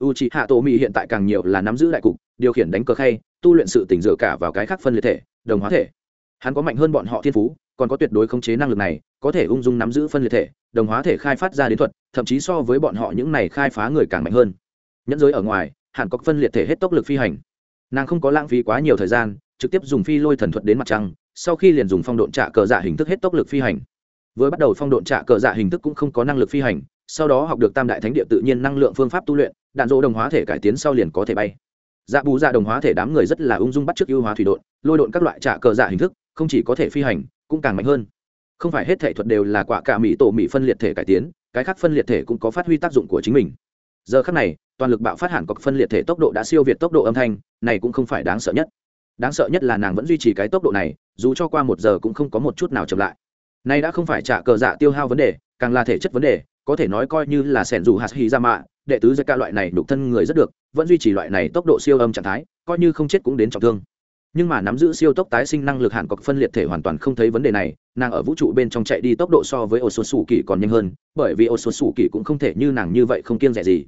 u c hạ tổ mỹ hiện tại càng nhiều là nắm giữ đại cục, điều khiển đánh cờ khay, tu luyện sự tỉnh dựa cả vào cái khác phân liệt thể, đồng hóa thể. Hắn có mạnh hơn bọn họ thiên phú, còn có tuyệt đối khống chế năng lực này, có thể ung dung nắm giữ phân liệt thể, đồng hóa thể khai phát ra đến thuật, thậm chí so với bọn họ những này khai phá người càng mạnh hơn. Nhẫn giới ở ngoài, hẳn có phân liệt thể hết tốc lực phi hành. Nàng không có lãng phí quá nhiều thời gian, trực tiếp dùng phi lôi thần thuật đến mặt trăng, sau khi liền dùng phong độn trạ cờ dạ hình thức hết tốc lực phi hành. Với bắt đầu phong độn trạ cờ dạ hình thức cũng không có năng lực phi hành, sau đó học được tam đại thánh địa tự nhiên năng lượng phương pháp tu luyện đạn dỗ đồng hóa thể cải tiến sau liền có thể bay. Dạ bù dạ đồng hóa thể đám người rất là ung dung bắt chước ưu hóa thủy độn, lôi độn các loại trả cờ dạ hình thức, không chỉ có thể phi hành, cũng càng mạnh hơn. Không phải hết thể thuật đều là quả cả mỹ tổ mỹ phân liệt thể cải tiến, cái khác phân liệt thể cũng có phát huy tác dụng của chính mình. Giờ khác này, toàn lực bạo phát hẳn có phân liệt thể tốc độ đã siêu việt tốc độ âm thanh, này cũng không phải đáng sợ nhất. Đáng sợ nhất là nàng vẫn duy trì cái tốc độ này, dù cho qua một giờ cũng không có một chút nào chậm lại. Nay đã không phải trả cờ dạ tiêu hao vấn đề, càng là thể chất vấn đề có thể nói coi như là sẻn dù hạt hy ra mạ đệ tứ giai ca loại này đục thân người rất được, vẫn duy trì loại này tốc độ siêu âm trạng thái, coi như không chết cũng đến trọng thương. Nhưng mà nắm giữ siêu tốc tái sinh năng lực hàn cọc phân liệt thể hoàn toàn không thấy vấn đề này, nàng ở vũ trụ bên trong chạy đi tốc độ so với ô số sủ kỳ còn nhanh hơn, bởi vì ô số sủ kỳ cũng không thể như nàng như vậy không kiêng rẻ gì.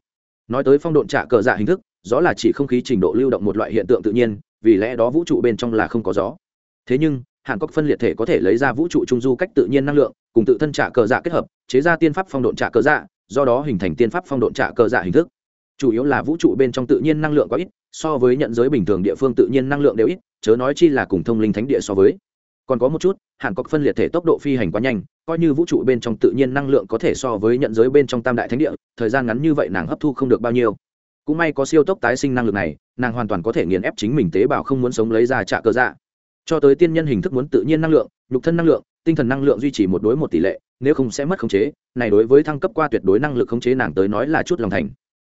Nói tới phong độn trả cờ dạ hình thức, gió là chỉ không khí trình độ lưu động một loại hiện tượng tự nhiên, vì lẽ đó vũ trụ bên trong là không có gió. Thế nhưng hàn cốc phân liệt thể có thể lấy ra vũ trụ trung du cách tự nhiên năng lượng, cùng tự thân trả cờ dạ kết hợp, chế ra tiên pháp phong độn trả cờ dạ do đó hình thành tiên pháp phong độn trả cờ dạ hình thức. Chủ yếu là vũ trụ bên trong tự nhiên năng lượng có ít, so với nhận giới bình thường địa phương tự nhiên năng lượng đều ít, chớ nói chi là cùng thông linh thánh địa so với. Còn có một chút, hàn cốc phân liệt thể tốc độ phi hành quá nhanh, coi như vũ trụ bên trong tự nhiên năng lượng có thể so với nhận giới bên trong tam đại thánh địa, thời gian ngắn như vậy nàng hấp thu không được bao nhiêu. Cũng may có siêu tốc tái sinh năng lực này, nàng hoàn toàn có thể nghiền ép chính mình tế bào không muốn sống lấy ra trả cơ dạ cho tới tiên nhân hình thức muốn tự nhiên năng lượng, nhục thân năng lượng, tinh thần năng lượng duy trì một đối một tỷ lệ, nếu không sẽ mất khống chế, này đối với thăng cấp qua tuyệt đối năng lực khống chế nàng tới nói là chút lòng thành.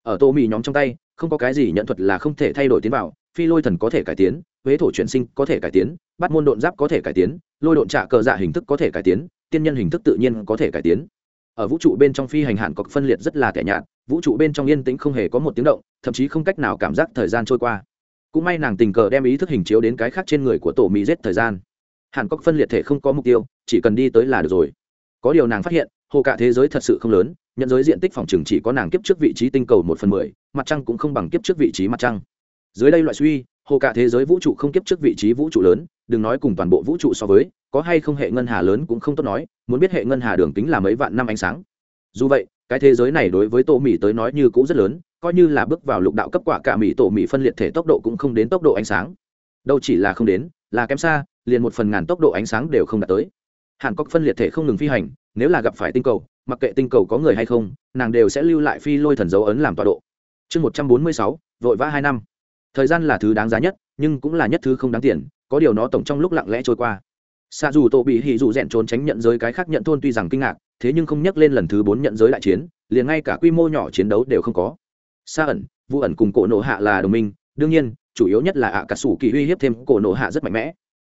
Ở tô mì nhóm trong tay, không có cái gì nhận thuật là không thể thay đổi tiến vào, phi lôi thần có thể cải tiến, huế thổ chuyển sinh có thể cải tiến, bắt môn độn giáp có thể cải tiến, lôi độn trả cờ dạ hình thức có thể cải tiến, tiên nhân hình thức tự nhiên có thể cải tiến. Ở vũ trụ bên trong phi hành hạn có phân liệt rất là tẻ nhạt, vũ trụ bên trong yên tĩnh không hề có một tiếng động, thậm chí không cách nào cảm giác thời gian trôi qua cũng may nàng tình cờ đem ý thức hình chiếu đến cái khác trên người của tổ mỹ giết thời gian. Hàn cốc phân liệt thể không có mục tiêu, chỉ cần đi tới là được rồi. Có điều nàng phát hiện, hồ cả thế giới thật sự không lớn, nhận giới diện tích phòng trừng chỉ có nàng kiếp trước vị trí tinh cầu một phần mười, mặt trăng cũng không bằng kiếp trước vị trí mặt trăng. Dưới đây loại suy, hồ cả thế giới vũ trụ không kiếp trước vị trí vũ trụ lớn, đừng nói cùng toàn bộ vũ trụ so với, có hay không hệ ngân hà lớn cũng không tốt nói, muốn biết hệ ngân hà đường kính là mấy vạn năm ánh sáng. Dù vậy, cái thế giới này đối với tô mỹ tới nói như cũ rất lớn coi như là bước vào lục đạo cấp quả cả mỹ tổ mỹ phân liệt thể tốc độ cũng không đến tốc độ ánh sáng. Đâu chỉ là không đến, là kém xa, liền một phần ngàn tốc độ ánh sáng đều không đạt tới. Hàn cốc phân liệt thể không ngừng phi hành, nếu là gặp phải tinh cầu, mặc kệ tinh cầu có người hay không, nàng đều sẽ lưu lại phi lôi thần dấu ấn làm tọa độ. Chương một trăm bốn mươi sáu, vội vã hai năm. Thời gian là thứ đáng giá nhất, nhưng cũng là nhất thứ không đáng tiền, có điều nó tổng trong lúc lặng lẽ trôi qua. Xa dù tổ bị hỉ dù rẽn trốn tránh nhận giới cái khác nhận thôn tuy rằng kinh ngạc, thế nhưng không nhắc lên lần thứ bốn nhận giới đại chiến, liền ngay cả quy mô nhỏ chiến đấu đều không có. Sa ẩn, Vu ẩn cùng cổ nộ hạ là đồng minh, đương nhiên, chủ yếu nhất là ạ cả sủ kỳ uy hiếp thêm cổ nộ hạ rất mạnh mẽ.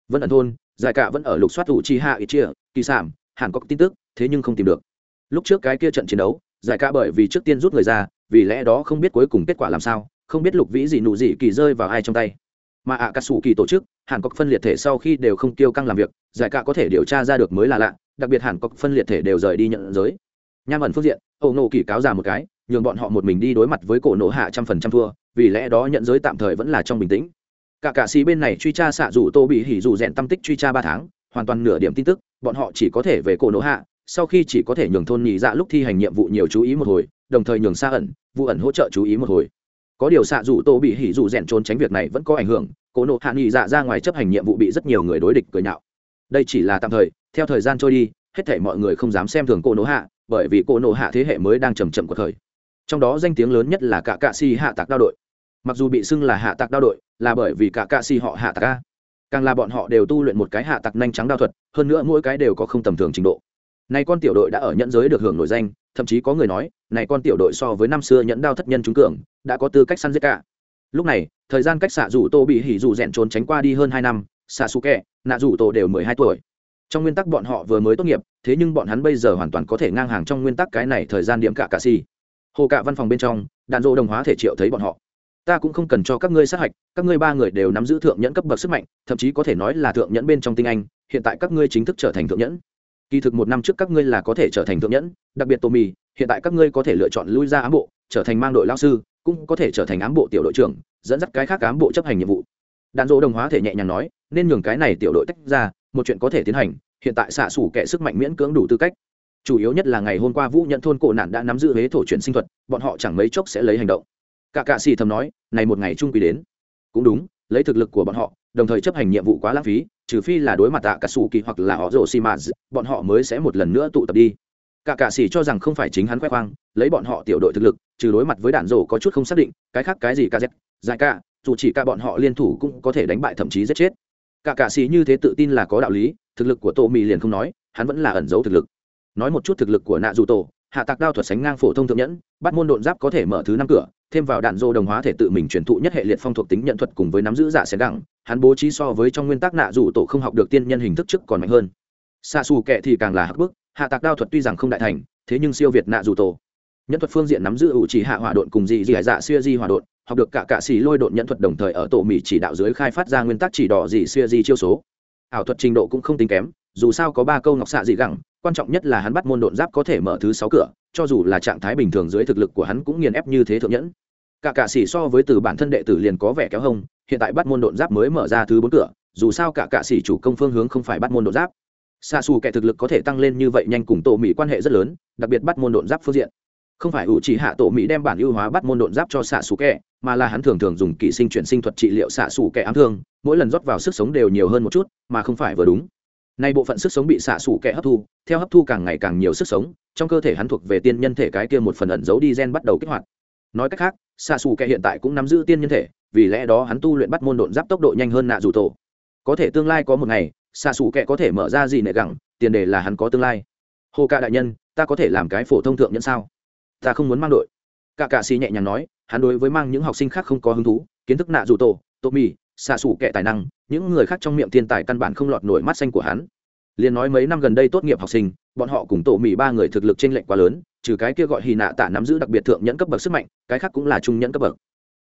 Vẫn ẩn thôn, giải cả vẫn ở lục soát thủ chi hạ ít chia, kỳ sản hàn có tin tức, thế nhưng không tìm được. Lúc trước cái kia trận chiến đấu, giải cả bởi vì trước tiên rút người ra, vì lẽ đó không biết cuối cùng kết quả làm sao, không biết lục vĩ gì nụ gì kỳ rơi vào ai trong tay. Mà ạ cả sủ kỳ tổ chức hàn có phân liệt thể sau khi đều không tiêu căng làm việc, giải cả có thể điều tra ra được mới là lạ, đặc biệt hàn có phân liệt thể đều rời đi nhận giới. Nham ẩn phương diện ẩu nổ kỳ cáo già một cái nhường bọn họ một mình đi đối mặt với cổ nổ hạ trăm phần trăm thua, vì lẽ đó nhận giới tạm thời vẫn là trong bình tĩnh. Cả cả sĩ bên này truy tra xạ rủ tô bị hỉ rủ rèn tâm tích truy tra ba tháng, hoàn toàn nửa điểm tin tức, bọn họ chỉ có thể về cổ nổ hạ, sau khi chỉ có thể nhường thôn nhị dạ lúc thi hành nhiệm vụ nhiều chú ý một hồi, đồng thời nhường xa ẩn vụ ẩn hỗ trợ chú ý một hồi. Có điều xạ rủ tô bị hỉ rủ rèn trốn tránh việc này vẫn có ảnh hưởng, cổ nổ hạ nhị dạ ra ngoài chấp hành nhiệm vụ bị rất nhiều người đối địch cười nhạo. Đây chỉ là tạm thời, theo thời gian trôi đi, hết thể mọi người không dám xem thường cổ nổ hạ, bởi vì cổ nổ hạ thế hệ mới đang chầm chậm của thời trong đó danh tiếng lớn nhất là cả cạ si hạ tạc đao đội. Mặc dù bị xưng là hạ tạc đao đội, là bởi vì cả cạ si họ hạ tạc a. Càng là bọn họ đều tu luyện một cái hạ tạc nhanh trắng đao thuật, hơn nữa mỗi cái đều có không tầm thường trình độ. Này con tiểu đội đã ở nhận giới được hưởng nổi danh, thậm chí có người nói, này con tiểu đội so với năm xưa nhẫn đao thất nhân trúng cường, đã có tư cách săn giết cả. Lúc này, thời gian cách xạ rủ tô bị hỉ rủ rèn trốn tránh qua đi hơn hai năm xạ su kẹ, nạ rủ tô đều mười hai tuổi. Trong nguyên tắc bọn họ vừa mới tốt nghiệp, thế nhưng bọn hắn bây giờ hoàn toàn có thể ngang hàng trong nguyên tắc cái này thời gian điểm cả cạ si hồ cả văn phòng bên trong, đạn dỗ đồng hóa thể triệu thấy bọn họ. Ta cũng không cần cho các ngươi sát hạch, các ngươi ba người đều nắm giữ thượng nhẫn cấp bậc sức mạnh, thậm chí có thể nói là thượng nhẫn bên trong tinh anh, hiện tại các ngươi chính thức trở thành thượng nhẫn. Kỳ thực một năm trước các ngươi là có thể trở thành thượng nhẫn, đặc biệt tô mì hiện tại các ngươi có thể lựa chọn lui ra ám bộ, trở thành mang đội lao sư, cũng có thể trở thành ám bộ tiểu đội trưởng, dẫn dắt cái khác ám bộ chấp hành nhiệm vụ. Đạn dỗ đồng hóa thể nhẹ nhàng nói, nên nhường cái này tiểu đội tách ra, một chuyện có thể tiến hành, hiện tại xạ xủ kẻ sức mạnh miễn cưỡng đủ tư cách chủ yếu nhất là ngày hôm qua vũ nhận thôn cổ nạn đã nắm giữ huế thổ chuyển sinh thuật, bọn họ chẳng mấy chốc sẽ lấy hành động. Cả cạ xì thầm nói, này một ngày trung quý đến. Cũng đúng, lấy thực lực của bọn họ, đồng thời chấp hành nhiệm vụ quá lãng phí, trừ phi là đối mặt tạ cả sủ kỳ hoặc là họ rồ xì mạt bọn họ mới sẽ một lần nữa tụ tập đi. Cả cạ xì cho rằng không phải chính hắn khoe khoang, lấy bọn họ tiểu đội thực lực, trừ đối mặt với đạn rổ có chút không xác định, cái khác cái gì ca z dài ca dù chỉ cả bọn họ liên thủ cũng có thể đánh bại thậm chí giết chết. Cả cạ xì như thế tự tin là có đạo lý, thực lực của tô mì liền không nói, hắn vẫn là ẩn giấu thực lực nói một chút thực lực của nạ dù tổ, hạ tạc đao thuật sánh ngang phổ thông thượng nhẫn, bắt môn độn giáp có thể mở thứ năm cửa, thêm vào đạn dô đồng hóa thể tự mình truyền thụ nhất hệ liệt phong thuộc tính nhận thuật cùng với nắm giữ dạ xén đẳng hắn bố trí so với trong nguyên tắc nạ dù tổ không học được tiên nhân hình thức trước còn mạnh hơn. Xa xù kệ thì càng là hắc bức, hạ tạc đao thuật tuy rằng không đại thành, thế nhưng siêu việt nạ dù tổ. Nhân thuật phương diện nắm giữ ủ chỉ hạ hỏa độn cùng dị dị dạ xưa di hỏa độn, học được cả cạ xì lôi độn nhận thuật đồng thời ở tổ mỹ chỉ đạo dưới khai phát ra nguyên tắc chỉ đỏ dị xưa di chiêu số. Ảo thuật trình độ cũng không tính kém, dù sao có ba câu ngọc xạ dị gẳng quan trọng nhất là hắn bắt môn độn giáp có thể mở thứ sáu cửa, cho dù là trạng thái bình thường dưới thực lực của hắn cũng nghiền ép như thế thượng nhẫn. Cả cả sĩ so với từ bản thân đệ tử liền có vẻ kéo hông, hiện tại bắt môn độn giáp mới mở ra thứ bốn cửa, dù sao cả cả sĩ chủ công phương hướng không phải bắt môn độn giáp. Xa xù kẻ thực lực có thể tăng lên như vậy nhanh cùng tổ mỹ quan hệ rất lớn, đặc biệt bắt môn độn giáp phương diện. Không phải ủ chỉ hạ tổ mỹ đem bản ưu hóa bắt môn độn giáp cho xạ xù kẻ, mà là hắn thường thường dùng kỹ sinh chuyển sinh thuật trị liệu xạ xù kẻ ám thương, mỗi lần rót vào sức sống đều nhiều hơn một chút, mà không phải vừa đúng nay bộ phận sức sống bị xạ xủ kẻ hấp thu, theo hấp thu càng ngày càng nhiều sức sống, trong cơ thể hắn thuộc về tiên nhân thể cái kia một phần ẩn giấu đi gen bắt đầu kích hoạt. Nói cách khác, xạ xù kẻ hiện tại cũng nắm giữ tiên nhân thể, vì lẽ đó hắn tu luyện bắt môn độn giáp tốc độ nhanh hơn nạ dù tổ. Có thể tương lai có một ngày, xạ xù kẻ có thể mở ra gì nệ gẳng, tiền đề là hắn có tương lai. Hồ ca đại nhân, ta có thể làm cái phổ thông thượng nhân sao? Ta không muốn mang đội. Cả cạ xì nhẹ nhàng nói, hắn đối với mang những học sinh khác không có hứng thú, kiến thức nạ dù tổ tô mì xạ xù kệ tài năng, những người khác trong miệng thiên tài căn bản không lọt nổi mắt xanh của hắn. Liền nói mấy năm gần đây tốt nghiệp học sinh, bọn họ cùng tổ mỹ ba người thực lực t r ê n lệch quá lớn, trừ cái kia gọi hì nạ tạ nắm giữ đặc biệt thượng nhẫn cấp bậc sức mạnh, cái khác cũng là trung nhẫn cấp bậc.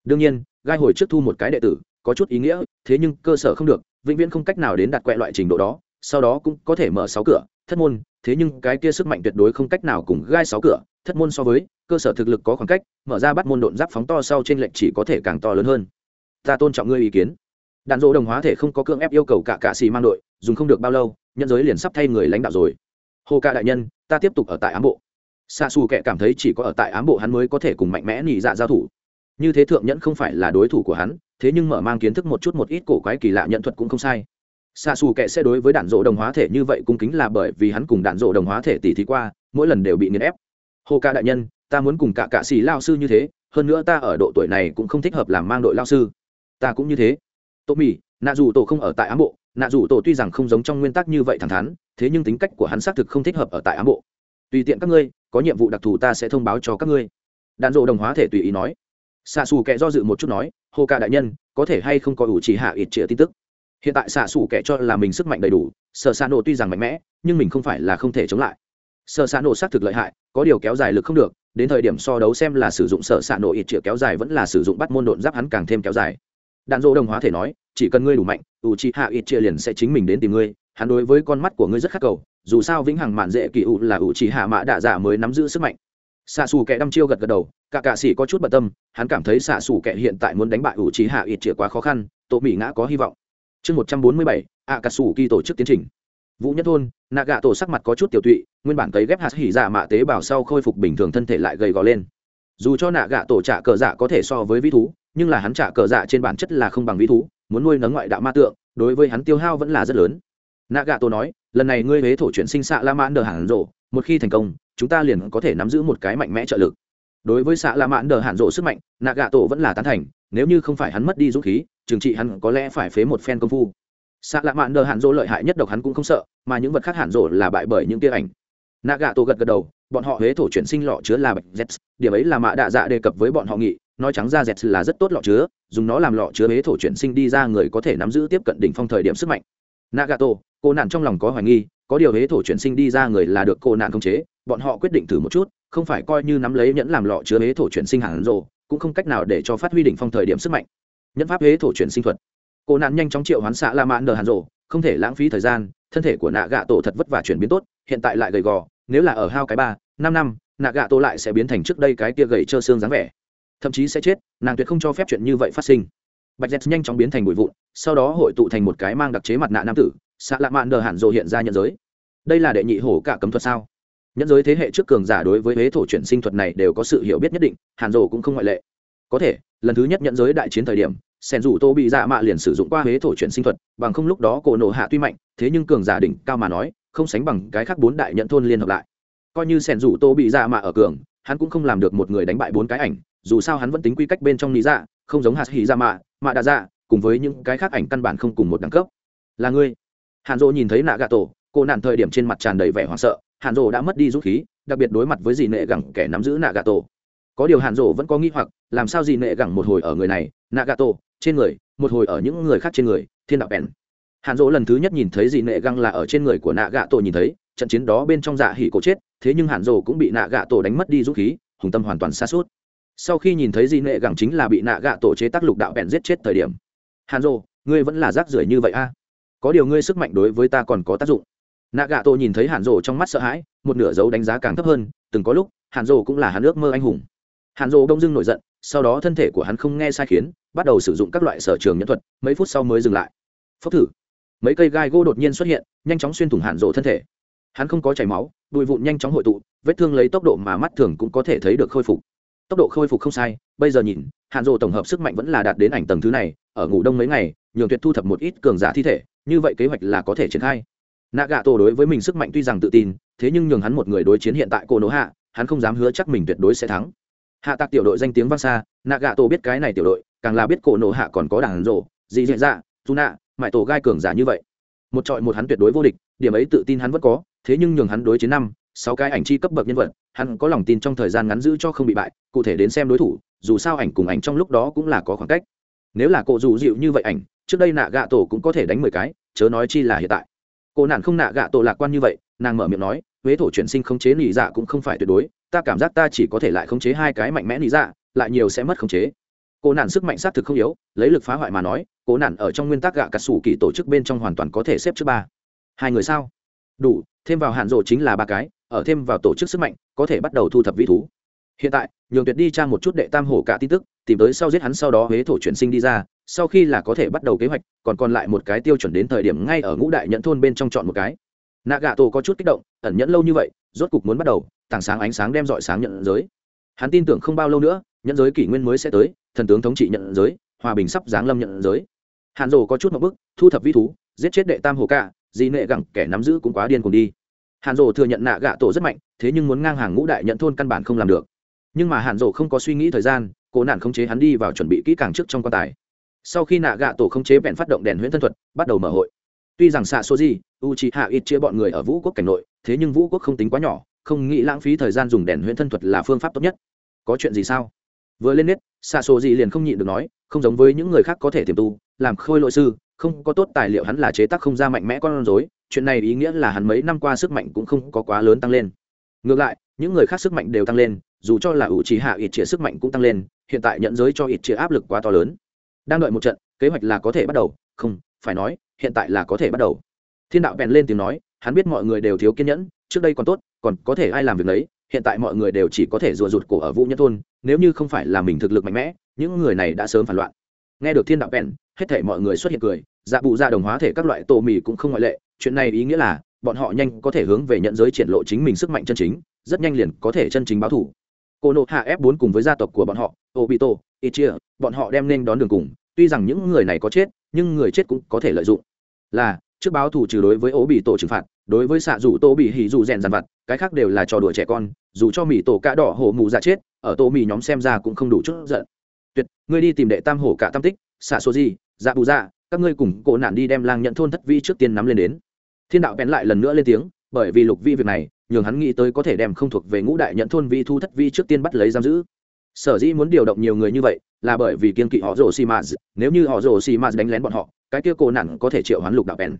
Đương nhiên, gai hồi trước thu một cái đệ tử, có chút ý nghĩa, thế nhưng cơ sở không được, vĩnh viễn không cách nào đến đặt quẹ loại trình độ đó, sau đó cũng có thể mở sáu cửa, thất môn, thế nhưng cái kia sức mạnh tuyệt đối không cách nào cùng gai sáu cửa, thất môn so với, cơ sở thực lực có khoảng cách, mở ra bắt môn độn giáp phóng to sau trên lệnh chỉ có thể càng to lớn hơn. Ta tôn trọng ngươi ý kiến đạn dỗ đồng hóa thể không có cưỡng ép yêu cầu cả cạ xì mang đội, dùng không được bao lâu, nhân giới liền sắp thay người lãnh đạo rồi. Hồ ca đại nhân, ta tiếp tục ở tại ám bộ. Xa xù kệ cảm thấy chỉ có ở tại ám bộ hắn mới có thể cùng mạnh mẽ nhị dạ giao thủ. Như thế thượng nhẫn không phải là đối thủ của hắn, thế nhưng mở mang kiến thức một chút một ít cổ quái kỳ lạ nhận thuật cũng không sai. Xa xù kệ sẽ đối với đạn dỗ đồng hóa thể như vậy cung kính là bởi vì hắn cùng đạn dỗ đồng hóa thể tỷ thí qua, mỗi lần đều bị nghiền ép. Hồ ca đại nhân, ta muốn cùng cả cạ xì lao sư như thế, hơn nữa ta ở độ tuổi này cũng không thích hợp làm mang đội lao sư. Ta cũng như thế tô mì, nạ dù tổ không ở tại ám bộ, nạ dù tổ tuy rằng không giống trong nguyên tắc như vậy thẳng thắn, thế nhưng tính cách của hắn xác thực không thích hợp ở tại ám bộ. Tùy tiện các ngươi, có nhiệm vụ đặc thù ta sẽ thông báo cho các ngươi. Đạn dộ đồng hóa thể tùy ý nói. Xạ xù kệ do dự một chút nói hô ca đại nhân, có thể hay không có ủ chỉ hạ ít chĩa tin tức? Hiện tại xạ xù kệ cho là mình sức mạnh đầy đủ sợ xạ nổ tuy rằng mạnh mẽ, nhưng mình không phải là không thể chống lại. Sợ xạ nổ xác thực lợi hại, có điều kéo dài lực không được, đến thời điểm so đấu xem là sử dụng sợ xạ nổ ít chĩa kéo dài vẫn là sử dụng bắt môn độn giáp hắn càng thêm kéo dài đạn dỗ đồng hóa thể nói, chỉ cần ngươi đủ mạnh u chi hạ ít chia liền sẽ chính mình đến tìm ngươi. Hắn đối với con mắt của ngươi rất khắc cầu, dù sao vĩnh hằng mạn dễ kỳ u là u chi hạ mã đạ giả mới nắm giữ sức mạnh. Xạ xù kẻ đăm chiêu gật gật đầu, cả cạ sĩ có chút bận tâm, hắn cảm thấy xạ xù kẻ hiện tại muốn đánh bại u chi hạ ít chia quá khó khăn tổ mỹ ngã có hy vọng. Chương một trăm bốn mươi bảy ạ cà sủ kỳ tổ chức tiến trình. Vũ nhất thôn nạ gạ tổ sắc mặt có chút tiểu tụy, nguyên bản cấy ghép hạt hỉ dạ mạ tế bào sau khôi phục bình thường thân thể lại gầy gò lên. Dù cho nạ gạ tổ trả cờ dạ có thể so với vĩ thú nhưng là hắn trả cờ dạ trên bản chất là không bằng vĩ thú, muốn nuôi nấng ngoại đạo ma tượng, đối với hắn tiêu hao vẫn là rất lớn. Nạ gạ tổ nói, lần này ngươi huế thổ chuyển sinh xạ la mãn đờ hàn rộ, một khi thành công, chúng ta liền có thể nắm giữ một cái mạnh mẽ trợ lực. Đối với xạ la mãn đờ hàn rộ sức mạnh nạ gạ tổ vẫn là tán thành, nếu như không phải hắn mất đi dũng khí, trừng trị hắn có lẽ phải phế một phen công phu. Xạ la mãn đờ hàn rộ lợi hại nhất độc hắn cũng không sợ, mà những vật khác hàn rộ là bại bởi những tia ảnh. Nạ gạ tổ gật gật đầu, bọn họ huế thổ chuyển sinh lọ chứa là bạch z điểm ấy là mạ đạ dạ đề cập với bọn họ nghị nói trắng ra dẹt là rất tốt lọ chứa, dùng nó làm lọ chứa bế thổ chuyển sinh đi ra người có thể nắm giữ tiếp cận đỉnh phong thời điểm sức mạnh. Nagato, cô nạn trong lòng có hoài nghi, có điều bế thổ chuyển sinh đi ra người là được cô nạn khống chế, bọn họ quyết định thử một chút, không phải coi như nắm lấy nhẫn làm lọ chứa bế thổ chuyển sinh hẳn rồ cũng không cách nào để cho phát huy đỉnh phong thời điểm sức mạnh. Nhẫn pháp bế thổ chuyển sinh thuật. Cô nạn nhanh chóng triệu hoán xạ la mãn nờ hàn rồ không thể lãng phí thời gian, thân thể của nạ gạ tổ thật vất vả chuyển biến tốt, hiện tại lại gầy gò, nếu là ở hao cái ba, năm năm nạ gạ tổ lại sẽ biến thành trước đây cái kia gầy trơ xương dáng vẻ thậm chí sẽ chết, nàng tuyệt không cho phép chuyện như vậy phát sinh. Bạch dẹt nhanh chóng biến thành bụi vụn, sau đó hội tụ thành một cái mang đặc chế mặt nạ nam tử xạ lạ mạn đờ hẳn rộ hiện ra nhận giới. Đây là đệ nhị hổ cả cấm thuật sao? Nhẫn giới thế hệ trước cường giả đối với huế thổ chuyển sinh thuật này đều có sự hiểu biết nhất định hàn rộ cũng không ngoại lệ. Có thể, lần thứ nhất nhẫn giới đại chiến thời điểm, sen dù tô bị dạ mạ liền sử dụng qua huế thổ chuyển sinh thuật, bằng không lúc đó cổ nộ hạ tuy mạnh, thế nhưng cường giả đỉnh cao mà nói, không sánh bằng cái khác bốn đại nhận thôn liên hợp lại. Coi như sen dù tô bị dạ mạ ở cường, hắn cũng không làm được một người đánh bại bốn cái ảnh dù sao hắn vẫn tính quy cách bên trong lý dạ không giống hạt hỉ ra mạ mạ đa dạ cùng với những cái khác ảnh căn bản không cùng một đẳng cấp. Là ngươi. Hàn dỗ nhìn thấy nạ gà tổ, cô nạn thời điểm trên mặt tràn đầy vẻ hoảng sợ, hàn dỗ đã mất đi dũng khí, đặc biệt đối mặt với dì nệ gẳng, kẻ nắm giữ nạ gà tổ. Có điều hàn dỗ vẫn có nghi hoặc, làm sao dì nệ gẳng một hồi ở người này, nạ gà tổ, trên người, một hồi ở những người khác trên người, thiên đạo bèn. Hàn dỗ lần thứ nhất nhìn thấy dì nệ găng là ở trên người của nạ gà tổ nhìn thấy, trận chiến đó bên trong dạ hỉ cổ chết, thế nhưng hàn dỗ cũng bị nạ gà tổ đánh mất đi dũng khí, hùng tâm hoàn toàn xa suốt sau khi nhìn thấy di nệ gẳng chính là bị nạ gạ tổ chế tác lục đạo bèn giết chết thời điểm. Hàn dỗ ngươi vẫn là rác rưởi như vậy a? Có điều ngươi sức mạnh đối với ta còn có tác dụng. Nạ gạ tổ nhìn thấy hàn dỗ trong mắt sợ hãi, một nửa dấu đánh giá càng thấp hơn, từng có lúc hàn dỗ cũng là hắn ước mơ anh hùng. Hàn dỗ đông dưng nổi giận, sau đó thân thể của hắn không nghe sai khiến, bắt đầu sử dụng các loại sở trường nhân thuật, mấy phút sau mới dừng lại. Phốc thử. Mấy cây gai gỗ đột nhiên xuất hiện, nhanh chóng xuyên thủng hàn rộ thân thể. Hắn không có chảy máu, bụi vụn nhanh chóng hội tụ, vết thương lấy tốc độ mà mắt thường cũng có thể thấy được khôi phục tốc độ khôi phục không sai, bây giờ nhìn, hàn rộ tổng hợp sức mạnh vẫn là đạt đến ảnh tầng thứ này, ở ngủ đông mấy ngày, nhường tuyệt thu thập một ít cường giả thi thể, như vậy kế hoạch là có thể triển khai. Nạ gạ tổ đối với mình sức mạnh tuy rằng tự tin, thế nhưng nhường hắn một người đối chiến hiện tại cô nỗ hạ hắn không dám hứa chắc mình tuyệt đối sẽ thắng. Hạ tạc tiểu đội danh tiếng vang xa nạ gạ tổ biết cái này tiểu đội, càng là biết cổ nổ hạ còn có đảng rộ, dị dạ dạ dù nạ mãi tổ gai cường giả như vậy. Một trọi một hắn tuyệt đối vô địch, điểm ấy tự tin hắn vẫn có, thế nhưng nhường hắn đối chiến năm sáu cái ảnh chi cấp bậc nhân vật, hắn có lòng tin trong thời gian ngắn giữ cho không bị bại, cụ thể đến xem đối thủ, dù sao ảnh cùng ảnh trong lúc đó cũng là có khoảng cách. Nếu là cổ dù dịu như vậy ảnh, trước đây nạ gạ tổ cũng có thể đánh mười cái, chớ nói chi là hiện tại. Cô nạn không nạ gạ tổ lạc quan như vậy, nàng mở miệng nói, huế thổ chuyển sinh khống chế nỉ dạ cũng không phải tuyệt đối, ta cảm giác ta chỉ có thể lại khống chế hai cái mạnh mẽ nỉ dạ lại nhiều sẽ mất khống chế. Cô nạn sức mạnh xác thực không yếu, lấy lực phá hoại mà nói, cô nạn ở trong nguyên tắc gạ cà sủ kỳ tổ chức bên trong hoàn toàn có thể xếp trước ba. Hai người sao? Đủ, thêm vào hạn rộ chính là ba cái ở thêm vào tổ chức sức mạnh, có thể bắt đầu thu thập vĩ thú. Hiện tại, nhường tuyệt đi tra một chút đệ tam hổ cả tin tức, tìm tới sau giết hắn sau đó huế thổ chuyển sinh đi ra, sau khi là có thể bắt đầu kế hoạch, còn còn lại một cái tiêu chuẩn đến thời điểm ngay ở ngũ đại nhận thôn bên trong chọn một cái. Nạ gà tổ có chút kích động, ẩn nhẫn lâu như vậy, rốt cục muốn bắt đầu, tảng sáng ánh sáng đem dọi sáng nhận giới. Hắn tin tưởng không bao lâu nữa, nhận giới kỷ nguyên mới sẽ tới, thần tướng thống trị nhận giới, hòa bình sắp giáng lâm nhận giới. Hàn rồ có chút một bức, thu thập vi thú, giết chết đệ tam hồ cả, di nệ gẳng kẻ nắm giữ cũng quá điên cùng đi hàn rồ thừa nhận nạ gạ tổ rất mạnh thế nhưng muốn ngang hàng ngũ đại nhận thôn căn bản không làm được. Nhưng mà hàn rồ không có suy nghĩ thời gian cố nạn khống chế hắn đi vào chuẩn bị kỹ càng trước trong quan tài. Sau khi nạ gạ tổ khống chế vẹn phát động đèn huyễn thân thuật bắt đầu mở hội. Tuy rằng xạ số gì u c hạ ít chia bọn người ở vũ quốc cảnh nội thế nhưng vũ quốc không tính quá nhỏ không nghĩ lãng phí thời gian dùng đèn huyễn thân thuật là phương pháp tốt nhất. Có chuyện gì sao? Vừa lên nết, xạ số gì liền không nhịn được nói không giống với những người khác có thể tiềm tu làm khôi lội sư không có tốt tài liệu hắn là chế tác không ra mạnh mẽ con rối chuyện này ý nghĩa là hắn mấy năm qua sức mạnh cũng không có quá lớn tăng lên. Ngược lại, những người khác sức mạnh đều tăng lên, dù cho là ủ trí hạ ít chia sức mạnh cũng tăng lên, hiện tại nhận giới cho ít chia áp lực quá to lớn. Đang đợi một trận, kế hoạch là có thể bắt đầu, không, phải nói, hiện tại là có thể bắt đầu. Thiên đạo bèn lên tiếng nói, hắn biết mọi người đều thiếu kiên nhẫn, trước đây còn tốt, còn có thể ai làm việc đấy hiện tại mọi người đều chỉ có thể rùa rụt cổ ở vũ nhân thôn, nếu như không phải là mình thực lực mạnh mẽ, những người này đã sớm phản loạn. Nghe được thiên đạo bèn, hết thể mọi người xuất hiện cười dạ bụ ra dạ đồng hóa thể các loại tổ mì cũng không ngoại lệ chuyện này ý nghĩa là, bọn họ nhanh có thể hướng về nhận giới triển lộ chính mình sức mạnh chân chính, rất nhanh liền có thể chân chính báo thủ. Cô nộ hạ f 4 cùng với gia tộc của bọn họ, obito, ichia, bọn họ đem nên đón đường cùng, tuy rằng những người này có chết, nhưng người chết cũng có thể lợi dụng. Là, trước báo thủ trừ đối với ố bị tổ trừng phạt, đối với xạ dù tô bị hỉ dù rèn dàn vặt, cái khác đều là trò đùa trẻ con, dù cho mỹ tổ cạ đỏ hổ mù dạ chết, ở tô mì nhóm xem ra cũng không đủ chút giận. Tuyệt, ngươi đi tìm đệ tam hổ cả tam tích, xạ số gì dạ bù dạ các ngươi cùng cổ nạn đi đem lang nhận thôn thất vi trước tiên nắm lên đến thiên đạo bén lại lần nữa lên tiếng, bởi vì lục vi việc này, nhường hắn nghĩ tới có thể đem không thuộc về ngũ đại nhận thôn vi thu thất vi trước tiên bắt lấy giam giữ. Sở dĩ muốn điều động nhiều người như vậy, là bởi vì kiên kỵ họ rồ xì mạt. Nếu như họ rồ xì mạt đánh lén bọn họ, cái kia cổ nạn có thể triệu hoán lục đạo bèn.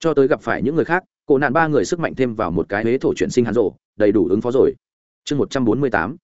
Cho tới gặp phải những người khác cổ nạn ba người sức mạnh thêm vào một cái huế thổ chuyển sinh hắn rộ đầy đủ ứng phó rồi. Chương một trăm bốn mươi tám.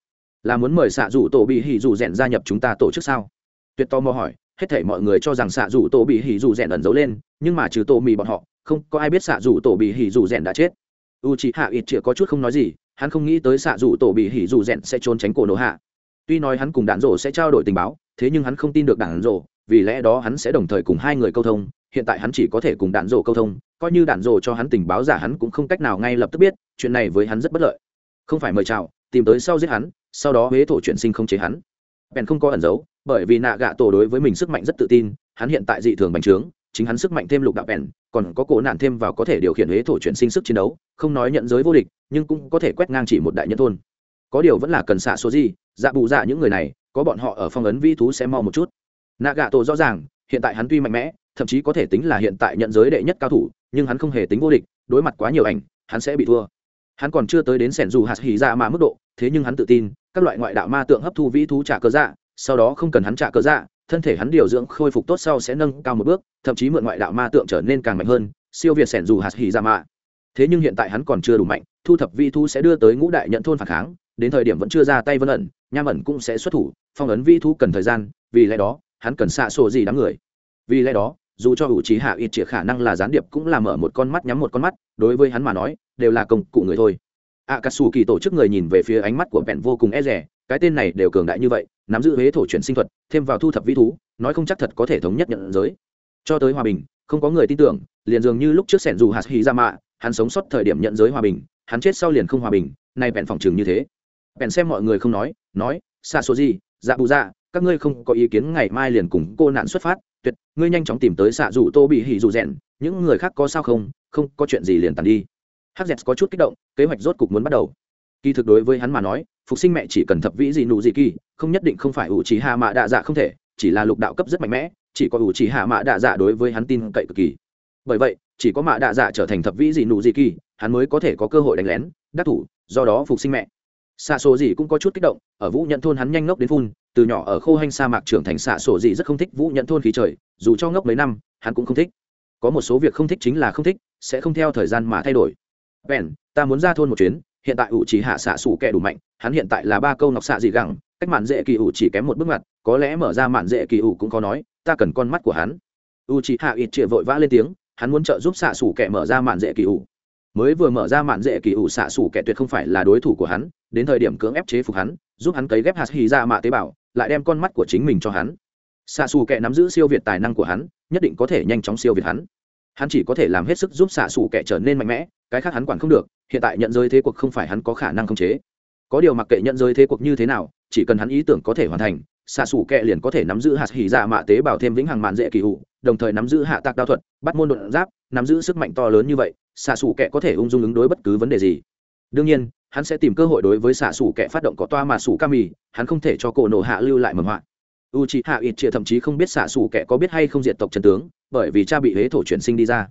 Là muốn mời xạ rủ tổ bị hỉ dù rèn gia nhập chúng ta tổ chức sao? Tuyệt to mò hỏi, hết thể mọi người cho rằng xạ rủ tổ bị hỉ dù rèn ẩn giấu lên, nhưng mà trừ tổ mì bọn họ không có ai biết xạ rủ tổ bị hỉ dù rèn đã chết. U c hạ ít chĩa có chút không nói gì, hắn không nghĩ tới xạ rủ tổ bị hỉ dù rèn sẽ trốn tránh cổ nổ hạ. Tuy nói hắn cùng đạn rổ sẽ trao đổi tình báo, thế nhưng hắn không tin được đạn rổ, vì lẽ đó hắn sẽ đồng thời cùng hai người câu thông, hiện tại hắn chỉ có thể cùng đạn rổ câu thông, coi như đạn rổ cho hắn tình báo giả hắn cũng không cách nào ngay lập tức biết, chuyện này với hắn rất bất lợi. Không phải mời chào, tìm tới sau giết hắn, sau đó huế thổ chuyển sinh không chế hắn. Bèn không có ẩn giấu, bởi vì nạ gạ tổ đối với mình sức mạnh rất tự tin, hắn hiện tại dị thường bành trướng chính hắn sức mạnh thêm lục đạo bèn, còn có cổ nạn thêm vào có thể điều khiển huế thổ chuyển sinh sức chiến đấu, không nói nhận giới vô địch, nhưng cũng có thể quét ngang chỉ một đại nhân thôn. Có điều vẫn là cần xạ số gì dạ bù dạ những người này, có bọn họ ở phong ấn vi thú sẽ mau một chút. Nạ gạ tổ rõ ràng, hiện tại hắn tuy mạnh mẽ, thậm chí có thể tính là hiện tại nhận giới đệ nhất cao thủ, nhưng hắn không hề tính vô địch, đối mặt quá nhiều ảnh, hắn sẽ bị thua. Hắn còn chưa tới đến sẻn dù hạt hỉ dạ mà mức độ, thế nhưng hắn tự tin, các loại ngoại đạo ma tượng hấp thu vĩ thú trả cơ dạ sau đó không cần hắn trả cơ dạ thân thể hắn điều dưỡng khôi phục tốt sau sẽ nâng cao một bước, thậm chí mượn ngoại đạo ma tượng trở nên càng mạnh hơn, siêu việt sẻn dù hạt hỉ ra mạ. Thế nhưng hiện tại hắn còn chưa đủ mạnh, thu thập Vi thú sẽ đưa tới ngũ đại nhận thôn phản kháng, đến thời điểm vẫn chưa ra tay vân ẩn, nham ẩn cũng sẽ xuất thủ, phong ấn Vi thú cần thời gian, vì lẽ đó, hắn cần xạ sổ gì đám người. Vì lẽ đó, dù cho hữu trí hạ ít chỉ khả năng là gián điệp cũng là mở một con mắt nhắm một con mắt, đối với hắn mà nói, đều là công cụ người thôi. A cà sù kỳ tổ chức người nhìn về phía ánh mắt của bèn vô cùng e rẻ cái tên này đều cường đại như vậy nắm giữ huế thổ chuyển sinh thuật, thêm vào thu thập vĩ thú, nói không chắc thật có thể thống nhất nhận giới. Cho tới hòa bình, không có người tin tưởng, liền dường như lúc trước sẻn dù hạt hy ra dạ mạ, hắn sống sót thời điểm nhận giới hòa bình, hắn chết sau liền không hòa bình, nay bèn phòng trường như thế. Bèn xem mọi người không nói nói xa số gì dạ bù dạ các ngươi không có ý kiến ngày mai liền cùng cô nạn xuất phát, tuyệt, ngươi nhanh chóng tìm tới xạ dù tô bị hỉ dù rèn, những người khác có sao không không có chuyện gì liền tàn đi. Hz có chút kích động, kế hoạch rốt cục muốn bắt đầu kỳ thực đối với hắn mà nói, phục sinh mẹ chỉ cần thập vĩ gì nụ gì kỳ, không nhất định không phải ủ trí hạ mạ đạ dạ không thể, chỉ là lục đạo cấp rất mạnh mẽ, chỉ có ủ trí hạ mạ đạ dạ đối với hắn tin cậy cực kỳ. Bởi vậy, chỉ có mạ đạ dạ trở thành thập vĩ gì nụ gì kỳ, hắn mới có thể có cơ hội đánh lén, đắc thủ, do đó phục sinh mẹ. Xạ sổ gì cũng có chút kích động, ở vũ nhận thôn hắn nhanh ngốc đến phun, từ nhỏ ở khô hanh sa mạc trưởng thành, xạ sổ gì rất không thích vũ nhận thôn khí trời, dù cho ngốc mấy năm, hắn cũng không thích. Có một số việc không thích chính là không thích, sẽ không theo thời gian mà thay đổi. Bèn, ta muốn ra thôn một chuyến hiện tại ủ chỉ hạ xạ sủ kẻ đủ mạnh, hắn hiện tại là ba câu ngọc xạ gì gẳng, cách mạn dễ kỳ ủ chỉ kém một bước mặt có lẽ mở ra mạn dễ kỳ ủ cũng có nói, ta cần con mắt của hắn. U chỉ hạ ít chĩa vội vã lên tiếng, hắn muốn trợ giúp xạ sủ kẻ mở ra mạn dễ kỳ ủ. Mới vừa mở ra mạn dễ kỳ ủ, xạ sủ kẻ tuyệt không phải là đối thủ của hắn, đến thời điểm cưỡng ép chế phục hắn, giúp hắn cấy ghép hạt hy ra mạ tế bào, lại đem con mắt của chính mình cho hắn. Xạ xù kẻ nắm giữ siêu việt tài năng của hắn, nhất định có thể nhanh chóng siêu việt hắn hắn chỉ có thể làm hết sức giúp xạ xủ kẻ trở nên mạnh mẽ, cái khác hắn quản không được, hiện tại nhận giới thế cuộc không phải hắn có khả năng khống chế. Có điều mặc kệ nhận giới thế cuộc như thế nào, chỉ cần hắn ý tưởng có thể hoàn thành, xạ xủ kẹ liền có thể nắm giữ hạt hỉ dạ mạ tế bào thêm vĩnh hằng mạn dễ kỳ hụ đồng thời nắm giữ hạ tạc đao thuật, bắt môn đột giáp, nắm giữ sức mạnh to lớn như vậy, xạ xủ kẹ có thể ung dung ứng đối bất cứ vấn đề gì. Đương nhiên, hắn sẽ tìm cơ hội đối với xạ xủ kẹ phát động có toa mà xủ ca mì, hắn không thể cho cổ nổ hạ lưu lại mầm họa. U c hạ ít chia thậm chí không biết xạ xủ kẹ có biết hay không diệt tộc trần tướng bởi vì cha bị hế thổ chuyển sinh đi ra.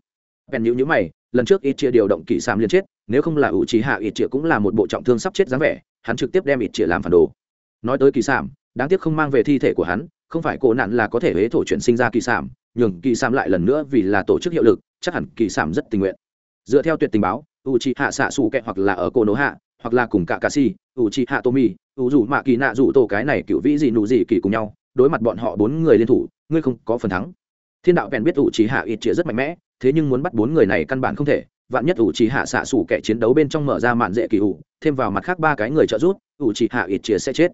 Bèn nhữ nhữ mày lần trước ít chia điều động kỷ sam liên chết nếu không là u trí hạ ít chia cũng là một bộ trọng thương sắp chết dáng vẻ hắn trực tiếp đem ít chia làm phản đồ. Nói tới kỳ Sảm, đáng tiếc không mang về thi thể của hắn không phải cổ nạn là có thể hế thổ chuyển sinh ra kỳ Sảm, nhường kỳ Sảm lại lần nữa vì là tổ chức hiệu lực chắc hẳn kỳ Sảm rất tình nguyện. Dựa theo tuyệt tình báo u c h hạ xạ xù kẹ hoặc là ở cổ nỗ hạ hoặc là cùng cả cà si u c h hạ tô mi u dù mạ kỳ nạ dù tổ cái này cựu vĩ gì nụ gì kỳ cùng nhau đối mặt bọn họ bốn người liên thủ ngươi không có phần thắng thiên đạo bèn biết u trí hạ ít chĩa rất mạnh mẽ, thế nhưng muốn bắt bốn người này căn bản không thể. Vạn nhất u trí hạ xạ xủ kẻ chiến đấu bên trong mở ra mạn dễ kỳ ủ, thêm vào mặt khác ba cái người trợ giúp u trí hạ ít chĩa sẽ chết.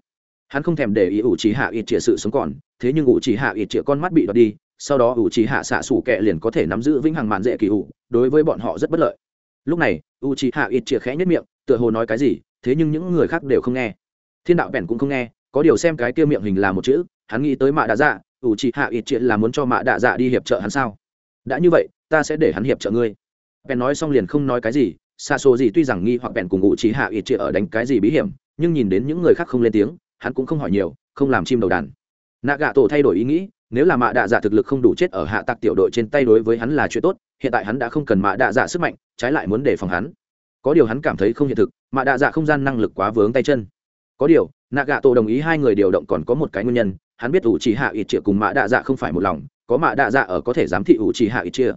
Hắn không thèm để ý u trí hạ ít chĩa sự sống còn, thế nhưng u trí hạ ít chĩa con mắt bị đọt đi, sau đó u trí hạ xạ xủ kẻ liền có thể nắm giữ vĩnh hằng mạn dễ kỳ ủ, đối với bọn họ rất bất lợi. Lúc này u trí hạ ít chĩa khẽ nhất miệng, tựa hồ nói cái gì, thế nhưng những người khác đều không nghe. Thiên đạo bèn cũng không nghe, có điều xem cái kia miệng hình là một chữ, hắn nghĩ tới mạ đã dạ Ủ chị hạ ít chuyện là muốn cho mạ đạ dạ đi hiệp trợ hắn sao? Đã như vậy, ta sẽ để hắn hiệp trợ ngươi. Bèn nói xong liền không nói cái gì xa xô gì tuy rằng nghi hoặc bèn cùng ủ c hạ ít chuyện ở đánh cái gì bí hiểm, nhưng nhìn đến những người khác không lên tiếng, hắn cũng không hỏi nhiều, không làm chim đầu đàn. Nạ gạ tổ thay đổi ý nghĩ, nếu là mạ đạ dạ thực lực không đủ chết ở hạ tạc tiểu đội trên tay đối với hắn là chuyện tốt, hiện tại hắn đã không cần mạ đạ dạ sức mạnh, trái lại muốn đề phòng hắn. Có điều hắn cảm thấy không hiện thực, mạ đạ dạ không gian năng lực quá vướng tay chân. Có điều, nạ gạ tổ đồng ý hai người điều động còn có một cái nguyên nhân hắn biết ủ chỉ hạ ít chia cùng mạ đạ dạ không phải một lòng, có mạ đạ dạ ở có thể giám thị ủ chỉ hạ ít chia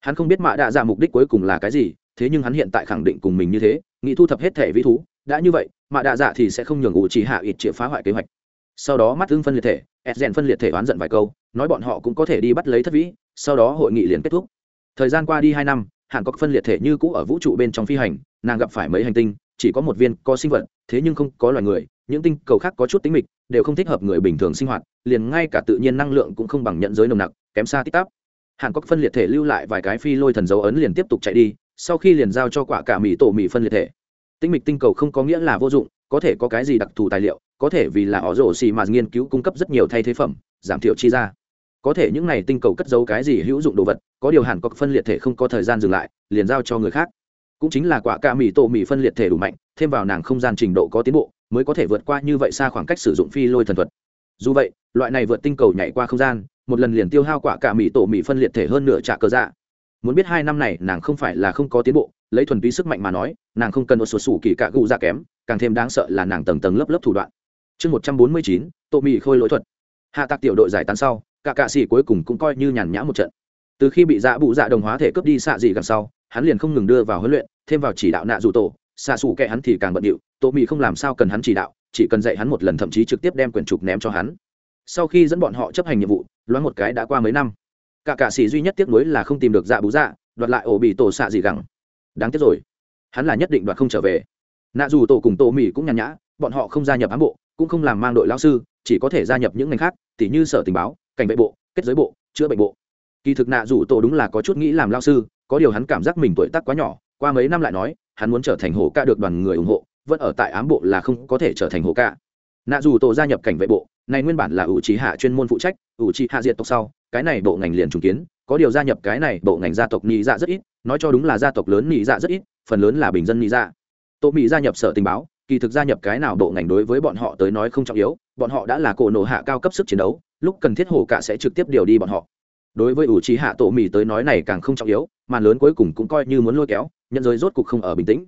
hắn không biết mạ đạ dạ mục đích cuối cùng là cái gì, thế nhưng hắn hiện tại khẳng định cùng mình như thế, nghĩ thu thập hết thể vĩ thú. Đã như vậy, mạ đạ dạ thì sẽ không nhường ủ chỉ hạ ít chia phá hoại kế hoạch. Sau đó mắt ưng phân liệt thể ed rèn phân liệt thể oán giận vài câu, nói bọn họ cũng có thể đi bắt lấy thất vĩ, sau đó hội nghị liền kết thúc. Thời gian qua đi hai năm, hàn có phân liệt thể như cũ ở vũ trụ bên trong phi hành, nàng gặp phải mấy hành tinh, chỉ có một viên có sinh vật, thế nhưng không có loài người, những tinh cầu khác có chút tính mịch đều không thích hợp người bình thường sinh hoạt, liền ngay cả tự nhiên năng lượng cũng không bằng nhận giới nồng nặc, kém xa tích tắp. Hàn cốc phân liệt thể lưu lại vài cái phi lôi thần dấu ấn liền tiếp tục chạy đi, sau khi liền giao cho quả cả mỹ tổ mỹ phân liệt thể. Tinh mịch tinh cầu không có nghĩa là vô dụng, có thể có cái gì đặc thù tài liệu, có thể vì là ó rổ xì mà nghiên cứu cung cấp rất nhiều thay thế phẩm, giảm thiểu chi ra. Có thể những này tinh cầu cất giấu cái gì hữu dụng đồ vật, có điều hàn cốc phân liệt thể không có thời gian dừng lại, liền giao cho người khác. Cũng chính là quả cả mỹ tổ mỹ phân liệt thể đủ mạnh, thêm vào nàng không gian trình độ có tiến bộ mới có thể vượt qua như vậy xa khoảng cách sử dụng phi lôi thần thuật. Dù vậy, loại này vượt tinh cầu nhảy qua không gian, một lần liền tiêu hao quả cả mỹ tổ mỹ phân liệt thể hơn nửa trả cơ dạ. Muốn biết hai năm này nàng không phải là không có tiến bộ, lấy thuần túy sức mạnh mà nói, nàng không cần một số sủ kỳ cả gụ ra kém, càng thêm đáng sợ là nàng tầng tầng lớp lớp thủ đoạn. Chương một trăm bốn mươi chín, tổ mỹ khôi lỗi thuật. Hạ tạc tiểu đội giải tán sau, cả cạ xỉ cuối cùng cũng coi như nhàn nhã một trận. Từ khi bị dạ bụ dạ đồng hóa thể cướp đi xạ dị gần sau, hắn liền không ngừng đưa vào huấn luyện, thêm vào chỉ đạo nạ dù tổ xạ xù kệ hắn thì càng bận điệu tổ mỹ không làm sao cần hắn chỉ đạo, chỉ cần dạy hắn một lần thậm chí trực tiếp đem quyển trục ném cho hắn. Sau khi dẫn bọn họ chấp hành nhiệm vụ, loáng một cái đã qua mấy năm. Cả cạ sĩ duy nhất tiếc nuối là không tìm được dạ bú dạ đoạt lại ổ bị tổ xạ gì gẳng. Đáng tiếc rồi. Hắn là nhất định đoạt không trở về. Nạ dù tổ cùng tổ mỹ cũng nhàn nhã, bọn họ không gia nhập ám bộ, cũng không làm mang đội lao sư, chỉ có thể gia nhập những ngành khác, tỉ như sở tình báo, cảnh vệ bộ, kết giới bộ, chữa bệnh bộ. Kỳ thực nạ dù tổ đúng là có chút nghĩ làm lao sư, có điều hắn cảm giác mình tuổi tác quá nhỏ, qua mấy năm lại nói hắn muốn trở thành hổ ca được đoàn người ủng hộ, vẫn ở tại ám bộ là không có thể trở thành hổ ca. Nạ dù tổ gia nhập cảnh vệ bộ, này nguyên bản là ủ trí hạ chuyên môn phụ trách, ủ trí hạ diệt tộc sau, cái này bộ ngành liền trùng kiến, có điều gia nhập cái này bộ ngành gia tộc nhị dạ rất ít, nói cho đúng là gia tộc lớn nhị dạ rất ít, phần lớn là bình dân nhị dạ. Tô mỹ gia nhập sở tình báo, kỳ thực gia nhập cái nào bộ ngành đối với bọn họ tới nói không trọng yếu, bọn họ đã là cổ nổ hạ cao cấp sức chiến đấu, lúc cần thiết hổ cả sẽ trực tiếp điều đi bọn họ đối với ủ trí hạ tổ mỹ tới nói này càng không trọng yếu màn lớn cuối cùng cũng coi như muốn lôi kéo, nhân giới rốt cục không ở bình tĩnh.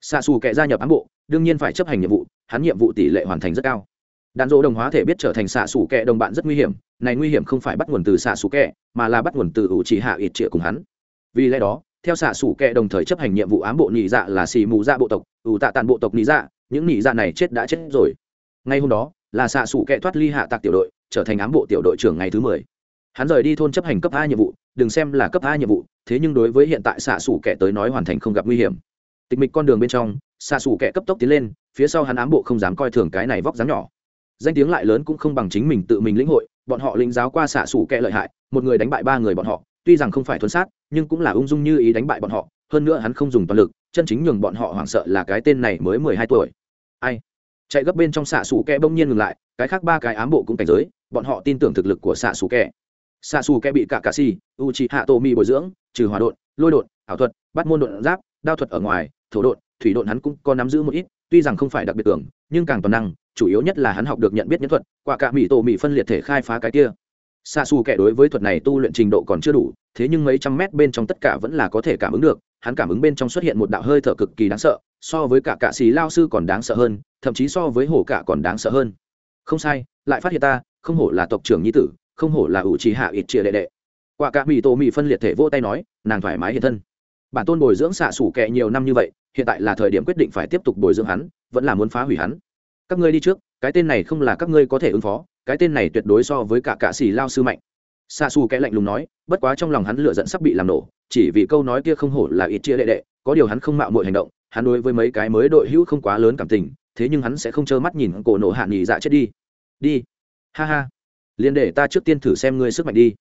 Xa xù kệ gia nhập ám bộ, đương nhiên phải chấp hành nhiệm vụ, hắn nhiệm vụ tỷ lệ hoàn thành rất cao. Đạn dỗ đồng hóa thể biết trở thành xạ xù kẹ đồng bạn rất nguy hiểm, này nguy hiểm không phải bắt nguồn từ xạ xù kẹ mà là bắt nguồn từ ủ chỉ hạ ít trịa cùng hắn. Vì lẽ đó, theo xạ xù kẹ đồng thời chấp hành nhiệm vụ ám bộ nhị dạ là xì mù dạ bộ tộc, ủ tạ tàn bộ tộc nhị dạ những nhị dạ này chết đã chết rồi. Ngay hôm đó, là xạ xù kẹ thoát ly hạ tạc tiểu đội, trở thành ám bộ tiểu đội trưởng ngày thứ mười hắn rời đi thôn chấp hành cấp hai nhiệm vụ, đừng xem là cấp hai nhiệm vụ, thế nhưng đối với hiện tại xạ xù kẻ tới nói hoàn thành không gặp nguy hiểm. Tịch mịch con đường bên trong, xạ xù kẻ cấp tốc tiến lên, phía sau hắn ám bộ không dám coi thường cái này vóc dáng nhỏ. Danh tiếng lại lớn cũng không bằng chính mình tự mình lĩnh hội, bọn họ lĩnh giáo qua xạ xủ kẻ lợi hại, một người đánh bại ba người bọn họ, tuy rằng không phải thuần sát, nhưng cũng là ung dung như ý đánh bại bọn họ, hơn nữa hắn không dùng toàn lực, chân chính nhường bọn họ hoảng sợ là cái tên này mới mười hai tuổi. Ai? Chạy gấp bên trong xạ xù kẹ bỗng nhiên ngừng lại, cái khác ba cái ám bộ cũng cảnh giới, bọn họ tin tưởng thực lực của xạ xù kẹ xạ xù kẻ bị cả cà si u trị hạ tô mi bồi dưỡng, trừ hòa đột lôi đột ảo thuật, bắt môn đột giáp, đao thuật ở ngoài, thổ đột thủy đột hắn cũng có nắm giữ một ít, tuy rằng không phải đặc biệt tưởng nhưng càng toàn năng, chủ yếu nhất là hắn học được nhận biết nhân thuật, quả cả mỹ tổ mỹ phân liệt thể khai phá cái kia. Xa xù kẻ đối với thuật này tu luyện trình độ còn chưa đủ, thế nhưng mấy trăm mét bên trong tất cả vẫn là có thể cảm ứng được, hắn cảm ứng bên trong xuất hiện một đạo hơi thở cực kỳ đáng sợ, so với cả cạ xì lao sư còn đáng sợ hơn, thậm chí so với hổ cả còn đáng sợ hơn. Không sai, lại phát hiện ta, không hổ là tộc trưởng nhi tử không hổ là ủ trì hạ ít chia đệ đệ. Quả cả mì tổ mì phân liệt thể vô tay nói, nàng thoải mái hiện thân. Bản tôn bồi dưỡng xạ xủ kệ nhiều năm như vậy, hiện tại là thời điểm quyết định phải tiếp tục bồi dưỡng hắn, vẫn là muốn phá hủy hắn. Các ngươi đi trước, cái tên này không là các ngươi có thể ứng phó, cái tên này tuyệt đối so với cả cạ xì lao sư mạnh. Xa xù kẽ lạnh lùng nói, bất quá trong lòng hắn lựa dẫn sắp bị làm nổ, chỉ vì câu nói kia không hổ là ít chia đệ đệ, có điều hắn không mạo mọi hành động, hắn đối với mấy cái mới đội hữu không quá lớn cảm tình, thế nhưng hắn sẽ không trơ mắt nhìn cổ nổ hạ nghỉ dạ chết đi. Đi. Ha ha liền để ta trước tiên thử xem ngươi sức mạnh đi.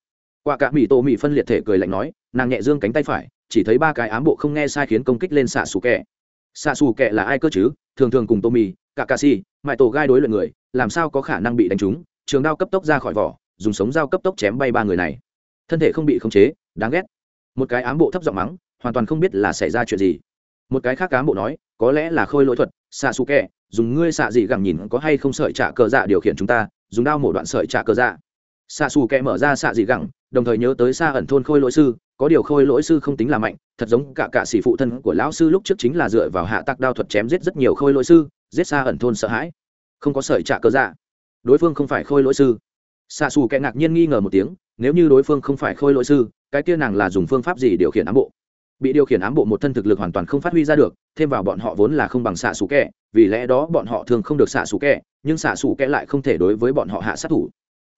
Qua cả mỹ tô mỹ phân liệt thể cười lạnh nói, nàng nhẹ dương cánh tay phải, chỉ thấy ba cái ám bộ không nghe sai khiến công kích lên xạ xù kẹ. Xạ xù kẹ là ai cơ chứ? Thường thường cùng tô mì cả ca si mãi tổ gai đối luyện người, làm sao có khả năng bị đánh trúng? Trường đao cấp tốc ra khỏi vỏ, dùng sống dao cấp tốc chém bay ba người này. Thân thể không bị khống chế, đáng ghét. Một cái ám bộ thấp giọng mắng, hoàn toàn không biết là xảy ra chuyện gì. Một cái khác ám bộ nói, có lẽ là khôi lỗi thuật, xạ xù kẹ, dùng ngươi xạ gì gẳng nhìn có hay không sợi trả cờ dạ điều khiển chúng ta dùng đao mổ đoạn sợi trả cờ dạ. Xạ xù kẹ mở ra xạ gì gẳng, đồng thời nhớ tới xa ẩn thôn khôi lỗi sư, có điều khôi lỗi sư không tính là mạnh, thật giống cả cả sĩ phụ thân của lão sư lúc trước chính là dựa vào hạ tạc đao thuật chém giết rất nhiều khôi lỗi sư, giết xa ẩn thôn sợ hãi. Không có sợi trả cơ dạ. Đối phương không phải khôi lỗi sư. Xạ xù kẹ ngạc nhiên nghi ngờ một tiếng, nếu như đối phương không phải khôi lỗi sư, cái kia nàng là dùng phương pháp gì điều khiển ám bộ? Bị điều khiển ám bộ một thân thực lực hoàn toàn không phát huy ra được, thêm vào bọn họ vốn là không bằng xạ xù kẹ vì lẽ đó bọn họ thường không được xạ xù kẹ nhưng xạ xù kẹ lại không thể đối với bọn họ hạ sát thủ.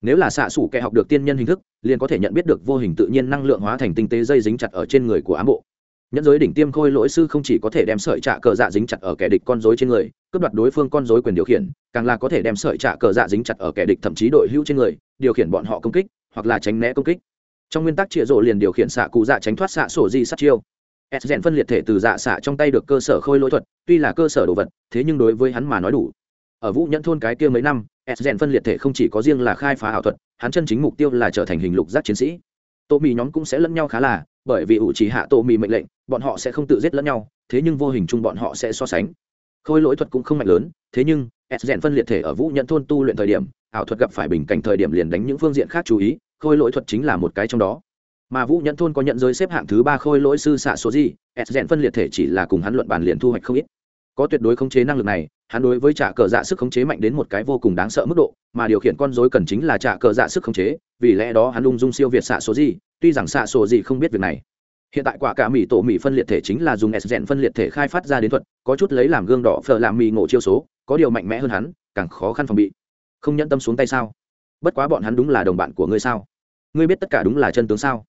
Nếu là xạ xù kẹ học được tiên nhân hình thức, liền có thể nhận biết được vô hình tự nhiên năng lượng hóa thành tinh tế dây dính chặt ở trên người của ám bộ. Nhẫn giới đỉnh tiêm khôi lỗi sư không chỉ có thể đem sợi trạ cờ dạ dính chặt ở kẻ địch con dối trên người, cướp đoạt đối phương con dối quyền điều khiển, càng là có thể đem sợi trạ cờ dạ dính chặt ở kẻ địch thậm chí đội hữu trên người, điều khiển bọn họ công kích, hoặc là tránh né công kích. Trong nguyên tắc chĩa rộ liền điều khiển xạ cụ dạ tránh thoát xạ sổ di sát chiêu s rèn phân liệt thể từ dạ xạ trong tay được cơ sở khôi lỗi thuật, tuy là cơ sở đồ vật, thế nhưng đối với hắn mà nói đủ. Ở vũ nhẫn thôn cái kia mấy năm, s rèn phân liệt thể không chỉ có riêng là khai phá ảo thuật, hắn chân chính mục tiêu là trở thành hình lục giác chiến sĩ. Tô mì nhóm cũng sẽ lẫn nhau khá là, bởi vì ủ chỉ hạ tô mì mệnh lệnh, bọn họ sẽ không tự giết lẫn nhau, thế nhưng vô hình chung bọn họ sẽ so sánh. Khôi lỗi thuật cũng không mạnh lớn, thế nhưng, s rèn phân liệt thể ở vũ nhẫn thôn tu luyện thời điểm, ảo thuật gặp phải bình cảnh thời điểm liền đánh những phương diện khác chú ý, khôi lỗi thuật chính là một cái trong đó mà vũ nhẫn thôn có nhận giới xếp hạng thứ ba khôi lỗi sư xạ số gì, s rèn phân liệt thể chỉ là cùng hắn luận bàn liền thu hoạch không ít. Có tuyệt đối khống chế năng lực này, hắn đối với trả cờ dạ sức khống chế mạnh đến một cái vô cùng đáng sợ mức độ, mà điều khiển con dối cần chính là trả cờ dạ sức khống chế, vì lẽ đó hắn ung dung siêu việt xạ số gì, tuy rằng xạ số gì không biết việc này. Hiện tại quả cả mỹ tổ mỹ phân liệt thể chính là dùng s rèn phân liệt thể khai phát ra đến thuật, có chút lấy làm gương đỏ phở làm mì ngộ chiêu số, có điều mạnh mẽ hơn hắn, càng khó khăn phòng bị. Không nhẫn tâm xuống tay sao? Bất quá bọn hắn đúng là đồng bạn của ngươi sao? Ngươi biết tất cả đúng là chân tướng sao?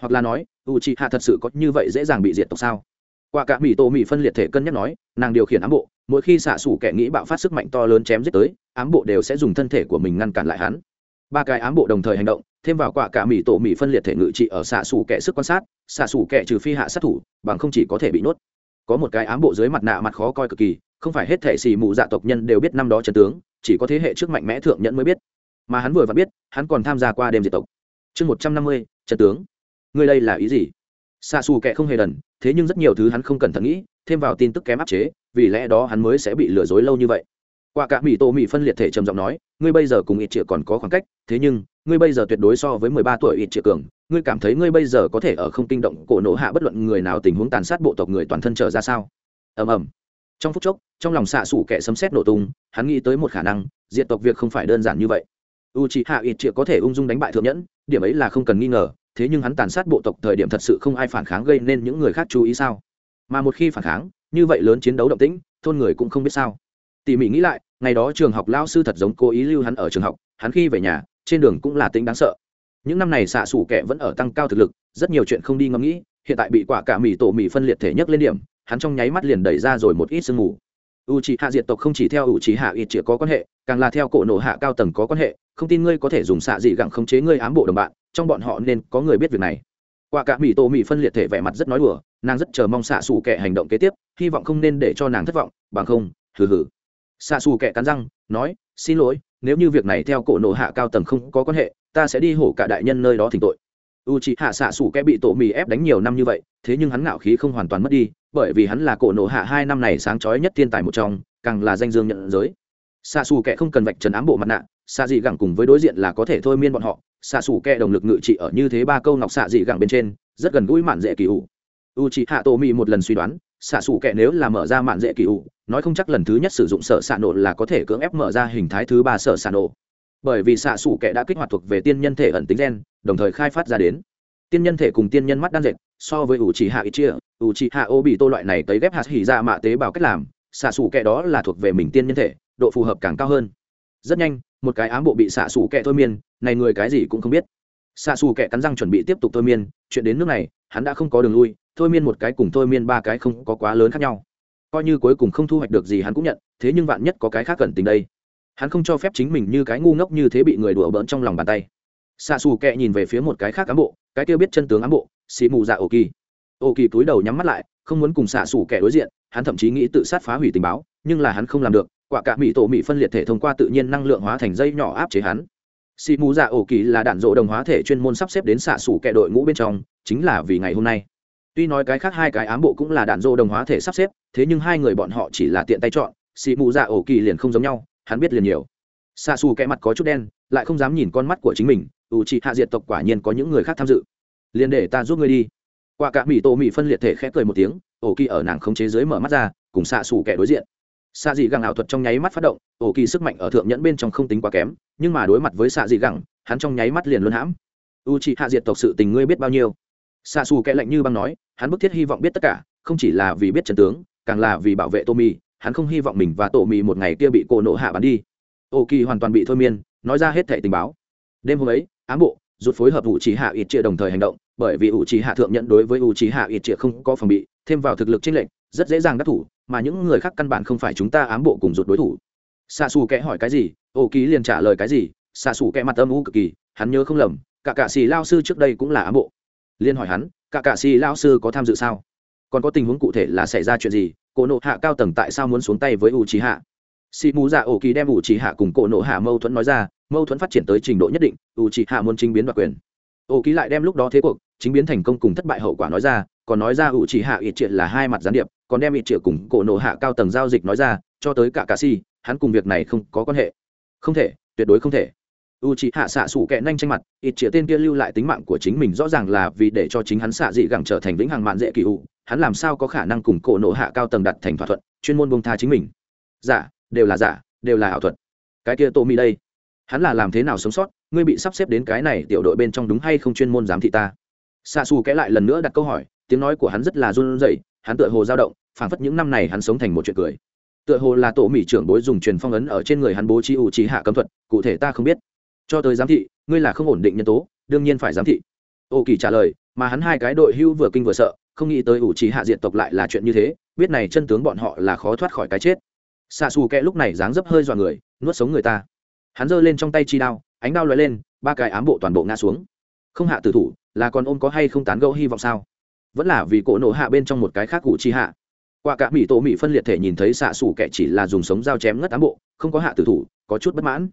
Hoặc là nói u chị hạ thật sự có như vậy dễ dàng bị diệt tộc sao? Qua cả mỹ tổ mỹ phân liệt thể cân nhắc nói, nàng điều khiển ám bộ, mỗi khi xạ xủ kẻ nghĩ bạo phát sức mạnh to lớn chém giết tới, ám bộ đều sẽ dùng thân thể của mình ngăn cản lại hắn. Ba cái ám bộ đồng thời hành động, thêm vào quả cả mỹ tổ mỹ phân liệt thể ngự trị ở xạ xủ kẻ sức quan sát, xạ xủ kẻ trừ phi hạ sát thủ, bằng không chỉ có thể bị nuốt. Có một cái ám bộ dưới mặt nạ mặt khó coi cực kỳ, không phải hết thể xì mù dạ tộc nhân đều biết năm đó trần tướng, chỉ có thế hệ trước mạnh mẽ thượng nhẫn mới biết. Mà hắn vừa và biết, hắn còn tham gia qua đêm diệt tộc. Chương một trăm năm mươi trần tướng ngươi đây là ý gì? Xa xù kệ không hề đần, thế nhưng rất nhiều thứ hắn không cẩn thận nghĩ, thêm vào tin tức kém áp chế, vì lẽ đó hắn mới sẽ bị lừa dối lâu như vậy. Qua cả mỹ tô mỹ phân liệt thể trầm giọng nói, ngươi bây giờ cùng ít triệu còn có khoảng cách, thế nhưng, ngươi bây giờ tuyệt đối so với mười ba tuổi ít triệu cường, ngươi cảm thấy ngươi bây giờ có thể ở không kinh động cổ nổ hạ bất luận người nào tình huống tàn sát bộ tộc người toàn thân trở ra sao? Ầm ầm. Trong phút chốc, trong lòng xạ xủ kẻ sấm xét nổ tung, hắn nghĩ tới một khả năng diện tộc việc không phải đơn giản như vậy. U c h ị hạ ít triệu có thể ung dung đánh bại thượng nhẫn, điểm ấy là không cần nghi ngờ thế nhưng hắn tàn sát bộ tộc thời điểm thật sự không ai phản kháng gây nên những người khác chú ý sao? Mà một khi phản kháng, như vậy lớn chiến đấu động tĩnh, thôn người cũng không biết sao. Tỉ mỉ nghĩ lại, ngày đó trường học lao sư thật giống cố ý lưu hắn ở trường học, hắn khi về nhà, trên đường cũng là tính đáng sợ. Những năm này xạ xủ kẻ vẫn ở tăng cao thực lực, rất nhiều chuyện không đi ngẫm nghĩ, hiện tại bị quả cả mì tổ mì phân liệt thể nhất lên điểm, hắn trong nháy mắt liền đẩy ra rồi một ít sương mù. U c hạ diệt tộc không chỉ theo u c hạ ít chỉ có quan hệ, càng là theo cổ nổ hạ cao tầng có quan hệ, không tin ngươi có thể dùng xạ dị gặng khống chế ngươi ám bộ đồng bạn trong bọn họ nên có người biết việc này. Quả cả mỹ tổ mỹ phân liệt thể vẻ mặt rất nói đùa, nàng rất chờ mong xạ xù kẻ hành động kế tiếp, hy vọng không nên để cho nàng thất vọng, bằng không, hừ hừ. Xạ xù kẻ cắn răng, nói, xin lỗi, nếu như việc này theo cổ nộ hạ cao tầng không có quan hệ, ta sẽ đi hổ cả đại nhân nơi đó thỉnh tội. U c hạ xạ xù kẻ bị tổ mì ép đánh nhiều năm như vậy, thế nhưng hắn ngạo khí không hoàn toàn mất đi, bởi vì hắn là cổ nộ hạ hai năm này sáng chói nhất thiên tài một trong, càng là danh dương nhận giới. Xạ xù kẻ không cần vạch trần ám bộ mặt nạ, xạ dị gẳng cùng với đối diện là có thể thôi miên bọn họ xạ xủ kẹ đồng lực ngự trị ở như thế ba câu ngọc xạ dị gẳng bên trên, rất gần gũi mạn dễ kỳ ủ. U chị hạ tổ mỹ một lần suy đoán, xạ xủ kẹ nếu là mở ra mạn dễ kỳ ủ, nói không chắc lần thứ nhất sử dụng sở xạ nổ là có thể cưỡng ép mở ra hình thái thứ ba sở xạ nổ. Bởi vì xạ xủ kẹ đã kích hoạt thuộc về tiên nhân thể ẩn tính gen, đồng thời khai phát ra đến. Tiên nhân thể cùng tiên nhân mắt đan dệt, so với ủ trì hạ ít chia ủ trì hạ ô bị tô loại này tới ghép hạt hỉ ra mạ tế bào cách làm, xạ xù kẹ đó là thuộc về mình tiên nhân thể, độ phù hợp càng cao hơn. Rất nhanh, một cái ám bộ bị xạ xù kẹ thôi miên này người cái gì cũng không biết. Xa xù kẻ cắn răng chuẩn bị tiếp tục thôi miên, chuyện đến nước này, hắn đã không có đường lui, thôi miên một cái cùng thôi miên ba cái không có quá lớn khác nhau. Coi như cuối cùng không thu hoạch được gì hắn cũng nhận, thế nhưng vạn nhất có cái khác cẩn tình đây. Hắn không cho phép chính mình như cái ngu ngốc như thế bị người đùa bỡn trong lòng bàn tay. Xa xù kẹ nhìn về phía một cái khác ám bộ, cái kia biết chân tướng ám bộ xì mù dạ ổ kỳ. Ổ kỳ túi đầu nhắm mắt lại, không muốn cùng xạ xù kẻ đối diện, hắn thậm chí nghĩ tự sát phá hủy tình báo, nhưng là hắn không làm được, quả cả mỹ tổ mỹ phân liệt thể thông qua tự nhiên năng lượng hóa thành dây nhỏ áp chế hắn xì mù dạ ổ kỳ là đạn dộ đồng hóa thể chuyên môn sắp xếp đến xạ xủ kẻ đội ngũ bên trong, chính là vì ngày hôm nay. Tuy nói cái khác hai cái ám bộ cũng là đạn dộ đồng hóa thể sắp xếp, thế nhưng hai người bọn họ chỉ là tiện tay chọn, xì mù dạ ổ kỳ liền không giống nhau, hắn biết liền nhiều. Xạ xù kẻ mặt có chút đen, lại không dám nhìn con mắt của chính mình, ủ trị hạ diệt tộc quả nhiên có những người khác tham dự. Liền để ta giúp ngươi đi. Quả cả mỹ tổ mỹ phân liệt thể khẽ cười một tiếng, ổ kỳ ở nàng không chế giới mở mắt ra, cùng xạ xù kẻ đối diện xạ dị gẳng ảo thuật trong nháy mắt phát động, ổ kỳ sức mạnh ở thượng nhẫn bên trong không tính quá kém, nhưng mà đối mặt với xạ dị gẳng, hắn trong nháy mắt liền luân hãm. U chị hạ diệt tộc sự tình ngươi biết bao nhiêu? Xạ xù kẽ lạnh như băng nói, hắn bức thiết hy vọng biết tất cả, không chỉ là vì biết trần tướng, càng là vì bảo vệ tô mì hắn không hy vọng mình và tổ mì một ngày kia bị cổ nộ hạ bắn đi. Ổ kỳ hoàn toàn bị thôi miên, nói ra hết thẻ tình báo. Đêm hôm ấy, ám bộ, rút phối hợp vụ chỉ hạ ít trịa đồng thời hành động, bởi vì ủ trí hạ thượng nhận đối với ủ trí hạ ít trịa không có phòng bị, thêm vào thực lực chênh lệch rất dễ dàng đắc thủ, mà những người khác căn bản không phải chúng ta ám bộ cùng rụt đối thủ. Xạ xù kẽ hỏi cái gì? Ô ký liền trả lời cái gì? Xạ xù kẽ mặt âm u cực kỳ, hắn nhớ không lầm, cả cạ xì lao sư trước đây cũng là ám bộ. Liên hỏi hắn, cả cạ xì lao sư có tham dự sao? Còn có tình huống cụ thể là xảy ra chuyện gì? Cổ nộ hạ cao tầng tại sao muốn xuống tay với u trí hạ xì mù dạ ổ kỳ đem u trí hạ cùng cổ nộ hạ mâu thuẫn nói ra, mâu thuẫn phát triển tới trình độ nhất định u trí hạ muốn chính biến đoạt quyền. Ổ ký lại đem lúc đó thế cuộc, chính biến thành công cùng thất bại hậu quả nói ra, còn nói ra u trí hạ ít triệt là hai mặt gián điệp còn đem ít triệu cùng cổ nộ hạ cao tầng giao dịch nói ra, cho tới cả cà si hắn cùng việc này không có quan hệ. Không thể, tuyệt đối không thể. U c hạ xạ sủ kẹ nhanh tranh mặt, ít chĩa tên kia lưu lại tính mạng của chính mình rõ ràng là vì để cho chính hắn xạ dị gẳng trở thành vĩnh hằng mạn dễ kỳ u hắn làm sao có khả năng cùng cổ nộ hạ cao tầng đặt thành thỏa thuận, chuyên môn bông tha chính mình. Giả, đều là giả, đều là ảo thuật. Cái kia tô mi đây, hắn là làm thế nào sống sót, ngươi bị sắp xếp đến cái này tiểu đội bên trong đúng hay không chuyên môn giám thị ta? Xạ xù kẽ lại lần nữa đặt câu hỏi, tiếng nói của hắn rất là run rẩy hắn tựa hồ dao động, phảng phất những năm này hắn sống thành một chuyện cười. Tựa hồ là tổ mỹ trưởng bối dùng truyền phong ấn ở trên người hắn bố trí ủ trí hạ cấm thuật, cụ thể ta không biết. Cho tới giám thị, ngươi là không ổn định nhân tố, đương nhiên phải giám thị. Ô kỳ trả lời, mà hắn hai cái đội hưu vừa kinh vừa sợ, không nghĩ tới ủ trí hạ diện tộc lại là chuyện như thế, biết này chân tướng bọn họ là khó thoát khỏi cái chết. Xạ xù kẹ lúc này dáng dấp hơi dọa người, nuốt sống người ta. Hắn giơ lên trong tay chi đao, ánh đao lóe lên, ba cái ám bộ toàn bộ ngã xuống. Không hạ tử thủ, là còn ôm có hay không tán gẫu hy vọng sao? Vẫn là vì cổ nổ hạ bên trong một cái khác cụ chi hạ. Qua cả mỹ tổ mỹ phân liệt thể nhìn thấy xạ xù kẻ chỉ là dùng sống dao chém ngất ám bộ, không có hạ tử thủ, có chút bất mãn.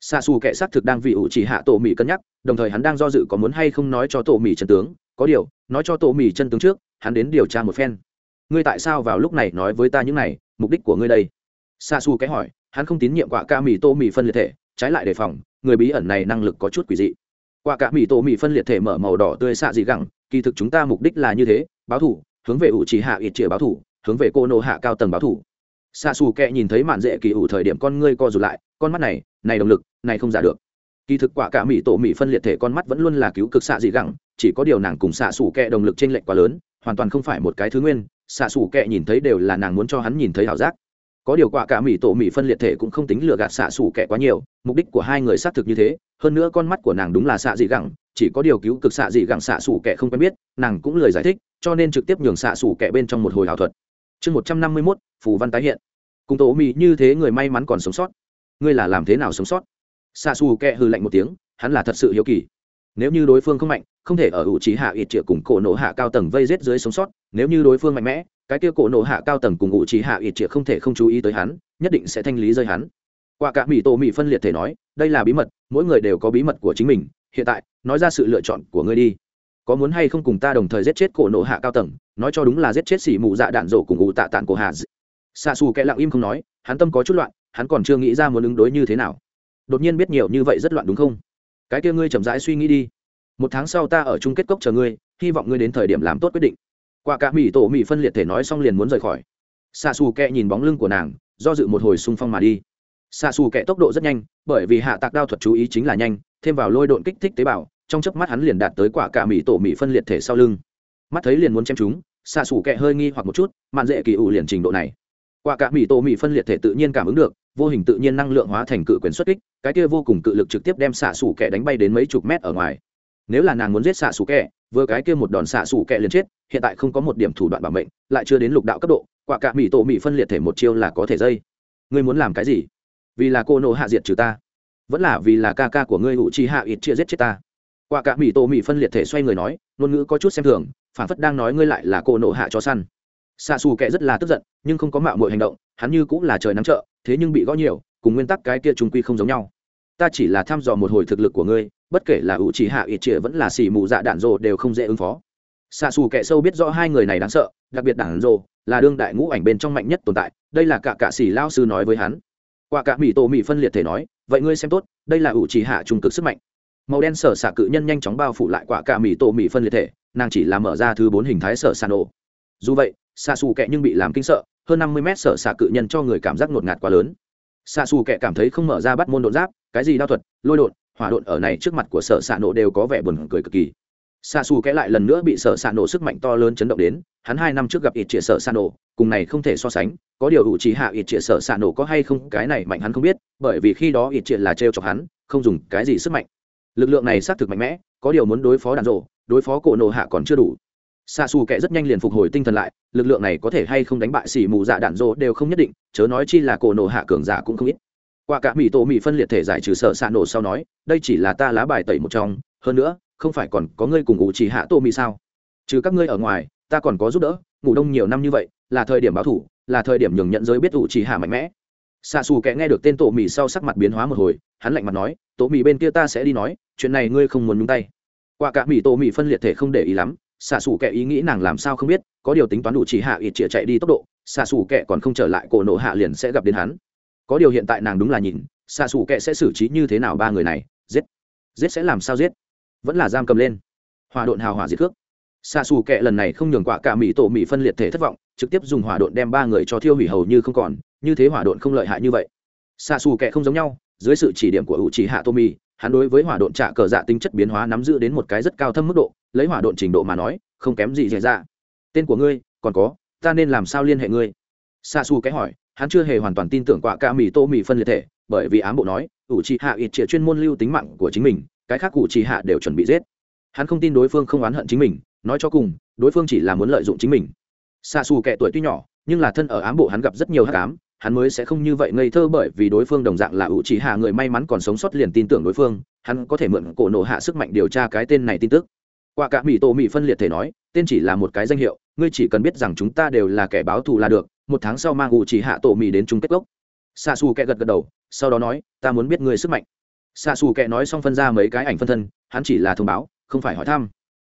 Xạ xù kẻ xác thực đang vì ủ chỉ hạ tổ mỹ cân nhắc, đồng thời hắn đang do dự có muốn hay không nói cho tổ mỹ chân tướng. Có điều, nói cho tổ mỹ chân tướng trước, hắn đến điều tra một phen. Ngươi tại sao vào lúc này nói với ta những này, mục đích của ngươi đây? Xạ xù kẻ hỏi, hắn không tín nhiệm quả ca mỹ tô mỹ phân liệt thể, trái lại đề phòng, người bí ẩn này năng lực có chút quỷ dị. Quả cả mỹ tổ mỹ phân liệt thể mở màu đỏ tươi xạ dị gẳng kỳ thực chúng ta mục đích là như thế, báo thủ, hướng về ủ chỉ hạ ít chĩa báo thủ, hướng về cô nô hạ cao tầng báo thủ. Xa xù kệ nhìn thấy mạn dễ kỳ ủ thời điểm con ngươi co rụt lại, con mắt này này động lực, này không giả được. Kỳ thực quả cả mỹ tổ mỹ phân liệt thể con mắt vẫn luôn là cứu cực xạ dị gẳng, chỉ có điều nàng cùng xạ xù kệ động lực t r ê n lệch quá lớn, hoàn toàn không phải một cái thứ nguyên. Xạ xù kệ nhìn thấy đều là nàng muốn cho hắn nhìn thấy ảo giác có điều quả cả mỹ tổ mỹ phân liệt thể cũng không tính lừa gạt xạ xù kẻ quá nhiều, mục đích của hai người xác thực như thế, hơn nữa con mắt của nàng đúng là xạ dị gẳng, chỉ có điều cứu cực xạ dị gẳng xạ xù kẻ không quen biết, nàng cũng lời giải thích, cho nên trực tiếp nhường xạ xù kẻ bên trong một hồi ảo thuật. Chương một trăm năm mươi mốt, phù văn tái hiện. Cùng tổ mỹ như thế người may mắn còn sống sót. Ngươi là làm thế nào sống sót? Xạ xù kẹ hư lạnh một tiếng, hắn là thật sự hiếu kỳ nếu như đối phương không mạnh, không thể ở hữu trí hạ ít triệu cùng cổ nổ hạ cao tầng vây rết dưới sống sót. Nếu như đối phương mạnh mẽ, cái kia cổ nổ hạ cao tầng cùng hữu trí hạ ít triệu không thể không chú ý tới hắn, nhất định sẽ thanh lý rơi hắn. Qua cả mỹ tổ mỹ phân liệt thể nói, đây là bí mật, mỗi người đều có bí mật của chính mình. Hiện tại, nói ra sự lựa chọn của ngươi đi. Có muốn hay không cùng ta đồng thời giết chết cổ nổ hạ cao tầng, nói cho đúng là giết chết xỉ mụ dạ đạn rổ cùng ủ tạ tàn của hà xa xù kẽ lặng im không nói, hắn tâm có chút loạn, hắn còn chưa nghĩ ra muốn ứng đối như thế nào. Đột nhiên biết nhiều như vậy rất loạn đúng không? Cái kia ngươi chậm rãi suy nghĩ đi. Một tháng sau ta ở chung kết cốc chờ ngươi, hy vọng ngươi đến thời điểm làm tốt quyết định. Qua cả mỹ tổ mỹ phân liệt thể nói xong liền muốn rời khỏi. Xa xù kẹ nhìn bóng lưng của nàng, do dự một hồi xung phong mà đi. Xa xù kẹ tốc độ rất nhanh, bởi vì hạ tạc đao thuật chú ý chính là nhanh, thêm vào lôi độn kích thích tế bào, trong chớp mắt hắn liền đạt tới quả cả mỹ tổ mỹ phân liệt thể sau lưng. Mắt thấy liền muốn chém chúng xạ xù kẹ hơi nghi hoặc một chút, mạn dễ kỳ ủ liền trình độ này. Quả cả mỹ tổ mỹ phân liệt thể tự nhiên cảm ứng được, vô hình tự nhiên năng lượng hóa thành cự quyền xuất kích cái kia vô cùng cự lực trực tiếp đem xạ xù kẹ đánh bay đến mấy chục mét ở ngoài. Nếu là nàng muốn giết xạ xù kẹ vừa cái kia một đòn xạ xù kẹ liền chết, hiện tại không có một điểm thủ đoạn bảo mệnh, lại chưa đến lục đạo cấp độ, quả cả mỹ tổ mỹ phân liệt thể một chiêu là có thể dây. Ngươi muốn làm cái gì? Vì là cô nộ hạ diệt trừ ta. Vẫn là vì là ca ca của ngươi hụ chi hạ ít chia giết chết ta. Quả cả mỹ tổ mỹ phân liệt thể xoay người nói, ngôn ngữ có chút xem thường, phản phất đang nói ngươi lại là cô nộ hạ cho săn xa xù kệ rất là tức giận, nhưng không có mạo mọi hành động, hắn như cũng là trời nắng trợ, thế nhưng bị gõ nhiều, cùng nguyên tắc cái kia trung quy không giống nhau. Ta chỉ là thăm dò một hồi thực lực của ngươi, bất kể là ủ chỉ hạ ít trịa vẫn là xì mù dạ đạn rồ đều không dễ ứng phó. Xa xù kệ sâu biết rõ hai người này đáng sợ, đặc biệt đạn rồ, là đương đại ngũ ảnh bên trong mạnh nhất tồn tại, đây là cả cả xì lao sư nói với hắn. Qua cả mỹ tổ mỹ phân liệt thể nói, vậy ngươi xem tốt, đây là ủ chỉ hạ trung cực sức mạnh. Màu đen sở xạ cự nhân nhanh chóng bao phủ lại quả cả mỹ tổ mỹ phân liệt thể, nàng chỉ làm mở ra thứ bốn hình thái sở xạ nổ. Dù vậy xạ xù kẹ nhưng bị làm kinh sợ, hơn năm mươi mét sở xạ cự nhân cho người cảm giác ngột ngạt quá lớn. Xạ xù kẹ cảm thấy không mở ra bắt môn đột giáp, cái gì đao thuật, lôi đột hỏa đột ở này trước mặt của sở xạ nổ đều có vẻ buồn cười cực kỳ. Xạ xù kẽ lại lần nữa bị sở xạ nổ sức mạnh to lớn chấn động đến, hắn hai năm trước gặp ít trịa sở xạ nổ, cùng này không thể so sánh, có điều ủ chỉ hạ ít trịa sở xạ nổ có hay không, cái này mạnh hắn không biết, bởi vì khi đó ít trịa là trêu chọc hắn, không dùng cái gì sức mạnh. Lực lượng này xác thực mạnh mẽ, có điều muốn đối phó đàn rộ, đối phó cổ nổ hạ còn chưa đủ xa xù kệ rất nhanh liền phục hồi tinh thần lại, lực lượng này có thể hay không đánh bại xỉ mù dạ đạn dỗ đều không nhất định, chớ nói chi là cổ nổ hạ cường giả cũng không ít. Qua cả mỹ tổ mỹ phân liệt thể giải trừ sợ xạ nổ sau nói, đây chỉ là ta lá bài tẩy một trong, hơn nữa, không phải còn có ngươi cùng ủ chỉ hạ tô mỹ sao? Trừ các ngươi ở ngoài, ta còn có giúp đỡ, ngủ đông nhiều năm như vậy, là thời điểm báo thủ, là thời điểm nhường nhận giới biết ủ chỉ hạ mạnh mẽ. Xạ xù kệ nghe được tên tổ mỹ sau sắc mặt biến hóa một hồi, hắn lạnh mặt nói, tổ mỹ bên kia ta sẽ đi nói, chuyện này ngươi không muốn nhúng tay. Qua cả mỹ tổ mỹ phân liệt thể không để ý lắm xạ xù kệ ý nghĩ nàng làm sao không biết, có điều tính toán đủ chỉ hạ ít chĩa chạy đi tốc độ, xạ xù kệ còn không trở lại cổ nộ hạ liền sẽ gặp đến hắn. Có điều hiện tại nàng đúng là nhìn, xạ xù kệ sẽ xử trí như thế nào ba người này, giết giết sẽ làm sao giết? Vẫn là giam cầm lên. Hòa độn hào hỏa diệt cước. Xạ xù kệ lần này không nhường quả cả mỹ tổ mỹ phân liệt thể thất vọng, trực tiếp dùng hỏa độn đem ba người cho thiêu hủy hầu như không còn, như thế hỏa độn không lợi hại như vậy. Xạ xù kệ không giống nhau, dưới sự chỉ điểm của ủ chỉ hạ tô mi hắn đối với hỏa độn trả cờ dạ tính chất biến hóa nắm giữ đến một cái rất cao thâm mức độ, lấy hỏa độn trình độ mà nói, không kém gì dễ dạ. tên của ngươi, còn có, ta nên làm sao liên hệ ngươi? Xa xù kệ hỏi, hắn chưa hề hoàn toàn tin tưởng quả ca mì tô mì phân liệt thể, bởi vì ám bộ nói, ủ chỉ hạ ít triệt chuyên môn lưu tính mạng của chính mình, cái khác ủ chỉ hạ đều chuẩn bị giết. Hắn không tin đối phương không oán hận chính mình, nói cho cùng, đối phương chỉ là muốn lợi dụng chính mình. Xa xù kẻ tuổi tuy nhỏ, nhưng là thân ở ám bộ hắn gặp rất nhiều hát cám hắn mới sẽ không như vậy ngây thơ bởi vì đối phương đồng dạng là ủ chỉ hạ người may mắn còn sống sót liền tin tưởng đối phương, hắn có thể mượn cổ nổ hạ sức mạnh điều tra cái tên này tin tức. Qua cả mỹ tổ mỹ phân liệt thể nói, tên chỉ là một cái danh hiệu, ngươi chỉ cần biết rằng chúng ta đều là kẻ báo thù là được, một tháng sau mang ủ chỉ hạ tổ mỹ đến chung kết gốc. Xa xù kẹ gật gật đầu, sau đó nói, ta muốn biết ngươi sức mạnh. Xa xù kẹ nói xong phân ra mấy cái ảnh phân thân, hắn chỉ là thông báo, không phải hỏi thăm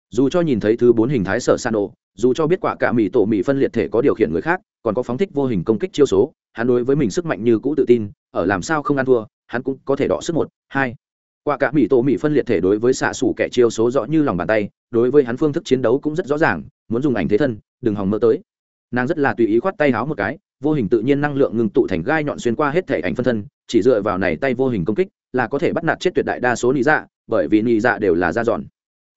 dù cho nhìn thấy thứ bốn hình thái sở san ô, dù cho biết quả cả mỹ tổ mỹ phân liệt thể có điều khiển người khác còn có phóng thích vô hình công kích chiêu số hắn đối với mình sức mạnh như cũ tự tin ở làm sao không ăn thua hắn cũng có thể đọ sức một hai. Quả cả mỹ tổ mỹ phân liệt thể đối với xạ xủ kẻ chiêu số rõ như lòng bàn tay đối với hắn phương thức chiến đấu cũng rất rõ ràng muốn dùng ảnh thế thân đừng hòng mơ tới. Nàng rất là tùy ý khoát tay háo một cái vô hình tự nhiên năng lượng ngừng tụ thành gai nhọn xuyên qua hết thể ảnh phân thân chỉ dựa vào này tay vô hình công kích là có thể bắt nạt chết tuyệt đại đa số nị dạ bởi vì nị dạ đều là da giòn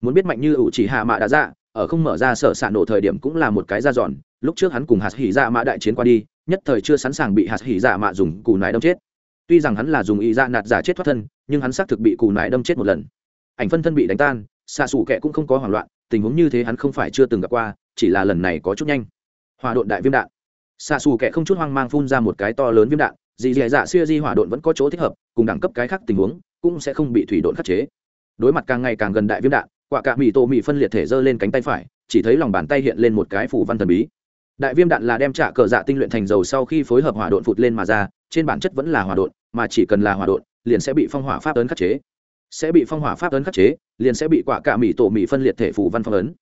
muốn biết mạnh như ủ chỉ hạ mạ đã ra ở không mở ra sở s ạ nổ thời điểm cũng là một cái da giòn, lúc trước hắn cùng hạt hỉ dạ mạ đại chiến qua đi, nhất thời chưa sẵn sàng bị hạt hỉ dạ mạ dùng cù nải đâm chết. Tuy rằng hắn là dùng y dạ nạt giả chết thoát thân, nhưng hắn xác thực bị cù nải đâm chết một lần. Ảnh phân thân bị đánh tan, xạ xù kệ cũng không có hoảng loạn, tình huống như thế hắn không phải chưa từng gặp qua, chỉ là lần này có chút nhanh. Hòa độn đại viêm đạn. Xạ xù kệ không chút hoang mang phun ra một cái to lớn viêm đạn dì dì dạ xuya di hỏa độn vẫn có chỗ thích hợp, cùng đẳng cấp cái khác tình huống, cũng sẽ không bị thủy độn khắc chế. Đối mặt càng ngày càng gần đại viêm đạn quả cả mì tổ mì phân liệt thể giơ lên cánh tay phải, chỉ thấy lòng bàn tay hiện lên một cái phủ văn thần bí. Đại viêm đạn là đem trả cờ dạ tinh luyện thành dầu sau khi phối hợp hỏa độn phụt lên mà ra, trên bản chất vẫn là hỏa độn, mà chỉ cần là hỏa độn, liền sẽ bị phong hỏa pháp ấn khắc chế. Sẽ bị phong hỏa pháp ấn khắc chế, liền sẽ bị quả cả mì tổ mì phân liệt thể phủ văn phong ấn.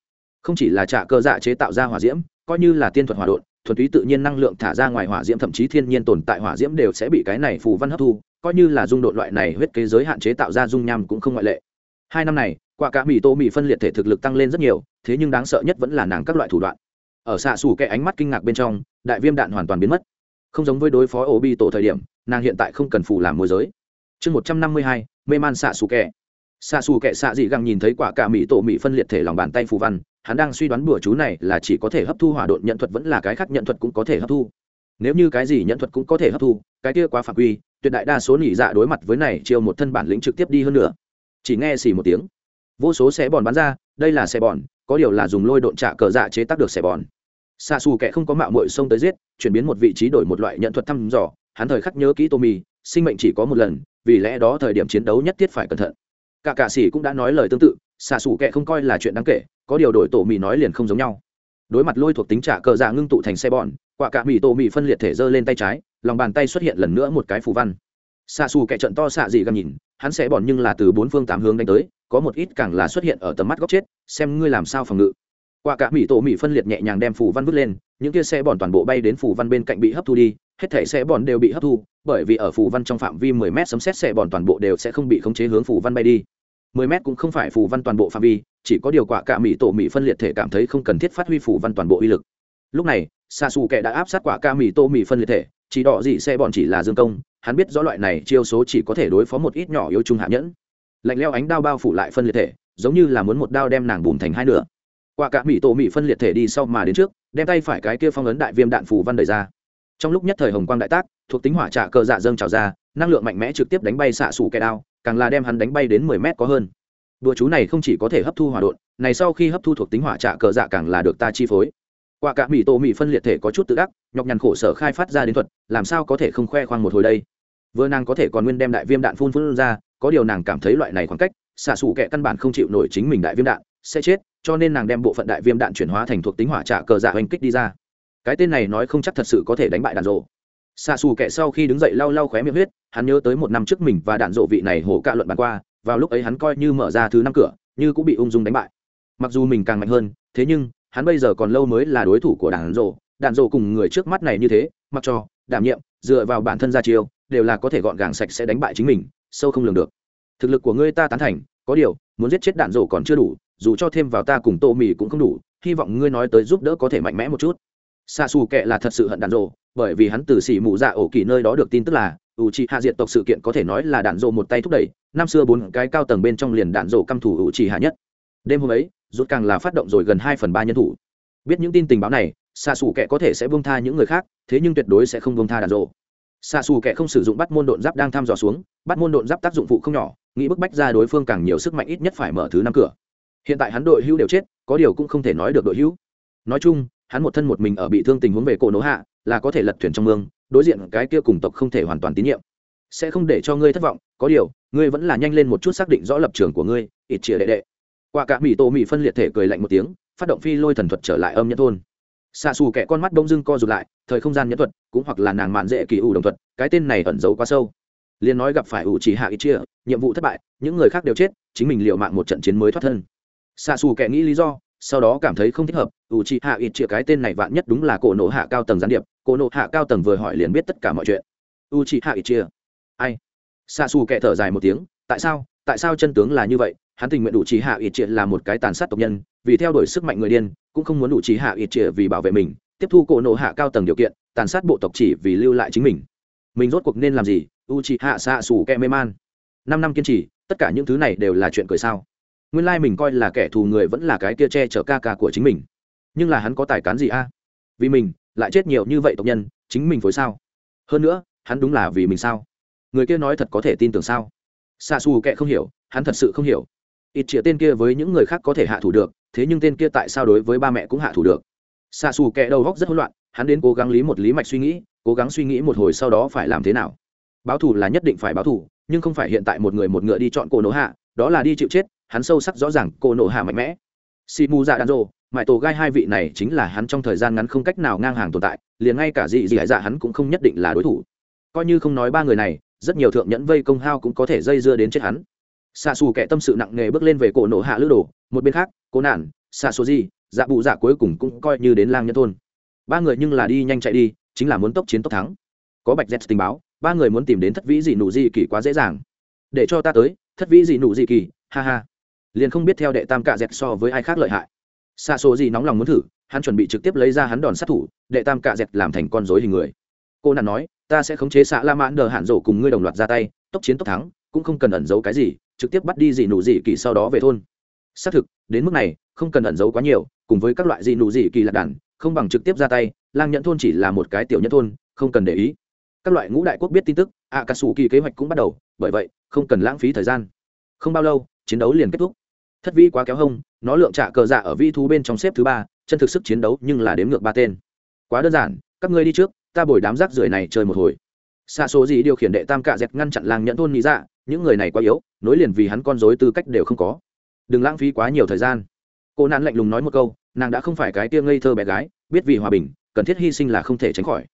Không chỉ là trả cờ dạ chế tạo ra hỏa diễm, coi như là tiên thuật hỏa độn, thuần túy tự nhiên năng lượng thả ra ngoài hỏa diễm thậm chí thiên nhiên tồn tại hỏa diễm đều sẽ bị cái này phù văn hấp thu, coi như là dung độ loại này huyết kế giới hạn chế tạo ra dung nham cũng không ngoại lệ. Hai năm này quả cả mỹ tô mỹ phân liệt thể thực lực tăng lên rất nhiều, thế nhưng đáng sợ nhất vẫn là nàng các loại thủ đoạn. Ở xạ xù kẻ ánh mắt kinh ngạc bên trong, đại viêm đạn hoàn toàn biến mất. Không giống với đối phó ô bi tổ thời điểm, nàng hiện tại không cần phù làm môi giới. Chương một trăm năm mươi hai, mê man xạ xù kẻ. Xạ xù kẻ xạ dị găng nhìn thấy quả cả mỹ tổ mỹ phân liệt thể lòng bàn tay phù văn, hắn đang suy đoán bùa chú này là chỉ có thể hấp thu hỏa độn nhận thuật vẫn là cái khác nhận thuật cũng có thể hấp thu. Nếu như cái gì nhận thuật cũng có thể hấp thu, cái kia quá phạm quy, tuyệt đại đa số nỉ dạ đối mặt với này chiêu một thân bản lĩnh trực tiếp đi hơn nữa. Chỉ nghe xì một tiếng vô số xe bòn bắn ra, đây là xe bòn, có điều là dùng lôi độn trả cờ dạ chế tác được xe bòn. Xa xù kẻ không có mạo mội xông tới giết, chuyển biến một vị trí đổi một loại nhận thuật thăm dò, hắn thời khắc nhớ kỹ tô mì sinh mệnh chỉ có một lần, vì lẽ đó thời điểm chiến đấu nhất thiết phải cẩn thận. Cả cạ sĩ cũng đã nói lời tương tự xa xù kẻ không coi là chuyện đáng kể, có điều đổi tổ mì nói liền không giống nhau. Đối mặt lôi thuộc tính trả cờ dạ ngưng tụ thành xe bòn, quả cạ mì tô mì phân liệt thể giơ lên tay trái, lòng bàn tay xuất hiện lần nữa một cái phù văn. Xa xù kẻ trận to xạ gì gầm nhìn hắn sẽ bòn nhưng là từ bốn phương tám hướng đánh tới, có một ít càng là xuất hiện ở tầm mắt góc chết, xem ngươi làm sao phòng ngự. Quả cả mỹ tổ mỹ phân liệt nhẹ nhàng đem phù văn vứt lên, những kia xe bòn toàn bộ bay đến phù văn bên cạnh bị hấp thu đi, hết thể xe bòn đều bị hấp thu, bởi vì ở phù văn trong phạm vi 10 mét sấm xét xe bòn toàn bộ đều sẽ không bị khống chế hướng phù văn bay đi. 10 mét cũng không phải phù văn toàn bộ phạm vi, chỉ có điều quả cả mỹ tổ mỹ phân liệt thể cảm thấy không cần thiết phát huy phù văn toàn bộ uy lực. Lúc này xa xù kẻ đã áp sát quả ca mỹ tô mỹ phân liệt thể, chỉ đỏ gì xe bòn chỉ là dương công hắn biết rõ loại này chiêu số chỉ có thể đối phó một ít nhỏ yêu trung hạ nhẫn. Lạnh leo ánh đao bao phủ lại phân liệt thể, giống như là muốn một đao đem nàng bùn thành hai nửa. Quả cả mỹ tổ mỹ phân liệt thể đi sau mà đến trước, đem tay phải cái kia phong ấn đại viêm đạn phủ văn đời ra. Trong lúc nhất thời hồng quang đại tác, thuộc tính hỏa trả cờ dạ dâng trào ra, năng lượng mạnh mẽ trực tiếp đánh bay xạ xù kẻ đao, càng là đem hắn đánh bay đến mười mét có hơn. Đùa chú này không chỉ có thể hấp thu hỏa độn, này sau khi hấp thu thuộc tính hỏa trả cờ dạ càng là được ta chi phối quả cả mỹ tổ mỹ phân liệt thể có chút tự ác, nhọc nhằn khổ sở khai phát ra đến thuật, làm sao có thể không khoe khoang một hồi đây? Vừa nàng có thể còn nguyên đem đại viêm đạn phun phun ra, có điều nàng cảm thấy loại này khoảng cách, xả sủ kệ căn bản không chịu nổi chính mình đại viêm đạn, sẽ chết, cho nên nàng đem bộ phận đại viêm đạn chuyển hóa thành thuộc tính hỏa trả cờ dạ hành kích đi ra. Cái tên này nói không chắc thật sự có thể đánh bại đạn rộ. Xạ xù kệ sau khi đứng dậy lau lau khóe miệng huyết, hắn nhớ tới một năm trước mình và đạn rộ vị này hổ cạ luận bàn qua, vào lúc ấy hắn coi như mở ra thứ năm cửa, như cũng bị ung dung đánh bại. Mặc dù mình càng mạnh hơn, thế nhưng hắn bây giờ còn lâu mới là đối thủ của đàn rộ. Đàn rộ cùng người trước mắt này như thế, mặc cho, đảm nhiệm, dựa vào bản thân ra chiêu, đều là có thể gọn gàng sạch sẽ đánh bại chính mình, sâu không lường được. Thực lực của ngươi ta tán thành, có điều, muốn giết chết đạn rổ còn chưa đủ, dù cho thêm vào ta cùng tô mì cũng không đủ, hy vọng ngươi nói tới giúp đỡ có thể mạnh mẽ một chút. Xa xù kệ là thật sự hận đạn rổ bởi vì hắn từ xỉ mụ dạ ổ kỳ nơi đó được tin tức là u chi hạ diệt tộc sự kiện có thể nói là đạn rổ một tay thúc đẩy, năm xưa bốn cái cao tầng bên trong liền đạn rổ căm thủ u chi hạ nhất. Đêm hôm ấy rút càng là phát động rồi gần hai phần ba nhân thủ. Biết những tin tình báo này xa xù Kẻ có thể sẽ buông tha những người khác, thế nhưng tuyệt đối sẽ không buông tha Đàn Dỗ. xa xù Kẻ không sử dụng bắt môn độn giáp đang thăm dò xuống, bắt môn độn giáp tác dụng phụ không nhỏ, nghĩ bức bách ra đối phương càng nhiều sức mạnh ít nhất phải mở thứ năm cửa. Hiện tại hắn đội hữu đều chết, có điều cũng không thể nói được đội hữu. Nói chung, hắn một thân một mình ở bị thương tình huống về cổ nỗ hạ, là có thể lật thuyền trong mương, đối diện cái kia cùng tộc không thể hoàn toàn tín nhiệm. Sẽ không để cho ngươi thất vọng, có điều, ngươi vẫn là nhanh lên một chút xác định rõ lập trường của ngươi, ít chĩa đệ đệ qua cả mỹ tô mỹ phân liệt thể cười lạnh một tiếng, phát động phi lôi thần thuật trở lại âm nhân thôn. Xạ xù kẻ con mắt đông dưng co rụt lại, thời không gian nhẫn thuật, cũng hoặc là nàng mạn dễ kỳ ủ đồng thuật, cái tên này ẩn giấu quá sâu. Liền nói gặp phải ủ chỉ hạ ít chia, nhiệm vụ thất bại, những người khác đều chết, chính mình liệu mạng một trận chiến mới thoát thân. Xạ xù kẻ nghĩ lý do, sau đó cảm thấy không thích hợp, ủ chỉ hạ ít chia cái tên này vạn nhất đúng là cổ nộ hạ cao tầng gián điệp, cổ nộ hạ cao tầng vừa hỏi liền biết tất cả mọi chuyện. U chỉ hạ ít chia. Ai? Xạ xù kẻ thở dài một tiếng, tại sao? Tại sao chân tướng là như vậy? Hắn tình nguyện đủ trí hạ ít Triệt là một cái tàn sát tộc nhân, vì theo đuổi sức mạnh người điên, cũng không muốn đủ trí hạ ít Triệt vì bảo vệ mình, tiếp thu cổ nộ hạ cao tầng điều kiện, tàn sát bộ tộc chỉ vì lưu lại chính mình. Mình rốt cuộc nên làm gì? U trí hạ xạ xù kẹ mê man năm năm kiên trì, tất cả những thứ này đều là chuyện cười sao? Nguyên lai mình coi là kẻ thù người vẫn là cái kia che chở ca ca của chính mình. Nhưng là hắn có tài cán gì a? Vì mình, lại chết nhiều như vậy tộc nhân, chính mình phối sao? Hơn nữa, hắn đúng là vì mình sao? Người kia nói thật có thể tin tưởng sao? Xa xù kệ không hiểu, hắn thật sự không hiểu ít chĩa tên kia với những người khác có thể hạ thủ được, thế nhưng tên kia tại sao đối với ba mẹ cũng hạ thủ được? Xa xù kẹ đầu góc rất hỗn loạn, hắn đến cố gắng lý một lý mạch suy nghĩ, cố gắng suy nghĩ một hồi sau đó phải làm thế nào? Báo thù là nhất định phải báo thù, nhưng không phải hiện tại một người một ngựa đi chọn cổ nổ hạ, đó là đi chịu chết, hắn sâu sắc rõ ràng cổ nổ hạ mạnh mẽ. Si mu dạ đàn rô mãi tổ gai hai vị này chính là hắn trong thời gian ngắn không cách nào ngang hàng tồn tại, liền ngay cả dị dị hải dạ hắn cũng không nhất định là đối thủ. Coi như không nói ba người này, rất nhiều thượng nhẫn vây công hao cũng có thể dây dưa đến chết hắn xa xù kẻ tâm sự nặng nề bước lên về cổ nổ hạ lữ đồ, một bên khác, cố nản xa số gì dạ bụ dạ cuối cùng cũng coi như đến lang nhân thôn. Ba người nhưng là đi nhanh chạy đi, chính là muốn tốc chiến tốc thắng. Có bạch z tình báo, ba người muốn tìm đến thất vĩ dị nụ dị kỳ quá dễ dàng. Để cho ta tới, thất vĩ dị nụ dị kỳ, ha ha. Liền không biết theo đệ tam cạ dẹt so với ai khác lợi hại. Xa số gì nóng lòng muốn thử, hắn chuẩn bị trực tiếp lấy ra hắn đòn sát thủ, đệ tam cạ dẹt làm thành con dối hình người. Cô nạn nói, ta sẽ khống chế xạ la mãn đờ hạn rổ cùng ngươi đồng loạt ra tay, tốc chiến tốc thắng, cũng không cần ẩn giấu cái gì trực tiếp bắt đi dị nụ dị kỳ sau đó về thôn. Xác thực, đến mức này, không cần ẩn giấu quá nhiều, cùng với các loại dị nụ dị kỳ lạc đàn, không bằng trực tiếp ra tay, lang nhẫn thôn chỉ là một cái tiểu nhẫn thôn, không cần để ý. Các loại ngũ đại quốc biết tin tức ạ cà sủ kỳ kế hoạch cũng bắt đầu, bởi vậy, không cần lãng phí thời gian. Không bao lâu, chiến đấu liền kết thúc. Thất vĩ quá kéo hông, nó lượng trả cờ dạ ở vi thú bên trong xếp thứ ba, chân thực sức chiến đấu nhưng là đếm ngược ba tên. Quá đơn giản, các ngươi đi trước, ta bồi đám rác rưởi này chơi một hồi. Xa số gì điều khiển đệ tam cạ dẹt ngăn chặn lang nhẫn thôn nghĩ dạ những người này quá yếu, nối liền vì hắn con dối tư cách đều không có. Đừng lãng phí quá nhiều thời gian. Cô nạn lạnh lùng nói một câu, nàng đã không phải cái tia ngây thơ bé gái, biết vì hòa bình, cần thiết hy sinh là không thể tránh khỏi.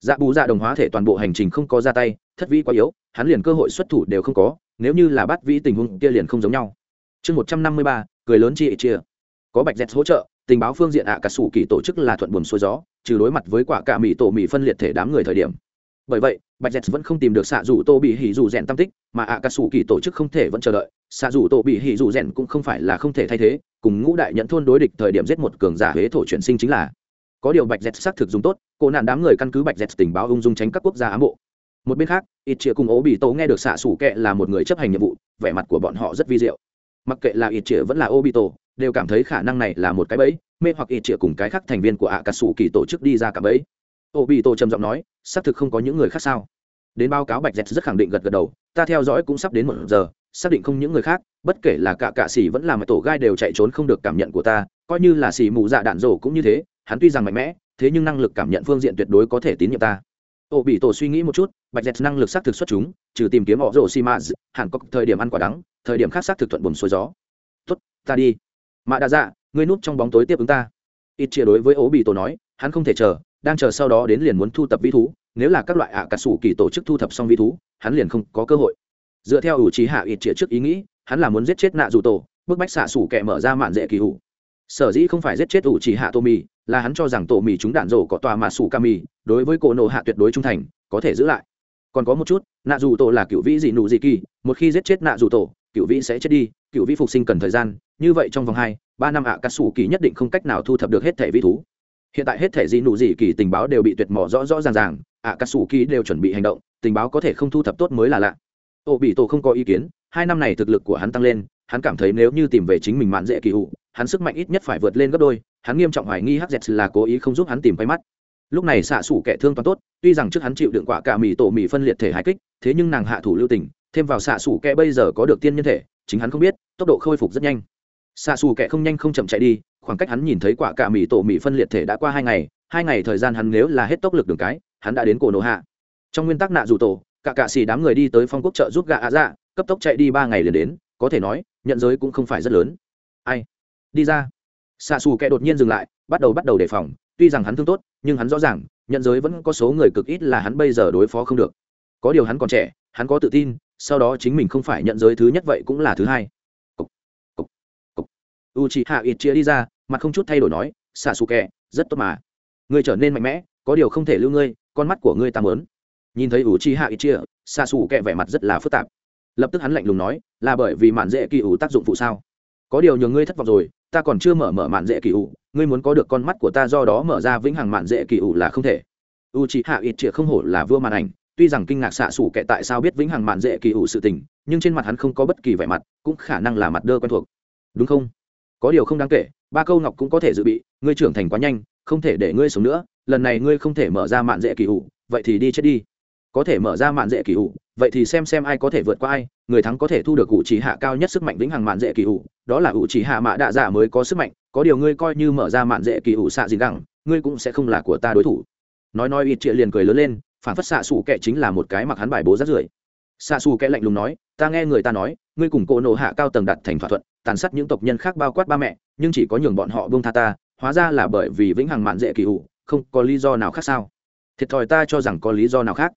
Dạ bù dạ đồng hóa thể toàn bộ hành trình không có ra tay, thất vĩ quá yếu, hắn liền cơ hội xuất thủ đều không có, nếu như là bắt vĩ tình huống kia liền không giống nhau. Chương một trăm năm mươi ba, cười lớn chi chia. Có bạch dẹt hỗ trợ, tình báo phương diện ạ cả sủ kỳ tổ chức là thuận buồm xuôi gió, trừ đối mặt với quả cả mỹ tổ mỹ phân liệt thể đám người thời điểm. Bởi vậy bạch dẹt vẫn không tìm được xạ dù tô bị hỉ dù rèn tam tích, mà ạ cà sủ kỳ tổ chức không thể vẫn chờ đợi. Xạ dù tô bị hỉ dù rèn cũng không phải là không thể thay thế, cùng ngũ đại nhận thôn đối địch thời điểm giết một cường giả huế thổ chuyển sinh chính là. Có điều bạch dẹt xác thực dùng tốt, cô nạn đám người căn cứ bạch dẹt tình báo ung dung tránh các quốc gia ám bộ. Một bên khác, ít chĩa cùng ố bị tố nghe được xạ xủ kệ là một người chấp hành nhiệm vụ, vẻ mặt của bọn họ rất vi diệu. Mặc kệ là ít chĩa vẫn là ô bị tổ đều cảm thấy khả năng này là một cái bẫy, mê hoặc ít chĩa cùng cái khác thành viên của ạ cà sủ kỳ tổ chức đi ra cả bẫy ô bị tổ trầm giọng nói, xác thực không có những người khác sao? Đến báo cáo bạch dẹt rất khẳng định gật gật đầu, ta theo dõi cũng sắp đến một giờ, xác định không những người khác, bất kể là cả cạ xỉ vẫn là mặt tổ gai đều chạy trốn không được cảm nhận của ta, coi như là xỉ mù dạ đạn rổ cũng như thế, hắn tuy rằng mạnh mẽ, thế nhưng năng lực cảm nhận phương diện tuyệt đối có thể tín nhiệm ta. Ô bị tổ suy nghĩ một chút, bạch dẹt năng lực xác thực xuất chúng, trừ tìm kiếm họ rổ xi mã hẳn có thời điểm ăn quả đắng, thời điểm khác xác thực thuận buồn xuôi gió. Tốt, ta đi. Mạ đa dạ ngươi núp trong bóng tối tiếp ứng ta. Ít chia đối với ố bị tổ nói, hắn không thể chờ đang chờ sau đó đến liền muốn thu tập vĩ thú nếu là các loại ạ à cà sủ kỳ tổ chức thu thập xong vĩ thú hắn liền không có cơ hội. Dựa theo ủ trí hạ ít chia trước ý nghĩ hắn là muốn giết chết nạ dù tổ bức bách xạ sủ kẻ mở ra mạn dễ kỳ hủ. Sở dĩ không phải giết chết ủ trí hạ tô mì là hắn cho rằng tổ mì chúng đạn rổ có tòa mà sủ ca mì đối với cổ nộ hạ tuyệt đối trung thành có thể giữ lại. Còn có một chút nạ dù tổ là cựu vĩ dị nụ dị kỳ một khi giết chết nạ dù tổ cựu vĩ sẽ chết đi cựu vĩ phục sinh cần thời gian như vậy trong vòng hai ba năm ạ à, cà sủ kỳ nhất định không cách nào thu thập được hết thẻ vĩ thú hiện tại hết thể gì nụ gì kỳ tình báo đều bị tuyệt mỏ rõ rõ ràng ràng ạ à, cà sủ kỳ đều chuẩn bị hành động tình báo có thể không thu thập tốt mới là lạ. Ô bị tổ không có ý kiến hai năm này thực lực của hắn tăng lên hắn cảm thấy nếu như tìm về chính mình mạn dễ kỳ hụ hắn sức mạnh ít nhất phải vượt lên gấp đôi hắn nghiêm trọng hoài nghi hz là cố ý không giúp hắn tìm quay mắt. Lúc này xạ xủ kẻ thương toàn tốt tuy rằng trước hắn chịu đựng quả cả mì tổ mì phân liệt thể hài kích thế nhưng nàng hạ thủ lưu tình thêm vào xạ xủ kẻ bây giờ có được tiên nhân thể chính hắn không biết tốc độ khôi phục rất nhanh. Xạ xù kẻ không nhanh không chậm chạy đi khoảng cách hắn nhìn thấy quả cả mì tổ mì phân liệt thể đã qua hai ngày hai ngày thời gian hắn nếu là hết tốc lực đường cái, hắn đã đến cổ nổ hạ. Trong nguyên tắc nạ dù tổ, cả cạ xì đám người đi tới phong quốc trợ giúp gạ ạ dạ cấp tốc chạy đi ba ngày liền đến, có thể nói, nhận giới cũng không phải rất lớn. Ai? Đi ra. Xạ xù kẻ đột nhiên dừng lại, bắt đầu bắt đầu đề phòng, tuy rằng hắn thương tốt, nhưng hắn rõ ràng, nhận giới vẫn có số người cực ít là hắn bây giờ đối phó không được. Có điều hắn còn trẻ, hắn có tự tin, sau đó chính mình không phải nhận giới thứ nhất vậy cũng là thứ hai u chị hạ ít chia đi ra, mặt không chút thay đổi nói, xạ xù kẹ rất tốt mà. Ngươi trở nên mạnh mẽ, có điều không thể lưu ngươi, con mắt của ngươi ta mớn. Nhìn thấy u chị hạ ít chia, xạ xù kẹ vẻ mặt rất là phức tạp. Lập tức hắn lạnh lùng nói, là bởi vì mạn dễ kỳ ủ tác dụng phụ sao? Có điều nhường ngươi thất vọng rồi, ta còn chưa mở mở mạn dễ kỳ ủ, ngươi muốn có được con mắt của ta do đó mở ra vĩnh hằng mạn dễ kỳ ủ là không thể. U c h hạ ít chia không hổ là vua màn ảnh, tuy rằng kinh ngạc xạ xù kệ tại sao biết vĩnh hằng mạn dễ kỳ ủ sự tình, nhưng trên mặt hắn không có bất kỳ vẻ mặt, cũng khả năng là mặt đơ quen thuộc. Đúng không? Có điều không đáng kể, ba câu ngọc cũng có thể dự bị, ngươi trưởng thành quá nhanh, không thể để ngươi sống nữa, lần này ngươi không thể mở ra mạn dễ kỳ ủ vậy thì đi chết đi. Có thể mở ra mạn dễ kỳ ủ vậy thì xem xem ai có thể vượt qua ai, người thắng có thể thu được ủ chỉ hạ cao nhất sức mạnh vĩnh hằng mạn dễ kỳ ủ đó là ủ chỉ hạ mạ đạ giả mới có sức mạnh, có điều ngươi coi như mở ra mạn dễ kỳ ủ xạ gì gẳng, ngươi cũng sẽ không là của ta đối thủ. Nói nói ít trịa liền cười lớn lên, phản phất xạ xù kệ chính là một cái mặc hắn bài bố rất rưởi xa xù kệ lạnh lùng nói, ta nghe người ta nói, ngươi cùng cô nộ hạ cao tầng đặt thành thỏa thuận, tàn sát những tộc nhân khác bao quát ba mẹ, nhưng chỉ có nhường bọn họ buông tha ta, hóa ra là bởi vì vĩnh hằng mạn dễ kỳ ủ, không có lý do nào khác sao? Thiệt thòi ta cho rằng có lý do nào khác.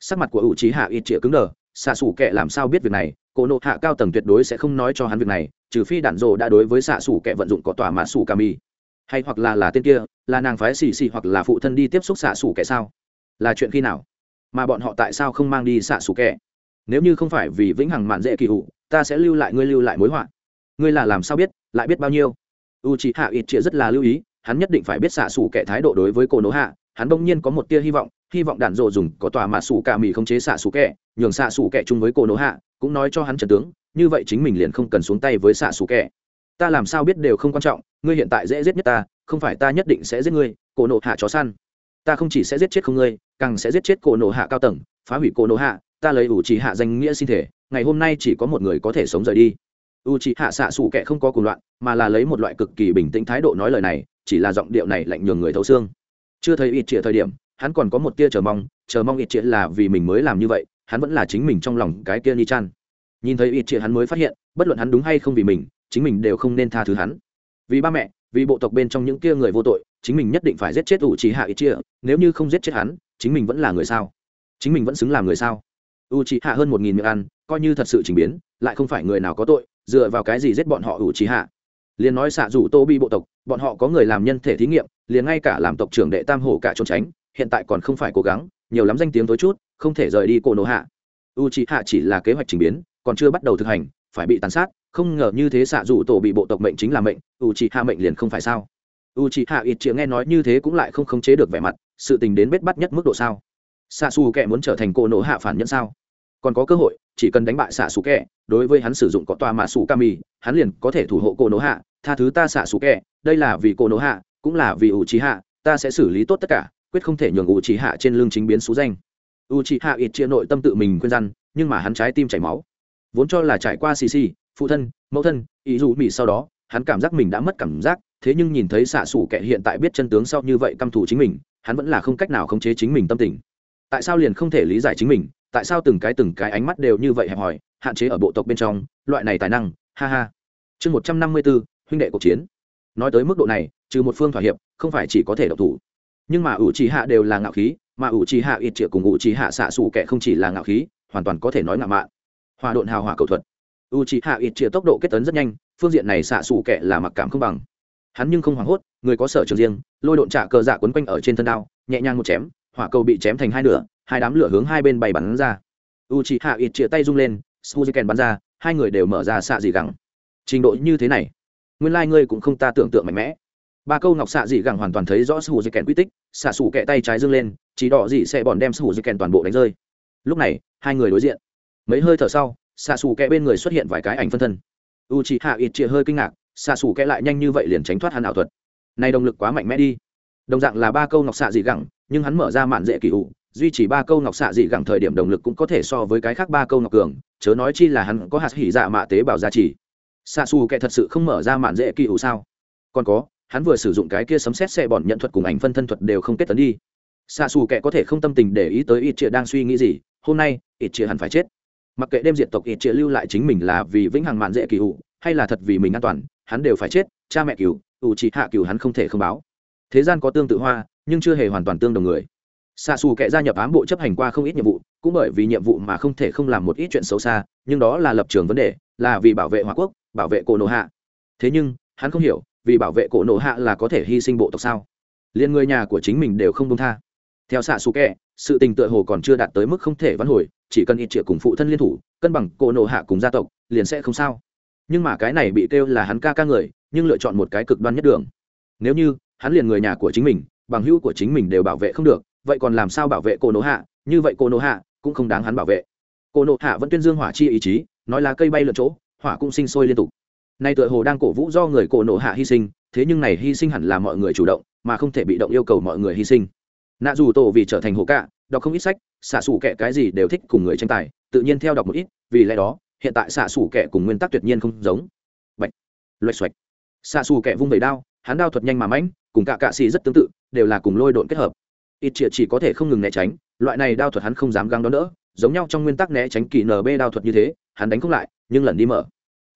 Sắc mặt của ủ trí hạ ít chĩa cứng đờ xạ xù kệ làm sao biết việc này cổ nộ hạ cao tầng tuyệt đối sẽ không nói cho hắn việc này, trừ phi đạn dộ đã đối với xạ xù kệ vận dụng có tòa mã xù cà mi. Hay hoặc là là tên kia, là nàng phái xì xì hoặc là phụ thân đi tiếp xúc xạ xù kệ sao? Là chuyện khi nào? Mà bọn họ tại sao không mang đi xạ xù kệ nếu như không phải vì vĩnh hằng mạn dễ kỳ hụ ta sẽ lưu lại ngươi lưu lại mối họa. Ngươi là làm sao biết, lại biết bao nhiêu? U chị hạ ít chĩa rất là lưu ý, hắn nhất định phải biết xạ xủ kệ thái độ đối với cổ nộ hạ, hắn bỗng nhiên có một tia hy vọng hy vọng đạn dộ dùng có tòa mà sủ cả mì không chế xạ sủ kẻ, nhường xạ sủ kẻ chung với cô nỗ hạ, cũng nói cho hắn trần tướng, như vậy chính mình liền không cần xuống tay với xạ sủ kẻ. Ta làm sao biết đều không quan trọng, ngươi hiện tại dễ giết nhất ta, không phải ta nhất định sẽ giết ngươi, cổ nộ hạ chó săn. Ta không chỉ sẽ giết chết không ngươi, càng sẽ giết chết cổ nộ hạ cao tầng, phá hủy cổ nộ hạ ta lấy ủ trì hạ danh nghĩa xin thể, ngày hôm nay chỉ có một người có thể sống rời đi. U trì hạ xạ xù kệ không có cùng loạn, mà là lấy một loại cực kỳ bình tĩnh thái độ nói lời này, chỉ là giọng điệu này lạnh nhường người thấu xương. Chưa thấy ít trịa thời điểm, hắn còn có một tia chờ mong chờ mong ít trịa là vì mình mới làm như vậy, hắn vẫn là chính mình trong lòng cái kia ni chan nhìn thấy ít trịa hắn mới phát hiện, bất luận hắn đúng hay không vì mình, chính mình đều không nên tha thứ hắn. Vì ba mẹ, vì bộ tộc bên trong những kia người vô tội, chính mình nhất định phải giết chết ủ trì hạ ít trịa, nếu như không giết chết hắn, chính mình vẫn là người sao? Chính mình vẫn xứng làm người sao? U trí hạ hơn một nghìn miệng ăn, coi như thật sự trình biến, lại không phải người nào có tội, dựa vào cái gì giết bọn họ ủ trí hạ liền nói xạ rủ tô bi bộ tộc, bọn họ có người làm nhân thể thí nghiệm, liền ngay cả làm tộc trưởng đệ tam hổ cả trốn tránh, hiện tại còn không phải cố gắng, nhiều lắm danh tiếng tối chút, không thể rời đi cổ nổ hạ. U c hạ chỉ là kế hoạch trình biến, còn chưa bắt đầu thực hành, phải bị tàn sát, không ngờ như thế xạ rủ tổ bị bộ tộc mệnh chính là mệnh u c hạ mệnh liền không phải sao? U c hạ ít chĩa nghe nói như thế cũng lại không khống chế được vẻ mặt, sự tình đến bết bắt nhất mức độ sao? Xạ xù kẻ muốn trở thành cô nổ hạ phản nhân sao? Còn có cơ hội, chỉ cần đánh bại xạ xù kẻ, đối với hắn sử dụng có tòa mạ xù kami hắn liền có thể thủ hộ cô nổ hạ. Tha thứ ta xạ xù kẻ, đây là vì cô nổ hạ, cũng là vì u trí hạ, ta sẽ xử lý tốt tất cả, quyết không thể nhường u trí hạ trên lưng chính biến xú danh. U trí hạ ít chia nội tâm tự mình khuyên răn, nhưng mà hắn trái tim chảy máu. Vốn cho là trải qua xì xì, phụ thân, mẫu thân, ý dù mỹ sau đó, hắn cảm giác mình đã mất cảm giác, thế nhưng nhìn thấy xạ xù kệ hiện tại biết chân tướng sau như vậy căm thù chính mình, hắn vẫn là không cách nào khống chế chính mình tâm tình tại sao liền không thể lý giải chính mình, tại sao từng cái từng cái ánh mắt đều như vậy hẹp hòi, hạn chế ở bộ tộc bên trong, loại này tài năng, ha ha. Chương một trăm năm mươi bốn, huynh đệ cuộc chiến. Nói tới mức độ này, trừ một phương thỏa hiệp, không phải chỉ có thể độc thủ. Nhưng mà ủ trì hạ đều là ngạo khí, mà ủ trì hạ ít triệu cùng ủ trì hạ xạ xù kẻ không chỉ là ngạo khí, hoàn toàn có thể nói ngạo mạn. Hòa độn hào hỏa cầu thuật. U trì hạ ít triệu tốc độ kết tấn rất nhanh, phương diện này xạ xù kẻ là mặc cảm không bằng. Hắn nhưng không hoảng hốt, người có sở trường riêng, lôi độn trả cờ dạ quấn quanh ở trên thân đao, nhẹ nhàng một chém hỏa cầu bị chém thành hai nửa, hai đám lửa hướng hai bên bay bắn ra. U c h hạ ít tay rung lên suzuken bắn ra, hai người đều mở ra xạ dị gẳng. Trình độ như thế này, nguyên lai、like、ngươi cũng không ta tưởng tượng mạnh mẽ. Ba câu ngọc xạ dị gẳng hoàn toàn thấy rõ suzuken quy tích, xạ xù kẹ tay trái dâng lên, chỉ đỏ dị sẽ bọn đem suzuken toàn bộ đánh rơi. Lúc này, hai người đối diện. Mấy hơi thở sau, xạ xù kẹ bên người xuất hiện vài cái ảnh phân thân. U c h hạ ít hơi kinh ngạc, xạ xù kẹ lại nhanh như vậy liền tránh thoát hắn ảo thuật. Này động lực quá mạnh mẽ đi. Đồng dạng là ba câu ngọc xạ dị gẳng nhưng hắn mở ra mạn dễ kỳ ủ duy trì ba câu ngọc xạ dị gẳng thời điểm động lực cũng có thể so với cái khác ba câu ngọc cường, chớ nói chi là hắn có hạt hỉ dạ mạ tế bào giá trị xạ xù kệ thật sự không mở ra mạn dễ kỳ ủ sao? Còn có, hắn vừa sử dụng cái kia sấm xét xe bọn nhận thuật cùng ảnh phân thân thuật đều không kết tấn đi. Xạ xù kệ có thể không tâm tình để ý tới ít chia đang suy nghĩ gì, hôm nay ít chia hẳn phải chết. Mặc kệ đêm diện tộc ít chia lưu lại chính mình là vì vĩnh hằng mạn dễ kỳ ủ hay là thật vì mình an toàn, hắn đều phải chết, cha mẹ cừu, ủ chỉ hạ cừu hắn không thể không báo. Thế gian có tương tự hoa nhưng chưa hề hoàn toàn tương đồng người. Xa xù kệ gia nhập ám bộ chấp hành qua không ít nhiệm vụ, cũng bởi vì nhiệm vụ mà không thể không làm một ít chuyện xấu xa, nhưng đó là lập trường vấn đề, là vì bảo vệ hòa quốc, bảo vệ cổ nộ hạ. Thế nhưng, hắn không hiểu, vì bảo vệ cổ nộ hạ là có thể hy sinh bộ tộc sao? Liền người nhà của chính mình đều không công tha. Theo xạ xù kệ sự tình tựa hồ còn chưa đạt tới mức không thể vãn hồi, chỉ cần ít triệu cùng phụ thân liên thủ, cân bằng cổ nộ hạ cùng gia tộc, liền sẽ không sao. Nhưng mà cái này bị kêu là hắn ca ca người, nhưng lựa chọn một cái cực đoan nhất đường. Nếu như, hắn liền người nhà của chính mình bằng hữu của chính mình đều bảo vệ không được, vậy còn làm sao bảo vệ cô nỗ hạ? Như vậy cô nỗ hạ cũng không đáng hắn bảo vệ. Cô nỗ hạ vẫn tuyên dương hỏa chi ý chí, nói là cây bay lượn chỗ, hỏa cũng sinh sôi liên tục. Nay tựa hồ đang cổ vũ do người cổ nô hạ hy sinh, thế nhưng này hy sinh hẳn là mọi người chủ động, mà không thể bị động yêu cầu mọi người hy sinh. Nạ dù tổ vì trở thành hồ cạ, đọc không ít sách, xạ xủ kệ cái gì đều thích cùng người tranh tài, tự nhiên theo đọc một ít, vì lẽ đó, hiện tại xạ xủ kệ cùng nguyên tắc tuyệt nhiên không giống. Bạch, loạch xoạch. Xạ xù kẻ vung vẩy đao, hắn đao thuật nhanh mà mãnh, cùng cả cạ xì rất tương tự đều là cùng lôi độn kết hợp. Ít triệt chỉ có thể không ngừng né tránh, loại này đao thuật hắn không dám găng đón đỡ, giống nhau trong nguyên tắc né tránh kỳ nb đao thuật như thế, hắn đánh không lại, nhưng lần đi mở.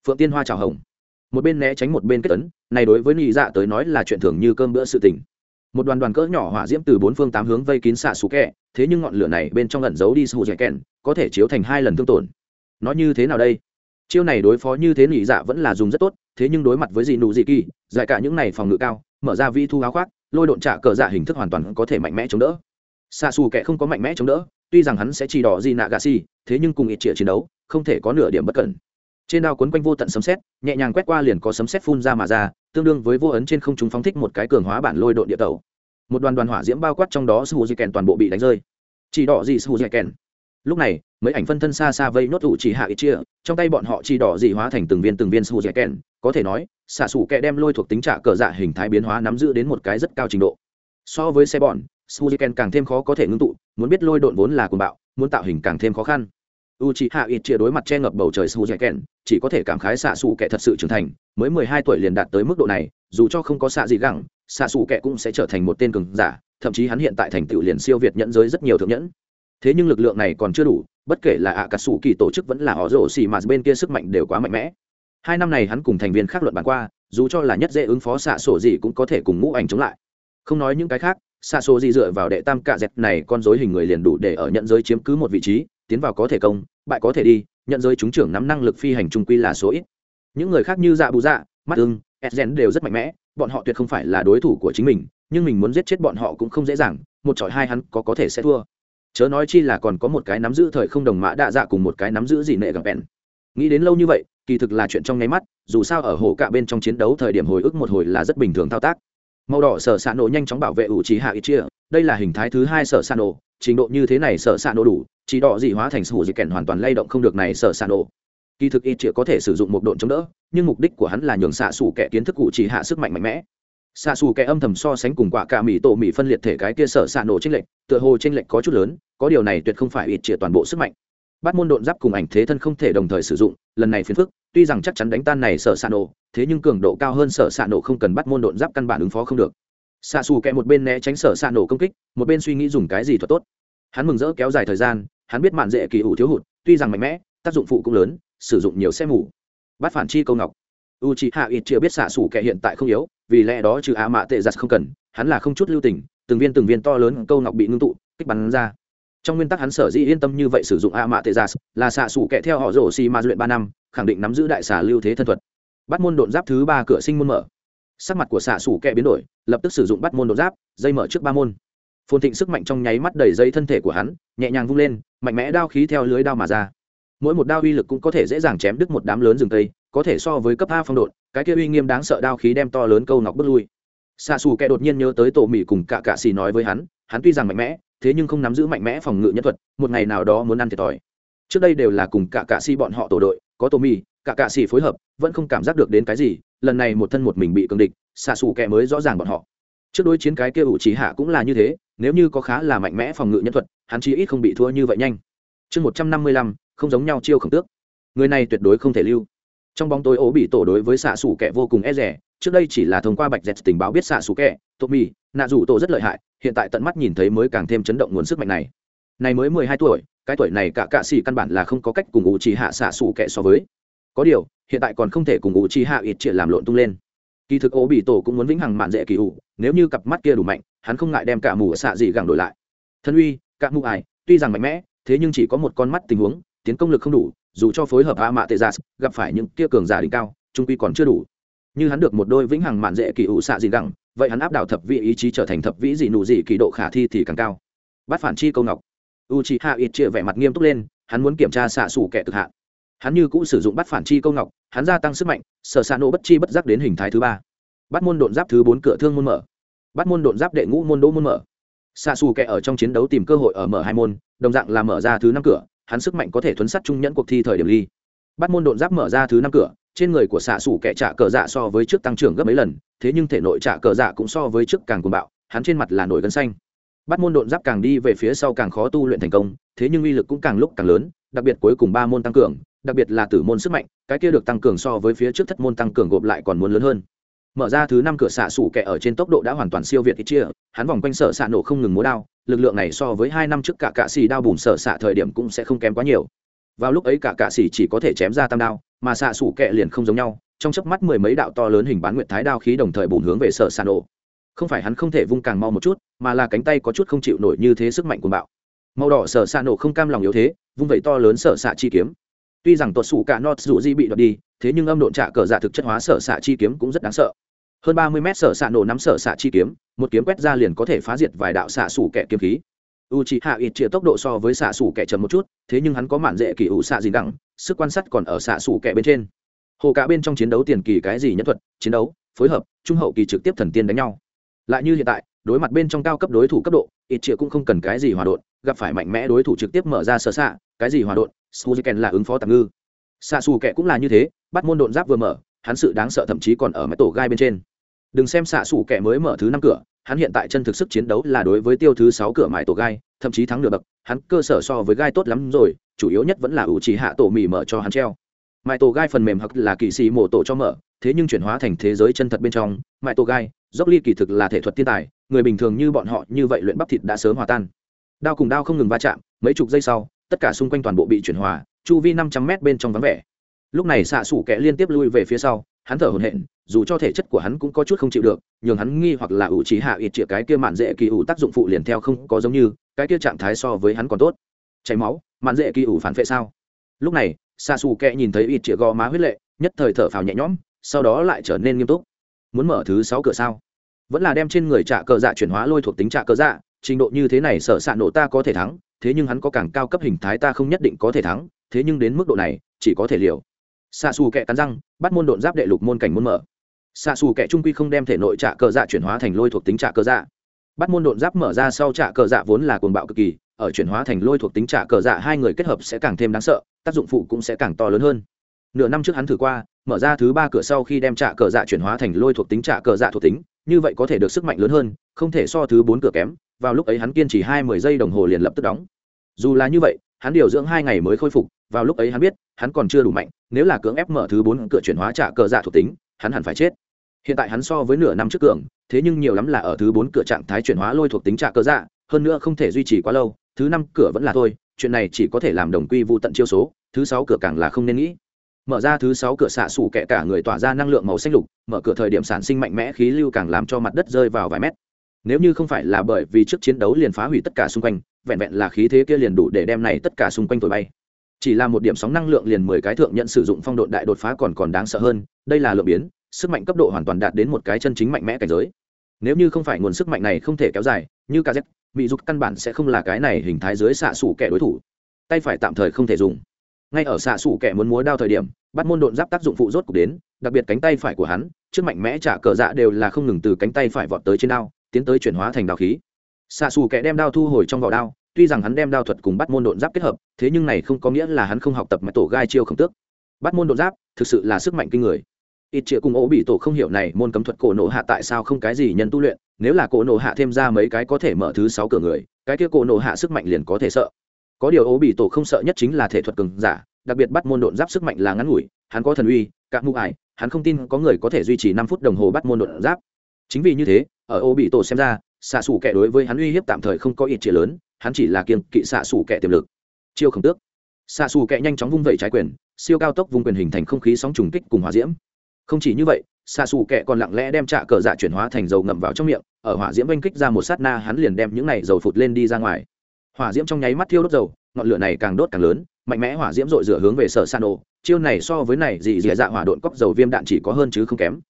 Phượng tiên hoa trào hồng. Một bên né tránh một bên kết tấn này đối với nị dạ tới nói là chuyện thường như cơm bữa sự tình. Một đoàn đoàn cỡ nhỏ hỏa diễm từ bốn phương tám hướng vây kín xạ xú kẹ, thế nhưng ngọn lửa này bên trong lẩn giấu đi sù dẻ kèn có thể chiếu thành hai lần thương tổn. Nó như thế nào đây? Chiêu này đối phó như thế nị dạ vẫn là dùng rất tốt, thế nhưng đối mặt với dị nụ dị kỳ, giải cả những này phòng ngự cao, mở ra vi thu áo khoác lôi độn trả cờ dạ hình thức hoàn toàn có thể mạnh mẽ chống đỡ. Xa xù kẻ không có mạnh mẽ chống đỡ, tuy rằng hắn sẽ chỉ đỏ di nạ gà xì, thế nhưng cùng ít trịa chiến đấu, không thể có nửa điểm bất cẩn. Trên đao quấn quanh vô tận sấm xét nhẹ nhàng quét qua liền có sấm xét phun ra mà ra, tương đương với vô ấn trên không chúng phóng thích một cái cường hóa bản lôi độn địa tàu một đoàn đoàn hỏa diễm bao quát trong đó sư hù di kèn toàn bộ bị đánh rơi. Chỉ đỏ gì sư hù di kèn? Lúc này, mấy ảnh phân thân xa xa vây nốt ủ chỉ hạ ít chia trong tay bọn họ chỉ đỏ dị hóa thành từng viên từng viên su dẻ kèn có thể nói, xạ xù kẹ đem lôi thuộc tính trả cờ dạ hình thái biến hóa nắm giữ đến một cái rất cao trình độ. So với xe bọn su càng thêm khó có thể ngưng tụ, muốn biết lôi độn vốn là cuồng bạo, muốn tạo hình càng thêm khó khăn. U chỉ hạ ít chia đối mặt che ngập bầu trời su chỉ có thể cảm khái xạ xù kẹ thật sự trưởng thành, mới mười hai tuổi liền đạt tới mức độ này, dù cho không có xạ gì gẳng, xạ xù kẹ cũng sẽ trở thành một tên cường giả, thậm chí hắn hiện tại thành tựu liền siêu việt nhẫn giới rất nhiều thượng nhẫn. Thế nhưng lực lượng này còn chưa đủ, bất kể là ạ cà sủ kỳ tổ chức vẫn là họ rổ xì mà bên kia sức mạnh đều quá mạnh mẽ hai năm này hắn cùng thành viên khác luận bàn qua, dù cho là nhất dễ ứng phó xạ sổ gì cũng có thể cùng ngũ ảnh chống lại. Không nói những cái khác, xạ sổ gì dựa vào đệ tam cạ dẹt này con dối hình người liền đủ để ở nhận giới chiếm cứ một vị trí, tiến vào có thể công, bại có thể đi, nhận giới chúng trưởng nắm năng lực phi hành trung quy là số ít. Những người khác như dạ bù dạ mắt ưng edgen đều rất mạnh mẽ, bọn họ tuyệt không phải là đối thủ của chính mình, nhưng mình muốn giết chết bọn họ cũng không dễ dàng, một trọi hai hắn có có thể sẽ thua. Chớ nói chi là còn có một cái nắm giữ thời không đồng mã đa dạ cùng một cái nắm giữ gì nệ gặp bèn. Nghĩ đến lâu như vậy kỳ thực là chuyện trong nháy mắt, dù sao ở hồ cạ bên trong chiến đấu thời điểm hồi ức một hồi là rất bình thường thao tác. Màu đỏ sở s ạ nổ nhanh chóng bảo vệ ủ trí hạ ít chia đây là hình thái thứ hai sở s ạ nổ, trình độ như thế này sở s ạ nổ đủ, chỉ đỏ dị hóa thành sủ dị kèn hoàn toàn lay động không được này sở s ạ nổ. Kỳ thực ít chia có thể sử dụng một độn chống đỡ, nhưng mục đích của hắn là nhường xạ sủ kẻ kiến thức cụ chỉ hạ sức mạnh mạnh mẽ. Xạ xù kẻ âm thầm so sánh cùng quả cả mỹ tổ mỹ phân liệt thể cái kia sở xạ nổ tranh lệch, tựa hồ tranh lệch có chút lớn, có điều này tuyệt không phải ít triệt toàn bộ sức mạnh bắt môn độn giáp cùng ảnh thế thân không thể đồng thời sử dụng, lần này phiền phức, tuy rằng chắc chắn đánh tan này sở s ạ nổ, thế nhưng cường độ cao hơn sở s ạ nổ không cần bắt môn độn giáp căn bản ứng phó không được. Xạ xù kẹ một bên né tránh sở s ạ nổ công kích, một bên suy nghĩ dùng cái gì thuật tốt. Hắn mừng rỡ kéo dài thời gian, hắn biết mạn dễ kỳ ủ thiếu hụt, tuy rằng mạnh mẽ, tác dụng phụ cũng lớn, sử dụng nhiều xe mủ bắt phản chi câu ngọc. U c h i hạ ít chưa biết xạ xù kẹ hiện tại không yếu, vì lẽ đó trừ á mạ tệ giặt không cần, hắn là không chút lưu tình, từng viên từng viên to lớn câu ngọc bị ngưng tụ, kích bắn ra trong nguyên tắc hắn sở dĩ yên tâm như vậy sử dụng a mạ tê gia là xạ xủ kẻ theo họ rổ xi ma luyện ba năm, khẳng định nắm giữ đại xà lưu thế thân thuật. Bắt môn đột giáp thứ ba cửa sinh môn mở. Sắc mặt của xạ xủ kẻ biến đổi, lập tức sử dụng bắt môn đột giáp, dây mở trước ba môn. Phồn thịnh sức mạnh trong nháy mắt đầy dây thân thể của hắn, nhẹ nhàng vung lên, mạnh mẽ đao khí theo lưới đao mà ra. Mỗi một đao uy lực cũng có thể dễ dàng chém đứt một đám lớn rừng tây có thể so với cấp a phong độn, cái kia uy nghiêm đáng sợ đao khí đem to lớn câu ngọc bước lui. Xạ xù kẻ đột nhiên nhớ tới tổ mỹ cùng cả cạ xì nói với hắn hắn tuy rằng mạnh mẽ thế nhưng không nắm giữ mạnh mẽ phòng ngự nhân thuật một ngày nào đó muốn ăn thiệt thòi. Trước đây đều là cùng cả cạ xì bọn họ tổ đội có tổ mi, cả cạ xì phối hợp vẫn không cảm giác được đến cái gì lần này một thân một mình bị cường địch xạ xù kẻ mới rõ ràng bọn họ. Trước đối chiến cái kia ủ trí hạ cũng là như thế nếu như có khá là mạnh mẽ phòng ngự nhân thuật hắn chí ít không bị thua như vậy nhanh. Chương một trăm năm mươi lăm không giống nhau chiêu khổng tước. Người này tuyệt đối không thể lưu. Trong bóng tối ố bị tổ đối với xạ xù kẻ vô cùng e rẻ trước đây chỉ là thông qua bạch dẹt tình báo biết xạ xù kẻ tô mì nạ rủ tổ rất lợi hại hiện tại tận mắt nhìn thấy mới càng thêm chấn động nguồn sức mạnh này. Này mới mười hai tuổi, cái tuổi này cả cạ xỉ căn bản là không có cách cùng ủ trì hạ xạ xủ kệ so với. Có điều, hiện tại còn không thể cùng ủ trì hạ ít triệt làm lộn tung lên. Kỳ thực ố bị tổ cũng muốn vĩnh hằng mạn dễ kỳ ủ nếu như cặp mắt kia đủ mạnh, hắn không ngại đem cả mù xạ gì gẳng đổi lại. Thân uy, cả mù ải, tuy rằng mạnh mẽ, thế nhưng chỉ có một con mắt tình huống, tiến công lực không đủ, dù cho phối hợp a mạ tệ giả gặp phải những kia cường giả đỉnh cao, trung quy còn chưa đủ. Như hắn được một đôi vĩnh hằng mạn dễ kỳ ủ xạ gì gẳng vậy hắn áp đảo thập vị ý chí trở thành thập vĩ dị nụ dị kỳ độ khả thi thì càng cao. Bắt phản chi câu ngọc. U chị hạ ít chia vẻ mặt nghiêm túc lên, hắn muốn kiểm tra xạ xủ kẻ cực hạn. Hắn như cũ sử dụng bắt phản chi câu ngọc, hắn gia tăng sức mạnh, sở xạ nổ bất chi bất giác đến hình thái thứ ba. Bắt môn độn giáp thứ bốn cửa thương môn mở. Bắt môn độn giáp đệ ngũ môn đỗ môn mở. Xạ xù kẻ ở trong chiến đấu tìm cơ hội ở mở hai môn, đồng dạng là mở ra thứ năm cửa, hắn sức mạnh có thể thuấn sắt trung nhẫn cuộc thi thời điểm ly. Bắt môn độn giáp mở ra thứ năm cửa trên người của xạ xù kẻ trả cờ dạ so với trước tăng trưởng gấp mấy lần, thế nhưng thể nội trả cờ dạ cũng so với trước càng cuồng bạo, hắn trên mặt là nổi gân xanh. Bắt môn độn giáp càng đi về phía sau càng khó tu luyện thành công, thế nhưng uy lực cũng càng lúc càng lớn, đặc biệt cuối cùng ba môn tăng cường, đặc biệt là tử môn sức mạnh, cái kia được tăng cường so với phía trước thất môn tăng cường gộp lại còn muốn lớn hơn. Mở ra thứ năm cửa xạ sủ kẻ ở trên tốc độ đã hoàn toàn siêu việt ít chia hắn vòng quanh sở xạ nổ không ngừng múa đao, lực lượng này so với hai năm trước cả cạ xì đao bùn sở xạ thời điểm cũng sẽ không kém quá nhiều. Vào lúc ấy cả cạ xì chỉ có thể chém ra tam đao mà xạ sủ kẹ liền không giống nhau, trong chớp mắt mười mấy đạo to lớn hình bán nguyệt thái đao khí đồng thời bùn hướng về sở sàn ổ không phải hắn không thể vung càng mau một chút, mà là cánh tay có chút không chịu nổi như thế sức mạnh của bạo. Màu đỏ sở sàn ổ không cam lòng yếu thế, vung vẩy to lớn sở xạ chi kiếm. Tuy rằng tuột sủ cả nọt dù di bị đoạt đi, thế nhưng âm độn trả cờ dạ thực chất hóa sở xạ chi kiếm cũng rất đáng sợ. Hơn ba mươi mét sở xạ nổ nắm sở xạ chi kiếm, một kiếm quét ra liền có thể phá diệt vài đạo xạ sủ kẻ kiếm khí u c h ị hạ ít chia tốc độ so với xạ sủ kẻ chậm một chút, thế nhưng hắn có mạn dễ kỳ ủ xạ gì đẳng, sức quan sát còn ở xạ sủ kẻ bên trên. Hồ cả bên trong chiến đấu tiền kỳ cái gì nhất thuật, chiến đấu, phối hợp, trung hậu kỳ trực tiếp thần tiên đánh nhau. Lại như hiện tại, đối mặt bên trong cao cấp đối thủ cấp độ, ít chia cũng không cần cái gì hòa đột gặp phải mạnh mẽ đối thủ trực tiếp mở ra sở xạ, cái gì hòa đột suzuken là ứng phó tạm ngư. Xạ sủ kẻ cũng là như thế, bắt môn đột giáp vừa mở, hắn sự đáng sợ thậm chí còn ở mái tổ gai bên trên. Đừng xem xạ xù kẻ mới mở thứ năm cửa hắn hiện tại chân thực sức chiến đấu là đối với tiêu thứ sáu cửa mãi tổ gai, thậm chí thắng nửa bậc, hắn cơ sở so với gai tốt lắm rồi, chủ yếu nhất vẫn là ủ trì hạ tổ mì mở cho hắn treo. Mãi tổ gai phần mềm hoặc là kỳ sĩ mổ tổ cho mở, thế nhưng chuyển hóa thành thế giới chân thật bên trong mãi tổ gai, dốc ly kỳ thực là thể thuật thiên tài, người bình thường như bọn họ như vậy luyện bắp thịt đã sớm hòa tan. Đao cùng đao không ngừng va chạm, mấy chục giây sau, tất cả xung quanh toàn bộ bị chuyển hòa, chu vi năm trăm mét bên trong vắng vẻ. Lúc này xạ xủ kẻ liên tiếp lui về phía sau hắn thở hổn hển, dù cho thể chất của hắn cũng có chút không chịu được, nhường hắn nghi hoặc là ủ trí hạ ít chĩa cái kia mạn dễ kỳ ủ tác dụng phụ liền theo không có giống như, cái kia trạng thái so với hắn còn tốt. Chảy máu, mạn dễ kỳ ủ phản vệ sao? Lúc này xa xù kẹ nhìn thấy ít chĩa gò má huyết lệ, nhất thời thở phào nhẹ nhõm, sau đó lại trở nên nghiêm túc. Muốn mở thứ sáu cửa sao? Vẫn là đem trên người trả cờ dạ chuyển hóa lôi thuộc tính trả cờ dạ trình độ như thế này sợ xạ nổ ta có thể thắng, thế nhưng hắn có càng cao cấp hình thái ta không nhất định có thể thắng, thế nhưng đến mức độ này, chỉ có thể liều xạ xù kẹ cắn răng, bắt môn độn giáp đệ lục môn cảnh môn mở. Xạ xù kẹ trung quy không đem thể nội trạ cờ dạ chuyển hóa thành lôi thuộc tính trạ cờ dạ. Bắt môn độn giáp mở ra sau trạ cờ dạ vốn là cuồng bạo cực kỳ, ở chuyển hóa thành lôi thuộc tính trạ cờ dạ hai người kết hợp sẽ càng thêm đáng sợ, tác dụng phụ cũng sẽ càng to lớn hơn. Nửa năm trước hắn thử qua, mở ra thứ ba cửa sau khi đem trạ cờ dạ chuyển hóa thành lôi thuộc tính trạ cờ dạ thuộc tính, như vậy có thể được sức mạnh lớn hơn, không thể so thứ bốn cửa kém, vào lúc ấy hắn kiên trì hai mươi giây đồng hồ liền lập tức đóng. Dù là như vậy, hắn điều dưỡng hai ngày mới khôi phục vào lúc ấy hắn biết, hắn còn chưa đủ mạnh, nếu là cưỡng ép mở thứ bốn cửa chuyển hóa trả cờ dạ thuộc tính, hắn hẳn phải chết. Hiện tại hắn so với nửa năm trước cường, thế nhưng nhiều lắm là ở thứ bốn cửa trạng thái chuyển hóa lôi thuộc tính trả cờ dạ hơn nữa không thể duy trì quá lâu, thứ năm cửa vẫn là thôi, chuyện này chỉ có thể làm đồng quy vụ tận chiêu số, thứ sáu cửa càng là không nên nghĩ. Mở ra thứ sáu cửa xạ xủ kẻ cả người tỏa ra năng lượng màu xanh lục, mở cửa thời điểm sản sinh mạnh mẽ khí lưu càng làm cho mặt đất rơi vào vài mét. Nếu như không phải là bởi vì trước chiến đấu liền phá hủy tất cả xung quanh, vẹn vẹn là khí thế kia liền đủ để đem này tất cả xung quanh thổi bay chỉ là một điểm sóng năng lượng liền mười cái thượng nhận sử dụng phong độ đại đột phá còn còn đáng sợ hơn, đây là lượng biến, sức mạnh cấp độ hoàn toàn đạt đến một cái chân chính mạnh mẽ cảnh giới. Nếu như không phải nguồn sức mạnh này không thể kéo dài, như kz mỹ dục căn bản sẽ không là cái này hình thái dưới xạ xủ kẻ đối thủ. Tay phải tạm thời không thể dùng. Ngay ở xạ xủ kẻ muốn múa đao thời điểm, bắt môn độn giáp tác dụng phụ rốt cục đến, đặc biệt cánh tay phải của hắn, trước mạnh mẽ trả cờ dạ đều là không ngừng từ cánh tay phải vọt tới trên đao, tiến tới chuyển hóa thành đao khí. Xạ xù kẻ đem đao thu hồi trong vỏ đao tuy rằng hắn đem đao thuật cùng bắt môn độn giáp kết hợp, thế nhưng này không có nghĩa là hắn không học tập mà tổ gai chiêu không tước. Bắt môn độn giáp, thực sự là sức mạnh kinh người. Ít chĩa cùng ố bị tổ không hiểu này, môn cấm thuật cổ nộ hạ tại sao không cái gì nhân tu luyện, nếu là cổ nộ hạ thêm ra mấy cái có thể mở thứ sáu cửa người, cái kia cổ nộ hạ sức mạnh liền có thể sợ. Có điều ố bị tổ không sợ nhất chính là thể thuật cường giả, đặc biệt bắt môn độn giáp sức mạnh là ngắn ngủi, hắn có thần uy các mũ ải, hắn không tin có người có thể duy trì năm phút đồng hồ bắt môn độn giáp. Chính vì như thế, ở ố bị tổ xem ra, xạ xù kẻ đối với hắn uy hiếp tạm thời không có ít chĩa lớn hắn chỉ là kiên kỵ xạ xù kẻ tiềm lực. Chiêu khổng tước. Xạ xù kẻ nhanh chóng vung vẩy trái quyền, siêu cao tốc vung quyền hình thành không khí sóng trùng kích cùng hỏa diễm. Không chỉ như vậy, xạ xù kẻ còn lặng lẽ đem trạ cờ dạ chuyển hóa thành dầu ngậm vào trong miệng, ở hỏa diễm oanh kích ra một sát na hắn liền đem những này dầu phụt lên đi ra ngoài. Hỏa diễm trong nháy mắt thiêu đốt dầu, ngọn lửa này càng đốt càng lớn, mạnh mẽ hỏa diễm dội rửa hướng về sở san ô chiêu này so với này dị dì dạ hỏa độn cóc dầu viêm đạn chỉ có hơn chứ không kém.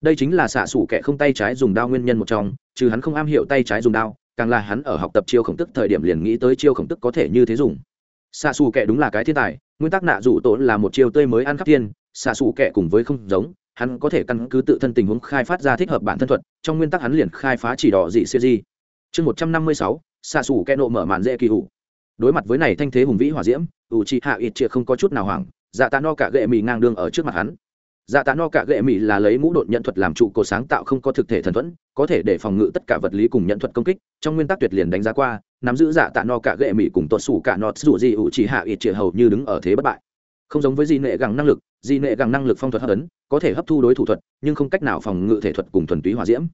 Đây chính là xạ xủ kẻ không tay trái dùng đao nguyên nhân một trong, trừ hắn không am hiểu tay trái dùng đao càng là hắn ở học tập chiêu khổng tức thời điểm liền nghĩ tới chiêu khổng tức có thể như thế dùng. Xạ xù kệ đúng là cái thiên tài, nguyên tắc nạ rủ tổ là một chiêu tươi mới ăn khắp thiên, xạ xù kệ cùng với không giống, hắn có thể căn cứ tự thân tình huống khai phát ra thích hợp bản thân thuật, trong nguyên tắc hắn liền khai phá chỉ đỏ dị siêu di. Chương một trăm năm mươi sáu, xạ xù kệ nộ mở màn dễ kỳ hủ. Đối mặt với này thanh thế hùng vĩ hỏa diễm u chi hạ ít triệt không có chút nào hoảng dạ tạ no cả gệ mì ngang đương ở trước mặt hắn dạ tạ no cả gệ mỹ là lấy ngũ đột nhận thuật làm trụ cột sáng tạo không có thực thể thần thuẫn, có thể để phòng ngự tất cả vật lý cùng nhận thuật công kích, trong nguyên tắc tuyệt liền đánh giá qua, nắm giữ dạ tạ no cả gệ mỹ cùng tuột xù cả nọt dù gì ủ chỉ hạ ít chỉ hầu như đứng ở thế bất bại. Không giống với di nệ gẳng năng lực, di nệ gẳng năng lực phong thuật hấp ấn có thể hấp thu đối thủ thuật, nhưng không cách nào phòng ngự thể thuật cùng thuần túy hỏa diễm.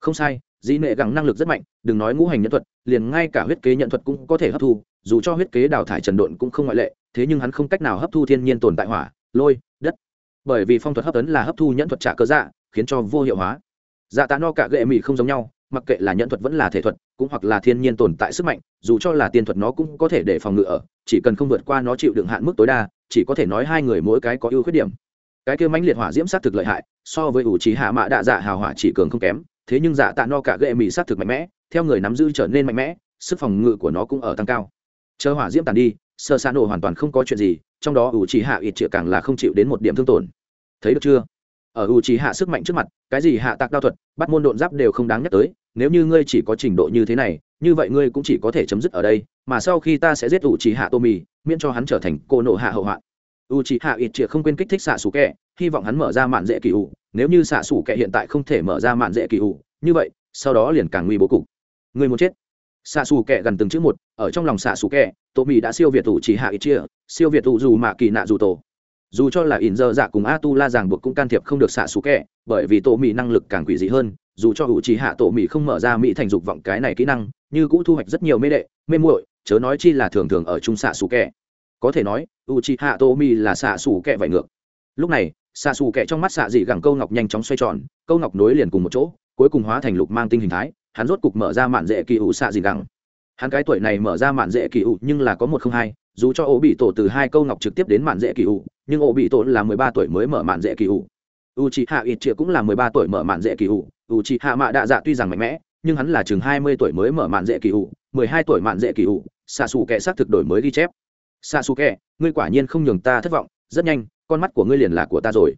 Không sai, di nệ gẳng năng lực rất mạnh, đừng nói ngũ hành nhận thuật, liền ngay cả huyết kế nhận thuật cũng có thể hấp thu, dù cho huyết kế đào thải trần độn cũng không ngoại lệ, thế nhưng hắn không cách nào hấp thu thiên nhiên tồn tại hỏa, lôi bởi vì phong thuật hấp tấn là hấp thu nhẫn thuật trả cơ dạ khiến cho vô hiệu hóa. Dạ tạ no cả gệ mỹ không giống nhau, mặc kệ là nhẫn thuật vẫn là thể thuật, cũng hoặc là thiên nhiên tồn tại sức mạnh, dù cho là tiên thuật nó cũng có thể để phòng ngự ở, chỉ cần không vượt qua nó chịu đựng hạn mức tối đa, chỉ có thể nói hai người mỗi cái có ưu khuyết điểm. Cái kia mãnh liệt hỏa diễm sát thực lợi hại, so với ủ trí hạ mạ đạ dạ hào hỏa chỉ cường không kém, thế nhưng dạ tạ no cả gệ mỹ sát thực mạnh mẽ, theo người nắm giữ trở nên mạnh mẽ, sức phòng ngự của nó cũng ở tăng cao. Chờ hỏa diễm tàn đi, sơ xa nổ hoàn toàn không có chuyện gì trong đó ủ trì hạ ít chĩa càng là không chịu đến một điểm thương tổn. Thấy được chưa? Ở ủ trì hạ sức mạnh trước mặt, cái gì hạ tạc đao thuật, bắt môn độn giáp đều không đáng nhắc tới. Nếu như ngươi chỉ có trình độ như thế này, như vậy ngươi cũng chỉ có thể chấm dứt ở đây, mà sau khi ta sẽ giết ủ trì hạ tô mì miễn cho hắn trở thành cô nộ hạ hậu hoạn. U trì hạ ít chĩa không quên kích thích xạ xù kẹ hy vọng hắn mở ra mạn dễ kỳ ủ. Nếu như xạ xù kẹ hiện tại không thể mở ra mạn dễ kỳ ủ, như vậy, sau đó liền càng nguy bố cục. Người muốn chết? Xạ xù kẹ gần từng chữ một, ở trong lòng xạ xù kẹ, tô mỹ đã siêu việt ủ chỉ hạ ít chia, siêu việt ủ dù mạ kỳ nạ dù tổ. Dù cho là ỉn dơ dạ cùng a tu la ràng buộc cũng can thiệp không được xạ xù kẹ, bởi vì tổ mỹ năng lực càng quỷ dị hơn, dù cho hữu chỉ hạ tổ mỹ không mở ra mỹ thành dục vọng cái này kỹ năng, như cũ thu hoạch rất nhiều mê đệ, mê muội, chớ nói chi là thường thường ở chung xạ xù kẹ. Có thể nói, ủ chỉ hạ tổ mì là xạ xù kẹ vải ngược. Lúc này, xạ xù kẹ trong mắt xạ dị gẳng câu ngọc nhanh chóng xoay tròn, câu ngọc nối liền cùng một chỗ, cuối cùng hóa thành lục mang tinh hình thái hắn rốt cục mở ra mạn dễ kỳ ủ xạ gì gẳng. Hắn cái tuổi này mở ra mạn dễ kỳ ủ nhưng là có một không hai, dù cho ổ bị tổ từ hai câu ngọc trực tiếp đến mạn dễ kỳ ủ, nhưng ổ bị tổ là mười ba tuổi mới mở mạn dễ kỳ ủ. U c h i hạ ít triệu cũng là mười ba tuổi mở mạn dễ kỳ ủ. U c h i hạ mạ đạ dạ tuy rằng mạnh mẽ, nhưng hắn là chừng hai mươi tuổi mới mở mạn dễ kỳ ủ, mười hai tuổi mạn dễ kỳ ủ. Xạ xù kẻ xác thực đổi mới ghi chép. Xạ xù kẻ ngươi quả nhiên không nhường ta thất vọng, rất nhanh, con mắt của ngươi liền là của ta rồi.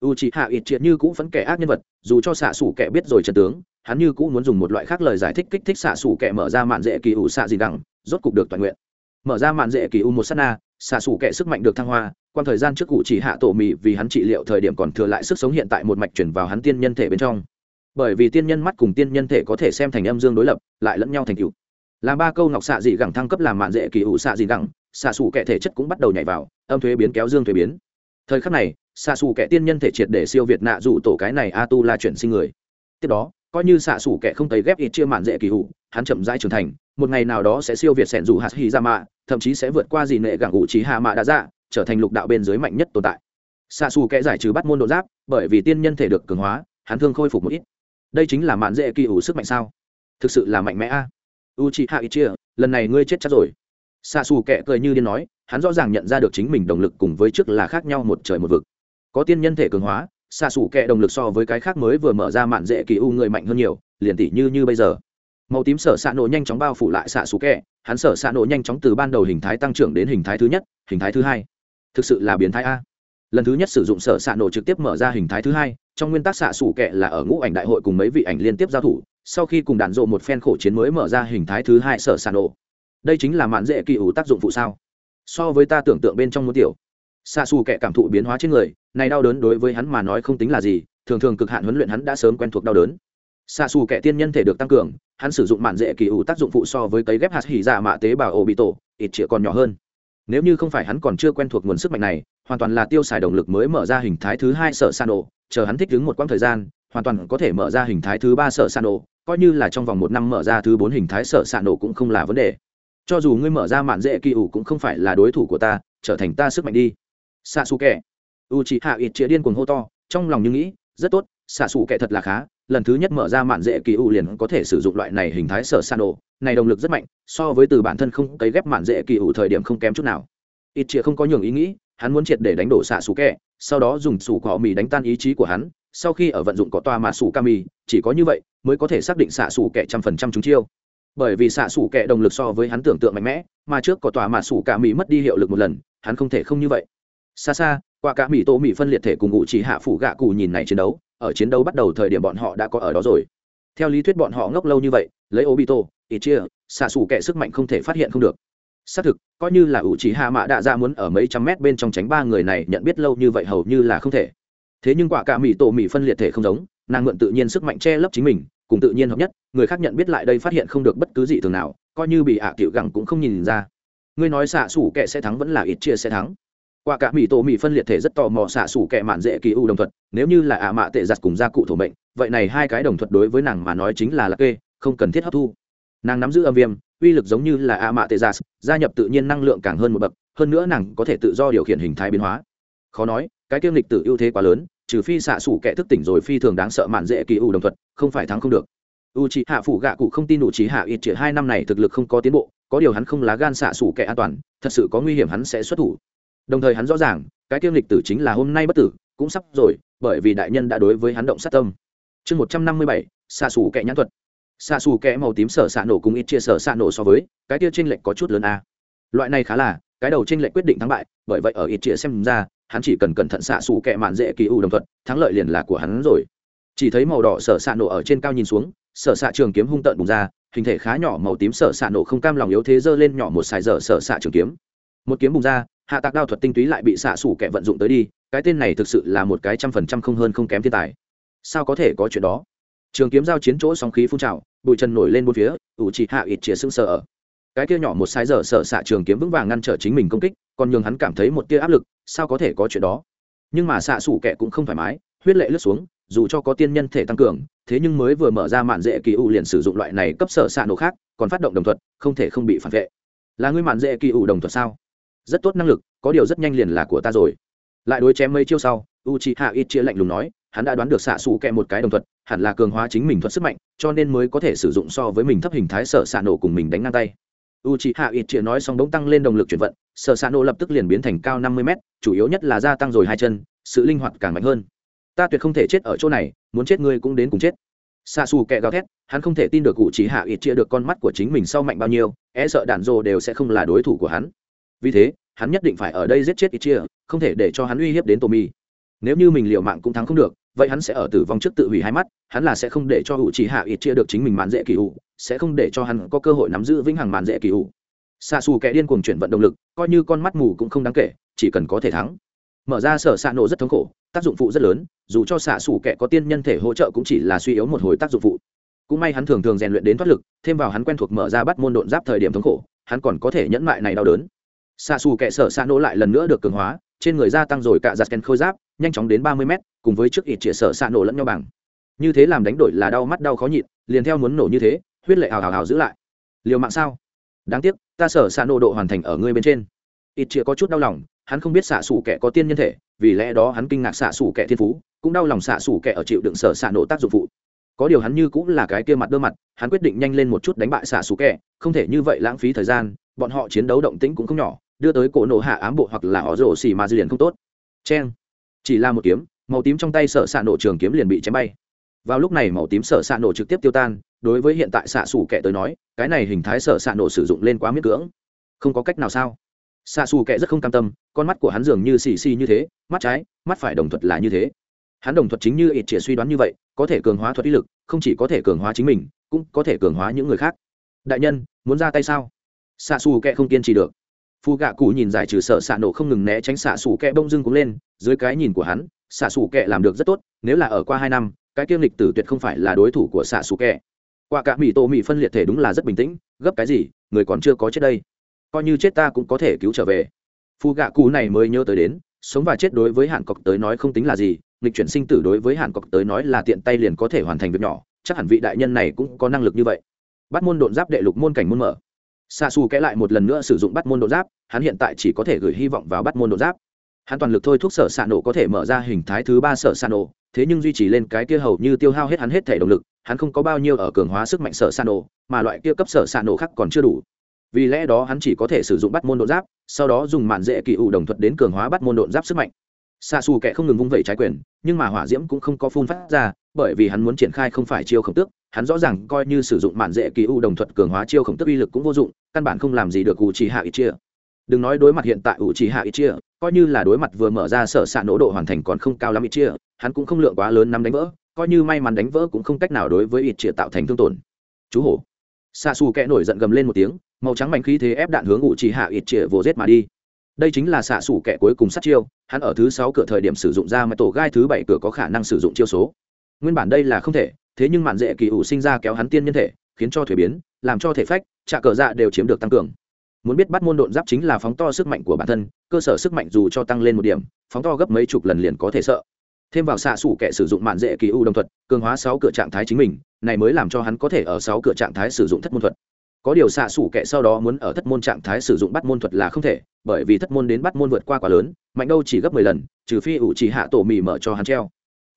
U c h i hạ ít triệt như cũng vẫn kẻ ác nhân vật, dù cho xạ xù kẻ biết rồi trần tướng hắn như cũng muốn dùng một loại khác lời giải thích kích thích xạ xù kẻ mở ra mạn dễ kỳ ủ xạ gì đẳng, rốt cục được toàn nguyện. Mở ra mạn dễ kỳ u một s á t na, xạ xù kẻ sức mạnh được thăng hoa quan thời gian trước cụ chỉ hạ tổ mì vì hắn trị liệu thời điểm còn thừa lại sức sống hiện tại một mạch chuyển vào hắn tiên nhân thể bên trong. Bởi vì tiên nhân mắt cùng tiên nhân thể có thể xem thành âm dương đối lập, lại lẫn nhau thành cựu làm ba câu ngọc xạ dị gẳng thăng cấp làm mạn dễ kỳ ủ xạ dị gẳng xạ xù kẻ thể chất cũng bắt đầu nhảy vào, âm thuế biến kéo dương thuế biến. Thời khắc này, xạ xù kẻ tiên nhân thể triệt để siêu việt nạ dụ tổ cái này a tu la chuyển sinh người. Tiếp đó coi như xạ xù kẻ không thấy ghép ít chia mạn dễ kỳ hụ hắn chậm rãi trưởng thành, một ngày nào đó sẽ siêu việt sẻn dù hạt hy ra mạ, thậm chí sẽ vượt qua gì nệ gặng ủ trí hạ mạ đã ra, trở thành lục đạo bên dưới mạnh nhất tồn tại. Xạ xù kẻ giải trừ bắt môn độ giáp, bởi vì tiên nhân thể được cường hóa, hắn thương khôi phục một ít. Đây chính là mạn dễ kỳ hủ sức mạnh sao? Thực sự là mạnh mẽ a. U chị hạ ít chia lần này ngươi chết chắc rồi. Xạ xù kẻ cười như điên nói, hắn rõ ràng nhận ra được chính mình động lực cùng với trước là khác nhau một trời một vực. Có tiên nhân thể cường hóa xạ xù kẹ động lực so với cái khác mới vừa mở ra mạn dễ kỳ u người mạnh hơn nhiều, liền tỷ như như bây giờ. Màu tím sở xạ nổ nhanh chóng bao phủ lại xạ xù kẹ hắn sở xạ nổ nhanh chóng từ ban đầu hình thái tăng trưởng đến hình thái thứ nhất, hình thái thứ hai. Thực sự là biến thái a. Lần thứ nhất sử dụng sở xạ nổ trực tiếp mở ra hình thái thứ hai, trong nguyên tắc xạ xù kẹ là ở ngũ ảnh đại hội cùng mấy vị ảnh liên tiếp giao thủ, sau khi cùng đạn rộ một phen khổ chiến mới mở ra hình thái thứ hai sở xạ nổ. Đây chính là mạn dễ kỳ ủ tác dụng phụ sao? So với ta tưởng tượng bên trong muốn tiểu. Xạ xù kẹ cảm thụ biến hóa trên người này đau đớn đối với hắn mà nói không tính là gì, thường thường cực hạn huấn luyện hắn đã sớm quen thuộc đau đớn. Xa xù kẻ tiên nhân thể được tăng cường, hắn sử dụng mạn dễ kỳ ủ tác dụng phụ so với cấy ghép hạt hỉ dạ mạ tế bào ổ bị tổ, ít chĩa còn nhỏ hơn. Nếu như không phải hắn còn chưa quen thuộc nguồn sức mạnh này, hoàn toàn là tiêu xài động lực mới mở ra hình thái thứ hai sợ san ổ chờ hắn thích ứng một quãng thời gian, hoàn toàn có thể mở ra hình thái thứ ba sợ san ổ coi như là trong vòng một năm mở ra thứ bốn hình thái sợ san ổ cũng không là vấn đề. Cho dù ngươi mở ra mạn dễ kỳ ủ cũng không phải là đối thủ của ta, trở thành ta sức mạnh đi. Xạ xù kẻ u chị hạ ít chĩa điên cuồng hô to, trong lòng như nghĩ, rất tốt, xạ xù kệ thật là khá, lần thứ nhất mở ra mạn dễ kỳ u liền có thể sử dụng loại này hình thái sở san đồ này động lực rất mạnh, so với từ bản thân không cấy ghép mạn dễ kỳ u thời điểm không kém chút nào. Ít chĩa không có nhường ý nghĩ, hắn muốn triệt để đánh đổ xạ xù kệ sau đó dùng sủ cỏ mì đánh tan ý chí của hắn, sau khi ở vận dụng cỏ toa mà sủ ca mì, chỉ có như vậy mới có thể xác định xạ xù kệ trăm phần trăm chúng chiêu. Bởi vì xạ xù kệ động lực so với hắn tưởng tượng mạnh mẽ, mà trước có tòa mà xù ca mì mất đi hiệu lực một lần, hắn không thể không như vậy. Xa xa qua cả mỹ tô mỹ phân liệt thể cùng ngụ chỉ hạ phủ gạ cụ nhìn này chiến đấu, ở chiến đấu bắt đầu thời điểm bọn họ đã có ở đó rồi. Theo lý thuyết bọn họ ngốc lâu như vậy, lấy obito ít chia xạ xù kẻ sức mạnh không thể phát hiện không được. Xác thực, coi như là ủ chỉ hạ mạ đạ ra muốn ở mấy trăm mét bên trong tránh ba người này, nhận biết lâu như vậy hầu như là không thể. Thế nhưng quả cả mỹ tổ mỹ phân liệt thể không giống, nàng mượn tự nhiên sức mạnh che lấp chính mình, cùng tự nhiên hợp nhất, người khác nhận biết lại đây phát hiện không được bất cứ gì thường nào, coi như bị ạ à tiểu gẳng cũng không nhìn ra. Ngươi nói xạ xủ kệ sẽ thắng vẫn là ít chia sẽ thắng qua cả mỹ tổ mỹ phân liệt thể rất tò mò xạ xủ kẻ mạn dễ kỳ u đồng thuật, nếu như là ạ mạ tệ giặt cùng gia cụ thổ mệnh, vậy này hai cái đồng thuật đối với nàng mà nói chính là lạc kê, không cần thiết hấp thu. Nàng nắm giữ âm viêm, uy lực giống như là ạ mạ tệ giặt, gia nhập tự nhiên năng lượng càng hơn một bậc, hơn nữa nàng có thể tự do điều khiển hình thái biến hóa. Khó nói, cái kiêm lịch tử ưu thế quá lớn, trừ phi xạ xủ kẻ thức tỉnh rồi phi thường đáng sợ mạn dễ kỳ u đồng thuật, không phải thắng không được. U c hạ phủ gạ cụ không tin u c hạ ít chỉ hai năm này thực lực không có tiến bộ, có điều hắn không lá gan xạ xủ kẻ an toàn, thật sự có nguy hiểm hắn sẽ xuất thủ đồng thời hắn rõ ràng, cái kiêm lịch tử chính là hôm nay bất tử, cũng sắp rồi, bởi vì đại nhân đã đối với hắn động sát tâm. Chương một trăm năm mươi bảy, xạ xù kẹ nhãn thuật. Xạ xù kẽ màu tím sở xạ nổ cùng ít chia sở xạ nổ so với, cái kia tranh lệch có chút lớn a. Loại này khá là, cái đầu tranh lệch quyết định thắng bại, bởi vậy ở ít chia xem ra, hắn chỉ cần cẩn thận xạ xù kẽ mạn dễ kỳ u đồng thuận, thắng lợi liền là của hắn rồi. Chỉ thấy màu đỏ sở xạ nổ ở trên cao nhìn xuống, sở xạ trường kiếm hung tợn bùng ra, hình thể khá nhỏ màu tím sở xạ nổ không cam lòng yếu thế giơ lên nhỏ một xài dở sở xạ trường kiếm. Một kiếm bùng ra hạ tạc đao thuật tinh túy lại bị xạ xủ kẹ vận dụng tới đi, cái tên này thực sự là một cái trăm phần trăm không hơn không kém thiên tài. Sao có thể có chuyện đó? Trường kiếm giao chiến chỗ sóng khí phun trào, bụi chân nổi lên bốn phía, ủ chỉ hạ ít chĩa sưng sờ ở. Cái kia nhỏ một sai giờ sợ xạ trường kiếm vững vàng ngăn trở chính mình công kích, còn nhường hắn cảm thấy một tia áp lực, sao có thể có chuyện đó? Nhưng mà xạ xủ kẻ cũng không thoải mái, huyết lệ lướt xuống, dù cho có tiên nhân thể tăng cường, thế nhưng mới vừa mở ra mạn dễ kỳ u liền sử dụng loại này cấp sở xạ nổ khác, còn phát động đồng thuật, không thể không bị phản vệ. Là ngươi mạn dễ kỳ u đồng thuật sao? Rất tốt năng lực, có điều rất nhanh liền là của ta rồi. Lại đối chém mấy chiêu sau u chị hạ ít chia lạnh lùng nói, hắn đã đoán được xạ xù kẹ một cái đồng thuật, hẳn là cường hóa chính mình thuật sức mạnh, cho nên mới có thể sử dụng so với mình thấp hình thái sở xạ nổ cùng mình đánh ngang tay. U chị hạ ít chia nói xong đống tăng lên động lực chuyển vận, sở xạ nổ lập tức liền biến thành cao năm mươi m chủ yếu nhất là gia tăng rồi hai chân, sự linh hoạt càng mạnh hơn. Ta tuyệt không thể chết ở chỗ này, muốn chết ngươi cũng đến cùng chết. Xa xù kẹ gào thét, hắn không thể tin được cụ chỉ hạ ít chia được con mắt của chính mình sau mạnh bao nhiêu e sợ đạn rồ đều sẽ không là đối thủ của hắn vì thế, hắn nhất định phải ở đây giết chết ít chia, không thể để cho hắn uy hiếp đến tommy nếu như mình liều mạng cũng thắng không được, vậy hắn sẽ ở tử vong trước tự hủy hai mắt, hắn là sẽ không để cho hữu chỉ hạ ít chia được chính mình màn dễ kỳ hữu sẽ không để cho hắn có cơ hội nắm giữ vĩnh hằng màn dễ kỳ hữu xa xù kẻ điên cuồng chuyển vận động lực, coi như con mắt mù cũng không đáng kể, chỉ cần có thể thắng. Mở ra sở xạ nổ rất thống khổ, tác dụng phụ rất lớn, dù cho xạ xù kẻ có tiên nhân thể hỗ trợ cũng chỉ là suy yếu một hồi tác dụng phụ. Cũng may hắn thường thường rèn luyện đến thoát lực, thêm vào hắn quen thuộc mở ra bắt môn độn giáp thời điểm thống khổ, hắn còn có thể nhẫn mại này đau đớn xạ xù kệ sở xạ nổ lại lần nữa được cường hóa, trên người gia tăng rồi cả giặt kèn khôi giáp, nhanh chóng đến ba mươi mét, cùng với trước ít chĩa sở xạ nổ lẫn nhau bằng. Như thế làm đánh đổi là đau mắt đau khó nhịn, liền theo muốn nổ như thế, huyết lệ hào hào hào giữ lại. Liều mạng sao? Đáng tiếc, ta sở xạ nổ độ hoàn thành ở ngươi bên trên. Ít chĩa có chút đau lòng, hắn không biết xạ xù kẻ có tiên nhân thể, vì lẽ đó hắn kinh ngạc xạ xù kẻ thiên phú, cũng đau lòng xạ xù kẻ ở chịu đựng sở xạ nổ tác dụng phụ. Có điều hắn như cũng là cái kia mặt đơ mặt, hắn quyết định nhanh lên một chút đánh bại xạ xù kẻ, không thể như vậy lãng phí thời gian, bọn họ chiến đấu động tĩnh cũng không nhỏ đưa tới cổ nổ hạ ám bộ hoặc là họ rổ xì mà dư liền không tốt. Cheng. Chỉ là một kiếm, màu tím trong tay sợ xạ nổ trường kiếm liền bị chém bay. Vào lúc này màu tím sợ xạ nổ trực tiếp tiêu tan, đối với hiện tại xạ xù kẻ tới nói, cái này hình thái sợ xạ nổ sử dụng lên quá miễn cưỡng. Không có cách nào sao? Xạ xù kẻ rất không cam tâm, con mắt của hắn dường như xì xì như thế, mắt trái, mắt phải đồng thuật là như thế. Hắn đồng thuật chính như ít chỉ suy đoán như vậy, có thể cường hóa thuật ý lực, không chỉ có thể cường hóa chính mình, cũng có thể cường hóa những người khác. Đại nhân, muốn ra tay sao? Xạ xù kệ không kiên trì được phù gạ cụ nhìn giải trừ sợ xạ nổ không ngừng né tránh xạ xù kẹ bông dưng cũng lên, dưới cái nhìn của hắn, xạ xù kẹ làm được rất tốt, nếu là ở qua hai năm, cái kiêm lịch tử tuyệt không phải là đối thủ của xạ xù kẹ. Qua cả mỹ tô mỹ phân liệt thể đúng là rất bình tĩnh, gấp cái gì, người còn chưa có chết đây. Coi như chết ta cũng có thể cứu trở về. Phù gạ cụ này mới nhớ tới đến, sống và chết đối với hạn cọc tới nói không tính là gì lịch chuyển sinh tử đối với hạn cọc tới nói là tiện tay liền có thể hoàn thành việc nhỏ, chắc hẳn vị đại nhân này cũng có năng lực như vậy. Bắt môn độn giáp đệ lục môn cảnh môn mở xa xù kẽ lại một lần nữa sử dụng bắt môn đột giáp, hắn hiện tại chỉ có thể gửi hy vọng vào bắt môn đột giáp. Hắn toàn lực thôi thúc sở s ạ nổ có thể mở ra hình thái thứ ba sở s ạ nổ, thế nhưng duy trì lên cái kia hầu như tiêu hao hết hắn hết thể động lực, hắn không có bao nhiêu ở cường hóa sức mạnh sở s ạ nổ, mà loại kia cấp sở s ạ nổ khác còn chưa đủ. Vì lẽ đó hắn chỉ có thể sử dụng bắt môn đột giáp, sau đó dùng mạn dễ kỳ ủ đồng thuật đến cường hóa bắt môn đột giáp sức mạnh. Xa xù kẻ không ngừng vung vẩy trái quyền, nhưng mà hỏa diễm cũng không có phun phát ra, bởi vì hắn muốn triển khai không phải chiêu khổng tước hắn rõ ràng coi như sử dụng mạn dễ kỳ u đồng thuật cường hóa chiêu khổng tước uy lực cũng vô dụng, căn bản không làm gì được u trì hạ ít chia đừng nói đối mặt hiện tại u trì hạ ít chia coi như là đối mặt vừa mở ra sở s nỗ độ hoàn thành còn không cao lắm ít chia hắn cũng không lượng quá lớn nắm đánh vỡ, coi như may mắn đánh vỡ cũng không cách nào đối với ít chia tạo thành thương tổn. Chú hổ. Xa xù kẽ nổi giận gầm lên một tiếng, màu trắng mạnh khí thế ép đạn hướng u trì hạ ít chia vồ rết mà đi. Đây chính là xạ xủ kẻ cuối cùng sát chiêu, hắn ở thứ sáu cửa thời điểm sử dụng ra mà tổ gai thứ bảy cửa có khả năng sử dụng chiêu số. Nguyên bản đây là không thể thế nhưng mạn dễ kỳ ủ sinh ra kéo hắn tiên nhân thể, khiến cho thuế biến, làm cho thể phách trạ cờ dạ đều chiếm được tăng cường. Muốn biết bắt môn độn giáp chính là phóng to sức mạnh của bản thân, cơ sở sức mạnh dù cho tăng lên một điểm, phóng to gấp mấy chục lần liền có thể sợ. Thêm vào xạ xủ kẻ sử dụng mạn dễ kỳ u đồng thuật, cường hóa sáu cửa trạng thái chính mình, này mới làm cho hắn có thể ở sáu cửa trạng thái sử dụng thất môn thuật. Có điều xạ xủ kệ sau đó muốn ở thất môn trạng thái sử dụng bắt môn thuật là không thể, bởi vì thất môn đến bắt môn vượt qua quá lớn, mạnh đâu chỉ gấp mười lần, trừ phi ủ chỉ hạ tổ mì mở cho hắn treo.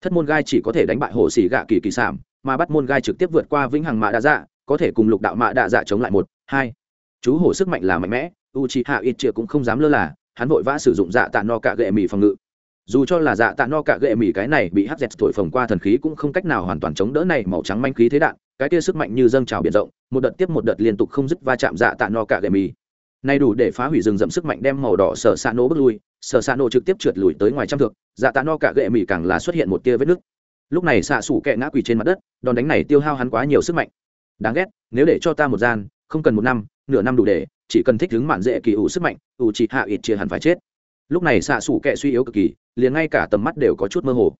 Thất môn gai chỉ có thể đánh bại hồ xì gạ kỳ kỳ sản mà bắt môn gai trực tiếp vượt qua vĩnh hằng mạ đạ dạ có thể cùng lục đạo mạ đạ dạ chống lại một, hai. Chú hổ sức mạnh là mạnh mẽ u chỉ hạ ít chia cũng không dám lơ là, hắn vội vã sử dụng dạ tạ no cạ gệ mì phòng ngự. Dù cho là dạ tạ no cạ gệ mì cái này bị hắc dẹt thổi phồng qua thần khí cũng không cách nào hoàn toàn chống đỡ này màu trắng manh khí thế đạn, cái kia sức mạnh như dâng trào biển rộng, một đợt tiếp một đợt liên tục không dứt va chạm dạ tạ no cạ gệ mì. Nay đủ để phá hủy rừng rậm sức mạnh đem màu đỏ sở xạ nổ bước lui, sở xạ nổ trực tiếp trượt lùi tới ngoài trăm thước dạ tạ no cạ gệ mì càng là xuất hiện một tia vết nứt lúc này xạ xủ kẹ ngã quỳ trên mặt đất, đòn đánh này tiêu hao hắn quá nhiều sức mạnh. Đáng ghét, nếu để cho ta một gian, không cần một năm, nửa năm đủ để, chỉ cần thích đứng mạn dễ kỳ ủ sức mạnh, ủ chỉ hạ ít chia hẳn phải chết. Lúc này xạ xủ kẹ suy yếu cực kỳ, liền ngay cả tầm mắt đều có chút mơ hồ.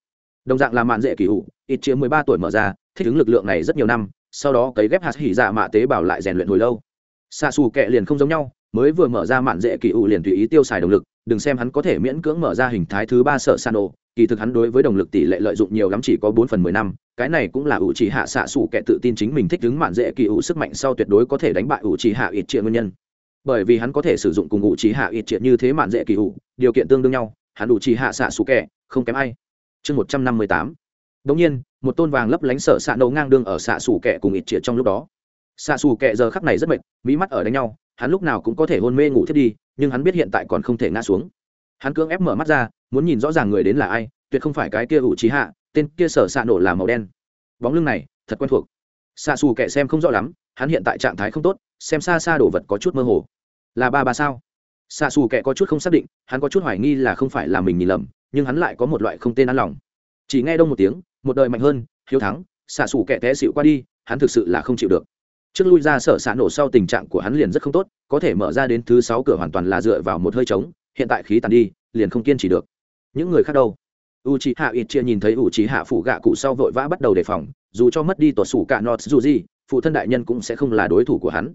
Đồng dạng là mạn dễ kỳ ủ, ít chia mười ba tuổi mở ra, thích ứng lực lượng này rất nhiều năm, sau đó cấy ghép hạt hỉ dạ mạ tế bảo lại rèn luyện hồi lâu. Xạ xù kẹ liền không giống nhau, mới vừa mở ra mạn dễ kỳ ủ liền tùy ý tiêu xài động lực đừng xem hắn có thể miễn cưỡng mở ra hình thái thứ ba sợ san đồ kỳ thực hắn đối với động lực tỷ lệ lợi dụng nhiều lắm chỉ có bốn phần mười năm cái này cũng là ủ chỉ hạ xạ sủ kẹ tự tin chính mình thích ứng mạn dễ kỳ ủ sức mạnh sau tuyệt đối có thể đánh bại ủ chỉ hạ ít triệu nguyên nhân. Bởi vì hắn có thể sử dụng cùng ủ chỉ hạ ít triệu như thế mạn dễ kỳ ủ điều kiện tương đương nhau hắn ủ chỉ hạ xạ sủ kẹ không kém ai. Chương một trăm năm mươi tám. Đống nhiên, một tôn vàng lấp lánh sợ xạ nổ ngang đương ở xạ sủ kẹ cùng ít triệu trong lúc đó. Xạ xù kẹ giờ khắc này rất mệt, mỹ mắt ở đánh nhau, hắn lúc nào cũng có thể hôn mê ngủ thiết đi, nhưng hắn biết hiện tại còn không thể ngã xuống. Hắn cưỡng ép mở mắt ra, muốn nhìn rõ ràng người đến là ai, tuyệt không phải cái kia ủ trí hạ, tên kia sở xạ nổ là màu đen. Bóng lưng này, thật quen thuộc. Xạ xù kệ xem không rõ lắm, hắn hiện tại trạng thái không tốt, xem xa xa đồ vật có chút mơ hồ. Là ba ba sao? Xạ xù kệ có chút không xác định, hắn có chút hoài nghi là không phải là mình nhìn lầm, nhưng hắn lại có một loại không tên an lòng. Chỉ nghe đông một tiếng, một đời mạnh hơn hiếu thắng xạ xù kẻ té xịu qua đi hắn thực sự là không chịu được trước lui ra sở xạ nổ sau tình trạng của hắn liền rất không tốt, có thể mở ra đến thứ sáu cửa hoàn toàn là dựa vào một hơi trống, hiện tại khí tàn đi, liền không kiên trì được. Những người khác đâu? U c h i hạ ít chia nhìn thấy u c h i hạ phủ gạ cụ sau vội vã bắt đầu đề phòng, dù cho mất đi tuột sủ cả nọt dù gì, phụ thân đại nhân cũng sẽ không là đối thủ của hắn.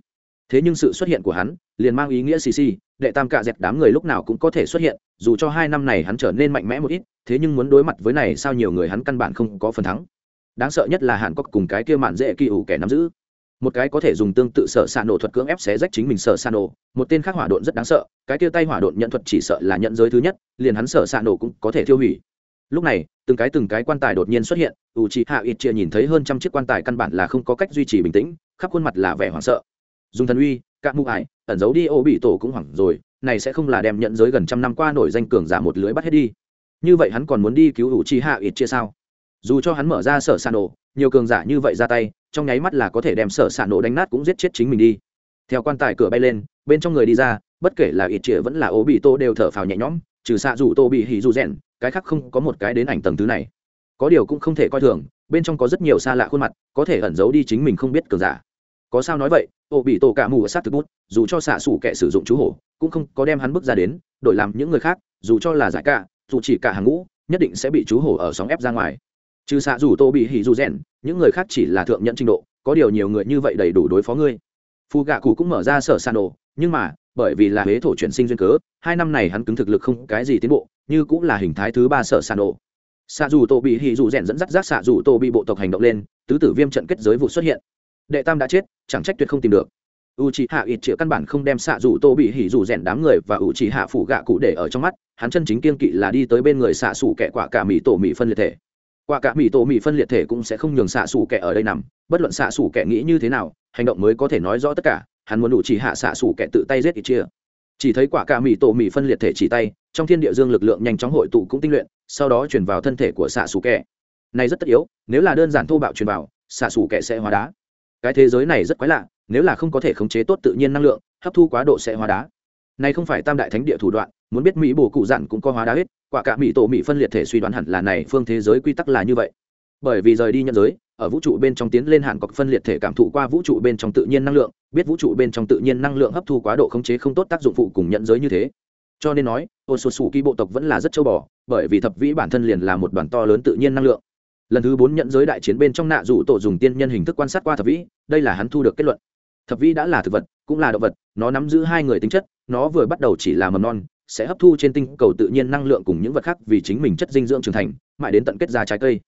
Thế nhưng sự xuất hiện của hắn, liền mang ý nghĩa xì xì, đệ tam cạ dẹt đám người lúc nào cũng có thể xuất hiện, dù cho hai năm này hắn trở nên mạnh mẽ một ít, thế nhưng muốn đối mặt với này sao nhiều người hắn căn bản không có phần thắng. Đáng sợ nhất là hàn cốc cùng cái kia mạn dễ kỳ ủ kẻ nắm giữ một cái có thể dùng tương tự sở xạ nổ thuật cưỡng ép xé rách chính mình sở xạ nổ, một tên khác hỏa độn rất đáng sợ, cái tia tay hỏa độn nhận thuật chỉ sợ là nhận giới thứ nhất, liền hắn sở xạ nổ cũng có thể tiêu hủy. Lúc này, từng cái từng cái quan tài đột nhiên xuất hiện u c hạ ít chia nhìn thấy hơn trăm chiếc quan tài căn bản là không có cách duy trì bình tĩnh, khắp khuôn mặt là vẻ hoảng sợ. Dùng thần uy, các mụ ải, ẩn giấu đi ô bị tổ cũng hoảng rồi, này sẽ không là đem nhận giới gần trăm năm qua nổi danh cường giả một lưới bắt hết đi. Như vậy hắn còn muốn đi cứu u c hạ ít chia sao? Dù cho hắn mở ra sở xạ nổ, nhiều cường giả như vậy ra tay trong nháy mắt là có thể đem sở xạ nổ đánh nát cũng giết chết chính mình đi. Theo quan tài cửa bay lên, bên trong người đi ra, bất kể là ít chĩa vẫn là ố bị tô đều thở phào nhẹ nhõm, trừ xạ dù tô bị hỉ dù rèn, cái khác không có một cái đến ảnh tầng thứ này. Có điều cũng không thể coi thường, bên trong có rất nhiều xa lạ khuôn mặt, có thể ẩn giấu đi chính mình không biết cường giả. Có sao nói vậy ô bị tổ cả mù ở sát thực bút, dù cho xạ xủ kẻ sử dụng chú hổ, cũng không có đem hắn bước ra đến, đổi làm những người khác, dù cho là giải cả dù chỉ cả hàng ngũ, nhất định sẽ bị chú hổ ở sóng ép ra ngoài trừ xạ dù tô bị hỉ dù rèn, những người khác chỉ là thượng nhận trình độ, có điều nhiều người như vậy đầy đủ đối phó ngươi. Phù gạ cụ cũng mở ra sở sàn đồ nhưng mà, bởi vì là huế thổ chuyển sinh duyên cớ, hai năm này hắn cứng thực lực không cái gì tiến bộ, như cũng là hình thái thứ ba sở sàn đồ xạ dù tô bị hỉ dù rèn dẫn dắt rác xạ dù tô bị bộ tộc hành động lên, tứ tử viêm trận kết giới vụ xuất hiện. Đệ tam đã chết, chẳng trách tuyệt không tìm được. U c h hạ ít chĩa căn bản không đem xạ dù tô bị hỉ dù rèn đám người và u c h hạ phủ gạ cụ để ở trong mắt, hắn chân chính kiên kỵ là đi tới bên người xạ xủ kẻ quả cả mỹ tổ mỹ phân liệt thể quả cả mỹ tổ mỹ phân liệt thể cũng sẽ không nhường xạ xủ kẻ ở đây nằm. Bất luận xạ xủ kẻ nghĩ như thế nào, hành động mới có thể nói rõ tất cả. Hắn muốn đủ chỉ hạ xạ xủ kẻ tự tay giết ít chia. Chỉ thấy quả cả mỹ tổ mỹ phân liệt thể chỉ tay, trong thiên địa dương lực lượng nhanh chóng hội tụ cũng tinh luyện, sau đó chuyển vào thân thể của xạ xù kẻ. Này rất tất yếu, nếu là đơn giản thô bạo truyền vào, xạ xù kẻ sẽ hóa đá. Cái thế giới này rất quái lạ, nếu là không có thể khống chế tốt tự nhiên năng lượng, hấp thu quá độ sẽ hóa đá này không phải tam đại thánh địa thủ đoạn, muốn biết mỹ bổ cụ dặn cũng có hóa đá hết, quả cả mỹ tổ mỹ phân liệt thể suy đoán hẳn là này phương thế giới quy tắc là như vậy. Bởi vì rời đi nhân giới, ở vũ trụ bên trong tiến lên hạn cọc phân liệt thể cảm thụ qua vũ trụ bên trong tự nhiên năng lượng, biết vũ trụ bên trong tự nhiên năng lượng hấp thu quá độ khống chế không tốt tác dụng phụ cùng nhận giới như thế. Cho nên nói ô sô sù kỳ bộ tộc vẫn là rất châu bò, bởi vì thập vĩ bản thân liền là một đoàn to lớn tự nhiên năng lượng. Lần thứ bốn nhận giới đại chiến bên trong nạ dụ tổ dùng tiên nhân hình thức quan sát qua thập vĩ, đây là hắn thu được kết luận thập vĩ đã là thực vật, cũng là động vật, nó nắm giữ hai người tính chất, nó vừa bắt đầu chỉ là mầm non, sẽ hấp thu trên tinh cầu tự nhiên năng lượng cùng những vật khác vì chính mình chất dinh dưỡng trưởng thành, mãi đến tận kết ra trái cây.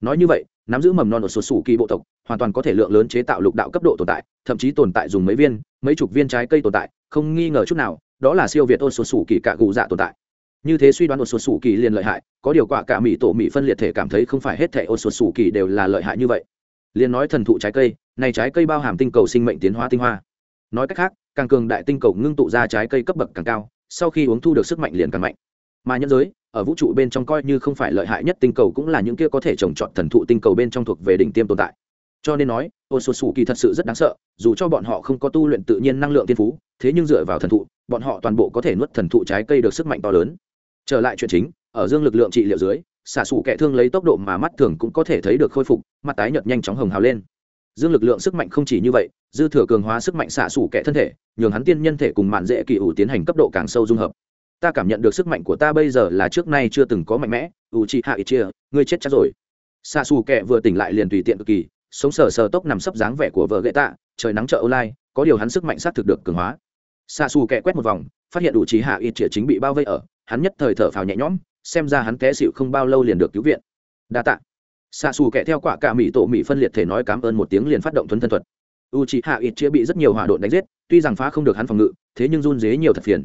Nói như vậy, nắm giữ mầm non ở số sủ kỳ bộ tộc, hoàn toàn có thể lượng lớn chế tạo lục đạo cấp độ tồn tại, thậm chí tồn tại dùng mấy viên, mấy chục viên trái cây tồn tại, không nghi ngờ chút nào, đó là siêu việt ôn số sủ kỳ cả gù dạ tồn tại. Như thế suy đoán ôn số sủ kỳ liền lợi hại, có điều quả cả mỹ tổ mỹ phân liệt thể cảm thấy không phải hết thể ôn số sủ kỳ đều là lợi hại như vậy liền nói thần thụ trái cây, này trái cây bao hàm tinh cầu sinh mệnh tiến hóa tinh hoa. Nói cách khác, càng cường đại tinh cầu ngưng tụ ra trái cây cấp bậc càng cao, sau khi uống thu được sức mạnh liền càng mạnh. Mà nhân giới, ở vũ trụ bên trong coi như không phải lợi hại nhất tinh cầu cũng là những kia có thể trồng trọt thần thụ tinh cầu bên trong thuộc về đỉnh tiêm tồn tại. Cho nên nói ô số sủ kỳ thật sự rất đáng sợ, dù cho bọn họ không có tu luyện tự nhiên năng lượng tiên phú, thế nhưng dựa vào thần thụ, bọn họ toàn bộ có thể nuốt thần thụ trái cây được sức mạnh to lớn. Trở lại chuyện chính, ở dương lực lượng trị liệu dưới xả sủ kẻ thương lấy tốc độ mà mắt thường cũng có thể thấy được khôi phục, mặt tái nhợt nhanh chóng hồng hào lên. Dương lực lượng sức mạnh không chỉ như vậy, dư thừa cường hóa sức mạnh xả xủ kẻ thân thể, nhường hắn tiên nhân thể cùng mạn dễ kỳ ủ tiến hành cấp độ càng sâu dung hợp. Ta cảm nhận được sức mạnh của ta bây giờ là trước nay chưa từng có mạnh mẽ, ủ chị hạ ít chia, ngươi chết chắc rồi. Xạ xù kẻ vừa tỉnh lại liền tùy tiện cực kỳ, sống sờ sờ tốc nằm sấp dáng vẻ của vợ gậy tạ, trời nắng chợ lai có điều hắn sức mạnh xác thực được cường hóa. Xạ xù kẹ quét một vòng, phát hiện đủ trí hạ ít chia chính bị bao vây ở, hắn nhất thời thở phào nhẹ nhõm xem ra hắn té xịu không bao lâu liền được cứu viện. Đa tạ. Xạ xù kẻ theo quả cả mỹ tổ mỹ phân liệt thể nói cảm ơn một tiếng liền phát động thuấn thân thuật. U c h ị hạ ít chia bị rất nhiều hỏa độn đánh giết, tuy rằng phá không được hắn phòng ngự, thế nhưng run dế nhiều thật phiền.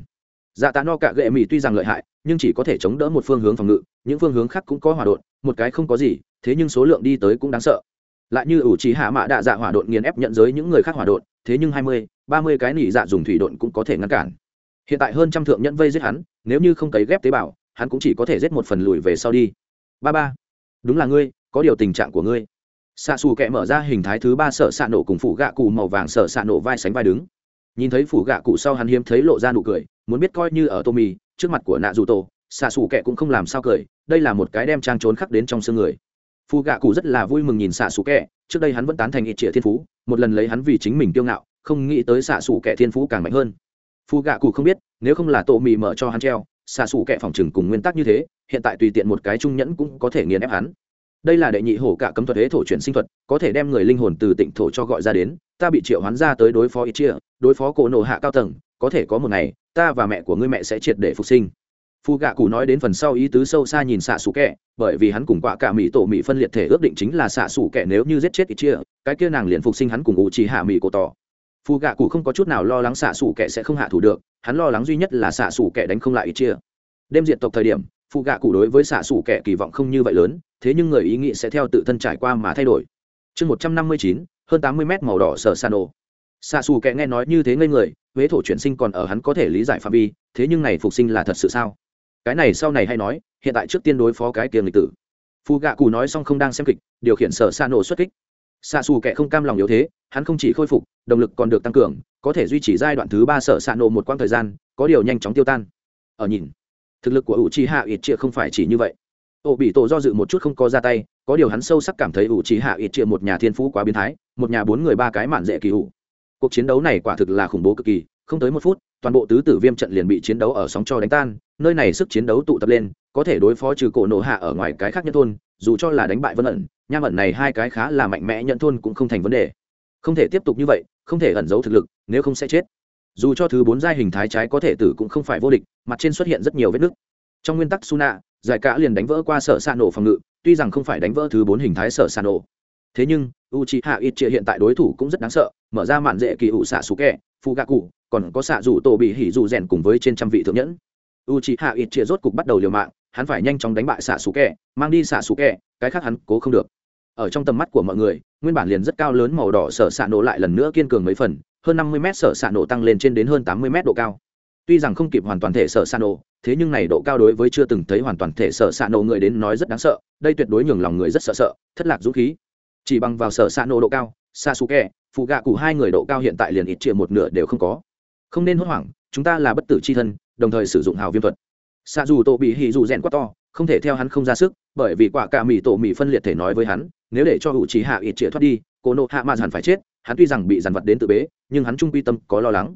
Dạ tạ no cả gệ mỹ tuy rằng lợi hại, nhưng chỉ có thể chống đỡ một phương hướng phòng ngự, những phương hướng khác cũng có hỏa độn, một cái không có gì, thế nhưng số lượng đi tới cũng đáng sợ. Lại như ủ trí hạ mạ đạ dạ hỏa độn nghiền ép nhận giới những người khác hỏa độn, thế nhưng hai mươi, ba mươi cái nỉ dạ dùng thủy độn cũng có thể ngăn cản. Hiện tại hơn trăm thượng nhân vây giết hắn, nếu như không cấy ghép tế bào hắn cũng chỉ có thể giết một phần lùi về sau đi. Ba ba, đúng là ngươi, có điều tình trạng của ngươi. Xạ xù kẹ mở ra hình thái thứ ba sợ xạ nổ cùng phủ gạ cụ màu vàng sợ xạ nổ vai sánh vai đứng. Nhìn thấy phủ gạ cụ sau hắn hiếm thấy lộ ra nụ cười, muốn biết coi như ở tô mì trước mặt của nạ dù tổ, xạ xù kẹ cũng không làm sao cười, đây là một cái đem trang trốn khắc đến trong xương người. Phù gạ cụ rất là vui mừng nhìn xạ xù kẹ trước đây hắn vẫn tán thành ít trịa thiên phú, một lần lấy hắn vì chính mình kiêu ngạo, không nghĩ tới xạ xù kẹ thiên phú càng mạnh hơn. Phù gạ cụ không biết, nếu không là tổ mì mở cho hắn treo xạ xù kẹ phòng trừng cùng nguyên tắc như thế, hiện tại tùy tiện một cái trung nhẫn cũng có thể nghiền ép hắn. Đây là đệ nhị hổ cả cấm thuật hế thổ chuyển sinh thuật, có thể đem người linh hồn từ tịnh thổ cho gọi ra đến, ta bị triệu hoán ra tới đối phó ít chia đối phó cổ nổ hạ cao tầng, có thể có một ngày, ta và mẹ của ngươi mẹ sẽ triệt để phục sinh. Phu gạ cụ nói đến phần sau ý tứ sâu xa nhìn xạ xù kẹ bởi vì hắn cùng quạ cả mỹ tổ mỹ phân liệt thể ước định chính là xạ xù kẹ nếu như giết chết ít chia cái kia nàng liền phục sinh hắn cùng ủ trì hạ mỹ cổ tỏ Phu gạ cụ không có chút nào lo lắng xạ xù kẻ sẽ không hạ thủ được, hắn lo lắng duy nhất là xạ xù kẻ đánh không lại ít chia. Đêm diện tộc thời điểm, Phu gạ cụ đối với xạ xù kẻ kỳ vọng không như vậy lớn, thế nhưng người ý nghĩ sẽ theo tự thân trải qua mà thay đổi. Chương một trăm năm mươi chín, hơn tám mươi mét màu đỏ sở san ô xạ xù kẻ nghe nói như thế ngây người, huế thổ chuyển sinh còn ở hắn có thể lý giải phạm vi, thế nhưng này phục sinh là thật sự sao? Cái này sau này hay nói, hiện tại trước tiên đối phó cái kiềm lịch tử. Phù gạ cù nói xong không đang xem kịch, điều khiển sở xa nổ xuất kích xạ xù kẻ không cam lòng yếu thế, hắn không chỉ khôi phục, động lực còn được tăng cường, có thể duy trì giai đoạn thứ ba sở xạ nổ một quãng thời gian, có điều nhanh chóng tiêu tan. Ở nhìn, thực lực của ủ trì hạ ít chia không phải chỉ như vậy. Ổ bị tổ do dự một chút không có ra tay, có điều hắn sâu sắc cảm thấy ủ trì hạ ít chia một nhà thiên phú quá biến thái, một nhà bốn người ba cái mạn dễ kỳ ủ cuộc chiến đấu này quả thực là khủng bố cực kỳ, không tới một phút, toàn bộ tứ tử viêm trận liền bị chiến đấu ở sóng cho đánh tan, nơi này sức chiến đấu tụ tập lên, có thể đối phó trừ cổ nổ hạ ở ngoài cái khác nhất thôn dù cho là đánh bại vân ẩn, nham ẩn này hai cái khá là mạnh mẽ nhận thôn cũng không thành vấn đề. Không thể tiếp tục như vậy, không thể ẩn giấu thực lực, nếu không sẽ chết. Dù cho thứ bốn giai hình thái trái có thể tử cũng không phải vô địch, mặt trên xuất hiện rất nhiều vết nứt. Trong nguyên tắc suna, giải cả liền đánh vỡ qua sở s nổ phòng ngự, tuy rằng không phải đánh vỡ thứ bốn hình thái sở s nổ. Thế nhưng u c h i hạ ít chia hiện tại đối thủ cũng rất đáng sợ, mở ra mạn dễ kỳ ủ xạ xú kẹ phụ gạ cụ còn có xạ dù tổ bị hỉ dù rèn cùng với trên trăm vị thượng nhẫn. U c h i hạ ít chia rốt cục bắt đầu liều mạng hắn phải nhanh chóng đánh bại xạ xú kẹ, mang đi xạ xú kẹ, cái khác hắn cố không được. Ở trong tầm mắt của mọi người, nguyên bản liền rất cao lớn màu đỏ sở xạ nổ lại lần nữa kiên cường mấy phần, hơn năm mươi mét sở xạ nổ tăng lên trên đến hơn tám mươi mét độ cao. Tuy rằng không kịp hoàn toàn thể sở xạ nổ, thế nhưng này độ cao đối với chưa từng thấy hoàn toàn thể sở xạ nổ người đến nói rất đáng sợ, đây tuyệt đối nhường lòng người rất sợ sợ, thất lạc dũng khí. Chỉ bằng vào sở xạ nổ độ cao xa xù kẹ, phụ gạ cụ hai người độ cao hiện tại liền ít chia một nửa đều không có. Không nên hốt hoảng, chúng ta là bất tử c h i thân, đồng thời sử dụng hào viêm thuật xạ dù tổ bị hì dù rèn quá to, không thể theo hắn không ra sức, bởi vì quả cả mỹ tổ mỹ phân liệt thể nói với hắn, nếu để cho hữu trí hạ ít chĩa thoát đi cô nộ hạ mà dàn phải chết, hắn tuy rằng bị dàn vật đến tự bế, nhưng hắn trung quy tâm có lo lắng.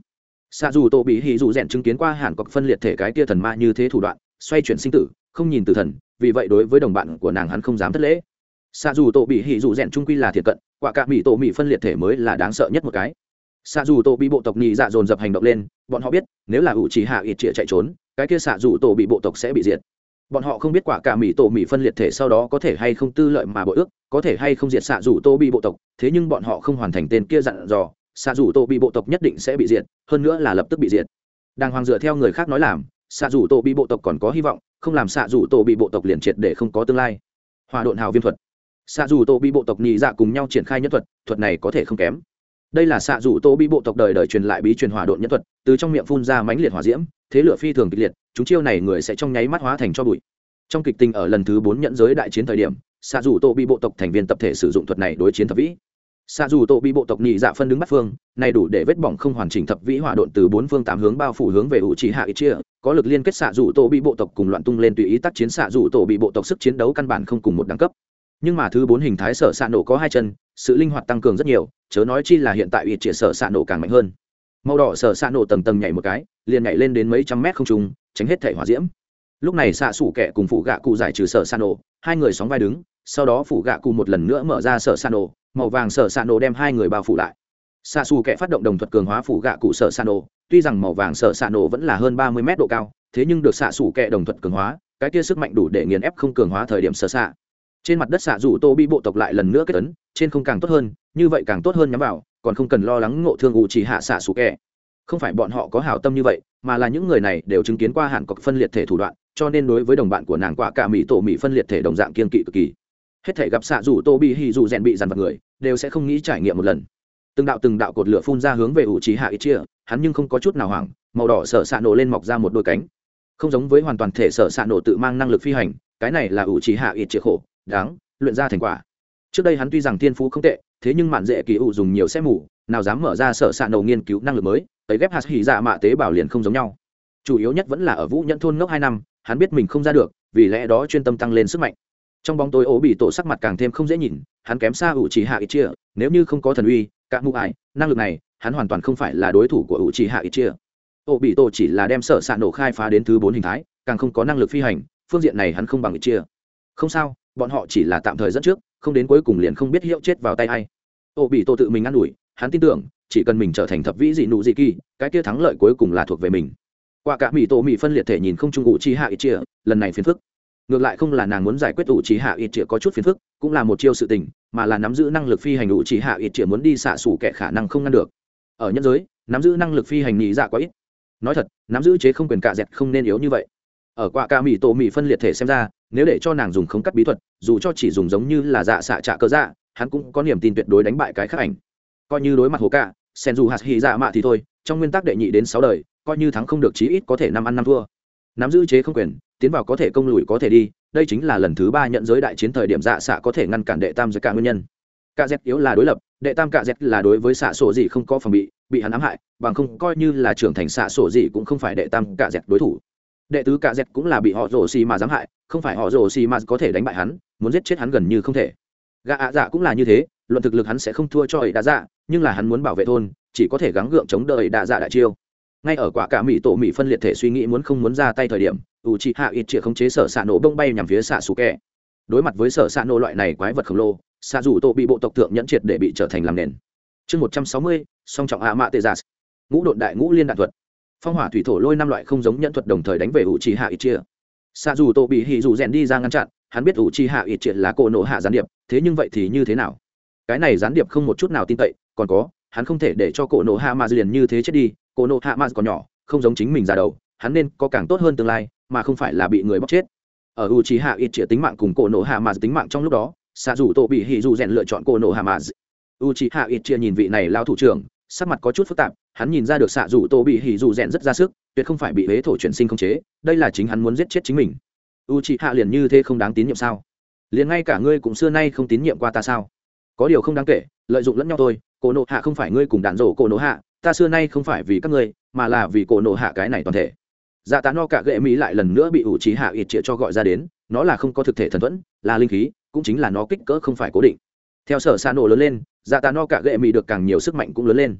Xạ dù tổ bị hì dù rèn chứng kiến qua hàn cọc phân liệt thể cái kia thần ma như thế thủ đoạn, xoay chuyển sinh tử, không nhìn từ thần, vì vậy đối với đồng bạn của nàng hắn không dám thất lễ. Xạ dù tổ bị hỉ dù rèn trung quy là thiệt cận, quả cả mỹ tổ mỹ phân liệt thể mới là đáng sợ nhất một cái. Xạ dù tổ bị bộ tộc nhị dạ dồn dập hành động lên, bọn họ biết, nếu là ủ chỉ hạ ít chĩa chạy trốn cái kia xạ dù tổ bị bộ tộc sẽ bị diệt. Bọn họ không biết quả cả mỹ tổ mỹ phân liệt thể sau đó có thể hay không tư lợi mà bội ước, có thể hay không diệt xạ dù tổ bị bộ tộc, thế nhưng bọn họ không hoàn thành tên kia dặn dò, xạ dù tổ bị bộ tộc nhất định sẽ bị diệt, hơn nữa là lập tức bị diệt. Đàng hoàng dựa theo người khác nói làm, xạ dù tổ bị bộ tộc còn có hy vọng, không làm xạ dù tổ bị bộ tộc liền triệt để không có tương lai. Hòa độn hào viêm thuật. Xạ dù tổ bị bộ tộc nhị dạ cùng nhau triển khai nhất thuật thuật này có thể không kém đây là xạ dụ tô bị bộ tộc đời đời truyền lại bí truyền hỏa độn nhân thuật, từ trong miệng phun ra mãnh liệt hỏa diễm, thế lửa phi thường kịch liệt, chúng chiêu này người sẽ trong nháy mắt hóa thành cho bụi. Trong kịch tình ở lần thứ bốn nhận giới đại chiến thời điểm, xạ dù tô bị bộ tộc thành viên tập thể sử dụng thuật này đối chiến thập vĩ. Xạ dù tô bị bộ tộc nhị dạ phân đứng bắt phương, này đủ để vết bỏng không hoàn chỉnh thập vĩ hỏa độn từ bốn phương tám hướng bao phủ hướng về ủ trì hạ ít chia, có lực liên kết xạ dù tô bị bộ tộc cùng loạn tung lên tùy ý tác chiến xạ dù tô bị bộ tộc sức chiến đấu căn bản không cùng một đẳng cấp nhưng mà thứ bốn hình thái sở s ạ nổ có hai chân, sự linh hoạt tăng cường rất nhiều, chớ nói chi là hiện tại ủy trịa sở s ạ nổ càng mạnh hơn. Màu đỏ sở s ạ nổ tầng tầng nhảy một cái, liền nhảy lên đến mấy trăm mét không trùng tránh hết thể hỏa diễm. Lúc này xạ sủ kẹ cùng phụ gạ cụ giải trừ sở s ạ nổ, hai người sóng vai đứng, sau đó phụ gạ cụ một lần nữa mở ra sở s ạ nổ, màu vàng sở s ạ nổ đem hai người bao phủ lại. Xạ xù kẹ phát động đồng thuật cường hóa phụ gạ cụ sở s nổ, tuy rằng màu vàng sở s nổ vẫn là hơn ba mươi mét độ cao, thế nhưng được xạ xù kẹ đồng thuật cường hóa, cái kia sức mạnh đủ để nghiền ép không cường hóa thời điểm sở xạ trên mặt đất xạ rủ tô bị bộ tộc lại lần nữa kết tấn trên không càng tốt hơn, như vậy càng tốt hơn nhắm vào, còn không cần lo lắng ngộ thương ủ chỉ hạ xạ xù kẻ. Không phải bọn họ có hảo tâm như vậy, mà là những người này đều chứng kiến qua hạn cọc phân liệt thể thủ đoạn, cho nên đối với đồng bạn của nàng quả cả mỹ tổ mỹ phân liệt thể đồng dạng kiên kỵ cực kỳ. Hết thể gặp xạ rủ tô bị hì dù rèn bị dằn vật người, đều sẽ không nghĩ trải nghiệm một lần. Từng đạo từng đạo cột lửa phun ra hướng về ủ trí hạ ít chia hắn nhưng không có chút nào hoảng, màu đỏ sợ xạ nổ lên mọc ra một đôi cánh. Không giống với hoàn toàn thể sợ xạ nổ tự mang năng lực phi hành, cái này là ủ trí hạ ít chia khổ đáng, luyện ra thành quả. Trước đây hắn tuy rằng tiên phú không tệ, thế nhưng mạn dễ kỳ ủ dùng nhiều xe mù, nào dám mở ra sở s ạ nầu nghiên cứu năng lực mới, ấy ghép hạt hỉ dạ mạ tế bào liền không giống nhau. Chủ yếu nhất vẫn là ở vũ nhẫn thôn ngốc hai năm, hắn biết mình không ra được, vì lẽ đó chuyên tâm tăng lên sức mạnh. Trong bóng tối ố bị tổ sắc mặt càng thêm không dễ nhìn, hắn kém xa ủ trì hạ ít chia, nếu như không có thần uy các mụ ải, năng lực này, hắn hoàn toàn không phải là đối thủ của ủ trì hạ ít chia. Ố bị tổ chỉ là đem sở s ạ nổ khai phá đến thứ bốn hình thái, càng không có năng lực phi hành, phương diện này hắn không bằng ít chia. Không sao bọn họ chỉ là tạm thời dẫn trước, không đến cuối cùng liền không biết hiệu chết vào tay a i ô bị tô tự mình ă n ủi, hắn tin tưởng, chỉ cần mình trở thành thập vĩ dị nụ dị kỳ, cái kia thắng lợi cuối cùng là thuộc về mình. Qua cả mỹ tổ mỹ phân liệt thể nhìn không trung ủ chi hạ ít chia lần này phiền phức. Ngược lại không là nàng muốn giải quyết ủ chi hạ ít chia có chút phiền phức, cũng là một chiêu sự tình, mà là nắm giữ năng lực phi hành ủ chi hạ ít chia muốn đi xạ xủ kẻ khả năng không ngăn được. Ở nhân giới, nắm giữ năng lực phi hành nhị dạ quá ít. Nói thật, nắm giữ chế không quyền cạ dẹt không nên yếu như vậy ở quạ ca mỹ tổ mỹ phân liệt thể xem ra, nếu để cho nàng dùng không cắt bí thuật, dù cho chỉ dùng giống như là dạ xạ trạ cơ dạ hắn cũng có niềm tin tuyệt đối đánh bại cái khác ảnh. Coi như đối mặt hồ cạ sen dù hạt hy dạ mạ thì thôi, trong nguyên tắc đệ nhị đến sáu đời, coi như thắng không được chí ít có thể năm ăn năm thua. Nắm giữ chế không quyền, tiến vào có thể công lùi có thể đi, đây chính là lần thứ ba nhận giới đại chiến thời điểm dạ xạ có thể ngăn cản đệ tam giới cả nguyên nhân. Cạ z yếu là đối lập, đệ tam cạ z là đối với xạ sổ gì không có phòng bị bị hắn ám hại, bằng không coi như là trưởng thành xạ sổ gì cũng không phải đệ tam cạ z đối thủ đệ tứ cạ dẹt cũng là bị họ rổ xì mà giáng hại, không phải họ rổ xì mà có thể đánh bại hắn, muốn giết chết hắn gần như không thể. Gạ ạ dạ cũng là như thế, luận thực lực hắn sẽ không thua cho ấy đã dạ nhưng là hắn muốn bảo vệ thôn, chỉ có thể gắng gượng chống đợi đã dạ đại chiêu. Ngay ở quả cả mỹ tổ mỹ phân liệt thể suy nghĩ muốn không muốn ra tay thời điểm, u chị hạ ít chĩa khống chế sở xạ nổ bông bay nhằm phía xạ xù kẹ. Đối mặt với sở xạ nổ loại này quái vật khổng lồ, xạ dù tổ bị bộ tộc thượng nhẫn triệt để bị trở thành làm nền. Chương một trăm sáu mươi, song trọng ạ mạ tê giả. Ngũ đội đại ngũ liên đạn thuật phong hỏa thủy thổ lôi năm loại không giống nhận thuật đồng thời đánh về ủ trì hạ ít chia. Xa dù tổ bị hì dù rèn đi ra ngăn chặn, hắn biết ủ trì hạ ít chia là Cổ nổ hạ gián điệp, thế nhưng vậy thì như thế nào? Cái này gián điệp không một chút nào tin cậy, còn có, hắn không thể để cho cổ nổ hạ mà liền như thế chết đi, cổ nổ hạ mà còn nhỏ, không giống chính mình già đầu, hắn nên có càng tốt hơn tương lai, mà không phải là bị người bóc chết. Ở u trí hạ ít chĩa tính mạng cùng cổ nổ hạ mà tính mạng trong lúc đó xạ dù tổ bị hỉ dù rèn lựa chọn cổ nổ hạ mà u trí hạ ít chia nhìn vị này lao thủ trưởng sắc mặt có chút phức tạp, hắn nhìn ra được xạ dù tổ bị hỉ dù rèn rất ra sức, tuyệt không phải bị huế thổ chuyển sinh không chế, đây là chính hắn muốn giết chết chính mình. U chị hạ liền như thế không đáng tín nhiệm sao? Liền ngay cả ngươi cũng xưa nay không tín nhiệm qua ta sao? Có điều không đáng kể, lợi dụng lẫn nhau thôi, cổ nộ hạ không phải ngươi cùng đạn rổ cổ nộ hạ, ta xưa nay không phải vì các ngươi, mà là vì cổ nộ hạ cái này toàn thể. Dạ tá no cả gệ mỹ lại lần nữa bị ủ trí hạ ít trịa cho gọi ra đến, nó là không có thực thể thần thuẫn, là linh khí, cũng chính là nó kích cỡ không phải cố định theo sở xạ nổ lớn lên dạ Tạ no cả gệ mì được càng nhiều sức mạnh cũng lớn lên.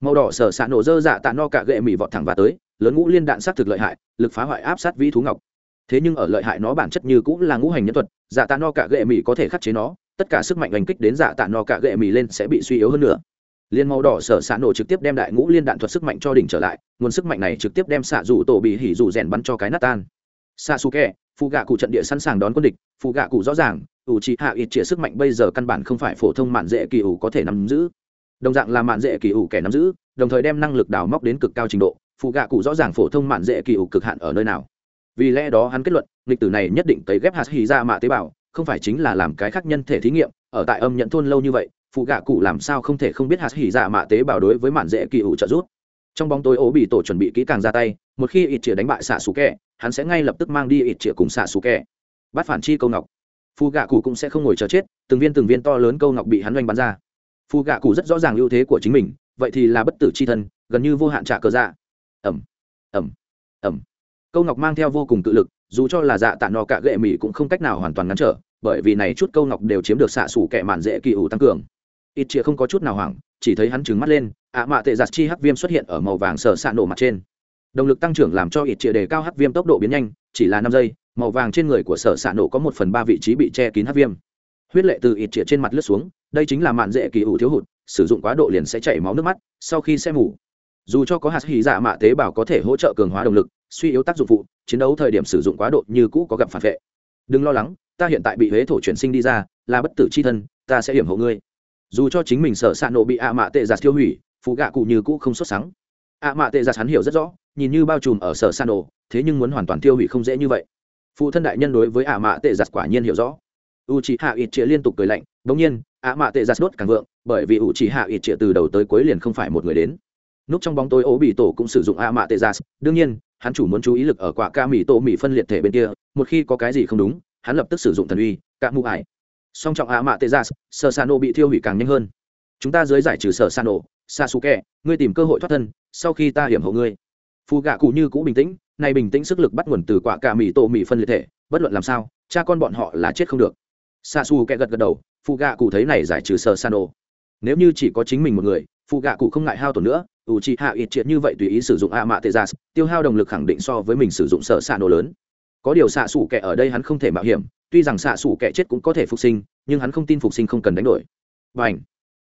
Màu đỏ sở xạ nổ dơ dạ tạ no cả gệ mì vọt thẳng vào tới, lớn ngũ liên đạn sát thực lợi hại, lực phá hoại áp sát vĩ thú ngọc. Thế nhưng ở lợi hại nó bản chất như cũng là ngũ hành nhân thuật dạ tạ no cả gệ mì có thể khắc chế nó, tất cả sức mạnh đánh kích đến dạ tạ no cả gệ mì lên sẽ bị suy yếu hơn nữa. Liên màu đỏ sở xạ nổ trực tiếp đem đại ngũ liên đạn thuật sức mạnh cho đỉnh trở lại, nguồn sức mạnh này trực tiếp đem xạ rủ tổ bị hỉ rủ rèn bắn cho cái nát tan. Xạ su kẹ phụ gạ cụ trận địa sẵn sàng đón quân địch phụ gạ cụ rõ ràng ủ trị hạ ít chĩa sức mạnh bây giờ căn bản không phải phổ thông mạn dễ kỳ ủ có thể nắm giữ. Đồng dạng là mạn dễ kỳ ủ kẻ nắm giữ, đồng thời đem năng lực đào móc đến cực cao trình độ, phụ gạ cụ rõ ràng phổ thông mạn dễ kỳ ủ cực hạn ở nơi nào. Vì lẽ đó hắn kết luận lịch tử này nhất định cấy ghép hạt hì ra mạ tế bào, không phải chính là làm cái khác nhân thể thí nghiệm, ở tại âm nhận thôn lâu như vậy, phụ gạ cụ làm sao không thể không biết hạt hỉ dạ mạ tế bào đối với mạn dễ kỳ ủ trợ giúp. Trong bóng tối ố bị tổ chuẩn bị kỹ càng ra tay, một khi ít chĩa đánh bại xạ xù kẹ hắn sẽ ngay lập tức mang đi ít chĩa cùng xạ xù kẹ bắt phản chi câu ngọc phù gạ cụ cũng sẽ không ngồi chờ chết, từng viên từng viên to lớn câu ngọc bị hắn oanh bắn ra. Phù gạ cụ rất rõ ràng ưu thế của chính mình, vậy thì là bất tử c h i thân, gần như vô hạn trả cờ dạ. Ẩm ẩm ẩm. Câu ngọc mang theo vô cùng tự lực, dù cho là dạ tạ no cả gệ mỹ cũng không cách nào hoàn toàn ngắn trở, bởi vì này chút câu ngọc đều chiếm được xạ xủ kẻ mạn dễ kỳ ủ tăng cường. Ít chĩa không có chút nào hoảng, chỉ thấy hắn trứng mắt lên, ạ mạ tệ giặt chi hắc viêm xuất hiện ở màu vàng sờ xạ nổ mặt trên. Động lực tăng trưởng làm cho ít chĩa đề cao hắc viêm tốc độ biến nhanh, chỉ là năm giây màu vàng trên người của sở xạ nổ có một phần ba vị trí bị che kín hắc viêm. Huyết lệ từ ít chia trên mặt lướt xuống, đây chính là mạn dễ kỳ ủ thiếu hụt, sử dụng quá độ liền sẽ chảy máu nước mắt, sau khi sẽ mủ dù cho có hạt hỉ dạ mạ tế bào có thể hỗ trợ cường hóa động lực, suy yếu tác dụng phụ, chiến đấu thời điểm sử dụng quá độ như cũ có gặp phản vệ. Đừng lo lắng, ta hiện tại bị huế thổ chuyển sinh đi ra, là bất tử c h i thân, ta sẽ hiểm hộ ngươi. Dù cho chính mình sợ xạ nộ bị ạ mạ tệ giặt tiêu hủy phụ gạ cụ như cũ không xuất sáng ạ mạ tệ giặt hắn hiểu rất rõ, nhìn như bao trùm ở sở xạ nộ thế nhưng muốn hoàn toàn tiêu hủy không dễ như vậy phụ thân đại nhân đối với ả mạ tệ giặt quả nhiên hiểu rõ. U c h ị hạ ít chĩa liên tục cười lạnh đ ỗ n g nhiên ả mạ tệ giặt đốt càng vượng, bởi vì u c h ị hạ ít chĩa từ đầu tới cuối liền không phải một người đến. Núp trong bóng tối ố bị tổ cũng sử dụng ả mạ tệ giặt, đương nhiên, hắn chủ muốn chú ý lực ở quả ca mỹ tổ mỹ phân liệt thể bên kia, một khi có cái gì không đúng, hắn lập tức sử dụng thần uy cạ mụ ải. Song trọng ả mạ tệ giặt sơ sa nô bị thiêu hủy càng nhanh hơn. Chúng ta dưới giải trừ sở sa nổ sa su kẹ ngươi tìm cơ hội thoát thân, sau khi ta hiểm hộ ngươi. Phù gạ cụ như cũ bình tĩnh này bình tĩnh sức lực bắt nguồn từ quả cả mì tổ mì phân liệt thể, bất luận làm sao, cha con bọn họ là chết không được. Sa xù kẹ gật gật đầu phụ gạ cụ thấy này giải trừ sở san ô nếu như chỉ có chính mình một người phụ gạ cụ không ngại hao tổn nữa u chi hạ ít triệt như vậy tùy ý sử dụng a mạ tê gia tiêu hao động lực khẳng định so với mình sử dụng sở sa nổ lớn. Có điều xạ xủ kẻ ở đây hắn không thể mạo hiểm, tuy rằng xạ xủ kẻ chết cũng có thể phục sinh, nhưng hắn không tin phục sinh không cần đánh đổi. Và ảnh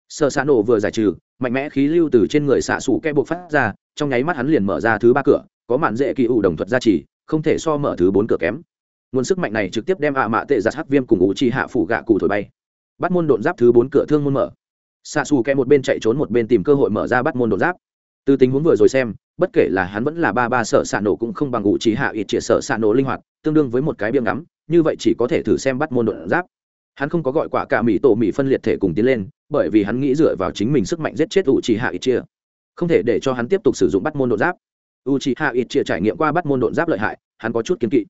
sợ xạ nổ vừa giải trừ, mạnh mẽ khí lưu từ trên người xạ xù kẹ buộc phát ra, trong nháy mắt hắn liền mở ra thứ ba cửa có mạn dễ kỳ ủ đồng thuật gia trì, không thể so mở thứ bốn cửa kém. Nguồn sức mạnh này trực tiếp đem ạ mạ tệ giặt hắc viêm cùng ủ chi hạ phủ gạ cụ thổi bay. Bắt môn đột giáp thứ bốn cửa thương môn mở. Xạ xù kẹ một bên chạy trốn một bên tìm cơ hội mở ra bắt môn đột giáp. Từ tình huống vừa rồi xem, bất kể là hắn vẫn là ba ba sợ xạ nổ cũng không bằng ủ trí hạ ít chĩa sợ xạ nổ linh hoạt, tương đương với một cái biếng ngắm, như vậy chỉ có thể thử xem bắt môn đột giáp. Hắn không có gọi quả cả mỹ tổ mỹ phân liệt thể cùng tiến lên, bởi vì hắn nghĩ dựa vào chính mình sức mạnh giết chết ủ trí hạ ít chia. Không thể để cho hắn tiếp tục sử dụng bắt môn đột giáp u trí hạ ít chia trải nghiệm qua bắt môn đột giáp lợi hại, hắn có chút kiến kỵ.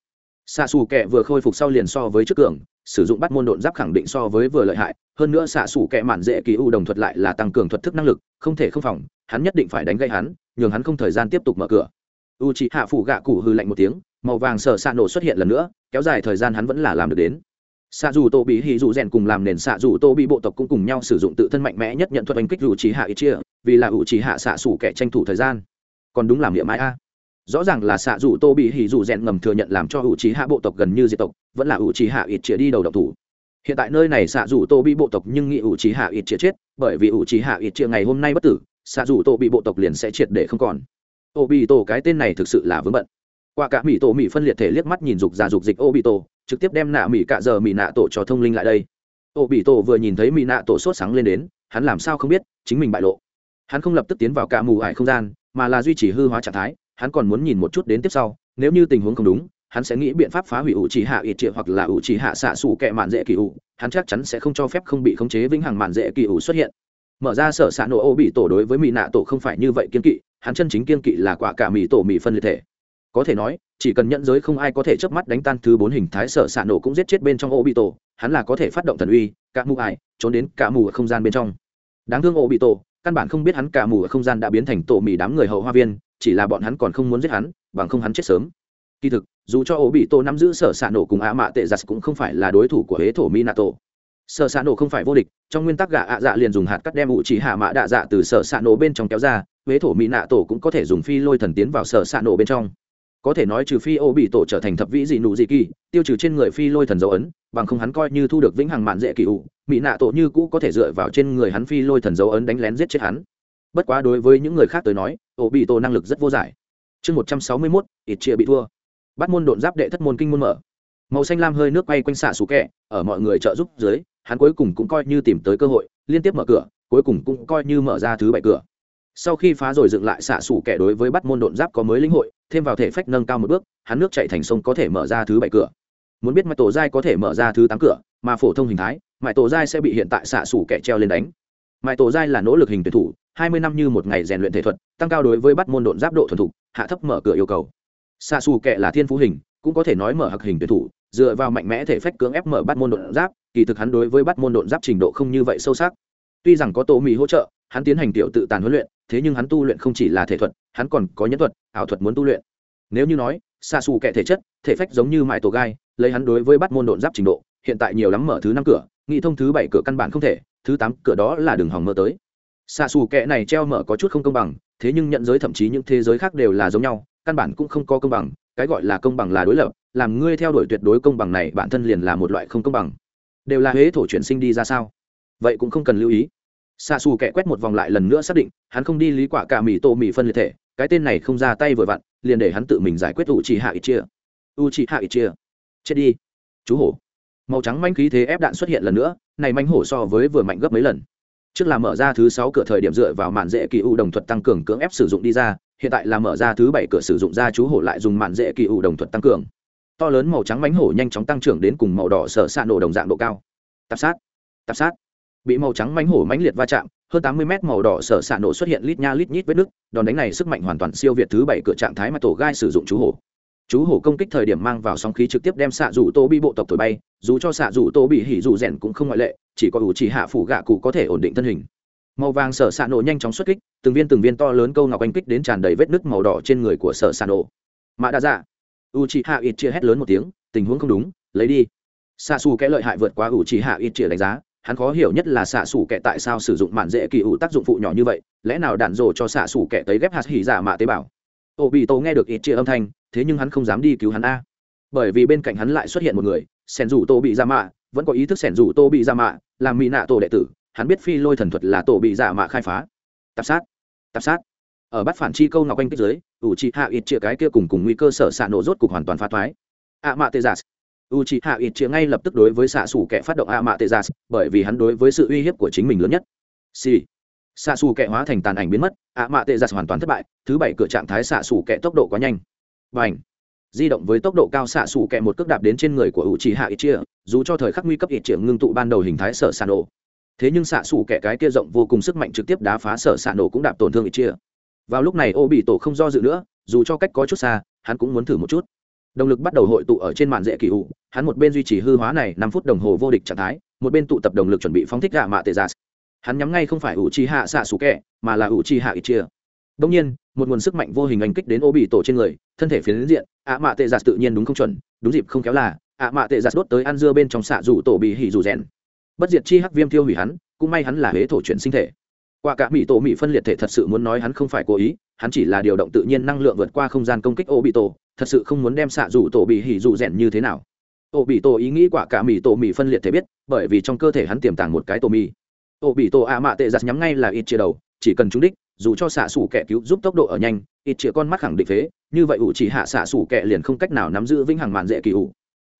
Xạ xù kẹ vừa khôi phục sau liền so với trước cường, sử dụng bắt môn đột giáp khẳng định so với vừa lợi hại, hơn nữa xạ xù kẹ mạn dễ kỳ u đồng thuật lại là tăng cường thuật thức năng lực, không thể không phòng, hắn nhất định phải đánh gây hắn, nhường hắn không thời gian tiếp tục mở cửa. U c hạ phủ gạ cụ hư lạnh một tiếng, màu vàng sở xạ nổ xuất hiện lần nữa, kéo dài thời gian hắn vẫn là làm được đến. Xạ dù tô bị hì dù rèn cùng làm nền xạ dù tô bị bộ tộc cũng cùng nhau sử dụng tự thân mạnh mẽ nhất nhận thuật đánh kích u c hạ ít chia vì là u c hạ xạ xủ kẻ tranh thủ thời gian còn đúng làm địa mãi a. Rõ ràng là xạ dù tô bị hỉ dù rèn ngầm thừa nhận làm cho ủ trí hạ bộ tộc gần như diệt tộc, vẫn là ủ trí hạ ít chia đi đầu độc thủ. Hiện tại nơi này xạ dù tô bị bộ tộc nhưng nghĩ ủ trí hạ ít chia chết, bởi vì ủ trí hạ ít chia ngày hôm nay bất tử, xạ dù tô bị bộ tộc liền sẽ triệt để không còn. Ô bị tổ cái tên này thực sự là vướng bận. Qua cả mỹ tổ mỹ phân liệt thể liếc mắt nhìn dục già dục dịch ô bị tổ trực tiếp đem nạ mỹ cạ giờ mỹ nạ tổ cho thông linh lại đây. Ô bị tổ vừa nhìn thấy mỹ nạ tổ sốt sáng lên đến, hắn làm sao không biết, chính mình bại lộ. Hắn không lập tức tiến vào cả mù ải không gian mà là duy trì hư hóa trạng thái, hắn còn muốn nhìn một chút đến tiếp sau, nếu như tình huống không đúng, hắn sẽ nghĩ biện pháp phá hủy ủ chỉ hạ ít triệu hoặc là ủ chỉ hạ xạ xù kẹ mạn dễ kỳ ủ, hắn chắc chắn sẽ không cho phép không bị khống chế vĩnh hằng mạn dễ kỳ ủ xuất hiện. Mở ra sở xạ nổ ô bị tổ đối với mỹ nạ tổ không phải như vậy kiên kỵ, hắn chân chính kiên kỵ là quả cả mỹ tổ mỹ phân liệt thể. Có thể nói, chỉ cần nhận giới không ai có thể chớp mắt đánh tan thứ bốn hình thái sở xạ nổ cũng giết chết bên trong ô bị tổ, hắn là có thể phát động thần uy, cả mù ải trốn đến cả mù ở không gian bên trong. Đáng thương ô bị tổ căn bản không biết hắn cả mù ở không gian đã biến thành tổ mì đám người hậu hoa viên, chỉ là bọn hắn còn không muốn giết hắn, bằng không hắn chết sớm. Kỳ thực, dù cho ổ bị tổ nắm giữ sở s ạ nổ cùng ạ mạ tệ giặt cũng không phải là đối thủ của huế thổ mi nạ tổ sở s ạ nổ không phải vô địch, trong nguyên tắc gà ạ dạ liền dùng hạt cắt đem ủ chỉ hạ mạ đạ dạ từ sở s ạ nổ bên trong kéo ra huế thổ mỹ nạ tổ cũng có thể dùng phi lôi thần tiến vào sở s ạ nổ bên trong có thể nói trừ phi ô bị tổ trở thành thập vĩ dị nụ dị kỳ, tiêu trừ trên người phi lôi thần dấu ấn, bằng không hắn coi như thu được vĩnh hằng mạn dễ kỳ ủ, mỹ nạ tổ như cũ có thể dựa vào trên người hắn phi lôi thần dấu ấn đánh lén giết chết hắn. Bất quá đối với những người khác tới nói, ô bị tổ năng lực rất vô giải. Chương một trăm sáu mươi mốt, ít chia bị thua. Bắt môn đột giáp đệ thất môn kinh môn mở. Màu xanh lam hơi nước bay quanh xạ xù kẹ, ở mọi người trợ giúp dưới, hắn cuối cùng cũng coi như tìm tới cơ hội, liên tiếp mở cửa, cuối cùng cũng coi như mở ra thứ bảy cửa sau khi phá rồi dựng lại xạ xủ kẻ đối với bắt môn độn giáp có mới lĩnh hội, thêm vào thể phách nâng cao một bước, hắn nước chạy thành sông có thể mở ra thứ bảy cửa. Muốn biết mãi tổ giai có thể mở ra thứ tám cửa, mà phổ thông hình thái mãi tổ giai sẽ bị hiện tại xạ xủ kẻ treo lên đánh. Mãi tổ giai là nỗ lực hình tuyển thủ, hai mươi năm như một ngày rèn luyện thể thuật, tăng cao đối với bắt môn độn giáp độ thuần thục, hạ thấp mở cửa yêu cầu. Xạ xù kệ là thiên phú hình, cũng có thể nói mở hặc hình tuyển thủ, dựa vào mạnh mẽ thể phách cưỡng ép mở bắt môn độn giáp, kỳ thực hắn đối với bắt môn độn giáp trình độ không như vậy sâu sắc. Tuy rằng có tổ mỹ hỗ trợ hắn tiến hành tiểu tự tàn huấn luyện, thế nhưng hắn tu luyện không chỉ là thể thuật, hắn còn có nhân thuật, ảo thuật muốn tu luyện. Nếu như nói xa xù kệ thể chất, thể phách giống như mãi tổ gai, lấy hắn đối với bắt môn độn giáp trình độ, hiện tại nhiều lắm mở thứ năm cửa, nghị thông thứ bảy cửa căn bản không thể, thứ tám cửa đó là đường hỏng mơ tới. Xa xù kệ này treo mở có chút không công bằng, thế nhưng nhận giới thậm chí những thế giới khác đều là giống nhau, căn bản cũng không có công bằng, cái gọi là công bằng là đối lập, làm ngươi theo đuổi tuyệt đối công bằng này bản thân liền là một loại không công bằng. Đều là huế thổ chuyển sinh đi ra sao? Vậy cũng không cần lưu ý xa xù kẹ quét một vòng lại lần nữa xác định, hắn không đi lý quả cả mì tô mì phân liệt thể, cái tên này không ra tay vừa vặn, liền để hắn tự mình giải quyết u chỉ hạ ít chia u chỉ hạ ít chia chết đi. Chú hổ. Màu trắng manh khí thế ép đạn xuất hiện lần nữa, này manh hổ so với vừa mạnh gấp mấy lần. Trước là mở ra thứ sáu cửa thời điểm dựa vào màn dễ kỳ u đồng thuật tăng cường cưỡng ép sử dụng đi ra, hiện tại là mở ra thứ bảy cửa sử dụng ra chú hổ lại dùng màn dễ kỳ u đồng thuật tăng cường. To lớn màu trắng mánh hổ nhanh chóng tăng trưởng đến cùng màu đỏ sở s nổ đồng dạng độ cao. Tạp sát. Tạp sát bị màu trắng mánh hổ mãnh liệt va chạm, hơn tám mươi mét màu đỏ sở s nổ xuất hiện lít nha lít nhít vết nứt, đòn đánh này sức mạnh hoàn toàn siêu việt thứ bảy cửa trạng thái mà tổ gai sử dụng chú hổ. Chú hổ công kích thời điểm mang vào sóng khí trực tiếp đem xạ rủ tô bị bộ tộc thổi bay, dù cho xạ rủ tô bị hỉ rủ rèn cũng không ngoại lệ, chỉ có ủ chỉ hạ phủ gạ cụ có thể ổn định thân hình. Màu vàng sở xạ nổ nhanh chóng xuất kích, từng viên từng viên to lớn câu ngọc anh kích đến tràn đầy vết nứt màu đỏ trên người của sở xạ nổ. Mạ đa dạ. U chỉ hạ ít chia hét lớn một tiếng, tình huống không đúng, lấy đi. Xạ xù kẽ lợi hại vượt qua u chỉ hạ ít chia đánh giá hắn khó hiểu nhất là xạ xù kẻ tại sao sử dụng mạn dễ kỳ ủ tác dụng phụ nhỏ như vậy, lẽ nào đạn rồ cho xạ xù kẻ tới ghép hạt hỉ giả mạ tế bào? Ô bị tô nghe được ít chia âm thanh, thế nhưng hắn không dám đi cứu hắn a. Bởi vì bên cạnh hắn lại xuất hiện một người, sẻn rủ tô bị ra dạ mạ, vẫn có ý thức sẻn rủ tô bị ra dạ mạ làm mỹ nạ tổ đệ tử, hắn biết phi lôi thần thuật là tổ bị giả dạ mạ khai phá. Tạp sát tạp sát. Ở bắt phản chi câu ngọc anh kích giới ủ chị hạ ít chia cái kia cùng cùng nguy cơ sở xạ nổ rốt cục hoàn toàn phá thoái. A mạ tê giả u chi hạ ít chia ngay lập tức đối với xạ xù kẻ phát động a mạ tê giả bởi vì hắn đối với sự uy hiếp của chính mình lớn nhất. Si xạ xù kẻ hóa thành tàn ảnh biến mất a mạ tê giả hoàn toàn thất bại, thứ bảy cửa trạng thái xạ xù kẻ tốc độ quá nhanh. Và ảnh di động với tốc độ cao xạ xù kẹ một cước đạp đến trên người của u chi hạ ít chia dù cho thời khắc nguy cấp ít chia ngưng tụ ban đầu hình thái sở xạ nổ thế nhưng xạ xù kẹ cái kia rộng vô cùng sức mạnh trực tiếp đá phá sở xạ nổ cũng đạp tổn thương ít chia vào lúc này ô bị tổ không do dự nữa, dù cho cách có chút xa, hắn cũng muốn thử một chút động lực bắt đầu hội tụ ở trên màn dễ kỳ hụ hắn một bên duy trì hư hóa này năm phút đồng hồ vô địch trạng thái, một bên tụ tập động lực chuẩn bị phóng thích gạ mạ tệ giả. Hắn nhắm ngay không phải ủ chi hạ xạ xù kẹ mà là ủ chi hạ ít chia đông nhiên, một nguồn sức mạnh vô hình anh kích đến ô bị tổ trên người, thân thể phiến diện, ạ mạ tệ giả tự nhiên đúng không chuẩn, đúng dịp không kéo là, ạ mạ tệ giả đốt tới ăn dưa bên trong xạ rủ tổ bị hỉ rủ rèn. Bất diệt chi hắc viêm tiêu hủy hắn, cũng may hắn là huế thổ chuyển sinh thể qua cả mỹ tổ mỹ phân liệt thể thật sự muốn nói hắn không phải cố ý, hắn chỉ là điều động tự nhiên năng lượng vượt qua không gian công kích ô bị tổ thật sự không muốn đem xạ rủ tổ bị hỉ rủ rèn như thế nào. Ô bị tổ ý nghĩ quả cả mỹ tổ mỹ phân liệt thể biết, bởi vì trong cơ thể hắn tiềm tàng một cái tổ mỹ ô bị tổ ạ mạ tệ giặt nhắm ngay là ít chia đầu, chỉ cần trúng đích, dù cho xạ xủ kẻ cứu giúp tốc độ ở nhanh, ít chia con mắt khẳng định phế, như vậy ủ chỉ hạ xạ xủ kẻ liền không cách nào nắm giữ vĩnh hằng mạn dễ kỳ ủ.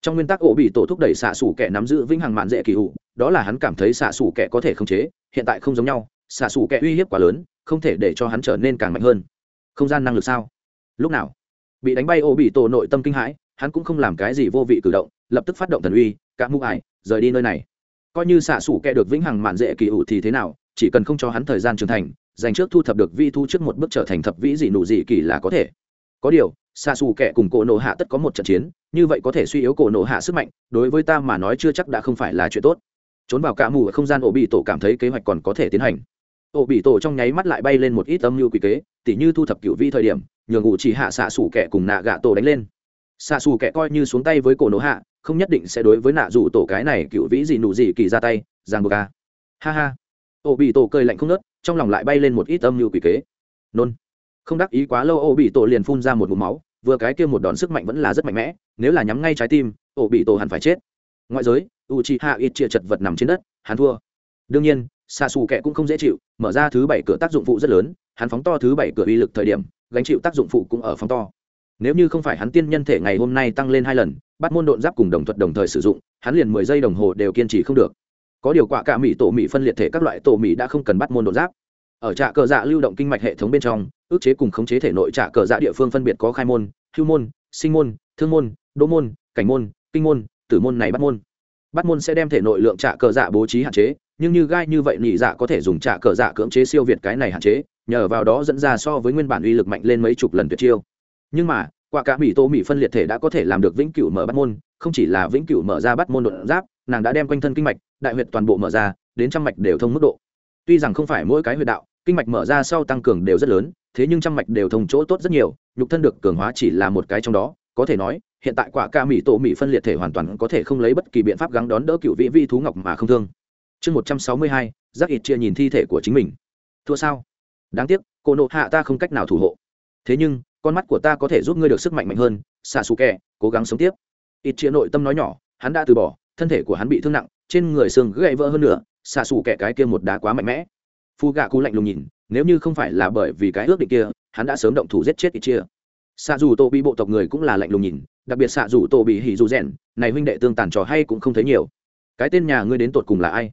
Trong nguyên tắc ổ bị tổ thúc đẩy xạ xủ kẻ nắm giữ vĩnh hằng mạn dễ kỳ ủ, đó là hắn cảm thấy xạ xủ kẻ có thể khống chế, hiện tại không giống nhau xạ xù kẻ uy hiếp quá lớn, không thể để cho hắn trở nên càng mạnh hơn. Không gian năng lực sao? Lúc nào? Bị đánh bay ô bị tổ nội tâm kinh hãi, hắn cũng không làm cái gì vô vị cử động, lập tức phát động thần uy, cả mũ ải rời đi nơi này. Coi như xạ xù kẻ được vĩnh hằng mạn dễ kỳ ủ thì thế nào, chỉ cần không cho hắn thời gian trưởng thành, dành trước thu thập được vi thu trước một bước trở thành thập vĩ dị nụ dị kỳ là có thể. Có điều xạ xù kẻ cùng cổ nổ hạ tất có một trận chiến, như vậy có thể suy yếu cổ nổ hạ sức mạnh, đối với ta mà nói chưa chắc đã không phải là chuyện tốt. Trốn vào cả mù ở không gian ổ bị tổ cảm thấy kế hoạch còn có thể tiến hành ổ bị tổ trong nháy mắt lại bay lên một ít âm mưu quỷ kế, tỉ như thu thập cựu vi thời điểm, nhường ủ chỉ hạ xạ xù kẻ cùng nạ gạ tổ đánh lên. Xạ xù kẻ coi như xuống tay với cổ nổ hạ, không nhất định sẽ đối với nạ dù tổ cái này cựu vĩ gì nụ gì kỳ ra tay giang bờ ca ha ha. Ổ bị tổ cười lạnh không nớt trong lòng lại bay lên một ít âm mưu quỷ kế. Nôn. Không đắc ý quá lâu ổ bị tổ liền phun ra một mụ máu, vừa cái kia một đòn sức mạnh vẫn là rất mạnh mẽ, nếu là nhắm ngay trái tim ổ bị tổ hẳn phải chết. Ngoại giới u chi hạ ít chia chật vật nằm trên đất, hắn thua. Đương nhiên xa xù Kẻ cũng không dễ chịu mở ra thứ bảy cửa tác dụng phụ rất lớn, hắn phóng to thứ bảy cửa uy lực thời điểm, gánh chịu tác dụng phụ cũng ở phóng to. Nếu như không phải hắn tiên nhân thể ngày hôm nay tăng lên hai lần, bắt môn độn giáp cùng đồng thuật đồng thời sử dụng, hắn liền mười giây đồng hồ đều kiên trì không được. Có điều quả cả mỹ tổ mỹ phân liệt thể các loại tổ mỹ đã không cần bắt môn độn giáp. Ở trạ cờ dạ lưu động kinh mạch hệ thống bên trong, ước chế cùng khống chế thể nội trạ cờ dạ địa phương phân biệt có khai môn, hưu môn, sinh môn, thương môn, đỗ môn, cảnh môn, kinh môn, tử môn này bắt môn. Bắt môn sẽ đem thể nội lượng trạ cờ dạ bố trí hạn chế nhưng như gai như vậy nhị dạ có thể dùng trả cờ dạ cưỡng chế siêu việt cái này hạn chế, nhờ vào đó dẫn ra so với nguyên bản uy lực mạnh lên mấy chục lần tuyệt chiêu. Nhưng mà, quả cả mỹ tô mỹ phân liệt thể đã có thể làm được vĩnh cửu mở bắt môn, không chỉ là vĩnh cửu mở ra bắt môn đột giáp, nàng đã đem quanh thân kinh mạch, đại huyệt toàn bộ mở ra, đến trăm mạch đều thông mức độ. Tuy rằng không phải mỗi cái huyệt đạo, kinh mạch mở ra sau tăng cường đều rất lớn, thế nhưng trăm mạch đều thông chỗ tốt rất nhiều, nhục thân được cường hóa chỉ là một cái trong đó, có thể nói, hiện tại quả ca mỹ tổ mỹ phân liệt thể hoàn toàn có thể không lấy bất kỳ biện pháp gắng đón đỡ cựu vị vi thú ngọc mà không thương chương một trăm sáu mươi hai giác ít chia nhìn thi thể của chính mình. Thua sao? Đáng tiếc, cô nộ hạ ta không cách nào thủ hộ. Thế nhưng, con mắt của ta có thể giúp ngươi được sức mạnh mạnh hơn xạ xù kẹ cố gắng sống tiếp. Ít chia nội tâm nói nhỏ, hắn đã từ bỏ, thân thể của hắn bị thương nặng, trên người xương gãy vỡ hơn nữa xạ xù kẹ cái kia một đá quá mạnh mẽ. Phu gạ cú lạnh lùng nhìn, nếu như không phải là bởi vì cái ước định kia, hắn đã sớm động thủ giết chết ít chia. Xạ dù tô bị bộ tộc người cũng là lạnh lùng nhìn, đặc biệt xạ dù tô bị hỉ dù rèn này huynh đệ tương tàn trò hay cũng không thấy nhiều. Cái tên nhà ngươi đến tột cùng là ai?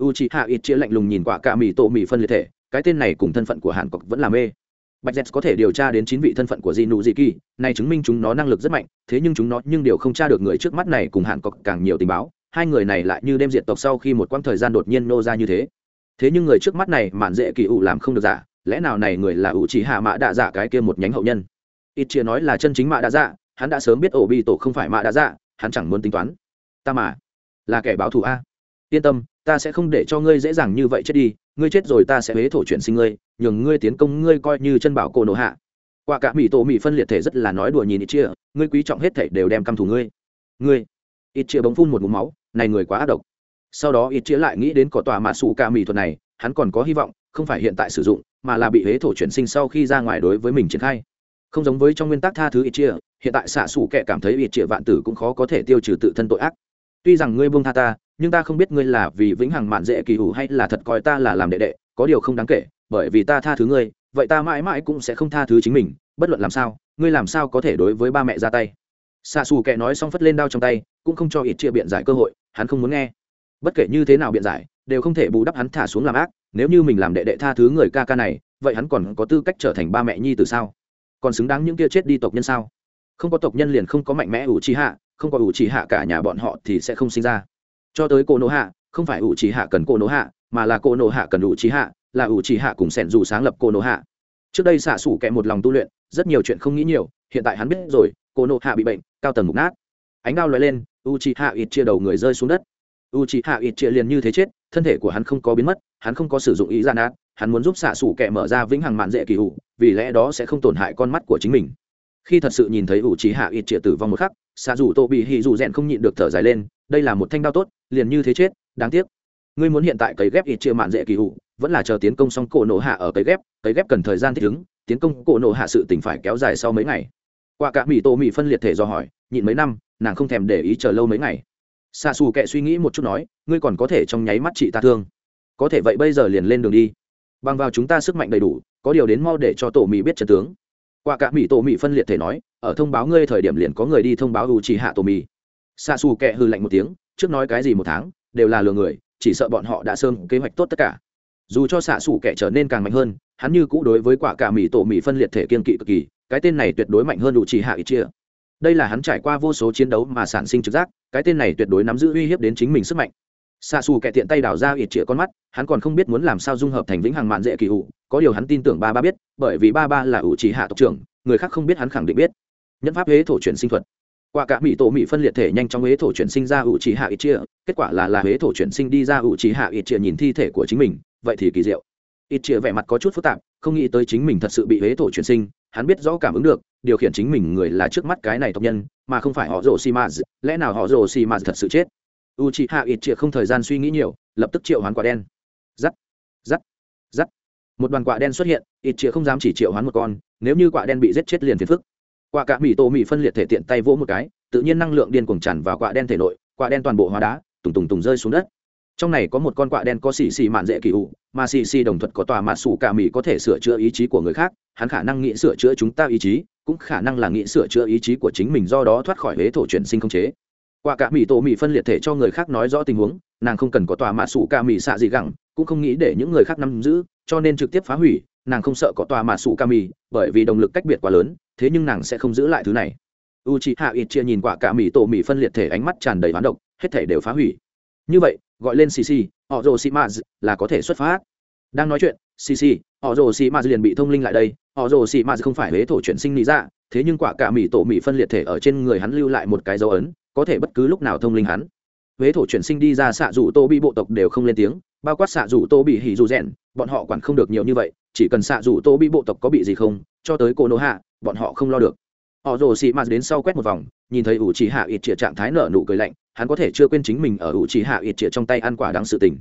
U chị hạ ít chia lạnh lùng nhìn quả cả mì tổ mì phân liệt thể, cái tên này cùng thân phận của hàn cọc vẫn là mê. Bạch dẹt có thể điều tra đến chín vị thân phận của di nụ di kỳ này chứng minh chúng nó năng lực rất mạnh, thế nhưng chúng nó nhưng điều không tra được người trước mắt này cùng hàn cọc càng nhiều tình báo, hai người này lại như đem diệt tộc sau khi một quãng thời gian đột nhiên nô ra như thế. Thế nhưng người trước mắt này mạn dễ kỳ ủ làm không được giả lẽ nào này người là ủ chỉ hạ mã đạ giả cái kia một nhánh hậu nhân? Ít chia nói là chân chính mạ đạ dạ hắn đã sớm biết ổ Bi tổ không phải mạ đạ dạ hắn chẳng muốn tính toán. Ta mà là kẻ báo thù a yên tâm, ta sẽ không để cho ngươi dễ dàng như vậy chết đi, ngươi chết rồi ta sẽ huế thổ chuyển sinh ngươi, nhường ngươi tiến công ngươi coi như chân bảo cổ nổ hạ. Qua cả mỹ tổ mỹ phân liệt thể rất là nói đùa nhìn ít chia ngươi quý trọng hết thể đều đem căm thù ngươi. Ngươi, ít chia bóng phun một mũ máu, này người quá ác độc. Sau đó ít chia lại nghĩ đến có tòa mạ sủ ca mỹ thuật này, hắn còn có hy vọng, không phải hiện tại sử dụng, mà là bị huế thổ chuyển sinh sau khi ra ngoài đối với mình triển khai. Không giống với trong nguyên tắc tha thứ ít chia hiện tại xạ xù kệ cảm thấy ít chia vạn tử cũng khó có thể tiêu trừ tự thân tội ác. Tuy rằng ngươi buông tha ta nhưng ta không biết ngươi là vì vĩnh hằng mạn dễ kỳ hủ hay là thật coi ta là làm đệ đệ, có điều không đáng kể, bởi vì ta tha thứ ngươi, vậy ta mãi mãi cũng sẽ không tha thứ chính mình, bất luận làm sao, ngươi làm sao có thể đối với ba mẹ ra tay. Xa xù kệ nói xong phất lên đao trong tay, cũng không cho ít chia biện giải cơ hội, hắn không muốn nghe. Bất kể như thế nào biện giải, đều không thể bù đắp hắn thả xuống làm ác, nếu như mình làm đệ đệ tha thứ người ca ca này, vậy hắn còn có tư cách trở thành ba mẹ nhi từ sao? Còn xứng đáng những kia chết đi tộc nhân sao? Không có tộc nhân liền không có mạnh mẽ ủ trí hạ, không có ủ trí hạ cả nhà bọn họ thì sẽ không sinh ra cho tới cô nỗ hạ, không phải ủ trì hạ cần cô nỗ hạ, mà là cô nỗ hạ cần ủ trì hạ là ủ trì hạ cùng sẻn dù sáng lập cô nỗ hạ. Trước đây xạ xủ kẹ một lòng tu luyện, rất nhiều chuyện không nghĩ nhiều, hiện tại hắn biết rồi, cô nỗ hạ bị bệnh, cao tầng mục nát. Ánh đao lóe lên u trì hạ ít chia đầu người rơi xuống đất. U trì hạ ít chia liền như thế chết, thân thể của hắn không có biến mất, hắn không có sử dụng ý gian ác, hắn muốn giúp xạ xủ kẹ mở ra vĩnh hằng mạn dễ kỳ hụ vì lẽ đó sẽ không tổn hại con mắt của chính mình. Khi thật sự nhìn thấy ủ trì hạ ít chia tử vong một khắc xạ dù tô bị hì dù rèn không nhịn được thở dài lên đây là một thanh đao tốt, liền như thế chết, đáng tiếc. Ngươi muốn hiện tại cấy ghép ít chia mạn dễ kỳ hụ vẫn là chờ tiến công xong cổ nổ hạ ở cấy ghép cấy ghép cần thời gian thích ứng, tiến công cổ nổ hạ sự tỉnh phải kéo dài sau mấy ngày. Qua cả mỹ tô mỹ phân liệt thể do hỏi, nhịn mấy năm, nàng không thèm để ý chờ lâu mấy ngày. Xa xù kệ suy nghĩ một chút nói, ngươi còn có thể trong nháy mắt chị ta thương. Có thể vậy bây giờ liền lên đường đi. Bằng vào chúng ta sức mạnh đầy đủ, có điều đến mau để cho tổ mỹ biết trận tướng. Qua cả mỹ tổ mỹ phân liệt thể nói, ở thông báo ngươi thời điểm liền có người đi thông báo u chỉ hạ tổ mỹ xa xù kệ hư lạnh một tiếng, trước nói cái gì một tháng, đều là lừa người, chỉ sợ bọn họ đã sơn kế hoạch tốt tất cả. Dù cho xạ xù kệ trở nên càng mạnh hơn, hắn như cũ đối với quả cả mỹ tổ mỹ phân liệt thể kiên kỵ cực kỳ, cái tên này tuyệt đối mạnh hơn đủ chỉ hạ ít chia. Đây là hắn trải qua vô số chiến đấu mà sản sinh trực giác, cái tên này tuyệt đối nắm giữ uy hiếp đến chính mình sức mạnh. Xạ xù kẻ tiện tay đào ra ít chĩa con mắt, hắn còn không biết muốn làm sao dung hợp thành vĩnh hằng mạn dễ kỳ ủ có điều hắn tin tưởng ba ba biết, bởi vì ba ba là ủ chỉ hạ tộc trưởng, người khác không biết hắn khẳng định biết. Nhân pháp huế thổ chuyển sinh thuật qua cả mỹ tổ mỹ phân liệt thể nhanh trong huế thổ chuyển sinh ra ủ trí hạ ít chia, kết quả là là huế thổ chuyển sinh đi ra ủ trí hạ ít chia nhìn thi thể của chính mình, vậy thì kỳ diệu. Ít chia vẻ mặt có chút phức tạp, không nghĩ tới chính mình thật sự bị huế thổ chuyển sinh, hắn biết rõ cảm ứng được, điều khiển chính mình người là trước mắt cái này tộc nhân, mà không phải họ rồ xi maz lẽ nào họ rồ xi maz thật sự chết? U chị hạ ít Chia không thời gian suy nghĩ nhiều, lập tức triệu hoán quả đen. Giắt giắt giắt. Một đoàn quả đen xuất hiện, ít Chia không dám chỉ triệu hoán một con, nếu như quả đen bị giết chết liền phiền phức quả cả mì tô mì phân liệt thể tiện tay vỗ một cái, tự nhiên năng lượng điên cuồng tràn vào quả đen thể nội, quả đen toàn bộ hóa đá, tùng tùng tùng rơi xuống đất. Trong này có một con quạ đen có xì xì mạn dễ kỳ ụ, mà xì xì đồng thuật có tòa mạn sủ cả mỹ có thể sửa chữa ý chí của người khác, hắn khả năng nghĩ sửa chữa chúng ta ý chí, cũng khả năng là nghĩ sửa chữa ý chí của chính mình do đó thoát khỏi huế thổ chuyển sinh không chế. Quả cả mỹ tổ mỹ phân liệt thể cho người khác nói rõ tình huống, nàng không cần có tòa mạ sủ ca mỹ xạ gì gẳng, cũng không nghĩ để những người khác nắm giữ, cho nên trực tiếp phá hủy, nàng không sợ có tòa mạ sủ ca mỹ bởi vì động lực cách biệt quá lớn thế nhưng nàng sẽ không giữ lại thứ này. U chị hạ ít chia nhìn quả cả mỹ tổ mỹ phân liệt thể ánh mắt tràn đầy hoán độc hết thể đều phá hủy. Như vậy gọi lên Sisi, họ rồ sĩ maz là có thể xuất phát. Đang nói chuyện Sisi, họ rồ sĩ maz liền bị thông linh lại đây. Họ rồ sĩ maz không phải huế thổ chuyển sinh lý ra thế nhưng quả cả mỹ tổ mỹ phân liệt thể ở trên người hắn lưu lại một cái dấu ấn có thể bất cứ lúc nào thông linh hắn. Huế thổ chuyển sinh đi ra xạ dù tô bị bộ tộc đều không lên tiếng bao quát xạ dù tô bị hỉ dù rèn bọn họ quản không được nhiều như vậy chỉ cần xạ dù tô bị bộ tộc có bị gì không cho tới cô nô hạ bọn họ không lo được. Họ rồ sĩ mạt đến sau quét một vòng, nhìn thấy ủ chỉ hạ ít trịa trạng thái nở nụ cười lạnh, hắn có thể chưa quên chính mình ở ủ chỉ hạ ít trịa trong tay ăn quả đáng sự tình.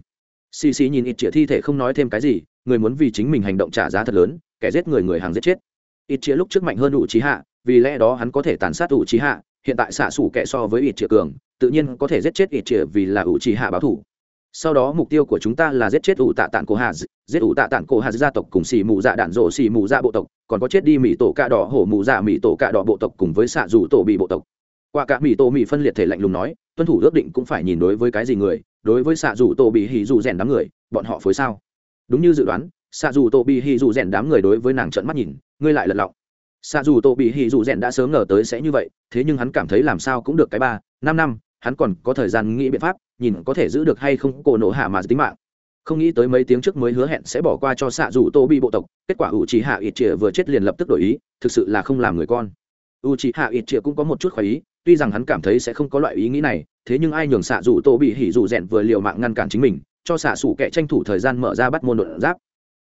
Xì xì nhìn ít trịa thi thể không nói thêm cái gì, người muốn vì chính mình hành động trả giá thật lớn, kẻ giết người người hàng giết chết. Ít trịa lúc trước mạnh hơn ủ chỉ hạ vì lẽ đó hắn có thể tàn sát ủ chỉ hạ hiện tại xạ xủ kẻ so với ít trịa cường, tự nhiên có thể giết chết ít trịa vì là ủ chỉ hạ báo thủ sau đó mục tiêu của chúng ta là giết chết ủ tạ tạng cổ hà giết ủ tạ tạng cổ hà gia tộc cùng xì mù dạ đạn rổ xì mù dạ bộ tộc, còn có chết đi mỹ tổ cạ đỏ hổ mù dạ mỹ tổ cạ đỏ bộ tộc cùng với xạ dù tổ bị bộ tộc. Qua cả mỹ tổ mỹ phân liệt thể lạnh lùng nói, tuân thủ ước định cũng phải nhìn đối với cái gì người, đối với xạ dù tổ bị hì dù rèn đám người, bọn họ phối sao? Đúng như dự đoán, xạ dù tổ bị hì dù rèn đám người đối với nàng trợn mắt nhìn, ngươi lại lật lọng. Xạ dù tổ bị hì dù rèn đã sớm ngờ tới sẽ như vậy, thế nhưng hắn cảm thấy làm sao cũng được cái ba, năm năm, hắn còn có thời gian nghĩ biện pháp nhìn có thể giữ được hay không cổ nổ hạ mà tính mạng. Không nghĩ tới mấy tiếng trước mới hứa hẹn sẽ bỏ qua cho xạ dù tô bị bộ tộc, kết quả u trí hạ ít chĩa vừa chết liền lập tức đổi ý, thực sự là không làm người con. U trí hạ ít chĩa cũng có một chút khỏi ý, tuy rằng hắn cảm thấy sẽ không có loại ý nghĩ này, thế nhưng ai nhường xạ dù tô bị hỉ dù rèn vừa liều mạng ngăn cản chính mình, cho xạ sủ kẻ tranh thủ thời gian mở ra bắt môn đột giáp.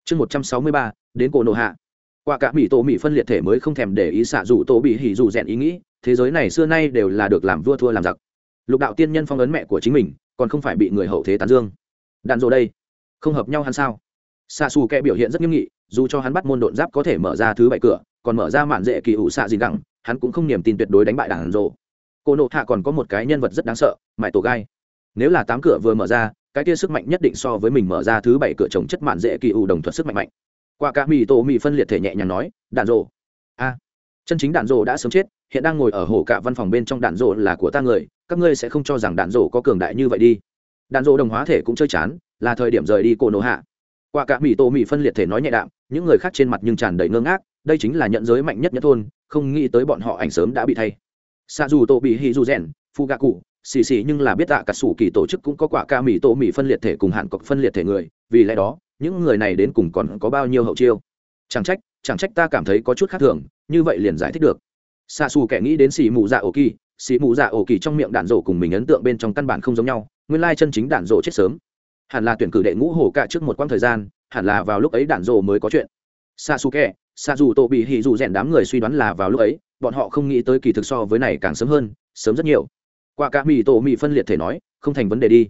Chương một trăm sáu mươi ba, đến cổ nổ hạ. Qua cả mỹ tổ mỹ phân liệt thể mới không thèm để ý xạ dù tô bị hỉ dù rèn ý nghĩ, thế giới này xưa nay đều là được làm vua thua làm giặc. Lục đạo tiên nhân phong ấn mẹ của chính mình còn không phải bị người hậu thế tán dương. Đạn dỗ đây, không hợp nhau hắn sao? Xạ xù kẻ biểu hiện rất nghiêm nghị, dù cho hắn bắt môn đột giáp có thể mở ra thứ bảy cửa, còn mở ra mạn dễ kỳ ủ xạ gì đẳng hắn cũng không niềm tin tuyệt đối đánh bại đạn dỗ cô nộ hạ còn có một cái nhân vật rất đáng sợ mãi tổ gai. Nếu là tám cửa vừa mở ra, cái kia sức mạnh nhất định so với mình mở ra thứ bảy cửa trồng chất mạn dễ kỳ ủ đồng thuật sức mạnh mạnh. Quả cả mì tổ mì phân liệt thể nhẹ nhàng nói, đạn rộ a, chân chính đạn rộ đã sớm chết, hiện đang ngồi ở hồ cả văn phòng bên trong đạn rộ là của ta người các ngươi sẽ không cho rằng đạn rổ có cường đại như vậy đi. Đạn rổ đồng hóa thể cũng chơi chán, là thời điểm rời đi cổ nổ hạ. Quả cả mỹ tổ mỹ phân liệt thể nói nhẹ đạm, những người khác trên mặt nhưng tràn đầy ngơ ngác, đây chính là nhận giới mạnh nhất nhất thôn, không nghĩ tới bọn họ ảnh sớm đã bị thay. Xa dù tổ bị hì dù rèn, phu gạ cụ, xì xì nhưng là biết tạ cả sủ kỳ tổ chức cũng có quả ca mỹ tổ mỹ phân liệt thể cùng hạn cọc phân liệt thể người, vì lẽ đó, những người này đến cùng còn có bao nhiêu hậu chiêu? Chẳng trách chẳng trách ta cảm thấy có chút khác thường, như vậy liền giải thích được. Xa xù kẻ nghĩ đến xì mù dạ ổ kỳ xì mù dạ ổ kỳ trong miệng đạn rổ cùng mình ấn tượng bên trong căn bản không giống nhau, nguyên lai chân chính đạn rổ chết sớm. Hẳn là tuyển cử đệ ngũ hổ cả trước một quãng thời gian, hẳn là vào lúc ấy đạn rổ mới có chuyện. Xa xù kẹ xa dù tổ bị hỉ dù rèn đám người suy đoán là vào lúc ấy, bọn họ không nghĩ tới kỳ thực so với này càng sớm hơn, sớm rất nhiều. Qua cả mì tổ mì phân liệt thể nói, không thành vấn đề đi.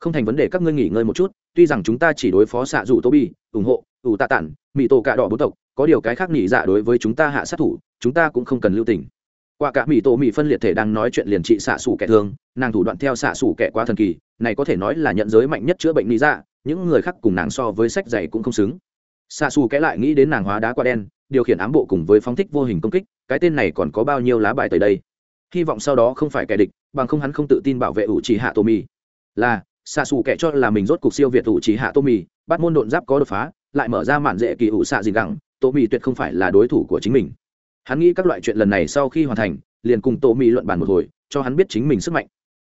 Không thành vấn đề các ngươi nghỉ ngơi một chút, tuy rằng chúng ta chỉ đối phó xạ dù tô bi ủng hộ, ủ tạ tản, mì tổ cạ đỏ bốn tộc, có điều cái khác nghỉ dạ đối với chúng ta hạ sát thủ, chúng ta cũng không cần lưu tình qua cả mỹ tổ mỹ phân liệt thể đang nói chuyện liền trị xạ xủ kẻ thương nàng thủ đoạn theo xạ xủ kẻ quá thần kỳ, này có thể nói là nhận giới mạnh nhất chữa bệnh lý dạ những người khác cùng nàng so với sách dạy cũng không xứng. Xạ xù kẽ lại nghĩ đến nàng hóa đá qua đen, điều khiển ám bộ cùng với phóng thích vô hình công kích, cái tên này còn có bao nhiêu lá bài tới đây? Hy vọng sau đó không phải kẻ địch, bằng không hắn không tự tin bảo vệ ủ trì hạ tô mì. Là, xạ xù kẻ cho là mình rốt cục siêu việt ủ trì hạ tô mì, bắt môn độn giáp có đột phá, lại mở ra mạn dễ kỳ ủ xạ gì gẳng, tô mì tuyệt không phải là đối thủ của chính mình hắn nghĩ các loại chuyện lần này sau khi hoàn thành, liền cùng tô mỹ luận bàn một hồi, cho hắn biết chính mình sức mạnh.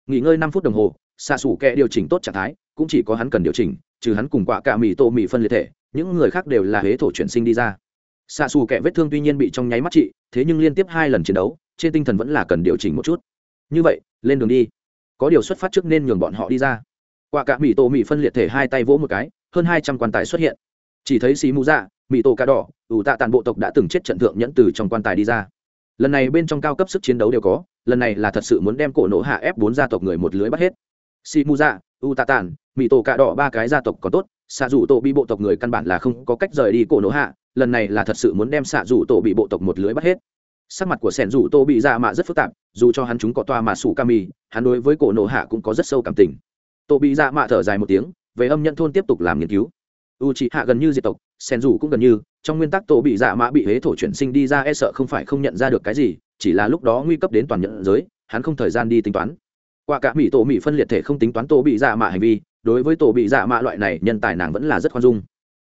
Nghỉ ngơi năm phút đồng hồ xạ xù kẹ điều chỉnh tốt trạng thái, cũng chỉ có hắn cần điều chỉnh, trừ hắn cùng quả cả mì tô mì phân liệt thể, những người khác đều là hế thổ chuyển sinh đi ra. Xạ xù kẹ vết thương tuy nhiên bị trong nháy mắt trị, thế nhưng liên tiếp hai lần chiến đấu, trên tinh thần vẫn là cần điều chỉnh một chút. Như vậy, lên đường đi. Có điều xuất phát trước nên nhường bọn họ đi ra. Quả cả mỹ tổ mỹ phân liệt thể hai tay vỗ một cái, hơn hai trăm quan tài xuất hiện. Chỉ thấy xì mù dạ mỹ tổ cà đỏ, ủ tạ tàn bộ tộc đã từng chết trận thượng nhẫn từ trong quan tài đi ra. Lần này bên trong cao cấp sức chiến đấu đều có, lần này là thật sự muốn đem cổ nổ hạ ép bốn gia tộc người một lưới bắt hết. Si mu dạ ủ tạ tàn mỹ tổ cà đỏ ba cái gia tộc có tốt xạ dù tổ bị bộ tộc người căn bản là không có cách rời đi cổ nổ hạ, lần này là thật sự muốn đem xạ dù tổ bị bộ tộc một lưới bắt hết. Sắc mặt của sẻn dù tô bị dạ mạ rất phức tạp, dù cho hắn chúng có toa mà sủ kami hắn đối với cổ nổ hạ cũng có rất sâu cảm tình. Tô bị dạ mạ thở dài một tiếng, về âm nhận thôn tiếp tục làm nghiên cứu u c hạ gần như diệt tộc sen dù cũng gần như, trong nguyên tắc tổ bị dạ mã bị hế thổ chuyển sinh đi ra e sợ không phải không nhận ra được cái gì, chỉ là lúc đó nguy cấp đến toàn nhận giới, hắn không thời gian đi tính toán. Qua cả mỹ tổ mỹ phân liệt thể không tính toán tổ bị dạ mạ hành vi, đối với tổ bị dạ mạ loại này, nhân tài nàng vẫn là rất khoan dung.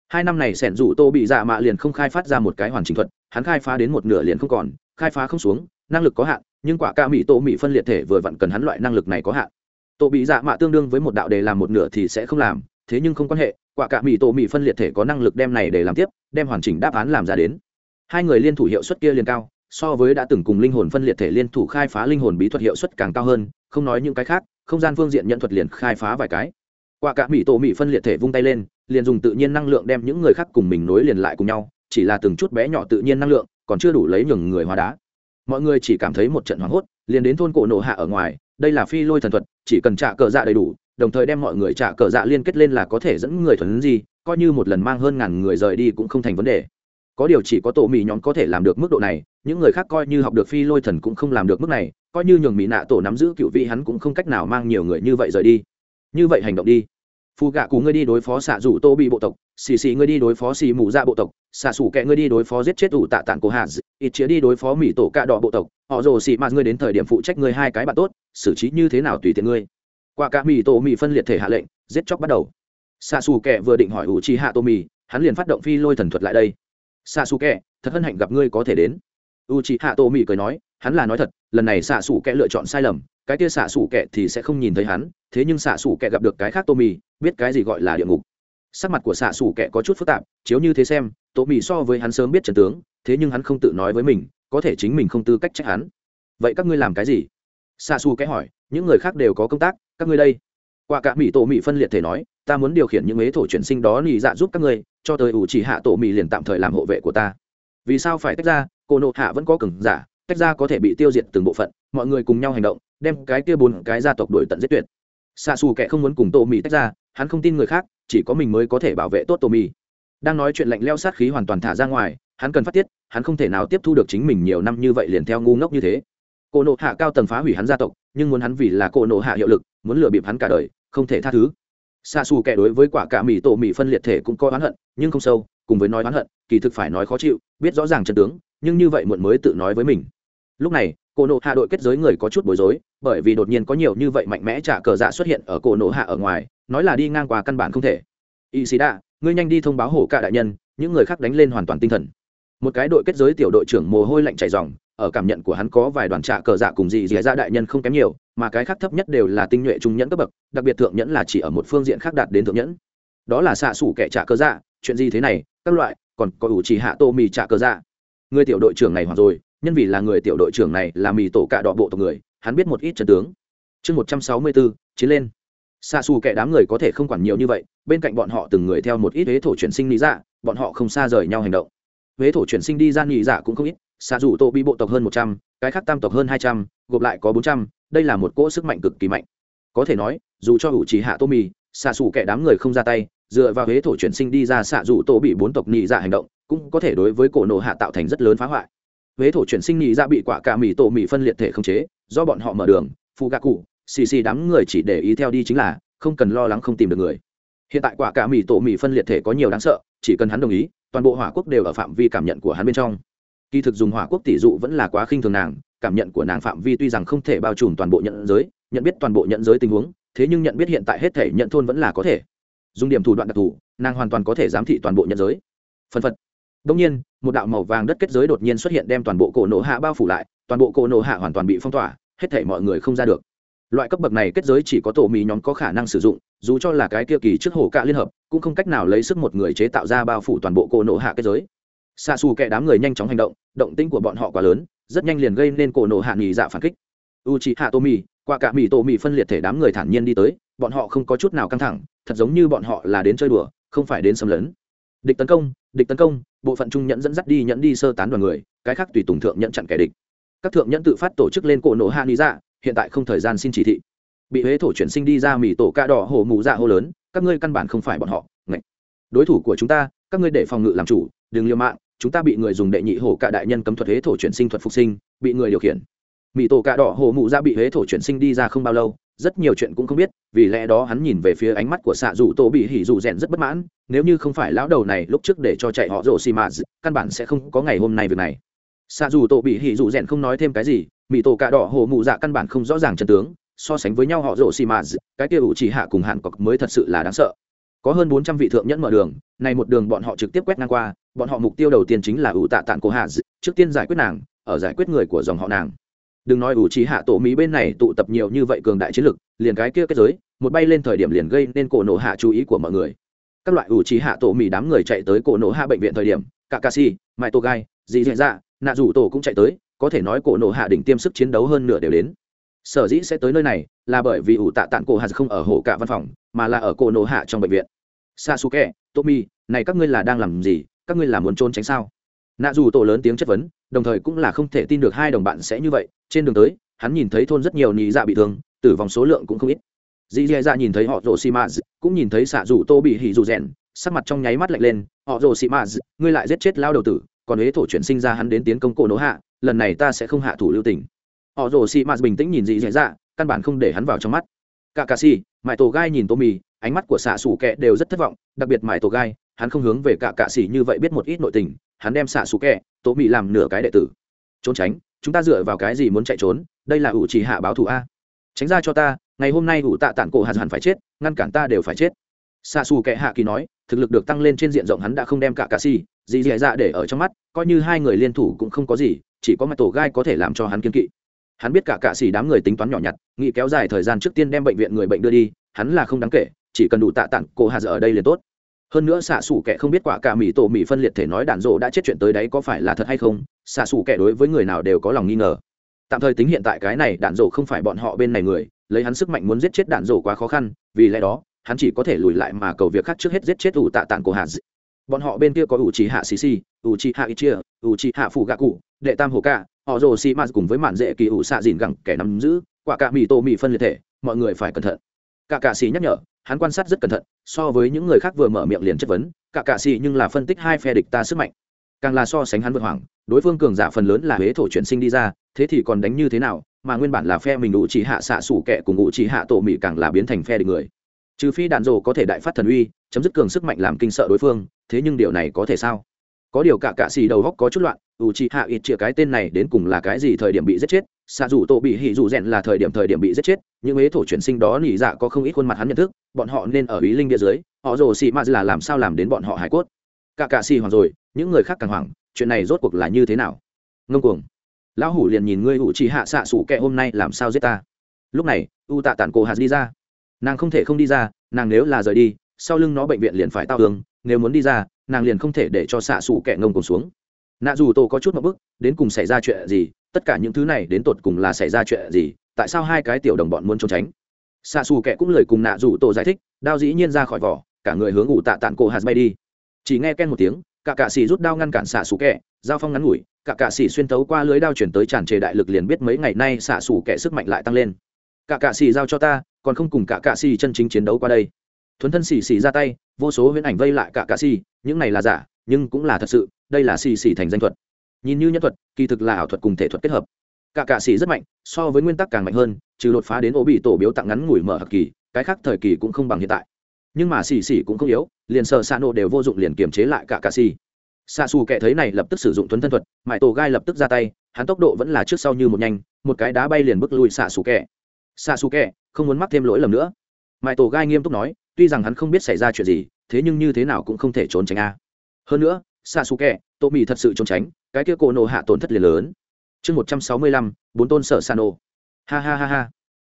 Hai năm này sẻn rủ tô bị dạ mạ liền không khai phát ra một cái hoàn chỉnh thuật, hắn khai phá đến một nửa liền không còn, khai phá không xuống, năng lực có hạn, nhưng quả ca mỹ tổ mỹ phân liệt thể vừa vặn cần hắn loại năng lực này có hạn. Tổ bị dạ mạ tương đương với một đạo đề làm một nửa thì sẽ không làm thế nhưng không quan hệ, quả cả mỹ tổ mỹ phân liệt thể có năng lực đem này để làm tiếp, đem hoàn chỉnh đáp án làm ra đến. Hai người liên thủ hiệu suất kia liền cao, so với đã từng cùng linh hồn phân liệt thể liên thủ khai phá linh hồn bí thuật hiệu suất càng cao hơn, không nói những cái khác, không gian phương diện nhận thuật liền khai phá vài cái. Quả cả mỹ tổ mỹ phân liệt thể vung tay lên, liền dùng tự nhiên năng lượng đem những người khác cùng mình nối liền lại cùng nhau, chỉ là từng chút bé nhỏ tự nhiên năng lượng, còn chưa đủ lấy nhường người hóa đá. Mọi người chỉ cảm thấy một trận hoảng hốt, liền đến thôn cổ nổ hạ ở ngoài, đây là phi lôi thần thuật, chỉ cần trả cờ dạ đầy đủ đồng thời đem mọi người trả cờ dạ liên kết lên là có thể dẫn người thuần gì coi như một lần mang hơn ngàn người rời đi cũng không thành vấn đề. Có điều chỉ có tổ mỹ nhóm có thể làm được mức độ này, những người khác coi như học được phi lôi thần cũng không làm được mức này, coi như nhường mỹ nạ tổ nắm giữ cựu vị hắn cũng không cách nào mang nhiều người như vậy rời đi. Như vậy hành động đi. Phù gạ cụ ngươi đi đối phó xạ rủ tô bị bộ tộc, xì xì ngươi đi đối phó xì mù ra dạ bộ tộc, xạ xủ kẹ ngươi đi đối phó giết chết ủ tạ tạng cổ hà ít chĩa đi đối phó mỹ tổ cạ đỏ bộ tộc, họ rồ xì mà ngươi đến thời điểm phụ trách ngươi hai cái bạn tốt, xử trí như thế nào tùy tiện ngươi qua cả mì tổ mì phân liệt thể hạ lệnh, giết chóc bắt đầu. Xa xù kẹ vừa định hỏi ủ chi hạ tô mì hắn liền phát động phi lôi thần thuật lại đây. Xa xù kẹ thật hân hạnh gặp ngươi có thể đến. U chi hạ tô mì cười nói, hắn là nói thật, lần này xạ xù kẹ lựa chọn sai lầm, cái kia xạ xù kẹ thì sẽ không nhìn thấy hắn, thế nhưng xạ xù kẹ gặp được cái khác tô mì biết cái gì gọi là địa ngục. Sắc mặt của xạ xù kẹ có chút phức tạp, chiếu như thế xem tô mì so với hắn sớm biết trần tướng, thế nhưng hắn không tự nói với mình, có thể chính mình không tư cách trách hắn. Vậy các ngươi làm cái gì? Xạ xù kẹ hỏi những người khác đều có công tác, các ngươi đây. Qua cả mỹ tổ mỹ phân liệt thể nói, ta muốn điều khiển những ế thổ chuyển sinh đó nị dạ giúp các ngươi, cho tới ủ chỉ hạ tổ mỹ liền tạm thời làm hộ vệ của ta. Vì sao phải tách ra? Cô nộ hạ vẫn có cường giả, tách ra có thể bị tiêu diệt từng bộ phận, mọi người cùng nhau hành động, đem cái kia bốn cái gia tộc đuổi tận giết tuyệt. Xa xù kẻ không muốn cùng tổ mỹ tách ra, hắn không tin người khác, chỉ có mình mới có thể bảo vệ tốt tổ mỹ. Đang nói chuyện lạnh leo sát khí hoàn toàn thả ra ngoài, hắn cần phát tiết, hắn không thể nào tiếp thu được chính mình nhiều năm như vậy liền theo ngu ngốc như thế. Cô nộ hạ cao tầng phá hủy hắn gia tộc nhưng muốn hắn vì là cổ nộ hạ hiệu lực, muốn lừa bịp hắn cả đời, không thể tha thứ. Xa xù kẻ đối với quả cả mì tổ mì phân liệt thể cũng có oán hận, nhưng không sâu, cùng với nói oán hận, kỳ thực phải nói khó chịu, biết rõ ràng chân tướng, nhưng như vậy muộn mới tự nói với mình. Lúc này, cổ nộ hạ đội kết giới người có chút bối rối, bởi vì đột nhiên có nhiều như vậy mạnh mẽ trả cờ dạ xuất hiện ở cổ nộ hạ ở ngoài, nói là đi ngang qua căn bản không thể. Y sĩ đạ, ngươi nhanh đi thông báo hổ cả đại nhân, những người khác đánh lên hoàn toàn tinh thần một cái đội kết giới tiểu đội trưởng mồ hôi lạnh chảy ròng, ở cảm nhận của hắn có vài đoàn trạ cờ dạ cùng dị dì ra đại nhân không kém nhiều mà cái khác thấp nhất đều là tinh nhuệ trung nhẫn cấp bậc đặc biệt thượng nhẫn là chỉ ở một phương diện khác đạt đến thượng nhẫn. Đó là xạ xủ kẻ trạ cờ dạ chuyện gì thế này các loại còn có ủ chỉ hạ tô mì trạ cờ dạ. Người tiểu đội trưởng này hoặc rồi nhân vì là người tiểu đội trưởng này là mì tổ cạ đọ bộ tộc người hắn biết một ít trận tướng. Chương một trăm sáu mươi bốn chiến lên. Xa xù kẻ đám người có thể không quản nhiều như vậy bên cạnh bọn họ từng người theo một ít thế thổ chuyển sinh lý dạ bọn họ không xa rời nhau hành động huế thổ chuyển sinh đi ra nhị dạ cũng không ít, xạ dù tô bị bộ tộc hơn một trăm, cái khác tam tộc hơn hai trăm, gộp lại có bốn trăm, đây là một cỗ sức mạnh cực kỳ mạnh. Có thể nói, dù cho hữu trí hạ tô mì xạ xù kẻ đám người không ra tay, dựa vào huế thổ chuyển sinh đi ra xạ dù tô bị bốn tộc nhị dạ hành động, cũng có thể đối với cổ nộ hạ tạo thành rất lớn phá hoại. Huế thổ chuyển sinh nhị dạ bị quả cả mì tổ mì phân liệt thể không chế, do bọn họ mở đường phụ gạ cụ, xì xì đám người chỉ để ý theo đi chính là, không cần lo lắng không tìm được người. Hiện tại quả cả mì tổ mì phân liệt thể có nhiều đáng sợ, chỉ cần hắn đồng ý toàn bộ hỏa quốc đều ở phạm vi cảm nhận của hắn bên trong. Kỳ thực dùng hỏa quốc tỷ dụ vẫn là quá khinh thường nàng, cảm nhận của nàng phạm vi tuy rằng không thể bao trùm toàn bộ nhận giới, nhận biết toàn bộ nhận giới tình huống, thế nhưng nhận biết hiện tại hết thể nhận thôn vẫn là có thể. Dùng điểm thủ đoạn đặc thù, nàng hoàn toàn có thể giám thị toàn bộ nhận giới. Phân phật. Đông nhiên, một đạo màu vàng đất kết giới đột nhiên xuất hiện đem toàn bộ cổ nổ hạ bao phủ lại, toàn bộ cổ nổ hạ hoàn toàn bị phong tỏa, hết thể mọi người không ra được loại cấp bậc này kết giới chỉ có tổ mì nhóm có khả năng sử dụng, dù cho là cái kia kỳ trước hồ cạ liên hợp, cũng không cách nào lấy sức một người chế tạo ra bao phủ toàn bộ cổ nổ hạ kết giới. Xa xù kẻ đám người nhanh chóng hành động động tinh của bọn họ quá lớn, rất nhanh liền gây nên cổ nổ hạ nghỉ dạ phản kích. U chị hạ tô mì qua cả mì tô mì phân liệt thể đám người thản nhiên đi tới, bọn họ không có chút nào căng thẳng, thật giống như bọn họ là đến chơi đùa, không phải đến xâm lấn. Địch tấn công, địch tấn công, bộ phận trung nhẫn dẫn dắt đi nhẫn đi sơ tán đoàn người, cái khác tùy tùng thượng nhẫn chặn kẻ địch. Các thượng nhẫn tự phát tổ chức lên cổ nổ hạ nghỉ dạ hiện tại không thời gian xin chỉ thị. Bị huế thổ chuyển sinh đi ra mì tổ ca đỏ hổ mù dạ hô lớn, các ngươi căn bản không phải bọn họ Ngậy. đối thủ của chúng ta, các ngươi để phòng ngự làm chủ, đừng liều mạng, chúng ta bị người dùng đệ nhị hổ cả đại nhân cấm thuật huế thổ chuyển sinh thuật phục sinh, bị người điều khiển. Mỹ tổ cạ đỏ hổ mụ ra dạ bị huế thổ chuyển sinh đi ra không bao lâu, rất nhiều chuyện cũng không biết, vì lẽ đó hắn nhìn về phía ánh mắt của xạ dù tổ bị hỉ dù rèn rất bất mãn, nếu như không phải lão đầu này lúc trước để cho chạy họ rổ xì mạt căn bản sẽ không có ngày hôm nay việc này. Xạ dù tổ bị hỉ dù rèn không nói thêm cái gì mỹ tổ cạ đỏ hồ mụ dạ căn bản không rõ ràng chân tướng, so sánh với nhau họ rổ xì mà cái kia ủ chỉ hạ cùng hạn cọc mới thật sự là đáng sợ. Có hơn bốn trăm vị thượng nhẫn mở đường, này một đường bọn họ trực tiếp quét ngang qua, bọn họ mục tiêu đầu tiên chính là ủ tạ tạng cổ hạ trước tiên giải quyết nàng, ở giải quyết người của dòng họ nàng. Đừng nói ủ trí hạ tổ mỹ bên này tụ tập nhiều như vậy cường đại chiến lực, liền cái kia kết giới, một bay lên thời điểm liền gây nên cổ nổ hạ chú ý của mọi người. Các loại ủ trí hạ tổ mỹ đám người chạy tới cổ nổ hạ bệnh viện thời điểm cả ca si mai tô gai dì dì dạ nạ rủ tổ cũng chạy tới có thể nói cổ nộ hạ đỉnh tiêm sức chiến đấu hơn nửa đều đến. Sở dĩ sẽ tới nơi này là bởi vì ủ tạ tạng cổ hạ không ở hồ cả văn phòng, mà là ở cổ nộ hạ trong bệnh viện. Sasuke, tomi, này các ngươi là đang làm gì? Các ngươi là muốn trốn tránh sao? Nạ dù tổ lớn tiếng chất vấn, đồng thời cũng là không thể tin được hai đồng bạn sẽ như vậy. Trên đường tới, hắn nhìn thấy thôn rất nhiều nị dạ bị thương, tử vong số lượng cũng không ít. Dì dì dạ nhìn thấy họ rồ xì mã cũng nhìn thấy xạ dù tô bị hỉ dù rèn, sắc mặt trong nháy mắt lạnh lên. Họ rồ xì mã ngươi lại giết chết lao đầu tử còn huế thổ chuyển sinh ra hắn đến tiến công cổ nỗ hạ, lần này ta sẽ không hạ thủ lưu tình. Họ rồ xì mạt bình tĩnh nhìn dị dì dạ căn bản không để hắn vào trong mắt. Cả cà si mãi tổ gai nhìn tô mì, ánh mắt của xạ xù kẹ đều rất thất vọng, đặc biệt mãi tổ gai, hắn không hướng về cả cạ xỉ như vậy biết một ít nội tình, hắn đem xạ xù kẹ, tô mì làm nửa cái đệ tử. Trốn tránh, chúng ta dựa vào cái gì muốn chạy trốn? Đây là ủ trì hạ báo thù a. Tránh ra cho ta, ngày hôm nay ủ tạ tản cổ hạt hẳn phải chết, ngăn cản ta đều phải chết. Xạ xù kẹ hạ kỳ nói, thực lực được tăng lên trên diện rộng hắn đã không đem cả cạ xỉ dì dì dạ để ở trong mắt, coi như hai người liên thủ cũng không có gì, chỉ có mặt tổ gai có thể làm cho hắn kiên kỵ. Hắn biết cả cạ xỉ đám người tính toán nhỏ nhặt, nghĩ kéo dài thời gian trước tiên đem bệnh viện người bệnh đưa đi, hắn là không đáng kể, chỉ cần đủ tạ tặng, cô hà dở ở đây liền tốt. Hơn nữa xạ xủ kẻ không biết quả cả mỹ tổ mỹ phân liệt thể nói đạn rộ đã chết chuyện tới đấy có phải là thật hay không, xạ xủ kẻ đối với người nào đều có lòng nghi ngờ. Tạm thời tính hiện tại cái này đạn rộ không phải bọn họ bên này người, lấy hắn sức mạnh muốn giết chết đạn rộ quá khó khăn, vì lẽ đó, hắn chỉ có thể lùi lại mà cầu việc khác trước hết giết chết ủ tạ tạng cô hà bọn họ bên kia có ủ trì hạ xì xì ủ trì hạ ít chia ủ trì hạ phủ gạ cụ đệ tam hồ ca họ rồ xì mạt cùng với mạn dễ kỳ ủ xạ dìn gẳng kẻ nắm giữ, quả cả mì tổ mì phân liệt thể, mọi người phải cẩn thận. Cả cạ xì nhắc nhở, hắn quan sát rất cẩn thận, so với những người khác vừa mở miệng liền chất vấn, cả cạ xì nhưng là phân tích hai phe địch ta sức mạnh. Càng là so sánh hắn vượt hoảng, đối phương cường giả phần lớn là huế thổ chuyển sinh đi ra, thế thì còn đánh như thế nào, mà nguyên bản là phe mình ủ chỉ hạ xạ sủ kẻ cùng ủ chỉ hạ tổ mỹ càng là biến thành phe địch người. Trừ phi đạn rồ có thể đại phát thần uy chấm dứt cường sức mạnh làm kinh sợ đối phương, thế nhưng điều này có thể sao? Có điều cả cạ xì đầu góc có chút loạn u chị hạ ít chĩa cái tên này đến cùng là cái gì thời điểm bị giết chết xạ dù tổ bị hỉ dù rèn là thời điểm thời điểm bị giết chết, những ế thổ chuyển sinh đó nỉ dạ có không ít khuôn mặt hắn nhận thức, bọn họ nên ở ý linh địa dưới họ rồ xì ma là làm sao làm đến bọn họ hải cốt? Cả cạ xì hoàng rồi, những người khác càng hoảng, chuyện này rốt cuộc là như thế nào? Ngông cuồng. Lão hủ liền nhìn ngươi u chị hạ xạ sủ kẹ hôm nay làm sao giết ta? Lúc này u tạ tản cổ hạt đi ra. Nàng không thể không đi ra, nàng nếu là rời đi sau lưng nó bệnh viện liền phải tao tường nếu muốn đi ra, nàng liền không thể để cho xạ xù kẻ ngông cùng xuống. Nạ dù tổ có chút một bức, đến cùng xảy ra chuyện gì, tất cả những thứ này đến tột cùng là xảy ra chuyện gì, tại sao hai cái tiểu đồng bọn muốn trốn tránh? Xạ xù kẻ cũng lời cùng nạ dù tổ giải thích, đao dĩ nhiên ra khỏi vỏ, cả người hướng ủ tạ tạn cổ hạt bay đi. Chỉ nghe ken một tiếng, cả cạ xì rút đao ngăn cản xạ xù kẻ, giao phong ngắn ngủi, cả cạ xì xuyên tấu qua lưới đao chuyển tới tràn trề đại lực liền biết mấy ngày nay xạ xù kẻ sức mạnh lại tăng lên. Cả cạ xì giao cho ta, còn không cùng cả cạ xì chân chính chiến đấu qua đây thuấn thân xì xì ra tay, vô số huyễn ảnh vây lại cả cạ xì những này là giả, nhưng cũng là thật sự, đây là xì xì thành danh thuật. Nhìn như nhân thuật, kỳ thực là ảo thuật cùng thể thuật kết hợp. Cả cạ xì rất mạnh, so với nguyên tắc càng mạnh hơn, trừ đột phá đến ổ bị tổ biếu tặng ngắn ngủi mở hạc kỳ, cái khác thời kỳ cũng không bằng hiện tại. Nhưng mà xì xì cũng không yếu, liền sợ xa nộ đều vô dụng liền kiềm chế lại cả cạ xì xa xù kệ thấy này lập tức sử dụng thuấn thân thuật, mãi tổ gai lập tức ra tay, hắn tốc độ vẫn là trước sau như một nhanh, một cái đá bay liền bước lui xạ xù kệ xạ xù kệ không muốn mắc thêm lỗi lầm nữa. Mãi tổ gai nghiêm túc nói tuy rằng hắn không biết xảy ra chuyện gì, thế nhưng như thế nào cũng không thể trốn tránh a. Hơn nữa xa xù kẹ tô mì thật sự trốn tránh, cái kia cổ nổ hạ tổn thất liền lớn. Chương một trăm sáu mươi lăm, bốn tôn sở sa nổ ha ha ha ha.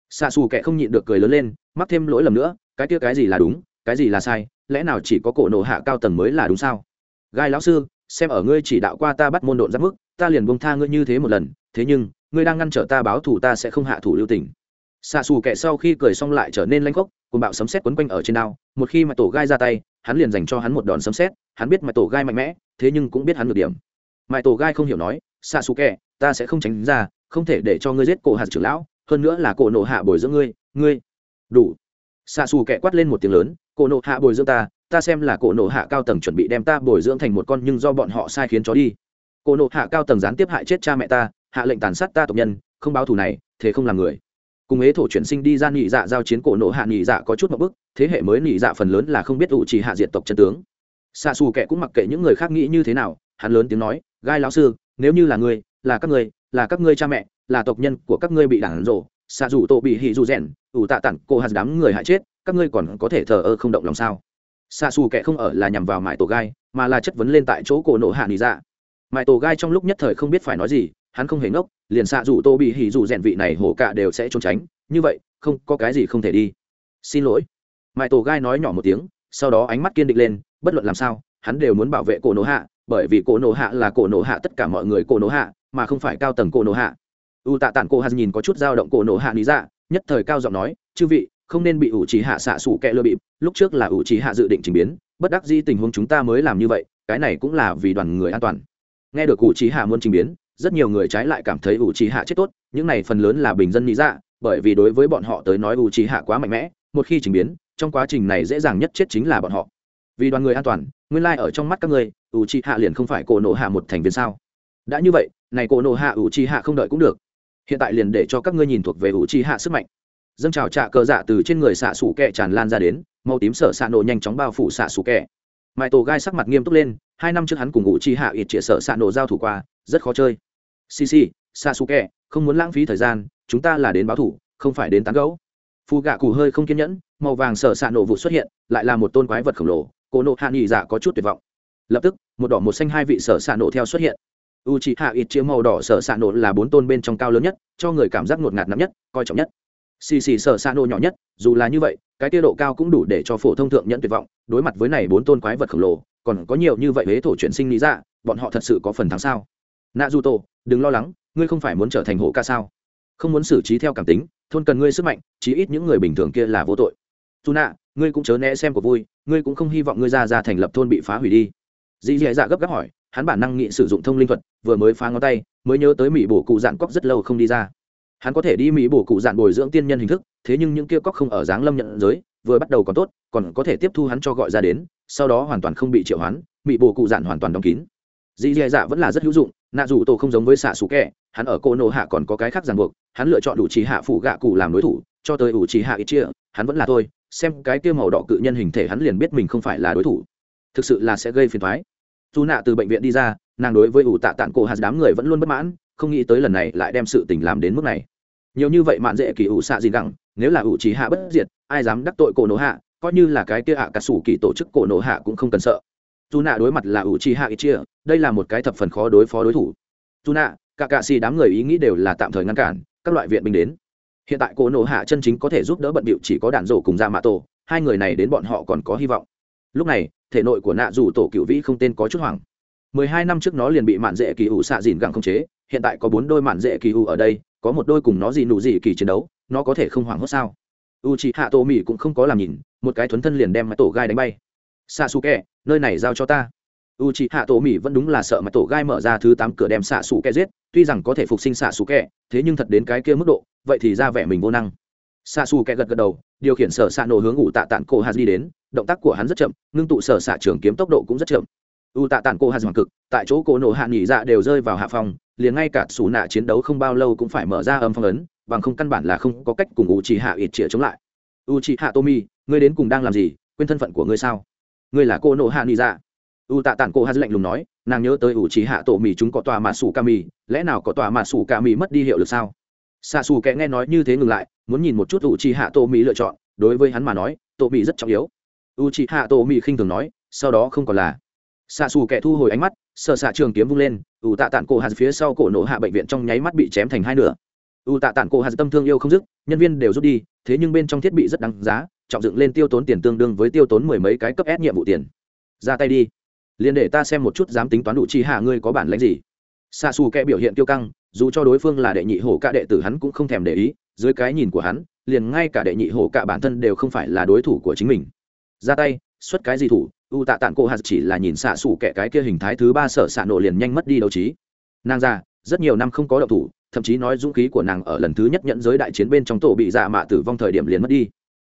Xa xù kẹ không nhịn được cười lớn lên, mắc thêm lỗi lầm nữa, cái kia cái gì là đúng, cái gì là sai, lẽ nào chỉ có cổ nổ hạ cao tầng mới là đúng sao? Gai lão sư, xem ở ngươi chỉ đạo qua ta bắt môn độn giáp mức, ta liền bông tha ngươi như thế một lần, thế nhưng, ngươi đang ngăn trở ta báo thù ta sẽ không hạ thủ lưu tình. Xạ xù kẹ sau khi cười xong lại trở nên lanh khốc cùng bạo sấm xét quấn quanh ở trên đao, một khi mà tổ gai ra tay, hắn liền dành cho hắn một đòn sấm xét hắn biết mãi tổ gai mạnh mẽ, thế nhưng cũng biết hắn được điểm. Mãi tổ gai không hiểu nói xa xù kẹ ta sẽ không tránh ra, không thể để cho ngươi giết cổ hạt trưởng lão, hơn nữa là cổ nộ hạ bồi dưỡng ngươi ngươi. Đủ. Xa xù kẹ quát lên một tiếng lớn, cổ nộ hạ bồi dưỡng ta ta xem là cổ nộ hạ cao tầng chuẩn bị đem ta bồi dưỡng thành một con nhưng do bọn họ sai khiến chó đi. Cổ nộ hạ cao tầng gián tiếp hại chết cha mẹ ta, hạ lệnh tàn sát ta tộc nhân, không báo thù này, thế không làm người cùng ế thổ chuyển sinh đi ra nhị dạ giao chiến cổ nộ hạ nhị dạ có chút một bức, thế hệ mới nhị dạ phần lớn là không biết ủ chỉ hạ diệt tộc chân tướng. Xa xù kệ cũng mặc kệ những người khác nghĩ như thế nào, hắn lớn tiếng nói, gai lão sư, nếu như là người là các ngươi, là các ngươi cha mẹ, là tộc nhân của các ngươi bị đảng rộ xa dù tổ bị hỉ dù rèn, ủ tạ tặng cô hạt đám người hại chết, các ngươi còn có thể thờ ơ không động lòng sao? Xa xù kệ không ở là nhằm vào mãi tổ gai, mà là chất vấn lên tại chỗ cổ nộ hạ nhị dạ. Mãi tổ gai trong lúc nhất thời không biết phải nói gì hắn không hề ngốc, liền xạ dù tô bị hỉ dù rèn vị này hổ cả đều sẽ trốn tránh. Như vậy, không có cái gì không thể đi. Xin lỗi. Mãi tổ gai nói nhỏ một tiếng, sau đó ánh mắt kiên định lên, bất luận làm sao, hắn đều muốn bảo vệ cổ nổ hạ, bởi vì cổ nổ hạ là cổ nổ hạ tất cả mọi người cổ nổ hạ, mà không phải cao tầng cổ nổ hạ. U tạ tản cổ hắn nhìn có chút dao động cổ nổ hạ lý dạ nhất thời cao giọng nói, chư vị, không nên bị ủ trí hạ xạ xủ kẹ lừa bịp, lúc trước là ủ trí hạ dự định trình biến, bất đắc di tình huống chúng ta mới làm như vậy, cái này cũng là vì đoàn người an toàn. Nghe được ủ trí hạ muốn trình biến rất nhiều người trái lại cảm thấy ủ trí hạ chết tốt, những này phần lớn là bình dân nghĩ dạ bởi vì đối với bọn họ tới nói ủ trí hạ quá mạnh mẽ, một khi trình biến, trong quá trình này dễ dàng nhất chết chính là bọn họ. Vì đoàn người an toàn, nguyên lai、like、ở trong mắt các ngươi ủ trí hạ liền không phải cổ nộ hạ một thành viên sao? Đã như vậy, này cổ nộ hạ ủ trí hạ không đợi cũng được. Hiện tại liền để cho các ngươi nhìn thuộc về ủ trí hạ sức mạnh. Dâng trào trạ cờ dạ từ trên người xạ xủ kẹ tràn lan ra đến, màu tím sở xạ nổ nhanh chóng bao phủ xạ xủ kẹ. Mãi tổ gai sắc mặt nghiêm túc lên, hai năm trước hắn cùng ủ chi hạ ít trịa sở xạ nổ giao thủ qua rất khó chơi. Xì xì xạ xủ kẹ không muốn lãng phí thời gian, chúng ta là đến báo thủ, không phải đến tán gẫu. phù gạ cụ hơi không kiên nhẫn, màu vàng sở xạ nổ vụ xuất hiện, lại là một tôn quái vật khổng lồ cổ nộ hạ nghỉ dạ có chút tuyệt vọng. Lập tức, một đỏ một xanh hai vị sở xạ nổ theo xuất hiện. U c hạ ít màu đỏ sở xạ nổ là bốn tôn bên trong cao lớn nhất, cho người cảm giác ngột ngạt nắm nhất, coi trọng nhất. Xì xì sở xạ nổ nhỏ nhất, dù là như vậy, cái kia độ cao cũng đủ để cho phổ thông thượng nhẫn tuyệt vọng, đối mặt với này bốn tôn quái vật khổng lồ, còn có nhiều như vậy huế thổ chuyển sinh lý dạ bọn họ thật sự có phần thắng sao? Nạ du tô đừng lo lắng, ngươi không phải muốn trở thành hộ ca sao? Không muốn xử trí theo cảm tính, thôn cần ngươi sức mạnh, chí ít những người bình thường kia là vô tội. Dù nạ, ngươi cũng chớ né xem của vui, ngươi cũng không hy vọng ngươi ra ra thành lập thôn bị phá hủy đi. Dì dì dạ gấp gáp hỏi, hắn bản năng nghị sử dụng thông linh thuật, vừa mới phá ngón tay, mới nhớ tới mỹ bổ cụ dạn cóc rất lâu không đi ra. Hắn có thể đi mỹ bổ cụ dạn bồi dưỡng tiên nhân hình thức, thế nhưng những kia cóc không ở dáng lâm nhận giới, vừa bắt đầu còn tốt, còn có thể tiếp thu hắn cho gọi ra đến, sau đó hoàn toàn không bị triệu hoán mỹ bổ cụ dạn hoàn toàn đóng kín dì dì dạ vẫn là rất hữu dụng, nạ dù tổ không giống với xạ xù kẹ hắn ở cô nô hạ còn có cái khác ràng buộc, hắn lựa chọn đủ trí hạ phủ gạ cụ làm đối thủ, cho tới ủ trí hạ ít chia, hắn vẫn là tôi, xem cái kia màu đỏ cự nhân hình thể hắn liền biết mình không phải là đối thủ. Thực sự là sẽ gây phiền thoái dù nạ từ bệnh viện đi ra, nàng đối với ủ tạ tản cổ hạt đám người vẫn luôn bất mãn, không nghĩ tới lần này lại đem sự tình làm đến mức này. Nhiều như vậy mạn dễ kỳ ủ xạ gì gẳng nếu là ủ trí hạ bất diệt, ai dám đắc tội cổ nổ hạ, coi như là cái kia hạ cả sủ kỳ tổ chức cổ nổ hạ cũng không cần sợ dù nạ đối mặt là ủ trí hạ ít chia, đây là một cái thập phần khó đối phó đối thủ. Dù nạ, cả cạ xì đám người ý nghĩ đều là tạm thời ngăn cản, các loại viện binh đến. Hiện tại cổ nổ hạ chân chính có thể giúp đỡ bận bịu chỉ có đạn rổ cùng dạ ra mã tổ, hai người này đến bọn họ còn có hy vọng. Lúc này, thể nội của nạ dù tổ cựu vĩ không tên có chút hoảng. Mười hai năm trước nó liền bị mạn dễ kỳ ủ xạ dìn gặng không chế, hiện tại có bốn đôi mạn dễ kỳ ủ ở đây, có một đôi cùng nó gì nụ gì kỳ chiến đấu, nó có thể không hoảng hốt sao? U c hạ tổ mỹ cũng không có làm nhìn, một cái thuấn thân liền đem mái tổ gai đánh bay xạ xù kẹ nơi này giao cho ta. U c hạ tổ mỹ vẫn đúng là sợ mà tổ gai mở ra thứ tám cửa đem xạ xù kẹ giết tuy rằng có thể phục sinh xạ xù kẹ thế nhưng thật đến cái kia mức độ vậy thì ra vẻ mình vô năng. Xạ xù kẹ gật gật đầu điều khiển sở xạ nổ hướng ủ tạ tản cổ hạt đi đến động tác của hắn rất chậm ngưng tụ sở xạ trường kiếm tốc độ cũng rất chậm. U tạ tản cổ hạt hoàng cực tại chỗ cổ nổ hạ nghỉ dạ đều rơi vào hạ phòng liền ngay cả xù nạ chiến đấu không bao lâu cũng phải mở ra âm phong ấn bằng không căn bản là không có cách cùng u chỉ hạ ít chĩa chống lại. U chỉ hạ Tô Mi, ngươi đến cùng đang làm gì? Quên thân phận của ngươi sao? Ngươi là cô nộ hạ nghĩ ra dạ. u tạ tản cổ hạt lạnh lùng nói, nàng nhớ tới u chỉ hạ tổ mì chúng có tòa mà sủ ca mì, lẽ nào có tòa mà sủ ca mì mất đi hiệu lực sao? Xa xù kẽ nghe nói như thế ngừng lại, muốn nhìn một chút u chỉ hạ tổ mì lựa chọn, đối với hắn mà nói, tổ mì rất trọng yếu. U chỉ hạ tổ mì khinh thường nói, sau đó không còn là. Xa xù kẻ thu hồi ánh mắt sợ xạ trường kiếm vung lên U tạ tản cổ hạt phía sau cổ nổ hạ bệnh viện trong nháy mắt bị chém thành hai nửa. U tạ tản cổ hạt tâm thương yêu không dứt, nhân viên đều rút đi, thế nhưng bên trong thiết bị rất đáng giá trọng dựng lên tiêu tốn tiền tương đương với tiêu tốn mười mấy cái cấp ép nhiệm vụ tiền. Ra tay đi. Liền để ta xem một chút dám tính toán đủ chi hạ ngươi có bản lãnh gì. Xa xù kẻ biểu hiện tiêu căng, dù cho đối phương là đệ nhị hổ cả đệ tử hắn cũng không thèm để ý, dưới cái nhìn của hắn, liền ngay cả đệ nhị hổ cả bản thân đều không phải là đối thủ của chính mình. Ra tay, xuất cái gì thủ, u tạ tản cổ hạt chỉ là nhìn xạ xủ kẻ cái kia hình thái thứ ba sở xạ nổ liền nhanh mất đi đấu trí. Nàng ra rất nhiều năm không có động thủ, thậm chí nói dũng khí của nàng ở lần thứ nhất nhận giới đại chiến bên trong tổ bị dạ mạ tử vong thời điểm liền mất đi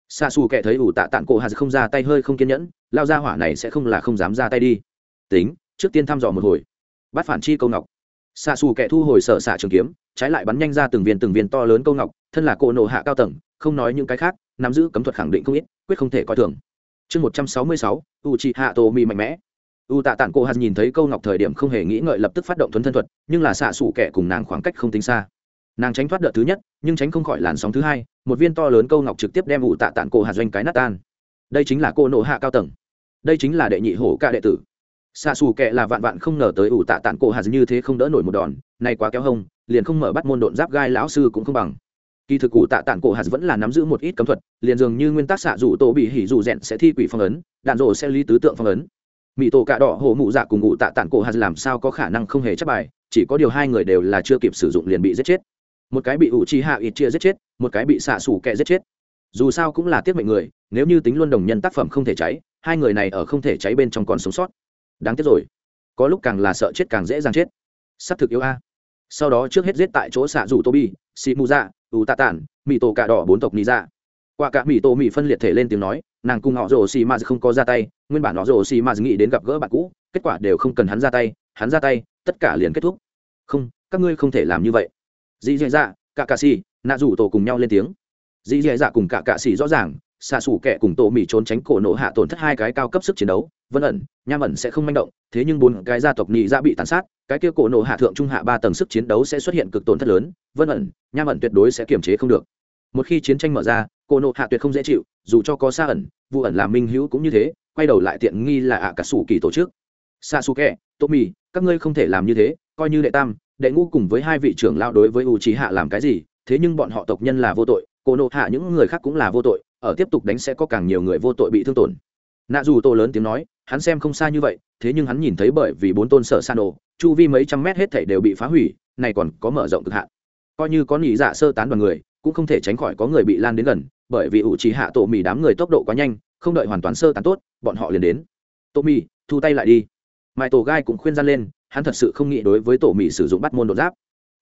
xa xù kệ thấy ủ tạ tản cổ hà không ra tay hơi không kiên nhẫn, lao ra hỏa này sẽ không là không dám ra tay đi. Tính, trước tiên thăm dò một hồi. Bắt phản chi câu ngọc. Xa xù kệ thu hồi sở xạ trường kiếm, trái lại bắn nhanh ra từng viên từng viên to lớn câu ngọc, thân là cỗ nộ hạ cao tầng, không nói những cái khác, nắm giữ cấm thuật khẳng định không ít, quyết không thể coi thường. Chương một trăm sáu mươi sáu u chị hạ tổ mi mạnh mẽ. U tạ tản cô hạt nhìn thấy câu ngọc thời điểm không hề nghĩ ngợi lập tức phát động thuấn thân thuật, nhưng là xạ xủ kẻ cùng nàng khoảng cách không tính xa nàng tránh thoát đợt thứ nhất, nhưng tránh không khỏi làn sóng thứ hai, một viên to lớn câu ngọc trực tiếp đem ủ tạ tản cổ hạt doanh cái nát tan. Đây chính là cô nộ hạ cao tầng. Đây chính là đệ nhị hổ ca đệ tử. Xạ xù kệ là vạn vạn không ngờ tới ủ tạ tản cổ hạt như thế không đỡ nổi một đòn, nay quá kéo hông, liền không mở bắt môn độn giáp gai lão sư cũng không bằng. Kỳ thực cụ tạ tản cổ hạt vẫn là nắm giữ một ít cấm thuật, liền dường như nguyên tắc xạ rủ tổ bị hỉ rủ rèn sẽ thi quỷ phong ấn, đạn rổ sẽ lý tứ tượng phong ấn. Mỹ tổ cạ đỏ hổ mụ dạ cùng ngụ tạ tản cổ hạt làm sao có khả năng không hề chấp bài, chỉ có điều hai người đều là chưa kịp sử dụng liền bị giết chết một cái bị ủ trì hạ ít chia giết chết, một cái bị xạ xù kẹ giết chết. Dù sao cũng là tiết mệnh người, nếu như tính luân đồng nhân tác phẩm không thể cháy, hai người này ở không thể cháy bên trong còn sống sót. Đáng tiếc rồi. Có lúc càng là sợ chết càng dễ dàng chết. S ắ c thực yếu a. Sau đó trước hết giết tại chỗ xạ rủ tô bi xị mù dạ ủ tạ tản mì tổ cà đỏ bốn tộc lý dạ qua cả mì tổ mì phân liệt thể lên tiếng nói, nàng cùng họ rồ xì m không có ra tay, nguyên bản họ rồ xì m nghĩ đến gặp gỡ bạn cũ, kết quả đều không cần hắn ra tay, hắn ra tay, tất cả liền kết thúc. Không, các ngươi không thể làm như vậy dì dì dạ cả cà xì, nạ rủ tổ cùng nhau lên tiếng. Dì dì dạ cùng cả cà xì rõ ràng, xạ xủ kẻ cùng tổ mỹ trốn tránh cổ nổ hạ tổn thất hai cái cao cấp sức chiến đấu vân ẩn, nham ẩn sẽ không manh động, thế nhưng bốn cái gia tộc nhị ra dạ bị tàn sát, cái kia cổ nổ hạ thượng trung hạ ba tầng sức chiến đấu sẽ xuất hiện cực tổn thất lớn vân ẩn, nham ẩn tuyệt đối sẽ kiềm chế không được. Một khi chiến tranh mở ra, cổ nổ hạ tuyệt không dễ chịu, dù cho có xa ẩn, vụ ẩn làm minh hữu cũng như thế, quay đầu lại tiện nghi là ạ cả sủ kỳ tổ chức. Xa xù kẹ tô mì các ngươi không thể làm như thế, coi như đệ tam đệ ngũ cùng với hai vị trưởng lao đối với u trí hạ làm cái gì, thế nhưng bọn họ tộc nhân là vô tội cô nộ hạ những người khác cũng là vô tội, ở tiếp tục đánh sẽ có càng nhiều người vô tội bị thương tổn. Nạ dù tô lớn tiếng nói, hắn xem không xa như vậy, thế nhưng hắn nhìn thấy bởi vì bốn tôn sở san đồ chu vi mấy trăm mét hết thảy đều bị phá hủy, này còn có mở rộng cực hạn. Coi như có nhị dạ sơ tán đoàn người, cũng không thể tránh khỏi có người bị lan đến gần, bởi vì ủ trì hạ tổ mì đám người tốc độ quá nhanh, không đợi hoàn toàn sơ tán tốt, bọn họ liền đến. Tổ mì thu tay lại đi. Mãi tổ gai cũng khuyên gian lên hắn thật sự không nghĩ đối với tổ mỹ sử dụng bắt môn đột giáp.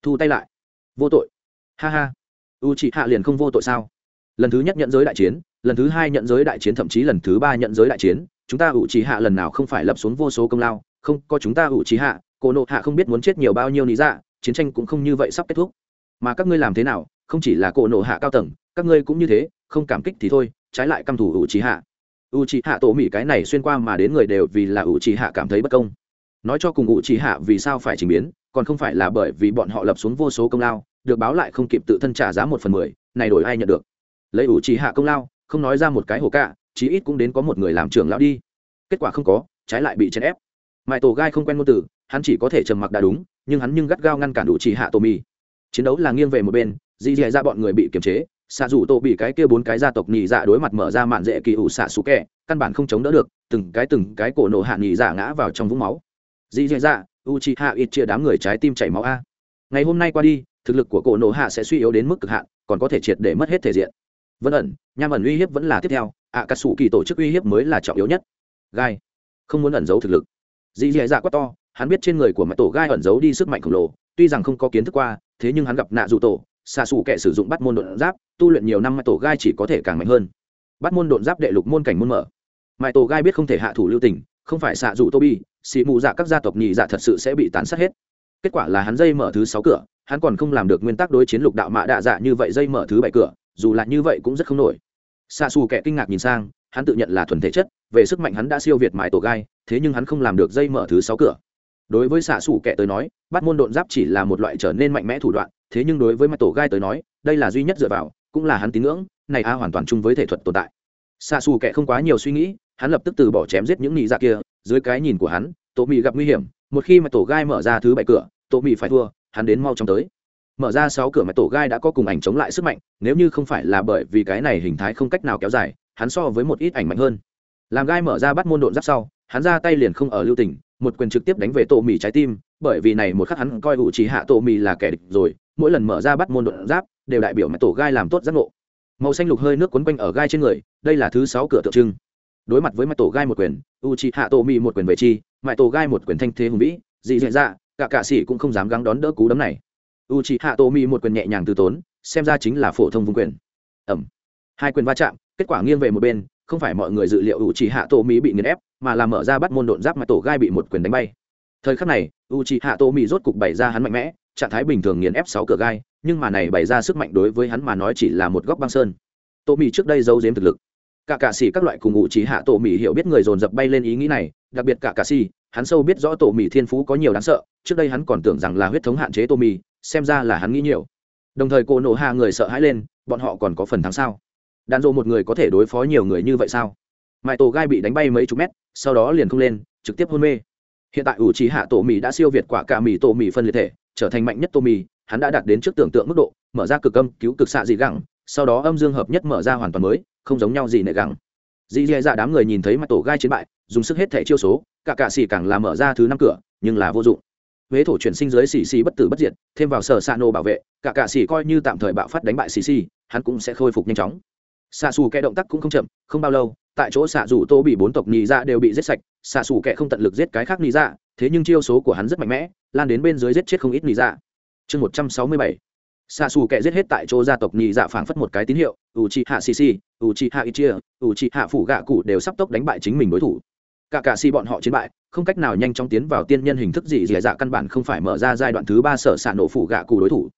Thu tay lại. Vô tội. Ha ha. U trì hạ liền không vô tội sao? Lần thứ nhất nhận giới đại chiến, lần thứ hai nhận giới đại chiến, thậm chí lần thứ ba nhận giới đại chiến, chúng ta ủ trì hạ lần nào không phải lập xuống vô số công lao, không, có chúng ta ủ trì hạ cổ nộ hạ không biết muốn chết nhiều bao nhiêu lý dạ chiến tranh cũng không như vậy sắp kết thúc. Mà các ngươi làm thế nào, không chỉ là cổ nộ hạ cao tầng, các ngươi cũng như thế, không cảm kích thì thôi, trái lại căm thủ ủ trí hạ u trí hạ tổ mỹ cái này xuyên qua mà đến người đều vì là ủ trí hạ cảm thấy bất công nói cho cùng ngụ chỉ hạ vì sao phải trình biến, còn không phải là bởi vì bọn họ lập xuống vô số công lao, được báo lại không kịp tự thân trả giá một phần mười, này đổi ai nhận được? Lấy ủ chỉ hạ công lao, không nói ra một cái hồ cả chí ít cũng đến có một người làm trưởng lão đi. Kết quả không có, trái lại bị chèn ép. Mãi tổ gai không quen ngôn từ, hắn chỉ có thể trầm mặc đã đúng, nhưng hắn nhưng gắt gao ngăn cản đủ chỉ hạ tổ mì chiến đấu là nghiêng về một bên, dì dì ra bọn người bị kiềm chế, xạ rủ tổ bị cái kia bốn cái gia tộc nhì dạ đối mặt mở ra mạn dễ kỳ ủ xạ xú kẹ, căn bản không chống đỡ được, từng cái từng cái cổ nổ hạ nhì dạ ngã vào trong vũng máu dì dì Dạ, dạ u chi hạ ít chia đám người trái tim chảy máu a. Ngày hôm nay qua đi thực lực của cổ nổ hạ sẽ suy yếu đến mức cực hạn còn có thể triệt để mất hết thể diện. Vân ẩn nham ẩn uy hiếp vẫn là tiếp theo ạ cà sủ kỳ tổ chức uy hiếp mới là trọng yếu nhất. Gai không muốn ẩn giấu thực lực. Dì dì dạ, dạ quá to hắn biết trên người của mặt tổ gai ẩn giấu đi sức mạnh khổng lồ tuy rằng không có kiến thức qua thế nhưng hắn gặp nạ dù tổ xạ xù kẻ sử dụng bắt môn đột giáp tu luyện nhiều năm mặt tổ gai chỉ có thể càng mạnh hơn. Bắt môn đột giáp đệ lục môn cảnh môn mở. Mãi tổ gai biết không thể hạ thủ lưu tình không phải xạ dụ tô bi xị mù dạ các gia tộc nhị dạ thật sự sẽ bị tán sát hết. Kết quả là hắn dây mở thứ sáu cửa, hắn còn không làm được nguyên tắc đối chiến lục đạo mạ đạ dạ như vậy dây mở thứ bảy cửa, dù là như vậy cũng rất không nổi. Xạ xù kẻ kinh ngạc nhìn sang, hắn tự nhận là thuần thể chất, về sức mạnh hắn đã siêu việt mãi tổ gai, thế nhưng hắn không làm được dây mở thứ sáu cửa. Đối với xạ xù kẻ tới nói, bắt môn độn giáp chỉ là một loại trở nên mạnh mẽ thủ đoạn, thế nhưng đối với mặt tổ gai tới nói, đây là duy nhất dựa vào, cũng là hắn tín ngưỡng, này a hoàn toàn chung với thể thuật tồn tại. Xạ xù kẻ không quá nhiều suy nghĩ hắn lập tức từ bỏ chém giết những nị dạ kia, dưới cái nhìn của hắn tổ mị gặp nguy hiểm, một khi mà tổ gai mở ra thứ bảy cửa tổ mị phải thua, hắn đến mau chóng tới. Mở ra sáu cửa mà tổ gai đã có cùng ảnh chống lại sức mạnh, nếu như không phải là bởi vì cái này hình thái không cách nào kéo dài, hắn so với một ít ảnh mạnh hơn. Làm gai mở ra bắt môn độn giáp sau, hắn ra tay liền không ở lưu tình, một quyền trực tiếp đánh về tổ mì trái tim, bởi vì này một khắc hắn coi ủ trí hạ tổ mì là kẻ địch rồi, mỗi lần mở ra bắt môn độn giáp, đều đại biểu mà tổ gai làm tốt giác ngộ. Màu xanh lục hơi nước quấn quanh ở gai trên người, đây là thứ sáu cửa tượng trưng đối mặt với mặt tổ gai một quyền u trí hạ tổ mỹ một quyền về chi mãi tổ gai một quyền thanh thế hùng vĩ, dị dạ dạ cả cạ sĩ cũng không dám gắng đón đỡ cú đấm này. U trí hạ tổ mỹ một quyền nhẹ nhàng từ tốn, xem ra chính là phổ thông vùng quyền. Ẩm. Hai quyền va chạm, kết quả nghiêng về một bên, không phải mọi người dự liệu u trí hạ tổ mỹ bị nghiền ép, mà là mở ra bắt môn độn giáp mà tổ gai bị một quyền đánh bay. Thời khắc này u trí hạ tổ mỹ rốt cục bày ra hắn mạnh mẽ, trạng thái bình thường nghiền ép sáu cửa gai, nhưng mà này bày ra sức mạnh đối với hắn mà nói chỉ là một góc băng sơn. Tổ mỹ trước đây giấu giếm thực lực cả cạ xỉ các loại cùng ngụ trí hạ tổ mỹ hiểu biết người dồn dập bay lên ý nghĩ này, đặc biệt cả cạ xỉ hắn sâu biết rõ tổ mỹ thiên phú có nhiều đáng sợ, trước đây hắn còn tưởng rằng là huyết thống hạn chế tổ mỹ xem ra là hắn nghĩ nhiều. Đồng thời cô nổ hạ người sợ hãi lên, bọn họ còn có phần thắng sao? Đàn rộ một người có thể đối phó nhiều người như vậy sao? Mãi tổ gai bị đánh bay mấy chục mét, sau đó liền không lên, trực tiếp hôn mê. Hiện tại ủ trí hạ tổ mì đã siêu việt quả cả mì tổ mì phân liệt thể, trở thành mạnh nhất tổ mì hắn đã đạt đến trước tưởng tượng mức độ, mở ra cực âm cứu cực xạ dị gẳng, sau đó âm dương hợp nhất mở ra hoàn toàn mới không giống nhau gì nệ gẳng. Dì dì dạ đám người nhìn thấy mặt tổ gai chiến bại, dùng sức hết thẻ chiêu số, cả cạ xỉ càng làm mở ra thứ năm cửa, nhưng là vô dụng. Huế thổ chuyển sinh dưới xì xì bất tử bất diệt, thêm vào sở xạ nô bảo vệ, cả cạ xỉ coi như tạm thời bạo phát đánh bại xì xì, hắn cũng sẽ khôi phục nhanh chóng. Xạ xù kẻ động tác cũng không chậm, không bao lâu, tại chỗ xạ dù tô bị bốn tộc nhì dạ đều bị giết sạch xạ xù kẻ không tận lực giết cái khác nhì dạ thế nhưng chiêu số của hắn rất mạnh mẽ, lan đến bên dưới giết chết không ít nhì dạ. Chương một trăm sáu mươi bảy. Xạ xù kẻ giết hết tại chỗ gia tộc nhì dạ phảng phất một cái tín hiệu U trị hạ xì xì ủ trị hạ ít chia ủ trị hạ phủ gạ cụ đều sắp tốc đánh bại chính mình đối thủ. Cả cả si bọn họ chiến bại, không cách nào nhanh chóng tiến vào tiên nhân hình thức gì dì dạ căn bản không phải mở ra giai đoạn thứ ba sở xạ nổ phủ gạ cụ đối thủ.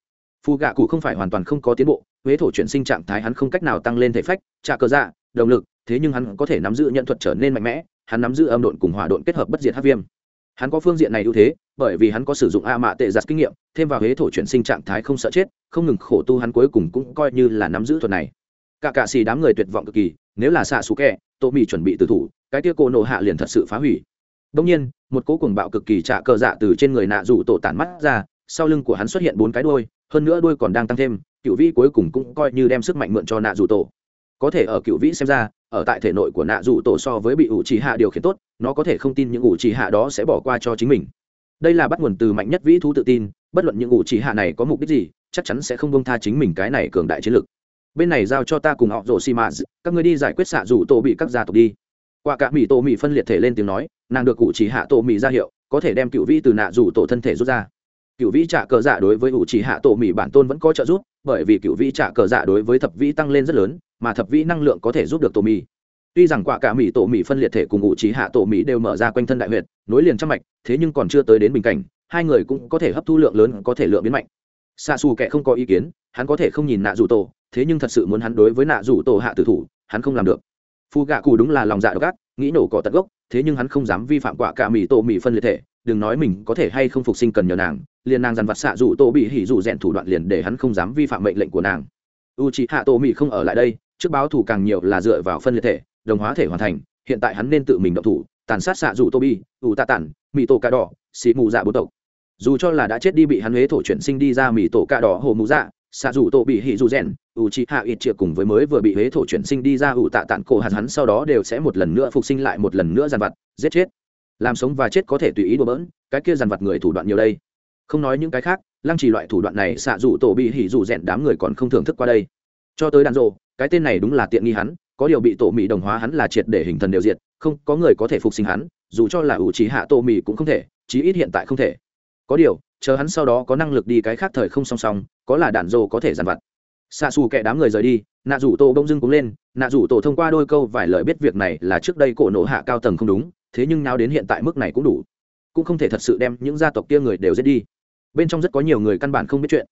Phù gạ cụ không phải hoàn toàn không có tiến bộ, huế thổ chuyển sinh trạng thái hắn không cách nào tăng lên thể phách trả cờ dạ động lực, thế nhưng hắn có thể nắm giữ nhận thuật trở nên mạnh mẽ, hắn nắm giữ âm độn cùng hỏa độn kết hợp bất diệt hát viêm. Hắn có phương diện này ưu thế, bởi vì hắn có sử dụng a mạ tệ giặt kinh nghiệm, thêm vào huế thổ chuyển sinh trạng thái không sợ chết, không ngừng khổ tu hắn cuối cùng cũng coi như là nắm giữ thuật này cả cạ xì đám người tuyệt vọng cực kỳ, nếu là xạ xù kẹ, tô mì chuẩn bị từ thủ, cái tia cô nộ hạ liền thật sự phá hủy. Đông nhiên, một cố cùng bạo cực kỳ trả cờ dạ từ trên người nạ rủ tổ tản mắt ra, sau lưng của hắn xuất hiện bốn cái đuôi, hơn nữa đuôi còn đang tăng thêm, cựu vĩ cuối cùng cũng coi như đem sức mạnh mượn cho nạ rủ tổ. Có thể ở cựu vĩ xem ra, ở tại thể nội của nạ rủ tổ so với bị ủ trì hạ điều khiển tốt, nó có thể không tin những ủ trì hạ đó sẽ bỏ qua cho chính mình. Đây là bắt nguồn từ mạnh nhất vĩ thú tự tin, bất luận những ủ trì hạ này có mục đích gì, chắc chắn sẽ không bông tha chính mình cái này cường đại chiến lực bên này giao cho ta cùng họ rổ xi mã các người đi giải quyết xạ rủ tổ bị các gia tộc đi. Qua cả mỹ tổ mỹ phân liệt thể lên tiếng nói, nàng được cụ chỉ hạ tổ mỹ ra hiệu, có thể đem cựu vĩ từ nạ rủ tổ thân thể rút ra. Cựu vĩ trả cờ dạ đối với ủ chỉ hạ tổ mỹ bản tôn vẫn có trợ giúp, bởi vì cựu vĩ trả cờ dạ đối với thập vĩ tăng lên rất lớn, mà thập vĩ năng lượng có thể giúp được tổ mỹ tuy rằng quả cả mỹ tổ mỹ phân liệt thể cùng ủ chỉ hạ tổ mỹ đều mở ra quanh thân đại huyệt, nối liền trăm mạch, thế nhưng còn chưa tới đến bình cảnh, hai người cũng có thể hấp thu lượng lớn, có thể lượng biến mạnh. Xa xù kệ không có ý kiến, hắn có thể không nhìn nạ rủ tổ thế nhưng thật sự muốn hắn đối với nạ rủ tổ hạ tử thủ, hắn không làm được. Phù gạ cụ đúng là lòng dạ độc ác, nghĩ nổ cỏ tận gốc, thế nhưng hắn không dám vi phạm quả cả mì tổ mì phân liệt thể, đừng nói mình có thể hay không phục sinh cần nhờ nàng, liền nàng dằn vặt xạ rủ tổ bị hỉ rủ rèn thủ đoạn liền để hắn không dám vi phạm mệnh lệnh của nàng. U chị hạ tổ mì không ở lại đây, trước báo thủ càng nhiều là dựa vào phân liệt thể, đồng hóa thể hoàn thành, hiện tại hắn nên tự mình động thủ, tàn sát xạ rủ tô bi ủ tạ tản, mì tổ cà đỏ xị mù dạ bố tộc. Dù cho là đã chết đi bị hắn huế thổ chuyển sinh đi ra mì tổ cà đỏ hồ mù dạ xạ dù tổ bị hỉ dù rèn, ủ chị hạ ít triệu cùng với mới vừa bị huế thổ chuyển sinh đi ra ủ tạ tản cổ hạt hắn sau đó đều sẽ một lần nữa phục sinh lại một lần nữa giàn vặt, giết chết. Làm sống và chết có thể tùy ý đùa bỡn, cái kia giàn vặt người thủ đoạn nhiều đây. Không nói những cái khác, lăng trì loại thủ đoạn này xạ dù tổ bị hỉ dù rèn đám người còn không thưởng thức qua đây. Cho tới đàn rộ, cái tên này đúng là tiện nghi hắn, có điều bị tổ mỹ đồng hóa hắn là triệt để hình thần đều diệt, không có người có thể phục sinh hắn, dù cho là ủ trí hạ tổ mỹ cũng không thể, chí ít hiện tại không thể có điều, chờ hắn sau đó có năng lực đi cái khác thời không song song, có là đạn rồ có thể dàn vặt. Xa xù kẻ đám người rời đi, nạ rủ tổ bông dưng cũng lên, nạ rủ tổ thông qua đôi câu vài lời biết việc này là trước đây cổ nổ hạ cao tầng không đúng, thế nhưng nào đến hiện tại mức này cũng đủ. Cũng không thể thật sự đem những gia tộc kia người đều giết đi. Bên trong rất có nhiều người căn bản không biết chuyện.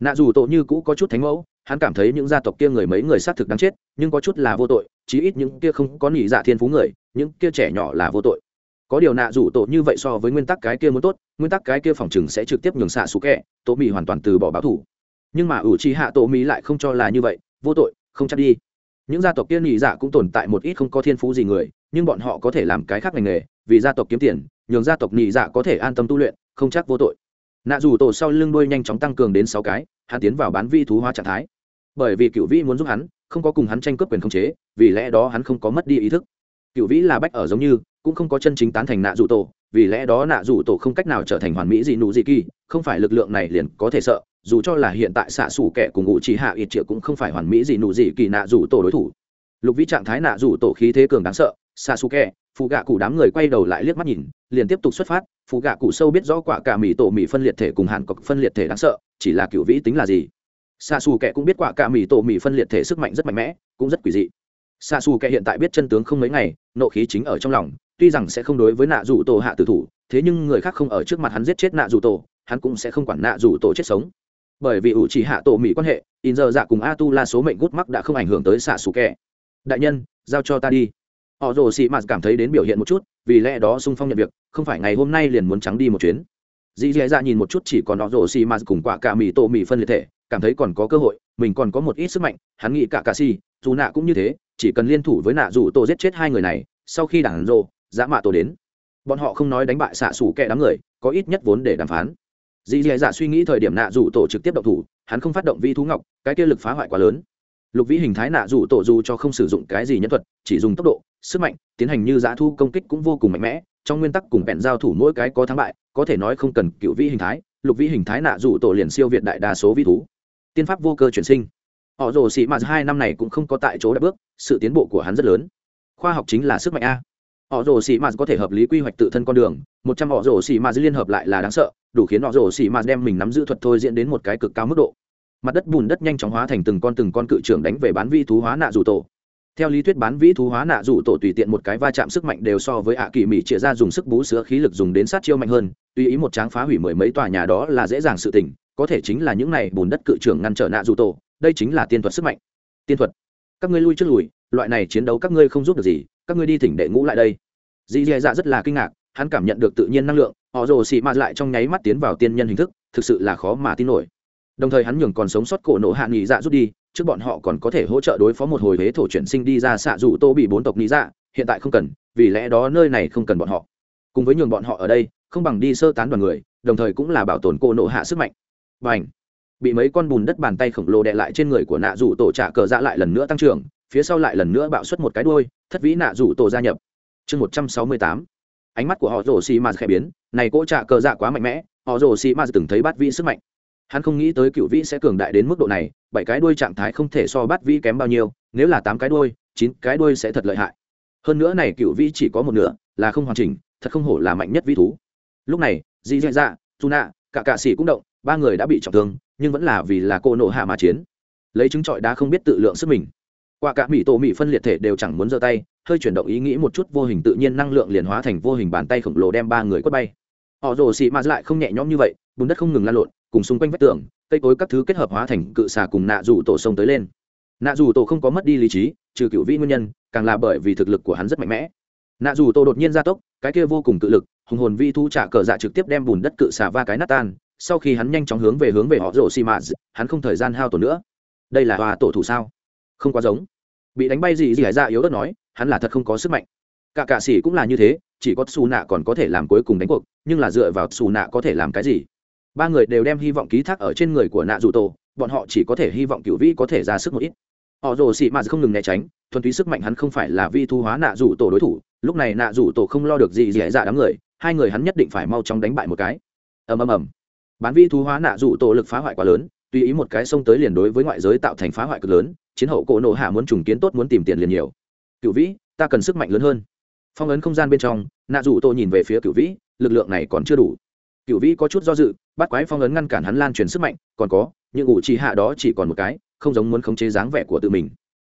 Nạ dù tổ như cũ có chút thánh mẫu, hắn cảm thấy những gia tộc kia người mấy người xác thực đáng chết, nhưng có chút là vô tội, chí ít những kia không có nỉ dạ thiên phú người, những kia trẻ nhỏ là vô tội có điều nạ rủ tổ như vậy so với nguyên tắc cái kia muốn tốt, nguyên tắc cái kia phòng chừng sẽ trực tiếp nhường xạ xú kẹ, tổ mỹ hoàn toàn từ bỏ báo thủ. Nhưng mà ủ trì hạ tổ mỹ lại không cho là như vậy, vô tội, không chắc đi. Những gia tộc kia nhị dạ cũng tồn tại một ít không có thiên phú gì người, nhưng bọn họ có thể làm cái khác ngành nghề, vì gia tộc kiếm tiền, nhường gia tộc nhị dạ có thể an tâm tu luyện, không chắc vô tội. Nạ dù tổ sau lưng đuôi nhanh chóng tăng cường đến sáu cái, hắn tiến vào bán vi thú hóa trạng thái. Bởi vì cựu vĩ muốn giúp hắn, không có cùng hắn tranh cướp quyền khống chế, vì lẽ đó hắn không có mất đi ý thức. Cựu vĩ là bách ở giống như cũng không có chân chính tán thành nạ dù tổ, vì lẽ đó nạ dù tổ không cách nào trở thành hoàn mỹ gì nụ gì kỳ, không phải lực lượng này liền có thể sợ, dù cho là hiện tại xạ xủ kẻ cùng ngụ chỉ hạ ít triệu cũng không phải hoàn mỹ gì nụ gì kỳ nạ dù tổ đối thủ. Lục vĩ trạng thái nạ dù tổ khí thế cường đáng sợ, xạ xù kẻ phụ gạ cụ đám người quay đầu lại liếc mắt nhìn, liền tiếp tục xuất phát phụ gạ cụ sâu biết rõ quả cả mì tổ mì phân liệt thể cùng hàn cọc phân liệt thể đáng sợ, chỉ là cựu vĩ tính là gì? Xạ xù kẻ cũng biết quả cả mì tổ mì phân liệt thể sức mạnh rất mạnh mẽ, cũng rất quỷ dị. Xạ xù kẻ hiện tại biết chân tướng không mấy ngày, nộ khí chính ở trong lòng tuy rằng sẽ không đối với nạ dù tổ hạ tử thủ, thế nhưng người khác không ở trước mặt hắn giết chết nạ dù tổ, hắn cũng sẽ không quản nạ dù tổ chết sống. Bởi vì ủ chỉ hạ tổ mỹ quan hệ, in giờ dạ cùng a tu la số mệnh gút mắc đã không ảnh hưởng tới xạ xù kẹ đại nhân, giao cho ta đi. Họ rồ xị mạt cảm thấy đến biểu hiện một chút, vì lẽ đó sung phong nhận việc, không phải ngày hôm nay liền muốn trắng đi một chuyến. Dì dì dạ nhìn một chút chỉ còn họ rồ xị mạt cùng quả cả mì tô mì phân liệt thể, cảm thấy còn có cơ hội, mình còn có một ít sức mạnh, hắn nghĩ cả cà si dù nạ cũng như thế, chỉ cần liên thủ với nạ dù tổ giết chết hai người này, sau khi đảng rồ dã mạ tổ đến. Bọn họ không nói đánh bại xạ xủ kẻ đám người, có ít nhất vốn để đàm phán. Dì dì dạ suy nghĩ thời điểm nạ rủ tổ trực tiếp động thủ, hắn không phát động vi thú ngọc, cái kia lực phá hoại quá lớn. Lục vĩ hình thái nạ rủ tổ dù cho không sử dụng cái gì nhân thuật, chỉ dùng tốc độ, sức mạnh, tiến hành như dã thu công kích cũng vô cùng mạnh mẽ, trong nguyên tắc cùng bẹn giao thủ mỗi cái có thắng bại, có thể nói không cần cựu vĩ hình thái, lục vĩ hình thái nạ rủ tổ liền siêu việt đại đa số vi thú. Tiên pháp vô cơ chuyển sinh. Họ rồ sĩ mà hai năm này cũng không có tại chỗ đã bước, sự tiến bộ của hắn rất lớn. Khoa học chính là sức mạnh a họ rồ sĩ mạt có thể hợp lý quy hoạch tự thân con đường, một trăm họ rồ sĩ mạt liên hợp lại là đáng sợ, đủ khiến họ rồ sĩ mạt đem mình nắm giữ thuật thôi diễn đến một cái cực cao mức độ. Mặt đất bùn đất nhanh chóng hóa thành từng con từng con cự trưởng đánh về bán vi thú hóa nạ rủ tổ. Theo lý thuyết bán vĩ thú hóa nạ rủ tổ tùy tiện một cái va chạm sức mạnh đều so với ạ kỳ mỹ chia ra dùng sức bú sữa khí lực dùng đến sát chiêu mạnh hơn, tùy ý một tráng phá hủy mười mấy tòa nhà đó là dễ dàng sự tình, có thể chính là những này bùn đất cự trưởng ngăn trở nạ rủ tổ, đây chính là tiên thuật sức mạnh. Tiên thuật. Các ngươi lui trước lùi, loại này chiến đấu các ngươi không giúp được gì các ngươi đi thỉnh đệ ngũ lại đây. Dì dì dạ rất là kinh ngạc, hắn cảm nhận được tự nhiên năng lượng, họ rồ xị mạt lại trong nháy mắt tiến vào tiên nhân hình thức, thực sự là khó mà tin nổi. Đồng thời hắn nhường còn sống sót cổ nổ hạ nghỉ dạ rút đi, trước bọn họ còn có thể hỗ trợ đối phó một hồi huế thổ chuyển sinh đi ra xạ rủ tô bị bốn tộc nghỉ dạ hiện tại không cần, vì lẽ đó nơi này không cần bọn họ. Cùng với nhường bọn họ ở đây, không bằng đi sơ tán đoàn người, đồng thời cũng là bảo tồn cổ nổ hạ sức mạnh. Và ảnh bị mấy con bùn đất bàn tay khổng lồ đè lại trên người của nạ rủ tổ trả cờ dạ lại lần nữa tăng trưởng phía sau lại lần nữa bạo xuất một cái đuôi, thất vĩ nạ rủ tổ gia nhập. Chương một trăm sáu mươi tám. Ánh mắt của họ rổ xì ma khẽ biến, này cỗ trả cờ dạ quá mạnh mẽ, họ rổ xì ma từng thấy bát vĩ sức mạnh. Hắn không nghĩ tới cựu vĩ sẽ cường đại đến mức độ này, bảy cái đuôi trạng thái không thể so bát vĩ kém bao nhiêu, nếu là tám cái đuôi, chín cái đuôi sẽ thật lợi hại. Hơn nữa này cựu vĩ chỉ có một nửa, là không hoàn chỉnh, thật không hổ là mạnh nhất vĩ thú. Lúc này dị dạ dạ dù nạ cả cạ sĩ cũng động, ba người đã bị trọng thương, nhưng vẫn là vì là cô nộ hạ mà chiến. Lấy chứng trọi đá không biết tự lượng sức mình. Quả cả mỹ tổ mỹ phân liệt thể đều chẳng muốn giơ tay, hơi chuyển động ý nghĩ một chút vô hình tự nhiên năng lượng liền hóa thành vô hình bàn tay khổng lồ đem ba người quất bay. Họ rồ xị mạt lại không nhẹ nhõm như vậy, bùn đất không ngừng lan lộn, cùng xung quanh vách tường, cây cối các thứ kết hợp hóa thành cự xà cùng nạ rủ tổ sông tới lên. Nạ dù tổ không có mất đi lý trí, trừ cựu vĩ nguyên nhân, càng là bởi vì thực lực của hắn rất mạnh mẽ. Nạ dù tổ đột nhiên gia tốc, cái kia vô cùng cự lực, hùng hồn vi thu trả cờ dạ trực tiếp đem bùn đất cự xà va cái nát tan, sau khi hắn nhanh chóng hướng về hướng về họ rồ xì mạt hắn không thời gian hao tổ nữa. Đây là hòa tổ thủ sao? Không quá giống. Bị đánh bay gì gì hải dạ yếu đất nói, hắn là thật không có sức mạnh. Cả cạ sĩ cũng là như thế, chỉ có xù nạ còn có thể làm cuối cùng đánh cuộc, nhưng là dựa vào xù nạ có thể làm cái gì? Ba người đều đem hy vọng ký thác ở trên người của nạ dù tổ, bọn họ chỉ có thể hy vọng cựu vĩ có thể ra sức một ít. Họ rồ xị mạt không ngừng né tránh, thuần túy sức mạnh hắn không phải là vi thu hóa nạ rủ tổ đối thủ, lúc này nạ rủ tổ không lo được gì dễ dạ đám người, hai người hắn nhất định phải mau chóng đánh bại một cái. Ầm ầm ầm. Bán vi thu hóa nạ rủ tổ lực phá hoại quá lớn, tùy ý một cái xông tới liền đối với ngoại giới tạo thành phá hoại cực lớn chiến hậu cổ nộ hạ muốn trùng kiến tốt muốn tìm tiền liền nhiều. Cựu vĩ, ta cần sức mạnh lớn hơn. Phong ấn không gian bên trong, nạ dù tôi nhìn về phía cựu vĩ, lực lượng này còn chưa đủ. Cựu vĩ có chút do dự, bắt quái phong ấn ngăn cản hắn lan truyền sức mạnh, còn có, những ủ trì hạ đó chỉ còn một cái, không giống muốn khống chế dáng vẻ của tự mình.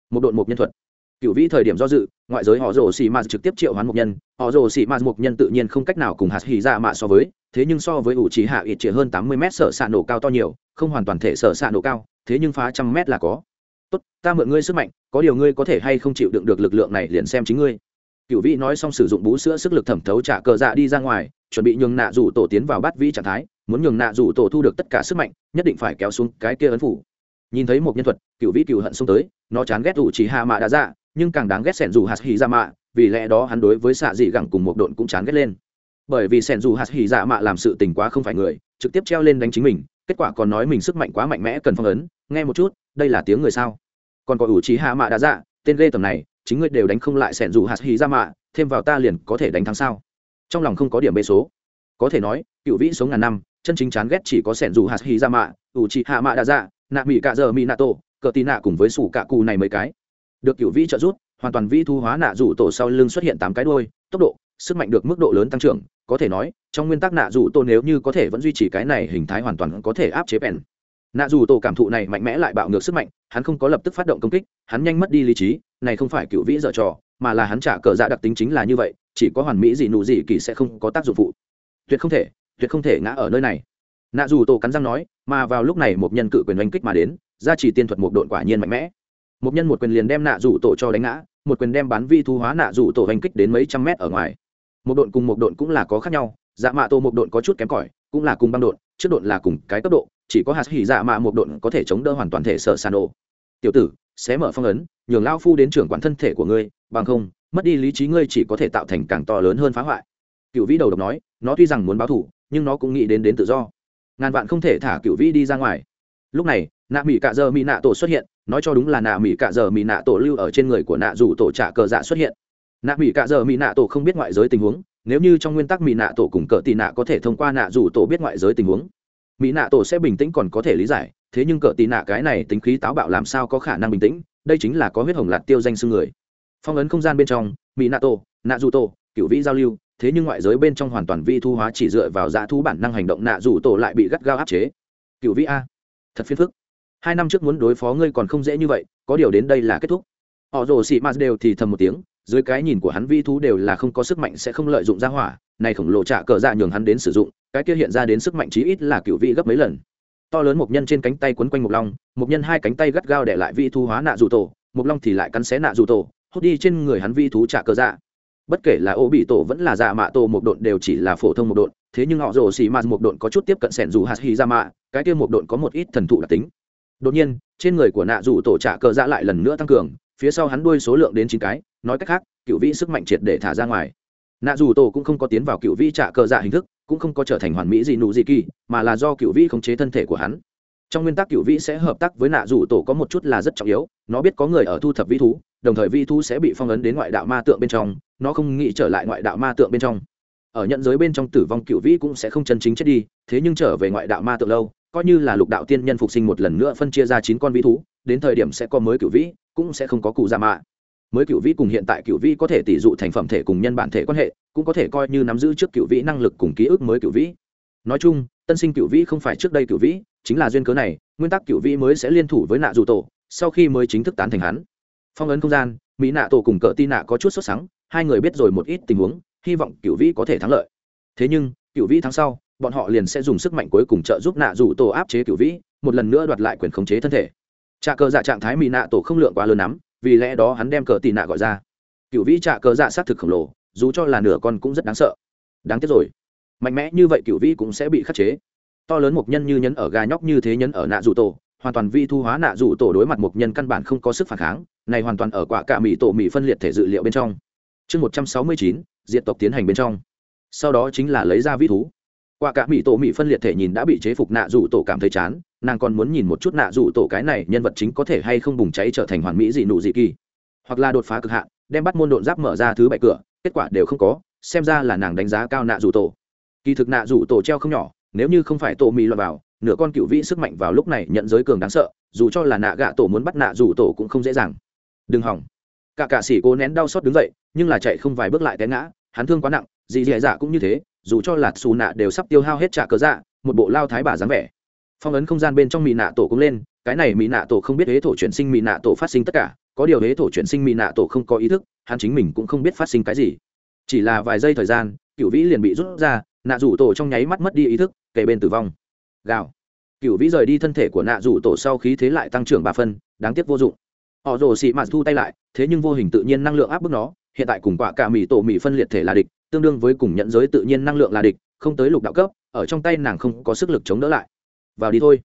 Một đội một nhân thuật. Cựu vĩ thời điểm do dự, ngoại giới họ rồ xì m trực tiếp triệu hoán một nhân, họ rồ xì m một nhân tự nhiên không cách nào cùng hạt hì ra dạ mạ so với, thế nhưng so với ủ trì hạ ít chỉ hơn tám mươi m sở s nổ cao to nhiều, không hoàn toàn thể sở s nổ cao, thế nhưng phá trăm mét là có tốt, ta mượn ngươi sức mạnh, có điều ngươi có thể hay không chịu đựng được lực lượng này liền xem chính ngươi. Cựu vĩ nói xong sử dụng bú sữa sức lực thẩm thấu trả cờ dạ đi ra ngoài, chuẩn bị nhường nạ rủ tổ tiến vào bát vĩ trạng thái, muốn nhường nạ rủ tổ thu được tất cả sức mạnh, nhất định phải kéo xuống cái kia ấn phủ. Nhìn thấy một nhân thuật cựu vĩ cựu hận xông tới, nó chán ghét ủ chỉ hạ mạ đã dạ nhưng càng đáng ghét sẻn dù hạt hì ra dạ mạ, vì lẽ đó hắn đối với xạ dị gẳng cùng một độn cũng chán ghét lên. Bởi vì sẻn dù hạt hì dạ mạ làm sự tình quá không phải người, trực tiếp treo lên đánh chính mình, kết quả còn nói mình sức mạnh quá mạnh mẽ cần phong ấn, nghe một chút đây là tiếng người sao? Còn có ủ trí hạ mạ đã dạ tên lê tầm này, chính ngươi đều đánh không lại sẻn dù hạt hì ra mạ, thêm vào ta liền có thể đánh thắng sao? Trong lòng không có điểm bê số. Có thể nói, cựu vĩ sống ngàn năm, chân chính chán ghét chỉ có sẻn dù hạt hì ra mạ, ủ trí hạ mạ đã dạ nạ mỹ cạ giờ mỹ nạ tổ, cờ tì nạ cùng với sủ cạ cù này mấy cái. Được cựu vĩ trợ rút hoàn toàn vĩ thu hóa nạ rủ tổ sau lưng xuất hiện tám cái đôi tốc độ, sức mạnh được mức độ lớn tăng trưởng. Có thể nói, trong nguyên tắc nạ rủ tổ nếu như có thể vẫn duy trì cái này hình thái hoàn toàn có thể áp chế bèn nạ dù tổ cảm thụ này mạnh mẽ lại bạo ngược sức mạnh, hắn không có lập tức phát động công kích, hắn nhanh mất đi lý trí, này không phải cựu vĩ dở trò, mà là hắn trả cờ dạ đặc tính chính là như vậy, chỉ có hoàn mỹ gì nụ gì kỳ sẽ không có tác dụng phụ. Tuyệt không thể, tuyệt không thể ngã ở nơi này. Nạ dù tổ cắn răng nói, mà vào lúc này một nhân cự quyền oanh kích mà đến, gia chỉ tiên thuật một độn quả nhiên mạnh mẽ. Một nhân một quyền liền đem nạ dù tổ cho đánh ngã, một quyền đem bán vi thu hóa nạ dù tổ oanh kích đến mấy trăm mét ở ngoài. Một độn cùng một độn cũng là có khác nhau dạ mạ tổ một độn có chút kém cỏi, cũng là cùng băng độn trước độn là cùng cái cấp độ, chỉ có hạt hỉ dạ mạ một độn có thể chống đỡ hoàn toàn thể sợ sàn ổ. Tiểu tử xé mở phong ấn, nhường lao phu đến trưởng quản thân thể của ngươi, bằng không, mất đi lý trí ngươi chỉ có thể tạo thành càng to lớn hơn phá hoại. Cựu vĩ đầu độc nói, nó tuy rằng muốn báo thủ nhưng nó cũng nghĩ đến đến tự do. Ngàn vạn không thể thả cựu vĩ đi ra ngoài. Lúc này, nạ mỹ cạ dơ mỹ nạ tổ xuất hiện, nói cho đúng là nạ mỹ cạ dơ mỹ nạ tổ lưu ở trên người của nạ dù tổ trả cờ dạ xuất hiện. Nạ mỹ cạ dơ mỹ nạ tổ không biết ngoại giới tình huống nếu như trong nguyên tắc mỹ nạ tổ cùng cờ tì nạ có thể thông qua nạ dù tổ biết ngoại giới tình huống, mỹ nạ tổ sẽ bình tĩnh còn có thể lý giải, thế nhưng cờ tì nạ cái này tính khí táo bạo làm sao có khả năng bình tĩnh, đây chính là có huyết hồng lạt tiêu danh xương người. Phong ấn không gian bên trong, mỹ nạ tổ, nạ dù tổ, cựu vĩ giao lưu, thế nhưng ngoại giới bên trong hoàn toàn vi thu hóa chỉ dựa vào dã thu bản năng hành động nạ dù tổ lại bị gắt gao áp chế. Cựu vĩ a, thật phiền phức. Hai năm trước muốn đối phó ngươi còn không dễ như vậy, có điều đến đây là kết thúc. Họ rồ xị m đều thì thầm một tiếng dưới cái nhìn của hắn vi thú đều là không có sức mạnh sẽ không lợi dụng ra hỏa, này khổng lồ trả cờ dạ nhường hắn đến sử dụng, cái kia hiện ra đến sức mạnh chí ít là cựu vị gấp mấy lần. To lớn một nhân trên cánh tay quấn quanh một long, một nhân hai cánh tay gắt gao để lại vi Thú hóa nạ dù tổ một long thì lại cắn xé nạ dù tổ, hút đi trên người hắn vi thú trả cờ dạ. Bất kể là ô bị tổ vẫn là dạ mạ tổ một độn đều chỉ là phổ thông một độn, thế nhưng họ rồ xì m một độn có chút tiếp cận sẻn dù hạt hy ra dạ mạ, cái kia một độn có một ít thần thụ đặc tính. Đột nhiên, trên người của nạ dù tổ trả cờ dạ lại lần nữa tăng cường, phía sau hắn đuôi số lượng đến chín cái nói cách khác, cựu vĩ sức mạnh triệt để thả ra ngoài. Nạ dù tổ cũng không có tiến vào cựu vĩ trả cờ dạ hình thức, cũng không có trở thành hoàn mỹ gì nụ gì kỳ, mà là do cựu vĩ khống chế thân thể của hắn. Trong nguyên tắc cựu vĩ sẽ hợp tác với nạ dù tổ có một chút là rất trọng yếu, nó biết có người ở thu thập vĩ thú, đồng thời vĩ thú sẽ bị phong ấn đến ngoại đạo ma tượng bên trong, nó không nghĩ trở lại ngoại đạo ma tượng bên trong. Ở nhận giới bên trong tử vong cựu vĩ cũng sẽ không chân chính chết đi, thế nhưng trở về ngoại đạo ma tượng lâu, coi như là lục đạo tiên nhân phục sinh một lần nữa phân chia ra chín con vĩ thú, đến thời điểm sẽ có mới cựu vĩ, cũng sẽ không có cụ già mạ mới cựu vĩ cùng hiện tại cựu vĩ có thể tỷ dụ thành phẩm thể cùng nhân bản thể quan hệ, cũng có thể coi như nắm giữ trước cựu vĩ năng lực cùng ký ức mới cựu vĩ. Nói chung, tân sinh cựu vĩ không phải trước đây cựu vĩ, chính là duyên cớ này, nguyên tắc cựu vĩ mới sẽ liên thủ với nạ dù tổ, sau khi mới chính thức tán thành hắn. Phong ấn không gian, mỹ nạ tổ cùng cỡ tin nạ có chút sốt sắng, hai người biết rồi một ít tình huống, hy vọng cựu vĩ có thể thắng lợi. Thế nhưng, cựu vĩ thắng sau, bọn họ liền sẽ dùng sức mạnh cuối cùng trợ giúp nạ dù tổ áp chế cựu vĩ, một lần nữa đoạt lại quyền khống chế thân thể. Trà cờ dạ trạng thái mỹ nạ tổ không lượng quá lớn lắm vì lẽ đó hắn đem cờ tì nạ gọi ra. Cựu vĩ trạ cờ dạ xác thực khổng lồ, dù cho là nửa con cũng rất đáng sợ. Đáng tiếc rồi. Mạnh mẽ như vậy cựu vĩ cũng sẽ bị khắc chế. To lớn mục nhân như nhấn ở gà nhóc như thế nhấn ở nạ dù tổ, hoàn toàn vi thu hóa nạ dù tổ đối mặt mục nhân căn bản không có sức phản kháng, này hoàn toàn ở quả cả mỹ tổ mỹ phân liệt thể dự liệu bên trong. Chương một trăm sáu mươi chín diện tộc tiến hành bên trong. Sau đó chính là lấy ra vĩ thú. Quả cả mỹ tổ mỹ phân liệt thể nhìn đã bị chế phục nạ dù tổ cảm thấy chán nàng còn muốn nhìn một chút nạ dụ tổ cái này nhân vật chính có thể hay không bùng cháy trở thành hoàn mỹ dị nụ dị kỳ. Hoặc là đột phá cực hạn, đem bắt môn độn giáp mở ra thứ bảy cửa, kết quả đều không có, xem ra là nàng đánh giá cao nạ dụ tổ. Kỳ thực nạ dụ tổ treo không nhỏ, nếu như không phải tổ mỹ lọt vào, nửa con cựu vĩ sức mạnh vào lúc này nhận giới cường đáng sợ, dù cho là nạ gạ tổ muốn bắt nạ dụ tổ cũng không dễ dàng. Đừng hỏng. Cả cả sĩ cố nén đau xót đứng dậy, nhưng là chạy không vài bước lại té ngã, hắn thương quá nặng, dì dì dạ cũng như thế, dù cho là xù nạ đều sắp tiêu hao hết trả cớ dạ một bộ lao thái bà dáng vẻ phong ấn không gian bên trong mỹ nạ tổ cũng lên, cái này mỹ nạ tổ không biết hế thổ chuyển sinh mỹ nạ tổ phát sinh tất cả, có điều hế thổ chuyển sinh mỹ nạ tổ không có ý thức, hắn chính mình cũng không biết phát sinh cái gì. Chỉ là vài giây thời gian, cựu vĩ liền bị rút ra, nạ rủ tổ trong nháy mắt mất đi ý thức kề bên tử vong. Gào. Cựu vĩ rời đi thân thể của nạ rủ tổ sau khí thế lại tăng trưởng ba phân, đáng tiếc vô dụng. Họ rồ xị mạt thu tay lại, thế nhưng vô hình tự nhiên năng lượng áp bức nó, hiện tại cùng quả cả mỹ tổ mỹ phân liệt thể là địch, tương đương với cùng nhận giới tự nhiên năng lượng là địch, không tới lục đạo cấp, ở trong tay nàng không có sức lực chống đỡ lại vào đi thôi.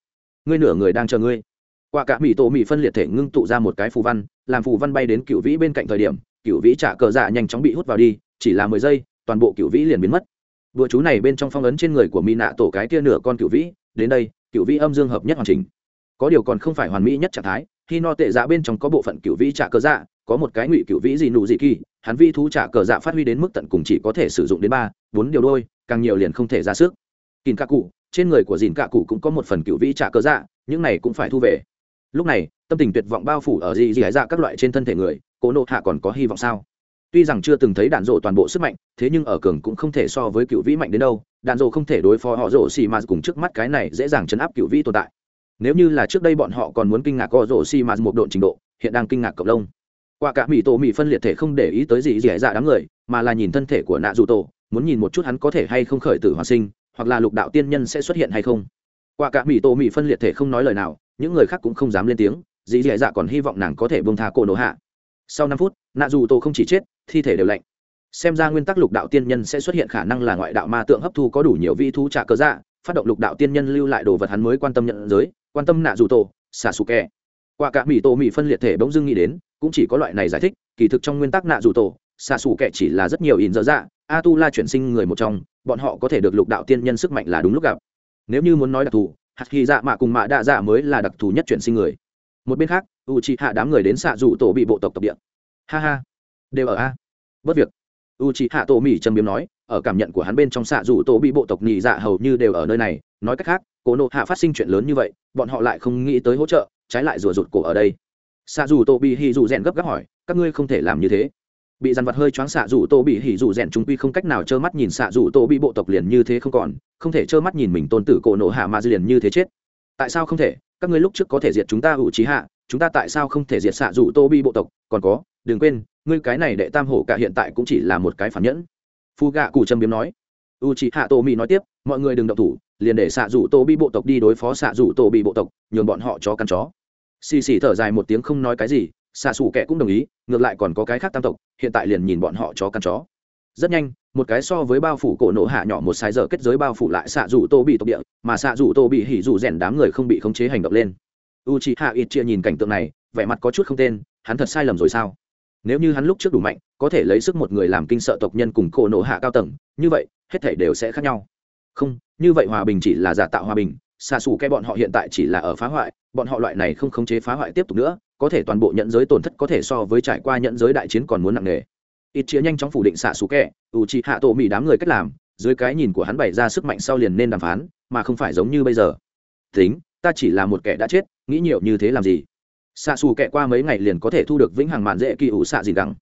Ngươi nửa người đang chờ ngươi. Quả cả mỹ tổ mỹ phân liệt thể ngưng tụ ra một cái phù văn, làm phù văn bay đến cựu vĩ bên cạnh thời điểm cựu vĩ trả cờ dạ nhanh chóng bị hút vào đi, chỉ là mười giây, toàn bộ cựu vĩ liền biến mất. Đùa chú này bên trong phong ấn trên người của mỹ nạ tổ cái kia nửa con cựu vĩ, đến đây cựu vĩ âm dương hợp nhất hoàn chỉnh. Có điều còn không phải hoàn mỹ nhất trạng thái, khi no tệ dạ bên trong có bộ phận cựu vĩ trả cờ dạ có một cái ngụy cựu vĩ gì nụ gì kỳ, hắn vi thú trả cờ dạ phát huy đến mức tận cùng chỉ có thể sử dụng đến ba, bốn điều đôi, càng nhiều liền không thể ra sức. Kìn các cụ trên người của dìn cạ cụ cũng có một phần cựu vĩ trả cơ dạ những này cũng phải thu về. Lúc này, tâm tình tuyệt vọng bao phủ ở dì dì dạ các loại trên thân thể người, cố nộ hạ còn có hy vọng sao? Tuy rằng chưa từng thấy đạn dộ toàn bộ sức mạnh, thế nhưng ở cường cũng không thể so với cựu vĩ mạnh đến đâu, đạn dộ không thể đối phó họ rổ xì mà cùng trước mắt cái này dễ dàng chấn áp cựu vĩ tồn tại. Nếu như là trước đây bọn họ còn muốn kinh ngạc họ rổ xì mà một độn trình độ, hiện đang kinh ngạc cộng đồng. Qua cả mỹ tổ mỹ phân liệt thể không để ý tới gì dẻ dạ đám người, mà là nhìn thân thể của nạ dù tổ, muốn nhìn một chút hắn có thể hay không khởi tử hoàn sinh hoặc là lục đạo tiên nhân sẽ xuất hiện hay không? Qua cả mỹ tổ mỹ phân liệt thể không nói lời nào, những người khác cũng không dám lên tiếng, dì dì dạ còn hy vọng nàng có thể bông tha cổ nổ hạ. Sau năm phút, nạ dù tổ không chỉ chết, thi thể đều lạnh. Xem ra nguyên tắc lục đạo tiên nhân sẽ xuất hiện khả năng là ngoại đạo ma tượng hấp thu có đủ nhiều vi thú trả cớ dạ phát động lục đạo tiên nhân lưu lại đồ vật hắn mới quan tâm nhận giới, quan tâm nạ dù tổ, xả sù kè qua cả mỹ tổ mỹ phân liệt thể bỗng dưng nghĩ đến, cũng chỉ có loại này giải thích, kỳ thực trong nguyên tắc nạ dù tổ xạ xù kệ chỉ là rất nhiều ỉn dở dạ a tu la chuyển sinh người một trong, bọn họ có thể được lục đạo tiên nhân sức mạnh là đúng lúc gặp. Nếu như muốn nói đặc thù hạt khi dạ mạ cùng mạ đạ dạ mới là đặc thù nhất chuyển sinh người. Một bên khác u c hạ đám người đến xạ dù tổ bị bộ tộc tập địa. Ha ha, đều ở a. Bất việc. U c hạ tổ mỹ trầm biếm nói, ở cảm nhận của hắn bên trong xạ dù tổ bị bộ tộc nhị dạ hầu như đều ở nơi này. Nói cách khác cổ nộ hạ phát sinh chuyện lớn như vậy, bọn họ lại không nghĩ tới hỗ trợ, trái lại rùa rụt cổ ở đây. Xạ dù tổ bị hì dù rèn gấp gáp hỏi, các ngươi không thể làm như thế bị dằn vặt hơi choáng xạ dù tô bị hỉ dù rèn chúng quy không cách nào trơ mắt nhìn xạ dù tô bị bộ tộc liền như thế không còn, không thể trơ mắt nhìn mình tôn tử cổ nổ hạ mà liền như thế chết. Tại sao không thể? Các ngươi lúc trước có thể diệt chúng ta hữu trí hạ, chúng ta tại sao không thể diệt xạ dù tô bị bộ tộc? Còn có, đừng quên, ngươi cái này đệ tam hổ cả hiện tại cũng chỉ là một cái phản nhẫn. Phu gạ cụ trâm biếm nói. U trí hạ tô mi nói tiếp, mọi người đừng động thủ, liền để xạ dù tô bị bộ tộc đi đối phó xạ dù tô bị bộ tộc, nhường bọn họ chó căn chó. Xì xì thở dài một tiếng không nói cái gì xạ xù kẻ cũng đồng ý, ngược lại còn có cái khác tam tộc, hiện tại liền nhìn bọn họ chó căn chó. Rất nhanh, một cái so với bao phủ cổ nổ hạ nhỏ một sai giờ kết giới bao phủ lại xạ rủ tô bị tộc địa, mà xạ rủ tô bị hỉ rủ rèn đám người không bị khống chế hành động lên. U c h i hạ ít chia nhìn cảnh tượng này, vẻ mặt có chút không tên, hắn thật sai lầm rồi sao? Nếu như hắn lúc trước đủ mạnh, có thể lấy sức một người làm kinh sợ tộc nhân cùng cổ nổ hạ cao tầng, như vậy, hết thể đều sẽ khác nhau. Không, như vậy hòa bình chỉ là giả tạo hòa bình xa xù cái bọn họ hiện tại chỉ là ở phá hoại, bọn họ loại này không khống chế phá hoại tiếp tục nữa có thể toàn bộ nhận giới tổn thất có thể so với trải qua nhận giới đại chiến còn muốn nặng nề. Ít chia nhanh chóng phủ định xạ xù kẹ, ủ trị hạ tổ mỹ đám người cách làm, dưới cái nhìn của hắn bày ra sức mạnh sau liền nên đàm phán, mà không phải giống như bây giờ. Tính, ta chỉ là một kẻ đã chết, nghĩ nhiều như thế làm gì? Xạ xù kẹ qua mấy ngày liền có thể thu được vĩnh hằng mạn dễ kỳ ủ xạ gì đằng.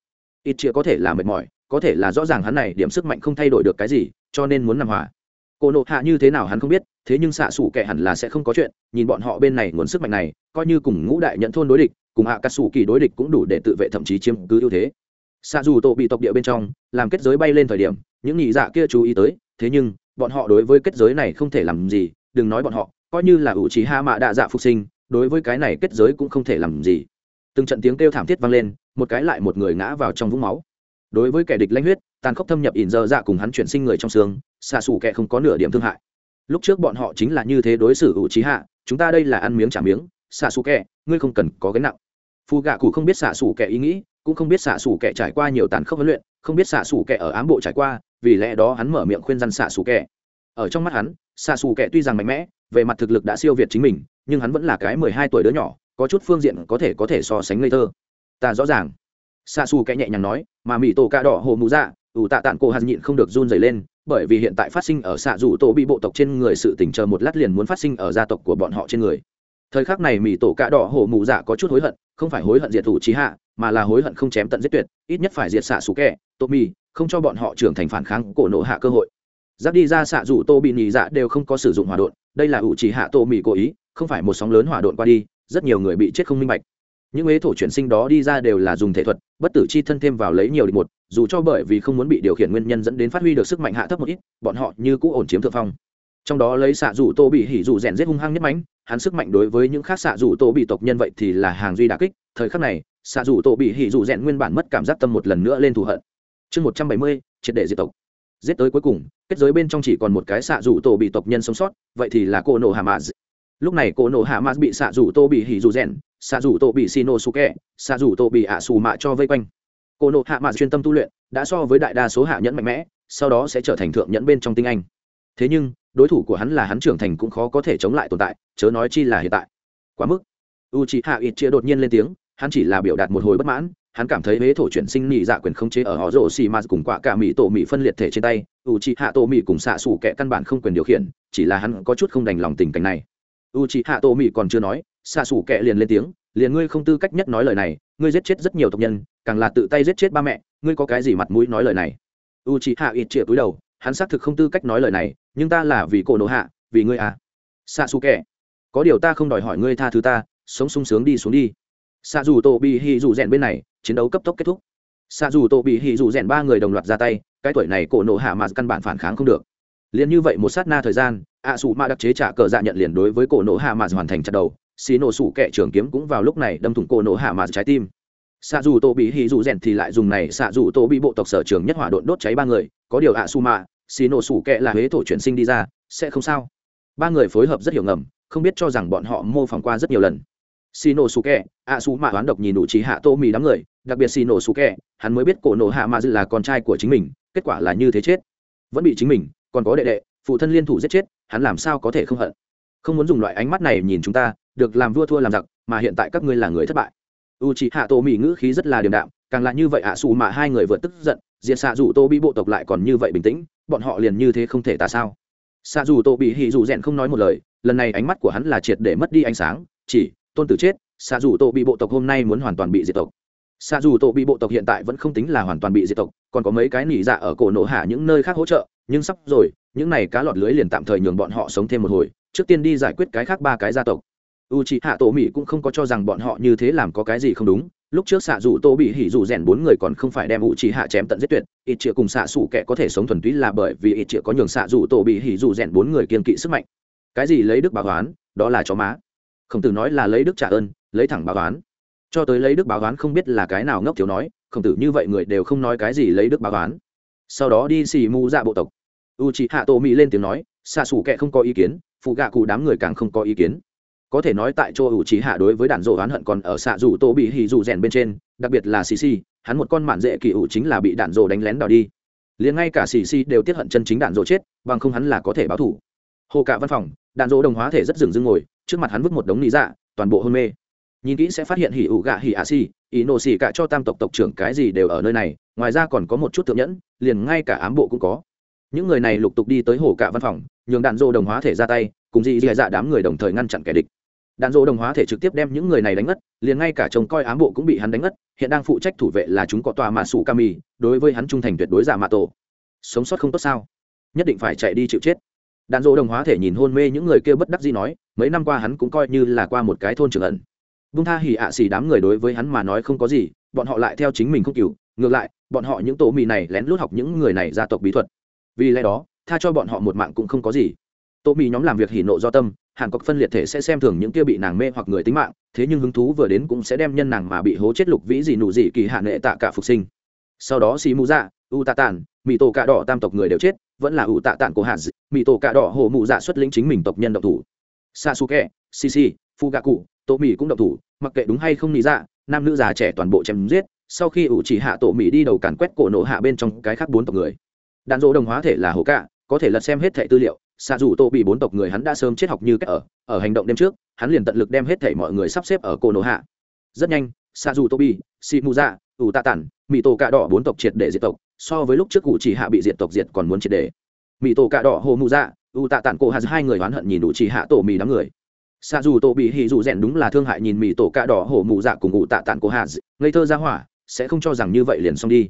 Ít chia có thể là mệt mỏi, có thể là rõ ràng hắn này điểm sức mạnh không thay đổi được cái gì, cho nên muốn nằm hòa. Cô nộ hạ như thế nào hắn không biết, thế nhưng xạ xù kẹ hẳn là sẽ không có chuyện, nhìn bọn họ bên này nguồn sức mạnh này, coi như cùng ngũ đại nhận thôn đối địch cùng hạ cát sủ kỳ đối địch cũng đủ để tự vệ thậm chí chiếm cứ ưu thế. Xa dù tổ bị tộc địa bên trong, làm kết giới bay lên thời điểm, những nhị dạ kia chú ý tới, thế nhưng, bọn họ đối với kết giới này không thể làm gì, đừng nói bọn họ, coi như là ủ trí hạ mạ đạ dạ phục sinh, đối với cái này kết giới cũng không thể làm gì. Từng trận tiếng kêu thảm thiết vang lên, một cái lại một người ngã vào trong vũng máu. Đối với kẻ địch lanh huyết, tàn khốc thâm nhập ỉn dơ dạ cùng hắn chuyển sinh người trong xương, xạ xù kẻ không có nửa điểm thương hại. Lúc trước bọn họ chính là như thế đối xử ủ trí hạ, chúng ta đây là ăn miếng trả miếng, xạ xù kẻ, ngươi không cần có gánh nặng phù gạ cụ không biết xạ xù kẻ ý nghĩ, cũng không biết xạ xù kẻ trải qua nhiều tàn khốc huấn luyện, không biết xạ xù kẻ ở ám bộ trải qua, vì lẽ đó hắn mở miệng khuyên răn xạ xù kẻ. Ở trong mắt hắn, xạ xù kẻ tuy rằng mạnh mẽ, về mặt thực lực đã siêu việt chính mình, nhưng hắn vẫn là cái mười hai tuổi đứa nhỏ, có chút phương diện có thể có thể so sánh ngây thơ. Ta rõ ràng. Xạ xù kẻ nhẹ nhàng nói, mà mỹ tổ ca đỏ hồ mù dạ ủ tạ tạn cô hạt nhịn không được run dày lên, bởi vì hiện tại phát sinh ở xạ dù tổ bị bộ tộc trên người sự tỉnh chờ một lát liền muốn phát sinh ở gia tộc của bọn họ trên người thời khắc này mỹ tổ cạ đỏ hổ mù dạ có chút hối hận, không phải hối hận diệt thủ trí hạ, mà là hối hận không chém tận giết tuyệt, ít nhất phải diệt xạ sủ kẻ tô mì, không cho bọn họ trưởng thành phản kháng cổ nộ hạ cơ hội. Giáp đi ra xạ dù tô bị nhì dạ đều không có sử dụng hỏa độn, đây là ủ trí hạ tô mì cố ý, không phải một sóng lớn hỏa độn qua đi, rất nhiều người bị chết không minh bạch. Những ế thổ chuyển sinh đó đi ra đều là dùng thể thuật, bất tử chi thân thêm vào lấy nhiều địch một, dù cho bởi vì không muốn bị điều khiển nguyên nhân dẫn đến phát huy được sức mạnh hạ thấp một ít, bọn họ như cũ ổn chiếm thượng phong trong đó lấy xạ rủ tô bị hỉ rủ rèn giết hung hăng nhất mánh hắn sức mạnh đối với những khác xạ rủ tô bị tộc nhân vậy thì là hàng duy đà kích. Thời khắc này, xạ rủ tô bị hỉ rủ rèn nguyên bản mất cảm giác tâm một lần nữa lên thù hận. Chương một trăm bảy mươi, triệt để diệt tộc. Giết tới cuối cùng, kết giới bên trong chỉ còn một cái xạ rủ tô bị tộc nhân sống sót, vậy thì là cô nổ hà mã lúc này cô nổ hạ mã bị xạ rủ tô bị hỉ rủ rèn, xạ rủ tô bị xì nổ su kẹ xạ rủ tô bị ạ xù mạ cho vây quanh. Cô nộ hạ mã chuyên tâm tu luyện, đã so với đại đa số hạ nhẫn mạnh mẽ, sau đó sẽ trở thành thượng nhẫn bên trong tinh anh thế nhưng, đối thủ của hắn là hắn trưởng thành cũng khó có thể chống lại tồn tại, chớ nói chi là hiện tại. Quá mức. U c h i hạ ít chia đột nhiên lên tiếng, hắn chỉ là biểu đạt một hồi bất mãn, hắn cảm thấy huế thổ chuyển sinh nhị dạ quyền khống chế ở họ rổ xì m cùng quả cả mỹ tổ mỹ phân liệt thể trên tay u c h i hạ tổ mỹ cùng xạ xù kẹ căn bản không quyền điều khiển, chỉ là hắn có chút không đành lòng tình cảnh này. U c h i hạ tổ mỹ còn chưa nói, xạ xù kẹ liền lên tiếng, liền ngươi không tư cách nhất nói lời này, ngươi giết chết rất nhiều tộc nhân, càng là tự tay giết chết ba mẹ, ngươi có cái gì mặt mũi nói lời này? U c h i hạ ít chia cúi đầu hắn xác thực không tư cách nói lời này, nhưng ta là vì cổ nộ hạ, vì ngươi à. Xạ xù kẻ có điều ta không đòi hỏi ngươi tha thứ ta, sống sung sướng đi xuống đi. Xạ dù tổ bị hì dù rèn bên này, chiến đấu cấp tốc kết thúc. Xạ dù tổ bị hì dù rèn ba người đồng loạt ra tay, cái tuổi này cổ nộ hạ mà căn bản phản kháng không được. Liền như vậy một sát na thời gian ạ sủ mạ đặc chế trả cờ dạ nhận liền đối với cổ nộ hạ mà hoàn thành chặt đầu. Xì nổ sủ kẻ trường kiếm cũng vào lúc này đâm thủng cổ nộ hạ mà trái tim xạ dù tổ bị hì dù rèn thì lại dùng này xạ dù tổ bị bộ tộc sở trường nhất hỏa độn đốt cháy ba người, có điều ạ su mạ xì nổ sủ kệ là huế thổ chuyển sinh đi ra, sẽ không sao. Ba người phối hợp rất hiểu ngầm, không biết cho rằng bọn họ mô phỏng qua rất nhiều lần. Xì nổ sủ kệ ạ su mạ oán độc nhìn đủ trí hạ tô mì đám người, đặc biệt xì nổ sủ kệ, hắn mới biết cổ nổ hạ mà là con trai của chính mình, kết quả là như thế chết. Vẫn bị chính mình, còn có đệ đệ, phụ thân liên thủ giết chết, hắn làm sao có thể không hận? Không muốn dùng loại ánh mắt này nhìn chúng ta, được làm vua thua làm giặc, mà hiện tại các ngươi là người thất bại u c h ị hạ tổ mỹ ngữ khí rất là điềm đạm, càng là như vậy ạ, xù mà hai người vượt tức giận diện xạ dù tô bị bộ tộc lại còn như vậy bình tĩnh, bọn họ liền như thế không thể ta sao. Xạ dù tô bị hì dù rèn không nói một lời, lần này ánh mắt của hắn là triệt để mất đi ánh sáng, chỉ, tôn tử chết, xạ dù tô bị bộ tộc hôm nay muốn hoàn toàn bị diệt tộc. Xạ dù tô bị bộ tộc hiện tại vẫn không tính là hoàn toàn bị diệt tộc, còn có mấy cái nỉ dạ ở cổ nổ hạ những nơi khác hỗ trợ, nhưng sắp rồi, những này cá lọt lưới liền tạm thời nhường bọn họ sống thêm một hồi, trước tiên đi giải quyết cái khác ba cái gia tộc u c h ị hạ tổ mỹ cũng không có cho rằng bọn họ như thế làm có cái gì không đúng. Lúc trước xạ dù tô bị hỉ dù rèn bốn người còn không phải đem u c h ị hạ chém tận giết tuyệt. Ít chĩa cùng xạ xủ kẻ có thể sống thuần túy là bởi vì ít chĩa có nhường xạ dù tô bị hỉ dù rèn bốn người kiên kỵ sức mạnh. Cái gì lấy đức báo toán đó là chó má. Khổng tử nói là lấy đức trả ơn, lấy thẳng báo toán cho tới lấy đức báo toán không biết là cái nào ngốc thiếu nói, khổng tử như vậy người đều không nói cái gì lấy đức báo toán sau đó đi xì mu dạ bộ tộc. U c hạ tổ mỹ lên tiếng nói xạ xủ kẻ không có ý kiến phụ gạ cụ đám người càng không có ý kiến có thể nói tại chỗ ủ trí hạ đối với đàn dộ oán hận còn ở xạ dù tô bị hì dù rèn bên trên, đặc biệt là xì xì, hắn một con mạn dễ kỳ ủ chính là bị đàn dộ đánh lén đào đi. Liền ngay cả xì xì đều tiết hận chân chính đàn dộ chết, bằng không hắn là có thể báo thủ. Hồ cả văn phòng đàn dộ đồng hóa thể rất dừng dưng ngồi, trước mặt hắn vứt một đống lý dạ toàn bộ hôn mê. Nhìn kỹ sẽ phát hiện hỉ ủ gạ hỉ ạ xì, ý nổ xì cả cho tam tộc tộc trưởng cái gì đều ở nơi này, ngoài ra còn có một chút thượng nhẫn, liền ngay cả ám bộ cũng có. Những người này lục tục đi tới hồ cả văn phòng, nhường đạn dô đồng hóa thể ra tay, cùng dị dị dạ đám người đồng thời ngăn chặn kẻ địch đạn dỗ đồng hóa thể trực tiếp đem những người này đánh ngất, liền ngay cả chồng coi ám bộ cũng bị hắn đánh ngất, hiện đang phụ trách thủ vệ là chúng có tòa mạ sủ kami, đối với hắn trung thành tuyệt đối giả mạ tổ. Sống sót không tốt sao? Nhất định phải chạy đi chịu chết. Đạn dỗ đồng hóa thể nhìn hôn mê những người kia bất đắc gì nói, mấy năm qua hắn cũng coi như là qua một cái thôn trường ẩn. Vung tha hỉ ạ xì đám người đối với hắn mà nói không có gì, bọn họ lại theo chính mình không cựu ngược lại, bọn họ những tổ mì này lén lút học những người này gia tộc bí thuật. Vì lẽ đó, tha cho bọn họ một mạng cũng không có gì. Tổ mì nhóm làm việc hỉ nộ do tâm hàn cọc phân liệt thể sẽ xem thường những kia bị nàng mê hoặc người tính mạng thế nhưng hứng thú vừa đến cũng sẽ đem nhân nàng mà bị hố chết lục vĩ gì nụ gì kỳ hạ nệ tạ cả phục sinh. Sau đó xì mù dạ u tạ tản mỹ tổ cạ đỏ tam tộc người đều chết vẫn là u tạ tản của hạt mỹ tổ cạ đỏ hồ mụ dạ xuất lĩnh chính mình tộc nhân độc thủ. Sasuke sisi cụ, tổ mỹ cũng độc thủ mặc kệ đúng hay không nghĩ dạ, nam nữ già trẻ toàn bộ chém giết sau khi ủ chỉ hạ tổ mỹ đi đầu càn quét cổ nổ hạ bên trong cái khác bốn tộc người. Đạn dỗ đồng hóa thể là hồ cạ có thể lật xem hết thẻ tư liệu xạ dù tô bị bốn tộc người hắn đã sớm chết học như cách ở ở hành động đêm trước, hắn liền tận lực đem hết thảy mọi người sắp xếp ở cô nổ hạ. Rất nhanh, xạ dù tô bị xị mù dạ ủ tạ tản mỹ tổ cạ đỏ bốn tộc triệt để diệt tộc, so với lúc trước cụ chỉ hạ bị diệt tộc diệt còn muốn triệt để. Mỹ tổ cạ đỏ hồ Mù dạ ủ tạ tản cô hạt hai người oán hận nhìn đủ chỉ hạ tổ mì đám người. Xạ dù tổ bị hì dù rèn đúng là thương hại nhìn mỹ tổ cạ đỏ hổ mù dạ cùng ủ tạ tản cô hạt ngây thơ ra hỏa, sẽ không cho rằng như vậy liền xong đi.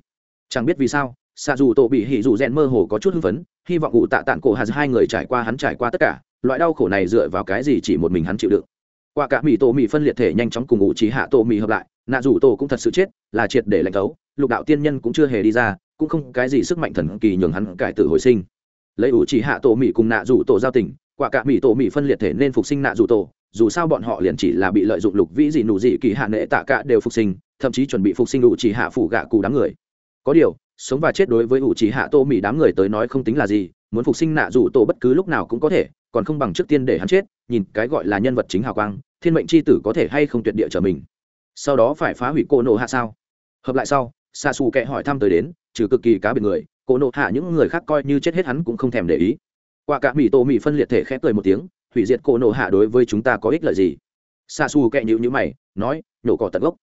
Chẳng biết vì sao xạ dù tổ bị hỉ dù rèn mơ hồ có chút hưng phấn, hy vọng ủ tạ tản cổ hạt hai người trải qua hắn trải qua tất cả, loại đau khổ này dựa vào cái gì chỉ một mình hắn chịu đựng. Qua cả mỹ tổ mỹ phân liệt thể nhanh chóng cùng ủ trí hạ tổ mỹ hợp lại, nạ dù tổ cũng thật sự chết, là triệt để lạnh thấu, lục đạo tiên nhân cũng chưa hề đi ra, cũng không cái gì sức mạnh thần kỳ nhường hắn cải tử hồi sinh. Lấy ủ trí hạ tổ mỹ cùng nạ dù tổ giao tình quả cả mỹ tổ mỹ phân liệt thể nên phục sinh nạ dù tổ, dù sao bọn họ liền chỉ là bị lợi dụng lục vĩ gì nụ dị kỳ hạ nệ tạ cả đều phục sinh, thậm chí chuẩn bị phục sinh ủ chỉ hạ phủ gạ cù đám người. Có điều sống và chết đối với ủ trí hạ tô mỹ đám người tới nói không tính là gì, muốn phục sinh nạ dù tổ bất cứ lúc nào cũng có thể, còn không bằng trước tiên để hắn chết, nhìn cái gọi là nhân vật chính hào quang, thiên mệnh c h i tử có thể hay không tuyệt địa trở mình. Sau đó phải phá hủy cô nộ hạ sao? Hợp lại sau xa xù kệ hỏi thăm tới đến, trừ cực kỳ cá biệt người, cô nộ hạ những người khác coi như chết hết hắn cũng không thèm để ý. Qua cả mỹ tô mỹ phân liệt thể khép cười một tiếng, hủy diệt cô nộ hạ đối với chúng ta có ích lợi gì? Xa xù kệ nhịu nhữ mày, nói, nhổ cỏ tận gốc.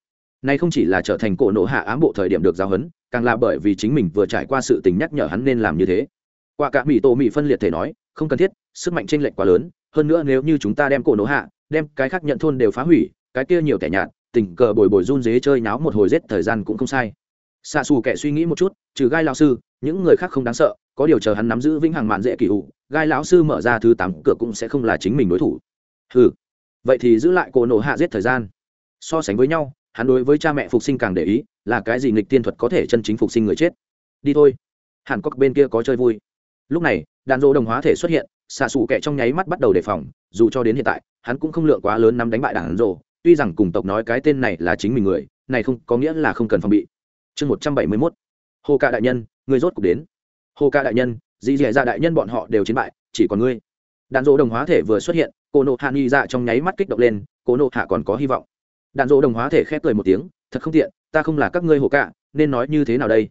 Nay không chỉ là trở thành cổ nộ hạ ám bộ thời điểm được giao hấn càng là bởi vì chính mình vừa trải qua sự tình nhắc nhở hắn nên làm như thế. Quả cả mỹ tổ mỹ phân liệt thể nói, không cần thiết, sức mạnh chênh lệch quá lớn, hơn nữa nếu như chúng ta đem cổ nổ hạ, đem cái khác nhận thôn đều phá hủy, cái kia nhiều kẻ nhạt, tình cờ bồi bồi run dế chơi náo một hồi rết thời gian cũng không sai. Xa xù kẻ suy nghĩ một chút, trừ gai lão sư, những người khác không đáng sợ, có điều chờ hắn nắm giữ vĩnh hằng mạn dễ kỳ hụ gai lão sư mở ra thứ tám cửa cũng sẽ không là chính mình đối thủ. Ừ vậy thì giữ lại cổ nổ hạ giết thời gian. So sánh với nhau, hắn đối với cha mẹ phục sinh càng để ý là cái gì nghịch tiên thuật có thể chân chính phục sinh người chết? Đi thôi. Hàn cốc bên kia có chơi vui. Lúc này, đàn rô đồng hóa thể xuất hiện, xạ xù kẹ trong nháy mắt bắt đầu đề phòng, dù cho đến hiện tại, hắn cũng không lượng quá lớn nắm đánh bại đàn rô tuy rằng cùng tộc nói cái tên này là chính mình người, này không, có nghĩa là không cần phòng bị. Chương một trăm bảy mươi mốt. Hồ ca đại nhân, người rốt cục đến. Hồ ca đại nhân, dì dẻ dạ đại nhân bọn họ đều chiến bại, chỉ còn ngươi. Đàn rô đồng hóa thể vừa xuất hiện, cô nộ hạ nghi dạ trong nháy mắt kích động lên, cô nộ hạ còn có hy vọng. Đàn rô đồng hóa thể khép cười một tiếng thật không tiện, ta không là các ngươi hồ ca nên nói như thế nào đây?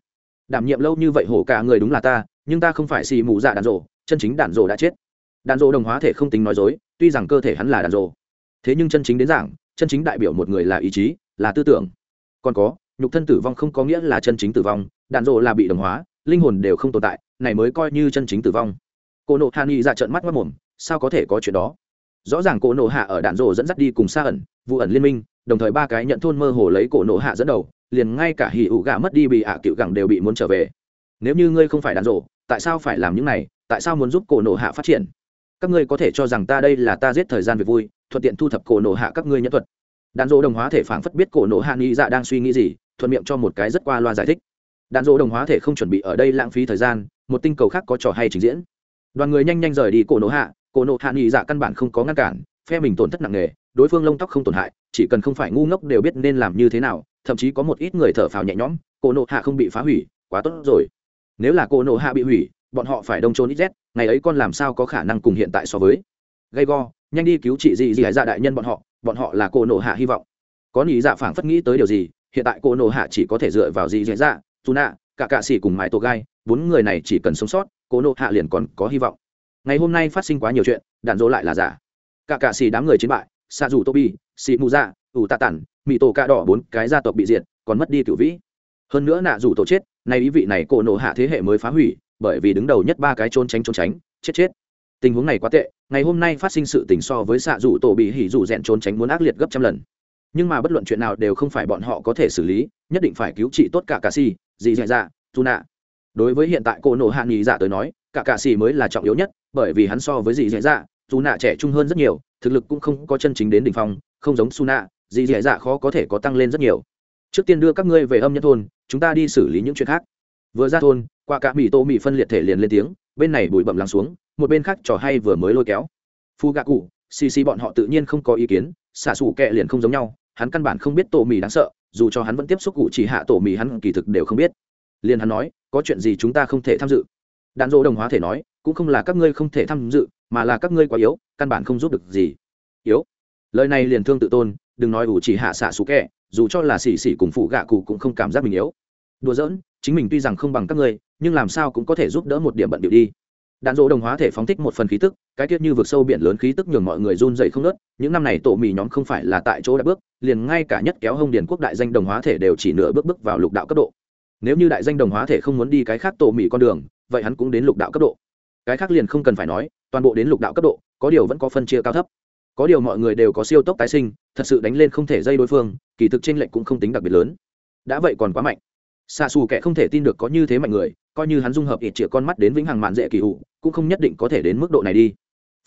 Đảm nhiệm lâu như vậy hổ cả người đúng là ta, nhưng ta không phải xì mù dạ đàn rổ chân chính đàn rổ đã chết. Đàn rổ đồng hóa thể không tính nói dối, tuy rằng cơ thể hắn là đàn rổ thế nhưng chân chính đến giảng chân chính đại biểu một người là ý chí, là tư tưởng. Còn có, nhục thân tử vong không có nghĩa là chân chính tử vong đàn rộ là bị đồng hóa, linh hồn đều không tồn tại, này mới coi như chân chính tử vong. Cô nộ hạ nghị dạ ra trận mắt mất mồm, sao có thể có chuyện đó? Rõ ràng cô nộ hạ ở đạn rộ dẫn dắt đi cùng xa ẩn, vụ ẩn liên minh đồng thời ba cái nhận thôn mơ hồ lấy cổ nộ hạ dẫn đầu, liền ngay cả hỉ ụ gạ mất đi bị ạ à cựu gẳng đều bị muốn trở về. Nếu như ngươi không phải đàn rộ tại sao phải làm những này, tại sao muốn giúp cổ nộ hạ phát triển? Các ngươi có thể cho rằng ta đây là ta giết thời gian việc vui, thuận tiện thu thập cổ nộ hạ các ngươi nhân thuật. Đàn rộ đồng hóa thể phảng phất biết cổ nộ hạ nghĩ dạ đang suy nghĩ gì, thuận miệng cho một cái rất qua loa giải thích. Đàn rộ đồng hóa thể không chuẩn bị ở đây lãng phí thời gian, một tinh cầu khác có trò hay trình diễn. Đoàn người nhanh nhanh rời đi cổ nộ hạ, cổ nộ hạ nghĩ dạ căn bản không có ngăn cản, phe mình tổn thất nặng nề, đối phương lông tóc không tổn hại chỉ cần không phải ngu ngốc đều biết nên làm như thế nào, thậm chí có một ít người thở phào nhẹ nhõm, cổ nộ hạ không bị phá hủy, quá tốt rồi. Nếu là cổ nộ hạ bị hủy, bọn họ phải đông trốn ít rét, ngày ấy con làm sao có khả năng cùng hiện tại so với? Gay go, nhanh đi cứu chị gì gì hải dạ đại nhân bọn họ bọn họ là cổ nộ hạ hy vọng. Có nghĩ dạ phảng phất nghĩ tới điều gì, hiện tại cổ nộ hạ chỉ có thể dựa vào gì dị dạ dù nạ cả cạ xỉ cùng mãi tổ gai, bốn người này chỉ cần sống sót, cổ nộ hạ liền còn có hy vọng. Ngày hôm nay phát sinh quá nhiều chuyện, đạn dỗ lại là giả. Cả cạ xỉ đám người chiến bại xa dù tobi xị mù dạ ủ tạ tản mỹ tổ cạ đỏ bốn cái gia tộc bị diệt, còn mất đi cựu vĩ. Hơn nữa nạ dù tổ chết, nay ý vị này cổ nộ hạ thế hệ mới phá hủy, bởi vì đứng đầu nhất ba cái trốn tránh trốn tránh, chết chết. Tình huống này quá tệ, ngày hôm nay phát sinh sự tình so với xạ dù tổ bị hỉ dù rèn trốn tránh muốn ác liệt gấp trăm lần. Nhưng mà bất luận chuyện nào đều không phải bọn họ có thể xử lý, nhất định phải cứu trị tốt cả cà xì dị dạ dạ dù nạ. Đối với hiện tại cô nổ hạ nghỉ dạ tới nói, cả cà xì mới là trọng yếu nhất, bởi vì hắn so với dị dạ dạ dù nạ trẻ trung hơn rất nhiều, thực lực cũng không có chân chính đến đ ỉ n h phong, không giống su nạ dị dẻ dạ khó có thể có tăng lên rất nhiều. Trước tiên đưa các ngươi về âm nhân thôn, chúng ta đi xử lý những chuyện khác. Vừa ra thôn, qua cả mì tô mì phân liệt thể liền lên tiếng, bên này bụi bậm lắng xuống, một bên khác trò hay vừa mới lôi kéo. Phu gạ cụ, xì xì bọn họ tự nhiên không có ý kiến xả xù kẹ liền không giống nhau, hắn căn bản không biết tổ mì đáng sợ, dù cho hắn vẫn tiếp xúc cụ chỉ hạ tổ mì hắn kỳ thực đều không biết. Liền hắn nói, có chuyện gì chúng ta không thể tham dự? Đạn dỗ đồng hóa thể nói, cũng không là các ngươi không thể tham dự mà là các ngươi quá yếu, căn bản không giúp được gì. Yếu. Lời này liền thương tự tôn, đừng nói ủ chỉ hạ xạ xú kẹ dù cho là xì xì cùng phụ gạ cụ cũng không cảm giác mình yếu. Đùa giỡn, chính mình tuy rằng không bằng các ngươi, nhưng làm sao cũng có thể giúp đỡ một điểm bận điệu đi. Đạn dỗ đồng hóa thể phóng thích một phần khí tức, cái tiết như vực sâu biển lớn khí tức nhường mọi người run dậy không nớt những năm này tổ mì nhóm không phải là tại chỗ đã bước, liền ngay cả nhất kéo hông điền quốc đại danh đồng hóa thể đều chỉ nửa bước bước vào lục đạo cấp độ. Nếu như đại danh đồng hóa thể không muốn đi cái khác tổ mì con đường, vậy hắn cũng đến lục đạo cấp độ. Cái khác liền không cần phải nói toàn bộ đến lục đạo cấp độ, có điều vẫn có phân chia cao thấp. Có điều mọi người đều có siêu tốc tái sinh, thật sự đánh lên không thể dây đối phương, kỳ thực trên lệnh cũng không tính đặc biệt lớn. Đã vậy còn quá mạnh. Xa xù kẻ không thể tin được có như thế mạnh người, coi như hắn dung hợp ít chĩa con mắt đến vĩnh hằng mạn dễ kỳ hụ cũng không nhất định có thể đến mức độ này đi.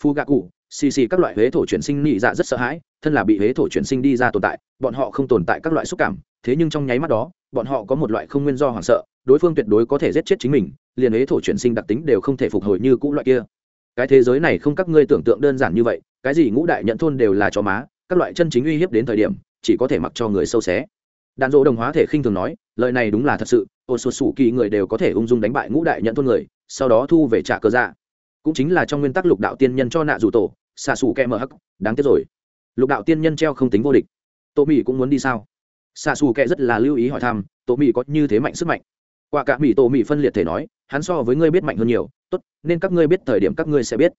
Phu gạ cụ, xì xì các loại huế thổ chuyển sinh nị dạ rất sợ hãi, thân là bị huế thổ chuyển sinh đi ra tồn tại, bọn họ không tồn tại các loại xúc cảm, thế nhưng trong nháy mắt đó, bọn họ có một loại không nguyên do hoảng sợ, đối phương tuyệt đối có thể giết chết chính mình, liền huế thổ chuyển sinh đặc tính đều không thể phục hồi như cũ loại kia cái thế giới này không các ngươi tưởng tượng đơn giản như vậy, cái gì ngũ đại nhận thôn đều là cho má, các loại chân chính uy hiếp đến thời điểm, chỉ có thể mặc cho người sâu xé. Đàn dỗ đồng hóa thể khinh thường nói, lời này đúng là thật sự, ô sột sủ kỳ người đều có thể ung dung đánh bại ngũ đại nhận thôn người, sau đó thu về trả cơ dạ. Cũng chính là trong nguyên tắc lục đạo tiên nhân cho nạ dù tổ, xạ xù kẹ mờ hắc, đáng tiếc rồi. Lục đạo tiên nhân treo không tính vô địch. Tô mỹ cũng muốn đi sao? Xạ xù kẹ rất là lưu ý hỏi thăm, tô mỹ có như thế mạnh sức mạnh. Qua cả mỹ tô mỹ phân liệt thể nói hắn so với ngươi biết mạnh hơn nhiều, tốt, nên các ngươi biết thời điểm các ngươi sẽ biết.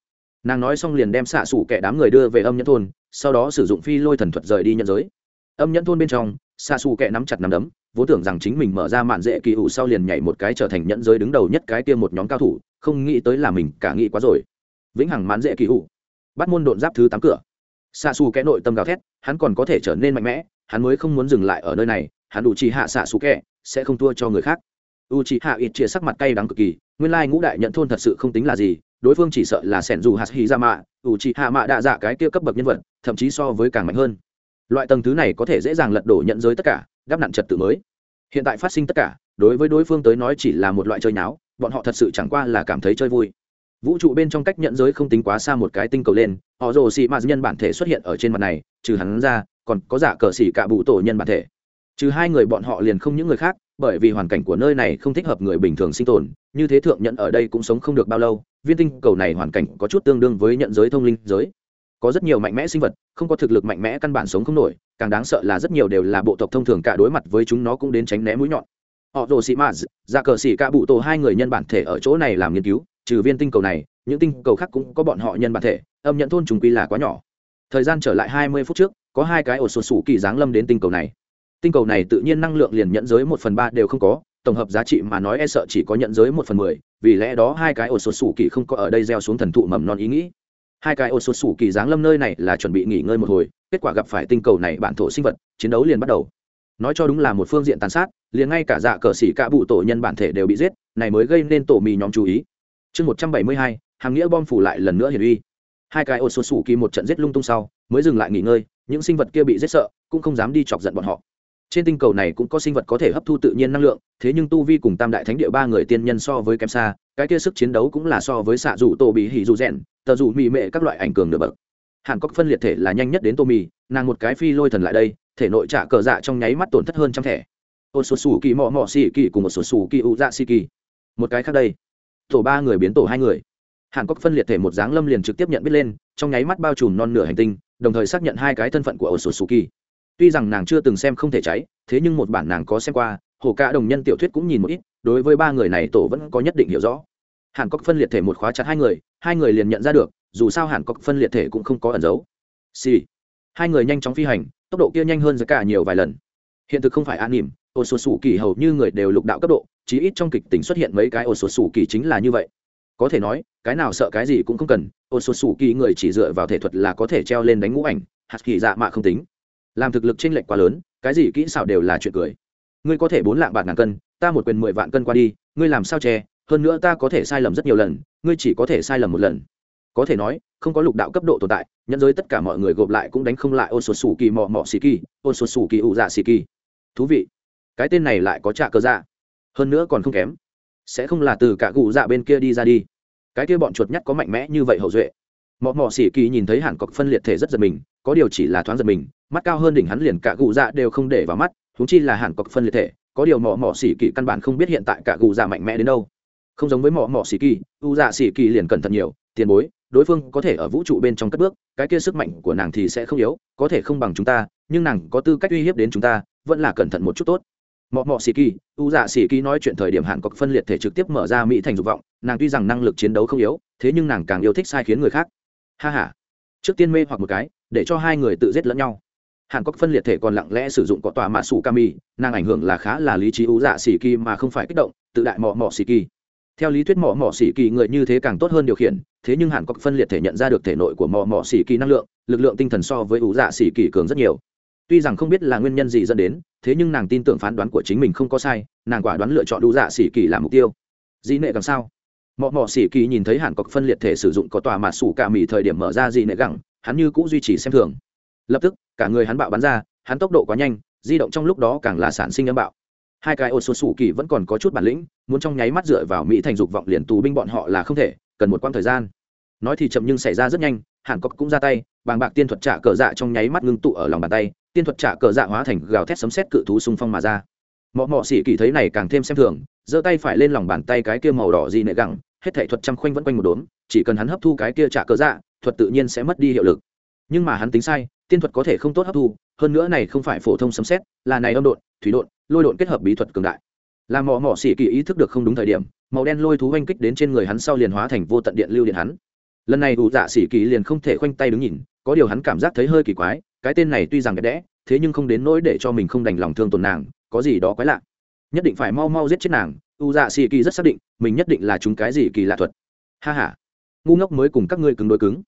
Nàng nói xong liền đem xạ xủ kẻ đám người đưa về âm nhẫn thôn, sau đó sử dụng phi lôi thần thuật rời đi nhận giới. Âm nhẫn thôn bên trong, xạ xù kẹ nắm chặt nắm đấm, vốn tưởng rằng chính mình mở ra mạn dễ kỳ ủ sau liền nhảy một cái trở thành nhẫn giới đứng đầu nhất cái tiêm một nhóm cao thủ, không nghĩ tới là mình cả nghĩ quá rồi. Vĩnh hằng mạn dễ kỳ ủ. Bắt môn độn giáp thứ tám cửa. Xạ xù Kẻ nội tâm gào thét, hắn còn có thể trở nên mạnh mẽ, hắn mới không muốn dừng lại ở nơi này, hắn đủ chỉ hạ xạ xù kẹ sẽ không thua cho người khác u chỉ hạ ít chia sắc mặt cay đắng cực kỳ, nguyên lai ngũ đại nhận thôn thật sự không tính là gì, đối phương chỉ sợ là sẻn dù hạt hy ra dạ mạ u chỉ hạ mạ đạ dạ cái kia cấp bậc nhân vật, thậm chí so với càng mạnh hơn. Loại tầng thứ này có thể dễ dàng lật đổ nhận giới tất cả đắp nặn trật tự mới. Hiện tại phát sinh tất cả, đối với đối phương tới nói chỉ là một loại chơi náo bọn họ thật sự chẳng qua là cảm thấy chơi vui. Vũ trụ bên trong cách nhận giới không tính quá xa một cái tinh cầu lên, họ rồ xì mạt nhân bản thể xuất hiện ở trên mặt này, trừ hắn ra, còn có giả cờ xỉ cả bụ tổ nhân bản thể. Trừ hai người bọn họ liền không những người khác bởi vì hoàn cảnh của nơi này không thích hợp người bình thường sinh tồn, như thế thượng nhận ở đây cũng sống không được bao lâu, viên tinh cầu này hoàn cảnh có chút tương đương với nhận giới thông linh giới. Có rất nhiều mạnh mẽ sinh vật, không có thực lực mạnh mẽ căn bản sống không nổi, càng đáng sợ là rất nhiều đều là bộ tộc thông thường cả đối mặt với chúng nó cũng đến tránh né mũi nhọn. Họ rồ sĩ maz ra dạ cờ sĩ ca bụ tổ hai người nhân bản thể ở chỗ này làm nghiên cứu, trừ viên tinh cầu này, những tinh cầu khác cũng có bọn họ nhân bản thể, âm nhận thôn trùng quy là quá nhỏ. Thời gian trở lại hai mươi phút trước, có hai cái ổ sột sủ kỳ giáng lâm đến tinh cầu này tinh cầu này tự nhiên năng lượng liền nhận giới một phần ba đều không có, tổng hợp giá trị mà nói e sợ chỉ có nhận giới một phần mười, vì lẽ đó hai cái ổ sột sủ kỳ không có ở đây gieo xuống thần thụ mầm non ý nghĩ. Hai cái ổ sột sủ kỳ giáng lâm nơi này là chuẩn bị nghỉ ngơi một hồi, kết quả gặp phải tinh cầu này bản thổ sinh vật, chiến đấu liền bắt đầu. Nói cho đúng là một phương diện tàn sát, liền ngay cả dạ cờ xỉ cả bụ tổ nhân bản thể đều bị giết, này mới gây nên tổ mì nhóm chú ý. Chương một trăm bảy mươi hai, hàng nghĩa bom phủ lại lần nữa hiển uy. Hai cái ổ sột sủ kỳ một trận giết lung tung sau, mới dừng lại nghỉ ngơi, những sinh vật kia bị giết sợ, cũng không dám đi chọc giận bọn họ trên tinh cầu này cũng có sinh vật có thể hấp thu tự nhiên năng lượng, thế nhưng tu vi cùng tam đại thánh địa ba người tiên nhân so với kém xa, cái kia sức chiến đấu cũng là so với xạ dù tổ bị hỉ dù rèn tờ dù mị mệ các loại ảnh cường nửa bậc. Hàn cốc phân liệt thể là nhanh nhất đến tô mì nàng một cái phi lôi thần lại đây, thể nội trả cờ dạ trong nháy mắt tổn thất hơn trăm thẻ. Ôn số sủ kỳ mò mò xì kỳ cùng một số sủ kỳ u dạ xì kỳ một cái khác đây. Tổ ba người biến tổ hai người. Hàn cốc phân liệt thể một dáng lâm liền trực tiếp nhận biết lên, trong nháy mắt bao trùm non nửa hành tinh, đồng thời xác nhận hai cái thân phận của ôn sổ sù kỳ tuy rằng nàng chưa từng xem không thể cháy, thế nhưng một bản nàng có xem qua, hồ ca đồng nhân tiểu thuyết cũng nhìn một ít, đối với ba người này tổ vẫn có nhất định hiểu rõ. Hàn cốc phân liệt thể một khóa chặt hai người hai người liền nhận ra được, dù sao hàn cốc phân liệt thể cũng không có ẩn giấu. Xì、sì. hai người nhanh chóng phi hành, tốc độ kia nhanh hơn giữa cả nhiều vài lần. Hiện thực không phải an nỉm, ô số sủ kỳ hầu như người đều lục đạo cấp độ, chí ít trong kịch tính xuất hiện mấy cái ô số sủ kỳ chính là như vậy. Có thể nói, cái nào sợ cái gì cũng không cần, ô số sủ kỳ người chỉ dựa vào thể thuật là có thể treo lên đánh ngũ ảnh, hạt kỳ dạ mạ không tính làm thực lực chênh lệch quá lớn, cái gì kỹ xảo đều là chuyện cười. Ngươi có thể bốn lạng bạc ngàn cân, ta một quyền mười vạn cân qua đi, ngươi làm sao che? Hơn nữa ta có thể sai lầm rất nhiều lần, ngươi chỉ có thể sai lầm một lần. Có thể nói, không có lục đạo cấp độ tồn tại nhân giới tất cả mọi người gộp lại cũng đánh không lại ôn sột sủ kỳ mò mò xì kỳ ôn sột sủ kỳ ụ dạ xì kỳ thú vị. Cái tên này lại có trả cơ dạ. Hơn nữa còn không kém. Sẽ không là từ cả cụ dạ bên kia đi ra đi. Cái kia bọn chuột nhắt có mạnh mẽ như vậy hậu duệ. Mọ mọ xỉ kỳ nhìn thấy hàn cọc phân liệt thể rất giật mình có điều chỉ là thoáng giật mình, mắt cao hơn đỉnh hắn liền cả gù dạ đều không để vào mắt húng chi là hàn cọc phân liệt thể, có điều mọ mọ xỉ kỳ căn bản không biết hiện tại cả gù dạ mạnh mẽ đến đâu. Không giống với mọ mọ xỉ kỳ u dạ xỉ kỳ liền cẩn thận nhiều, tiền bối, đối phương có thể ở vũ trụ bên trong cất bước, cái kia sức mạnh của nàng thì sẽ không yếu, có thể không bằng chúng ta, nhưng nàng có tư cách uy hiếp đến chúng ta, vẫn là cẩn thận một chút tốt. Mọ mọ xì kỳ u dạ xì kỳ nói chuyện thời điểm hạn cọc phân liệt thể trực tiếp mở ra mỹ thành dục vọng, nàng tuy rằng năng lực chiến đấu không yếu, thế nhưng nàng càng yêu thích sai khiến người khác. Ha h a trước tiên mê hoặc một cái để cho hai người tự giết lẫn nhau. Hàn cốc phân liệt thể còn lặng lẽ sử dụng cọ tòa mạ sủ kami, nàng ảnh hưởng là khá là lý trí ú dạ xì kỳ mà không phải kích động, tự đại mọ mọ xì kỳ. Theo lý thuyết mọ mọ xì kỳ người như thế càng tốt hơn điều khiển, thế nhưng hàn cốc phân liệt thể nhận ra được thể nội của mọ mọ xì kỳ năng lượng, lực lượng tinh thần so với ú dạ xì kỳ cường rất nhiều. Tuy rằng không biết là nguyên nhân gì dẫn đến, thế nhưng nàng tin tưởng phán đoán của chính mình không có sai, nàng quả đoán lựa chọn ú dạ xì kỳ làm mục tiêu. Dĩ nệ càng sao? Mọ mọ xì kỳ nhìn thấy hàn cốc phân liệt thể sử dụng có tòa mạ sủ cả mì thời điểm mở ra dị nệ gẳng hắn như cũng duy trì xem thường. Lập tức, cả người hắn bạo bắn ra, hắn tốc độ quá nhanh, di động trong lúc đó càng là sản sinh âm bạo. Hai cái ô số sủ kỳ vẫn còn có chút bản lĩnh, muốn trong nháy mắt dựa vào mỹ thành dục vọng liền tù binh bọn họ là không thể, cần một quãng thời gian. Nói thì chậm nhưng xảy ra rất nhanh, hàn cốc cũng ra tay, bàng bạc tiên thuật trả cờ dạ trong nháy mắt ngưng tụ ở lòng bàn tay, tiên thuật trả cờ dạ hóa thành gào thét sấm xét cự thú xung phong mà ra. Mọ mọ xỉ kỳ thấy này càng thêm xem thường, giơ tay phải lên lòng bàn tay cái kia màu đỏ gì nệ gẳng, hết thể thuật trăm khoanh vẫn quanh một đốm, chỉ cần hắn hấp thu cái kia trả cờ dạ thuật tự nhiên sẽ mất đi hiệu lực. Nhưng mà hắn tính sai, tiên thuật có thể không tốt hấp thu, hơn nữa này không phải phổ thông sấm xét là này âm độn, thủy độn, lôi độn kết hợp bí thuật cường đại. Làm mỏ mỏ xỉ kỳ ý thức được không đúng thời điểm, màu đen lôi thú oanh kích đến trên người hắn sau liền hóa thành vô tận điện lưu điện hắn. Lần này ủ dạ xỉ kỳ liền không thể khoanh tay đứng nhìn, có điều hắn cảm giác thấy hơi kỳ quái, cái tên này tuy rằng đẹp đẽ, thế nhưng không đến nỗi để cho mình không đành lòng thương tổn nàng, có gì đó quái lạ. Nhất định phải mau mau giết chết nàng u dạ xỉ kỳ rất xác định, mình nhất định là chúng cái gì kỳ lạ thuật. Ha ha. Ngu ngốc mới cùng các ngươi cứng đối cứng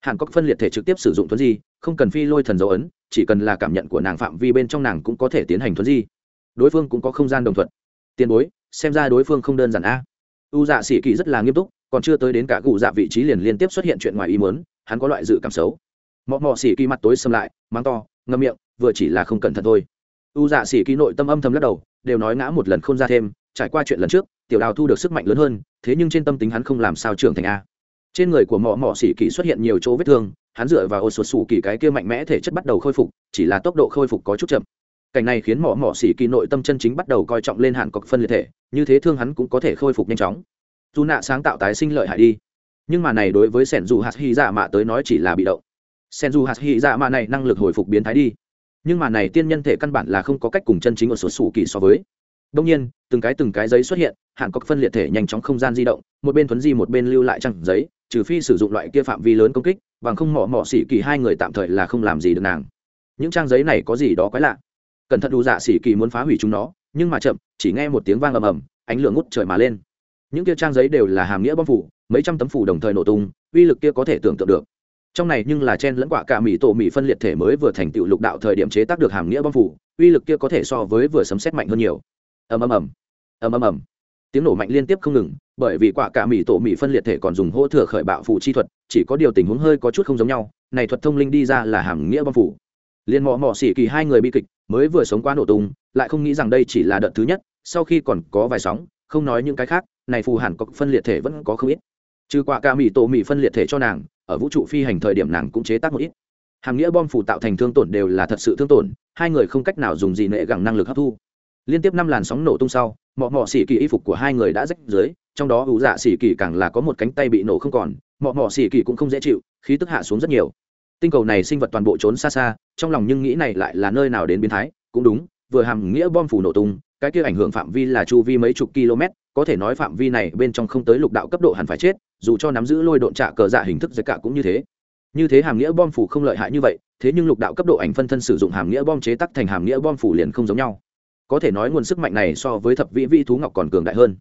hàn cốc phân liệt thể trực tiếp sử dụng thuấn di, không cần phi lôi thần dấu ấn, chỉ cần là cảm nhận của nàng phạm vi bên trong nàng cũng có thể tiến hành thuấn di. Đối phương cũng có không gian đồng thuận. Tiền bối, xem ra đối phương không đơn giản a. U dạ sĩ kỳ rất là nghiêm túc, còn chưa tới đến cả cụ dạ vị trí liền liên tiếp xuất hiện chuyện ngoài ý muốn, hắn có loại dự cảm xấu. Mọ mọ sĩ kỳ mặt tối xâm lại mang to ngâm miệng, vừa chỉ là không cẩn thận thôi. U dạ sĩ kỳ nội tâm âm thầm lắc đầu, đều nói ngã một lần không ra thêm, trải qua chuyện lần trước, tiểu đào thu được sức mạnh lớn hơn, thế nhưng trên tâm tính hắn không làm sao trưởng thành a trên người của mỏ mỏ xỉ kỳ xuất hiện nhiều chỗ vết thương, hắn dựa vào ô sột sủ kỳ cái kia mạnh mẽ thể chất bắt đầu khôi phục, chỉ là tốc độ khôi phục có chút chậm. Cảnh này khiến mỏ mỏ xỉ kỳ nội tâm chân chính bắt đầu coi trọng lên hạn cọc phân liệt thể, như thế thương hắn cũng có thể khôi phục nhanh chóng. Dù nạ sáng tạo tái sinh lợi hại đi, nhưng mà này đối với sẻn dù hạt hy dạ mạ tới nói chỉ là bị động. Sẻn dù hạt hy dạ mạ này năng lực hồi phục biến thái đi, nhưng mà này tiên nhân thể căn bản là không có cách cùng chân chính ở sột sủ kỳ so với. Đông nhiên, từng cái từng cái giấy xuất hiện, hạn cọc phân liệt thể nhanh chóng không gian di động, một bên thuấn di một bên lưu lại trăng giấy trừ phi sử dụng loại kia phạm vi lớn công kích, bằng không mỏ mỏ xỉ kỳ hai người tạm thời là không làm gì được nàng. Những trang giấy này có gì đó quái lạ. Cẩn thận đủ dạ xỉ kỳ muốn phá hủy chúng nó, nhưng mà chậm, chỉ nghe một tiếng vang ầm ầm, ánh lửa ngút trời mà lên. Những kia trang giấy đều là hàm nghĩa bom phủ, mấy trăm tấm phủ đồng thời nổ tung, uy lực kia có thể tưởng tượng được. Trong này nhưng là chen lẫn quả cả mỹ tổ mỹ phân liệt thể mới vừa thành tựu lục đạo thời điểm chế tác được hàm nghĩa bom phủ, uy lực kia có thể so với vừa sấm xét mạnh hơn nhiều. Ầm ầm ầm. Ầm ầm ầm tiếng nổ mạnh liên tiếp không ngừng, bởi vì quả cả mỹ tổ mỹ phân liệt thể còn dùng hỗ thừa khởi bạo phụ chi thuật, chỉ có điều tình huống hơi có chút không giống nhau, này thuật thông linh đi ra là hàm nghĩa bom phủ. Liên mò mò xỉ kỳ hai người bi kịch, mới vừa sống qua nổ tung, lại không nghĩ rằng đây chỉ là đợt thứ nhất, sau khi còn có vài sóng, không nói những cái khác, này phù hẳn có phân liệt thể vẫn có không ít. Trừ quả cả mỹ tổ mỹ phân liệt thể cho nàng, ở vũ trụ phi hành thời điểm nàng cũng chế tác một ít. Hàm nghĩa bom phủ tạo thành thương tổn đều là thật sự thương tổn, hai người không cách nào dùng gì nệ gẳng năng lực hấp thu liên tiếp năm làn sóng nổ tung sau, mọ mọ xỉ kỳ y phục của hai người đã rách dưới, trong đó ủ dạ xỉ kỳ càng là có một cánh tay bị nổ không còn, mọ mọ xỉ kỳ cũng không dễ chịu, khí tức hạ xuống rất nhiều. Tinh cầu này sinh vật toàn bộ trốn xa xa, trong lòng nhưng nghĩ này lại là nơi nào đến biến thái, cũng đúng, vừa hàm nghĩa bom phủ nổ tung, cái kia ảnh hưởng phạm vi là chu vi mấy chục km, có thể nói phạm vi này bên trong không tới lục đạo cấp độ hẳn phải chết, dù cho nắm giữ lôi độn trạ cờ dạ hình thức giới cả cũng như thế. Như thế hàm nghĩa bom phủ không lợi hại như vậy, thế nhưng lục đạo cấp độ ảnh phân thân sử dụng hàm nghĩa bom chế tắc thành hàm nghĩa bom phủ liền không giống nhau có thể nói nguồn sức mạnh này so với thập vĩ vĩ thú ngọc còn cường đại hơn.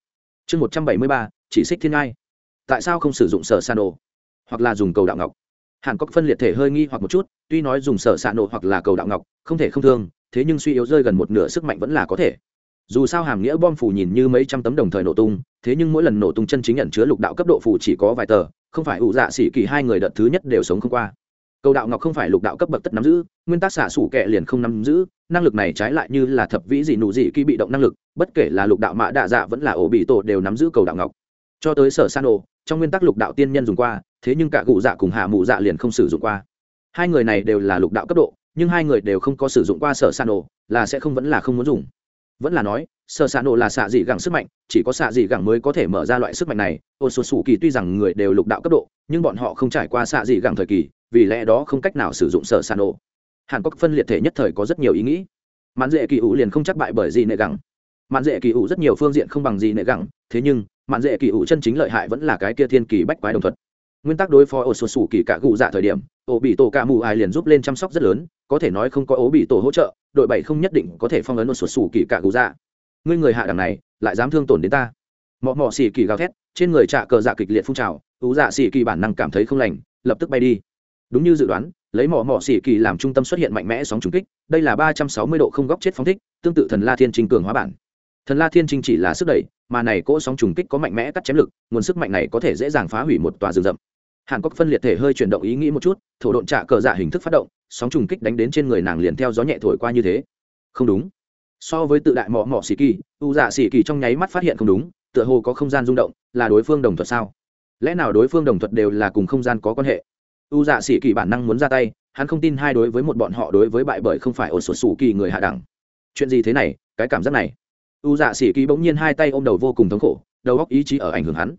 Chương một trăm bảy mươi ba, chỉ xích thiên ngai. Tại sao không sử dụng sở sa nổ? Hoặc là dùng cầu đạo ngọc? Hàn cốc phân liệt thể hơi nghi hoặc một chút, tuy nói dùng sở xạ nổ hoặc là cầu đạo ngọc, không thể không thương, thế nhưng suy yếu rơi gần một nửa sức mạnh vẫn là có thể. Dù sao hàm nghĩa bom phủ nhìn như mấy trăm tấm đồng thời nổ tung, thế nhưng mỗi lần nổ tung chân chính nhận chứa lục đạo cấp độ phủ chỉ có vài tờ, không phải ủ dạ xỉ kỳ hai người đợt thứ nhất đều sống không qua cầu đạo ngọc không phải lục đạo cấp bậc tất nắm giữ, nguyên tắc xả sủ kệ liền không nắm giữ, năng lực này trái lại như là thập vĩ gì nụ gì khi bị động năng lực, bất kể là lục đạo mã đạ dạ vẫn là ổ bị tổ đều nắm giữ cầu đạo ngọc. Cho tới sở san đồ, trong nguyên tắc lục đạo tiên nhân dùng qua, thế nhưng cả cụ dạ cùng hạ mụ dạ liền không sử dụng qua. Hai người này đều là lục đạo cấp độ, nhưng hai người đều không có sử dụng qua sở san nổ là sẽ không vẫn là không muốn dùng. Vẫn là nói, sở san nổ là xạ dị gẳng sức mạnh, chỉ có xạ dị gẳng mới có thể mở ra loại sức mạnh này. Ôn sù sù kỳ tuy rằng người đều lục đạo cấp độ, nhưng bọn họ không trải qua xạ dị gẳng thời kỳ vì lẽ đó không cách nào sử dụng sở sàn ổ. Hàn cốc phân liệt thể nhất thời có rất nhiều ý nghĩ. Mạn dễ kỳ ủ liền không chắc bại bởi gì nệ gẳng. Mạn dễ kỳ ủ rất nhiều phương diện không bằng gì nệ gẳng, thế nhưng, mạn dễ kỳ ủ chân chính lợi hại vẫn là cái kia thiên kỳ bách quái đồng thuật. Nguyên tắc đối phó ổ sột sủ kỳ cả cụ dạ thời điểm, ổ bị tổ ca mù ai liền giúp lên chăm sóc rất lớn, có thể nói không có ổ bị tổ hỗ trợ, đội bảy không nhất định có thể phong ấn ổ sột sủ kỳ cả cụ dạ. Ngươi người hạ đẳng này, lại dám thương tổn đến ta. Mọ mọ xì kỳ gào thét, trên người trạ cờ dạ kịch liệt phun trào, ú dạ xì kỳ bản năng cảm thấy không lành, lập tức bay đi đúng như dự đoán, lấy mỏ mỏ xỉ kỳ làm trung tâm xuất hiện mạnh mẽ sóng trùng kích, đây là ba trăm sáu mươi độ không góc chết phóng thích, tương tự thần la thiên trinh cường hóa bản. Thần la thiên trinh chỉ là sức đẩy, mà này cỗ sóng trùng kích có mạnh mẽ cắt chém lực, nguồn sức mạnh này có thể dễ dàng phá hủy một tòa rừng rậm. Hàn quốc phân liệt thể hơi chuyển động ý nghĩ một chút, thổ độn trả cờ dạ hình thức phát động, sóng trùng kích đánh đến trên người nàng liền theo gió nhẹ thổi qua như thế. Không đúng. So với tự đại mỏ mỏ xỉ kỳ, u dạ xỉ kỳ trong nháy mắt phát hiện không đúng, tựa hồ có không gian rung động, là đối phương đồng thuật sao? Lẽ nào đối phương đồng thuật đều là cùng không gian có quan hệ? U dạ sĩ kỳ bản năng muốn ra tay, hắn không tin hai đối với một bọn họ đối với bại bởi không phải ổn sột sủ kỳ người hạ đẳng. Chuyện gì thế này, cái cảm giác này. U dạ sĩ kỳ bỗng nhiên hai tay ôm đầu vô cùng thống khổ, đầu óc ý chí ở ảnh hưởng hắn.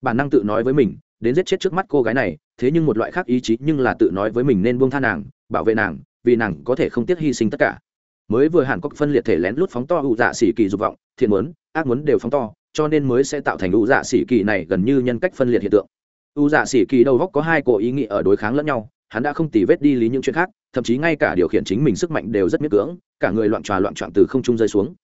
Bản năng tự nói với mình, đến giết chết trước mắt cô gái này, thế nhưng một loại khác ý chí nhưng là tự nói với mình nên buông tha nàng, bảo vệ nàng, vì nàng có thể không tiếc hy sinh tất cả. Mới vừa hàn cốc phân liệt thể lén lút phóng to u dạ xỉ kỳ dục vọng, thiện muốn, ác muốn đều phóng to, cho nên mới sẽ tạo thành u dạ xỉ kỳ này gần như nhân cách phân liệt hiện tượng u dạ xỉ kỳ đầu góc có hai cổ ý nghĩ ở đối kháng lẫn nhau, hắn đã không tì vết đi lý những chuyện khác, thậm chí ngay cả điều khiển chính mình sức mạnh đều rất miễn cưỡng, cả người loạn tròa loạn trọng từ không trung rơi xuống.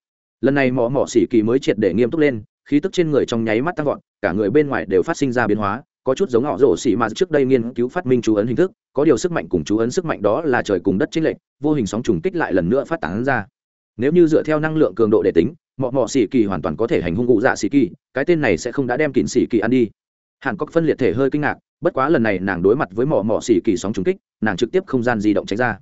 Lần này mỏ mỏ xỉ kỳ mới triệt để nghiêm túc lên, khí tức trên người trong nháy mắt tăng vọt, cả người bên ngoài đều phát sinh ra biến hóa, có chút giống họ rổ xỉ mà trước đây nghiên cứu phát minh chú ấn hình thức, có điều sức mạnh cùng chú ấn sức mạnh đó là trời cùng đất chính lệnh vô hình sóng trùng kích lại lần nữa phát tán ra. Nếu như dựa theo năng lượng cường độ để tính, mọ mọ xỉ kỳ hoàn toàn có thể hành hung cụ dạ xỉ kỳ, cái tên này sẽ không đã đem kín xỉ kỳ ăn đi hàn cốc phân liệt thể hơi kinh ngạc, bất quá lần này nàng đối mặt với mỏ mỏ xỉ kỳ sóng trùng kích, nàng trực tiếp không gian di động tránh ra.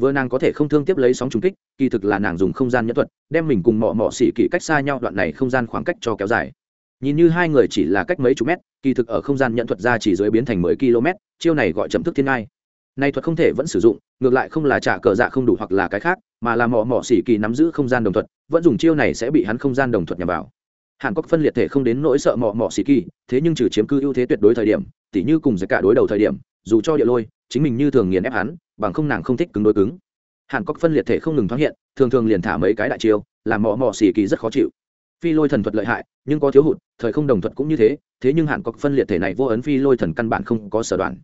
Vừa nàng có thể không thương tiếp lấy sóng trùng kích, kỳ thực là nàng dùng không gian nhẫn thuật, đem mình cùng mỏ mỏ xỉ kỳ cách xa nhau, đoạn này không gian khoảng cách cho kéo dài. Nhìn như hai người chỉ là cách mấy chục mét, kỳ thực ở không gian nhận thuật ra chỉ dưới biến thành mười km, chiêu này gọi chậm thức thiên ngai. Nay thuật không thể vẫn sử dụng, ngược lại không là trả cờ dạ không đủ hoặc là cái khác, mà là mỏ mỏ xỉ kỳ nắm giữ không gian đồng thuật, vẫn dùng chiêu này sẽ bị hắn không gian đồng thuật nhằm vào hàn quốc phân liệt thể không đến nỗi sợ mọ mọ xì kỳ, thế nhưng trừ chiếm cư ưu thế tuyệt đối thời điểm, tỉ như cùng giải cả đối đầu thời điểm, dù cho địa lôi, chính mình như thường nghiền ép hắn, bằng không nàng không thích cứng đối cứng. Hàn quốc phân liệt thể không ngừng thoát hiện, thường thường liền thả mấy cái đại chiêu, làm mọ mọ xì kỳ rất khó chịu. Phi lôi thần thuật lợi hại, nhưng có thiếu hụt, thời không đồng thuật cũng như thế thế nhưng hàn quốc phân liệt thể này vô ấn phi lôi thần căn bản không có sở đoạn.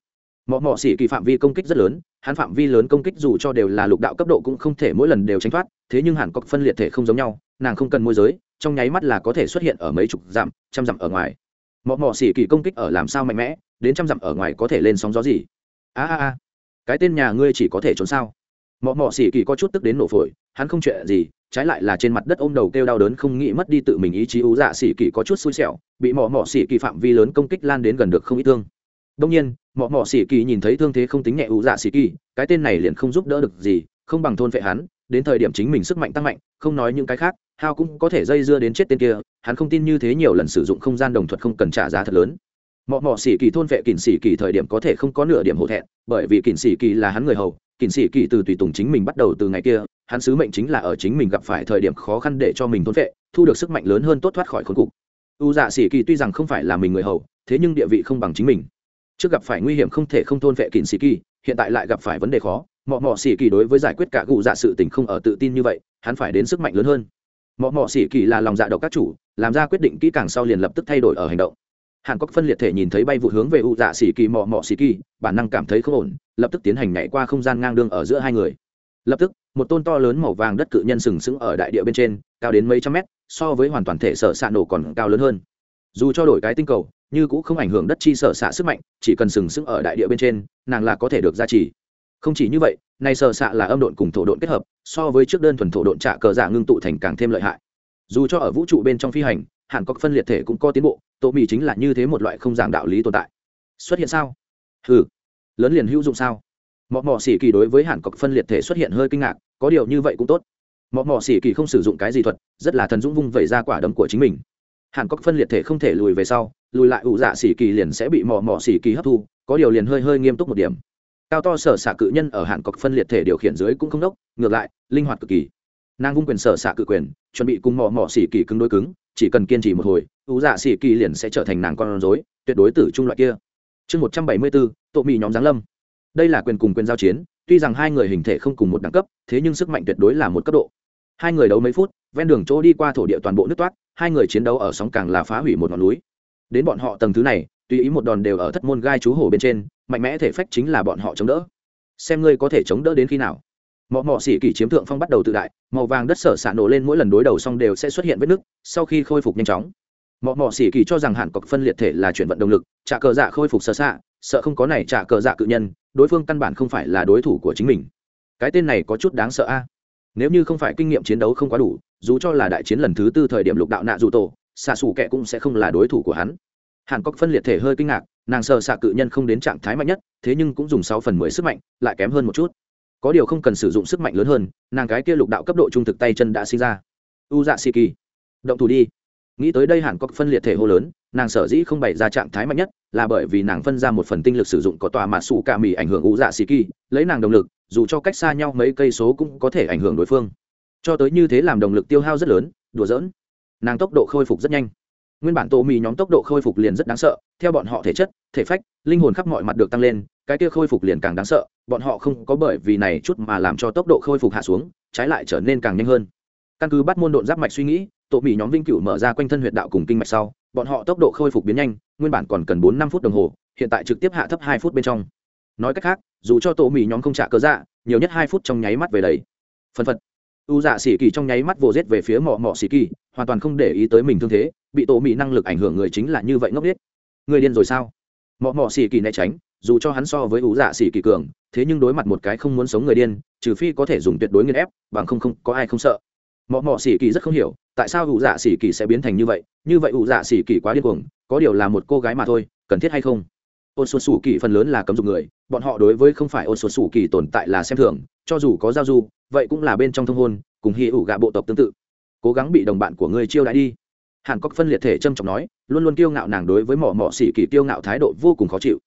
Mọ mọ xỉ kỳ phạm vi công kích rất lớn, hắn phạm vi lớn công kích dù cho đều là lục đạo cấp độ cũng không thể mỗi lần đều tránh thoát, thế nhưng hàn Cốc phân liệt thể không giống nhau, nàng không cần môi giới trong nháy mắt là có thể xuất hiện ở mấy chục dặm, trăm dặm ở ngoài. Mọ mọ xỉ kỳ công kích ở làm sao mạnh mẽ, đến trăm dặm ở ngoài có thể lên sóng gió gì? A a a, cái tên nhà ngươi chỉ có thể trốn sao? Mọ mọ xỉ kỳ có chút tức đến nổ phổi, hắn không chuyện gì, trái lại là trên mặt đất ôm đầu kêu đau đớn không nghĩ mất đi tự mình ý chí ú dạ xỉ kỳ có chút xui xẻo, bị mọ mọ xỉ kỳ phạm vi lớn công kích lan đến gần được không ít thương. Đông nhiên, mọ mọ xỉ kỳ nhìn thấy thương thế không tính nhẹ ú dạ xỉ kỳ, cái tên này liền không giúp đỡ được gì, không bằng thôn vệ hắn, đến thời điểm chính mình sức mạnh tăng mạnh, không nói những cái khác hao cũng có thể dây dưa đến chết tên kia, hắn không tin như thế nhiều lần sử dụng không gian đồng thuật không cần trả giá thật lớn. Mọ mọ xỉ kỳ thôn vệ kỳn xỉ kỳ thời điểm có thể không có nửa điểm hổ thẹn, bởi vì kỳn xỉ kỳ là hắn người hầu kỳn xỉ kỳ từ tùy tùng chính mình bắt đầu từ ngày kia, hắn sứ mệnh chính là ở chính mình gặp phải thời điểm khó khăn để cho mình thôn vệ, thu được sức mạnh lớn hơn tốt thoát khỏi khốn cục. U dạ xỉ kỳ tuy rằng không phải là mình người hầu, thế nhưng địa vị không bằng chính mình. Trước gặp phải nguy hiểm không thể không thôn vệ kỳn xỉ kỳ, hiện tại lại gặp phải vấn đề khó. Mọ mọ xỉ kỳ đối với giải quyết cả cụ dạ sự tình không ở tự tin như vậy, hắn phải đến sức mạnh lớn hơn mọ mọ xỉ kỳ là lòng dạ độc các chủ, làm ra quyết định kỹ càng sau liền lập tức thay đổi ở hành động. Hàn quốc phân liệt thể nhìn thấy bay vụ hướng về u dạ xỉ kỳ mọ mọ xỉ kỳ, bản năng cảm thấy không ổn, lập tức tiến hành nhảy qua không gian ngang đương ở giữa hai người. Lập tức, một tôn to lớn màu vàng đất cự nhân sừng sững ở đại địa bên trên, cao đến mấy trăm mét, so với hoàn toàn thể sở xạ nổ còn cao lớn hơn. Dù cho đổi cái tinh cầu, như cũng không ảnh hưởng đất chi sở xạ sức mạnh, chỉ cần sừng sững ở đại địa bên trên, nàng là có thể được gia trì không chỉ như vậy, nay sở xạ là âm độn cùng thổ độn kết hợp, so với trước đơn thuần thổ độn trạ cờ giả ngưng tụ thành càng thêm lợi hại. Dù cho ở vũ trụ bên trong phi hành hàn có phân liệt thể cũng có tiến bộ, tổ mì chính là như thế một loại không giảng đạo lý tồn tại. Xuất hiện sao? Ừ lớn liền hữu dụng sao? Mọ mọ xỉ kỳ đối với hàn có phân liệt thể xuất hiện hơi kinh ngạc, có điều như vậy cũng tốt. Mọ mọ xỉ kỳ không sử dụng cái gì thuật, rất là thần dũng vung vẩy ra quả đấm của chính mình. Hàn có phân liệt thể không thể lùi về sau, lùi lại ủ dạ xỉ kỳ liền sẽ bị mọ mọ xỉ kỳ hấp thu, có điều liền hơi hơi nghiêm túc một điểm cao to sở xạ cự nhân ở hạn cọc phân liệt thể điều khiển dưới cũng không đốc, ngược lại, linh hoạt cực kỳ. Nàng vung quyền sở xạ cự quyền, chuẩn bị cùng mò mò xỉ kỳ cứng đối cứng, chỉ cần kiên trì một hồi ưu dạ xỉ kỳ liền sẽ trở thành nàng con rối, tuyệt đối tử trung loại kia. Chương một trăm bảy mươi bốn, tổ mỹ nhóm giáng lâm. Đây là quyền cùng quyền giao chiến, tuy rằng hai người hình thể không cùng một đẳng cấp, thế nhưng sức mạnh tuyệt đối là một cấp độ. Hai người đấu mấy phút, ven đường chỗ đi qua thổ địa toàn bộ nước toát, hai người chiến đấu ở sóng càng là phá hủy một ngọn núi. Đến bọn họ tầng thứ này tùy ý một đòn đều ở thất môn gai chú hổ bên trên, mạnh mẽ thể phách chính là bọn họ chống đỡ. Xem ngươi có thể chống đỡ đến khi nào. Mọ mọ xỉ kỳ chiếm thượng phong bắt đầu tự đại, màu vàng đất sở xạ nổ lên mỗi lần đối đầu xong đều sẽ xuất hiện vết nứt, sau khi khôi phục nhanh chóng. Mọ mọ xỉ kỳ cho rằng hạn cọc phân liệt thể là chuyển vận động lực, trả cờ dạ khôi phục sở xạ, sợ không có này trả cờ dạ cự nhân, đối phương căn bản không phải là đối thủ của chính mình. Cái tên này có chút đáng sợ a. Nếu như không phải kinh nghiệm chiến đấu không quá đủ, dù cho là đại chiến lần thứ tư thời điểm lục đạo nạ dù tổ, xạ xù kệ cũng sẽ không là đối thủ của hắn hàn cốc phân liệt thể hơi kinh ngạc, nàng sợ xạ cự nhân không đến trạng thái mạnh nhất, thế nhưng cũng dùng sáu phần mười sức mạnh, lại kém hơn một chút. Có điều không cần sử dụng sức mạnh lớn hơn, nàng cái kia lục đạo cấp độ trung thực tay chân đã sinh ra. U dạ xì kỳ động thủ đi. Nghĩ tới đây hàn cốc phân liệt thể hô lớn, nàng sở dĩ không bày ra trạng thái mạnh nhất, là bởi vì nàng phân ra một phần tinh lực sử dụng có tòa mà sủ cả mì ảnh hưởng u dạ xì kỳ lấy nàng động lực, dù cho cách xa nhau mấy cây số cũng có thể ảnh hưởng đối phương. Cho tới như thế làm động lực tiêu hao rất lớn, đùa giỡn. Nàng tốc độ khôi phục rất nhanh nguyên bản tổ mì nhóm tốc độ khôi phục liền rất đáng sợ, theo bọn họ thể chất, thể phách, linh hồn khắp mọi mặt được tăng lên, cái kia khôi phục liền càng đáng sợ, bọn họ không có bởi vì này chút mà làm cho tốc độ khôi phục hạ xuống, trái lại trở nên càng nhanh hơn. Căn cứ bắt môn độn giáp mạch suy nghĩ, tổ mì nhóm vinh cửu mở ra quanh thân huyệt đạo cùng kinh mạch sau, bọn họ tốc độ khôi phục biến nhanh, nguyên bản còn cần bốn năm phút đồng hồ, hiện tại trực tiếp hạ thấp hai phút bên trong. Nói cách khác, dù cho tổ mì nhóm không trả cơ dạ nhiều nhất hai phút trong nháy mắt về đấy. Phân phật u dạ xỉ kỳ trong nháy mắt vồ rết về phía mỏ mỏ xỉ kỳ, hoàn toàn không để ý tới mình thương thế, bị tổ mỹ năng lực ảnh hưởng người chính là như vậy ngốc biết người điên rồi sao? Mỏ mỏ xỉ kỳ né tránh, dù cho hắn so với u dạ xỉ kỳ cường, thế nhưng đối mặt một cái không muốn sống người điên, trừ phi có thể dùng tuyệt đối nghiên ép, bằng không không, có ai không sợ. Mỏ mỏ xỉ kỳ rất không hiểu, tại sao u dạ xỉ kỳ sẽ biến thành như vậy? Như vậy u dạ xỉ kỳ quá điên cuồng, có điều là một cô gái mà thôi, cần thiết hay không? Ôn xuân sủ kỳ phần lớn là cấm dục người, bọn họ đối với không phải ôn xuân sủ kỳ tồn tại là xem thường, cho dù có giao du vậy cũng là bên trong thông hôn, cùng hy ủ gạ bộ tộc tương tự. Cố gắng bị đồng bạn của ngươi chiêu đãi đi. Hàn cốc phân liệt thể trâm trọng nói, luôn luôn kiêu ngạo nàng đối với mỏ mỏ xỉ kỳ kiêu ngạo thái độ vô cùng khó chịu.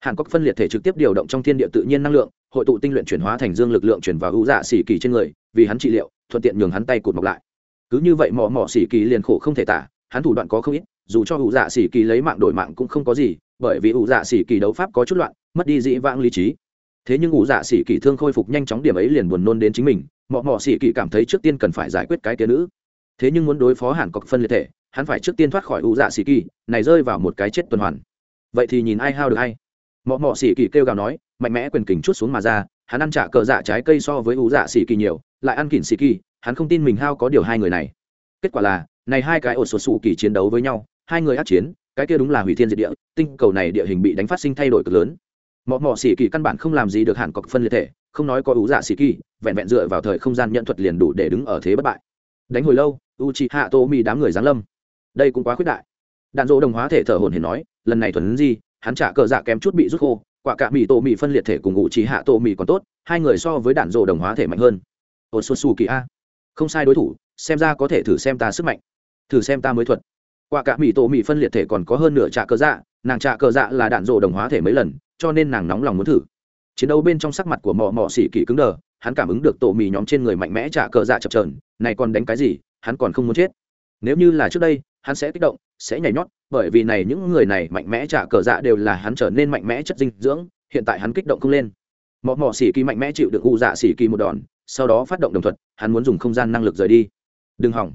Hàn cốc phân liệt thể trực tiếp điều động trong thiên địa tự nhiên năng lượng, hội tụ tinh luyện chuyển hóa thành dương lực lượng chuyển vào hữu dạ xỉ kỳ trên người, vì hắn trị liệu, thuận tiện nhường hắn tay cụt mọc lại. Cứ như vậy mỏ mỏ xỉ kỳ liền khổ không thể tả, hắn thủ đoạn có không ít, dù cho hữu dạ xỉ kỳ lấy mạng đổi mạng cũng không có gì, bởi vì hữu dạ xỉ kỳ đấu pháp có chút loạn, mất đi dĩ vãng lý trí thế nhưng ủ dạ xỉ kỳ thương khôi phục nhanh chóng điểm ấy liền buồn nôn đến chính mình, mọ mọ xỉ kỳ cảm thấy trước tiên cần phải giải quyết cái kia nữ. Thế nhưng muốn đối phó hàn cọc phân liệt thể, hắn phải trước tiên thoát khỏi ủ dạ xỉ kỳ này rơi vào một cái chết tuần hoàn. Vậy thì nhìn ai hao được hay mọ mọ xỉ kỳ kêu gào nói, mạnh mẽ quyền kình chút xuống mà ra, hắn ăn trả cờ dạ trái cây so với ủ dạ xỉ kỳ nhiều, lại ăn kỉn xỉ kỳ hắn không tin mình hao có điều hai người này. Kết quả là, này hai cái ổ sột sụ kỳ chiến đấu với nhau, hai người át chiến, cái kia đúng là hủy thiên diệt địa, tinh cầu này địa hình bị đánh phát sinh thay đổi cực lớn mọ mọ xỉ kỳ căn bản không làm gì được hẳn cọc phân liệt thể, không nói có ủ dạ xỉ kỳ, vẹn vẹn dựa vào thời không gian nhận thuật liền đủ để đứng ở thế bất bại. Đánh hồi lâu u chị hạ tô mi đám người giáng lâm. Đây cũng quá khuyết đại. Đạn dỗ đồng hóa thể thở hồn hển nói, lần này thuần gì hắn trả cờ dạ kém chút bị rút khô, quả cả mỹ tô mỹ phân liệt thể cùng ngụ chị hạ tô mỹ còn tốt, hai người so với đạn dỗ đồng hóa thể mạnh hơn. Ô xuân xù kỳ a. Không sai đối thủ, xem ra có thể thử xem ta sức mạnh. Thử xem ta mới thuật. Quả cả mỹ tô mỹ phân liệt thể còn có hơn nửa trả cờ dạ nàng trạ cờ dạ là đạn rộ đồng hóa thể mấy lần cho nên nàng nóng lòng muốn thử. Chiến đấu bên trong sắc mặt của mọ mọ xỉ kỳ cứng đờ hắn cảm ứng được tổ mì nhóm trên người mạnh mẽ trả cờ dạ chập trờn này còn đánh cái gì hắn còn không muốn chết. Nếu như là trước đây hắn sẽ kích động sẽ nhảy nhót bởi vì này những người này mạnh mẽ trả cờ dạ đều là hắn trở nên mạnh mẽ chất dinh dưỡng hiện tại hắn kích động không lên. Mọ mọ xỉ kỳ mạnh mẽ chịu được u dạ xỉ kỳ một đòn sau đó phát động đồng thuật, hắn muốn dùng không gian năng lực rời đi. Đừng hỏng.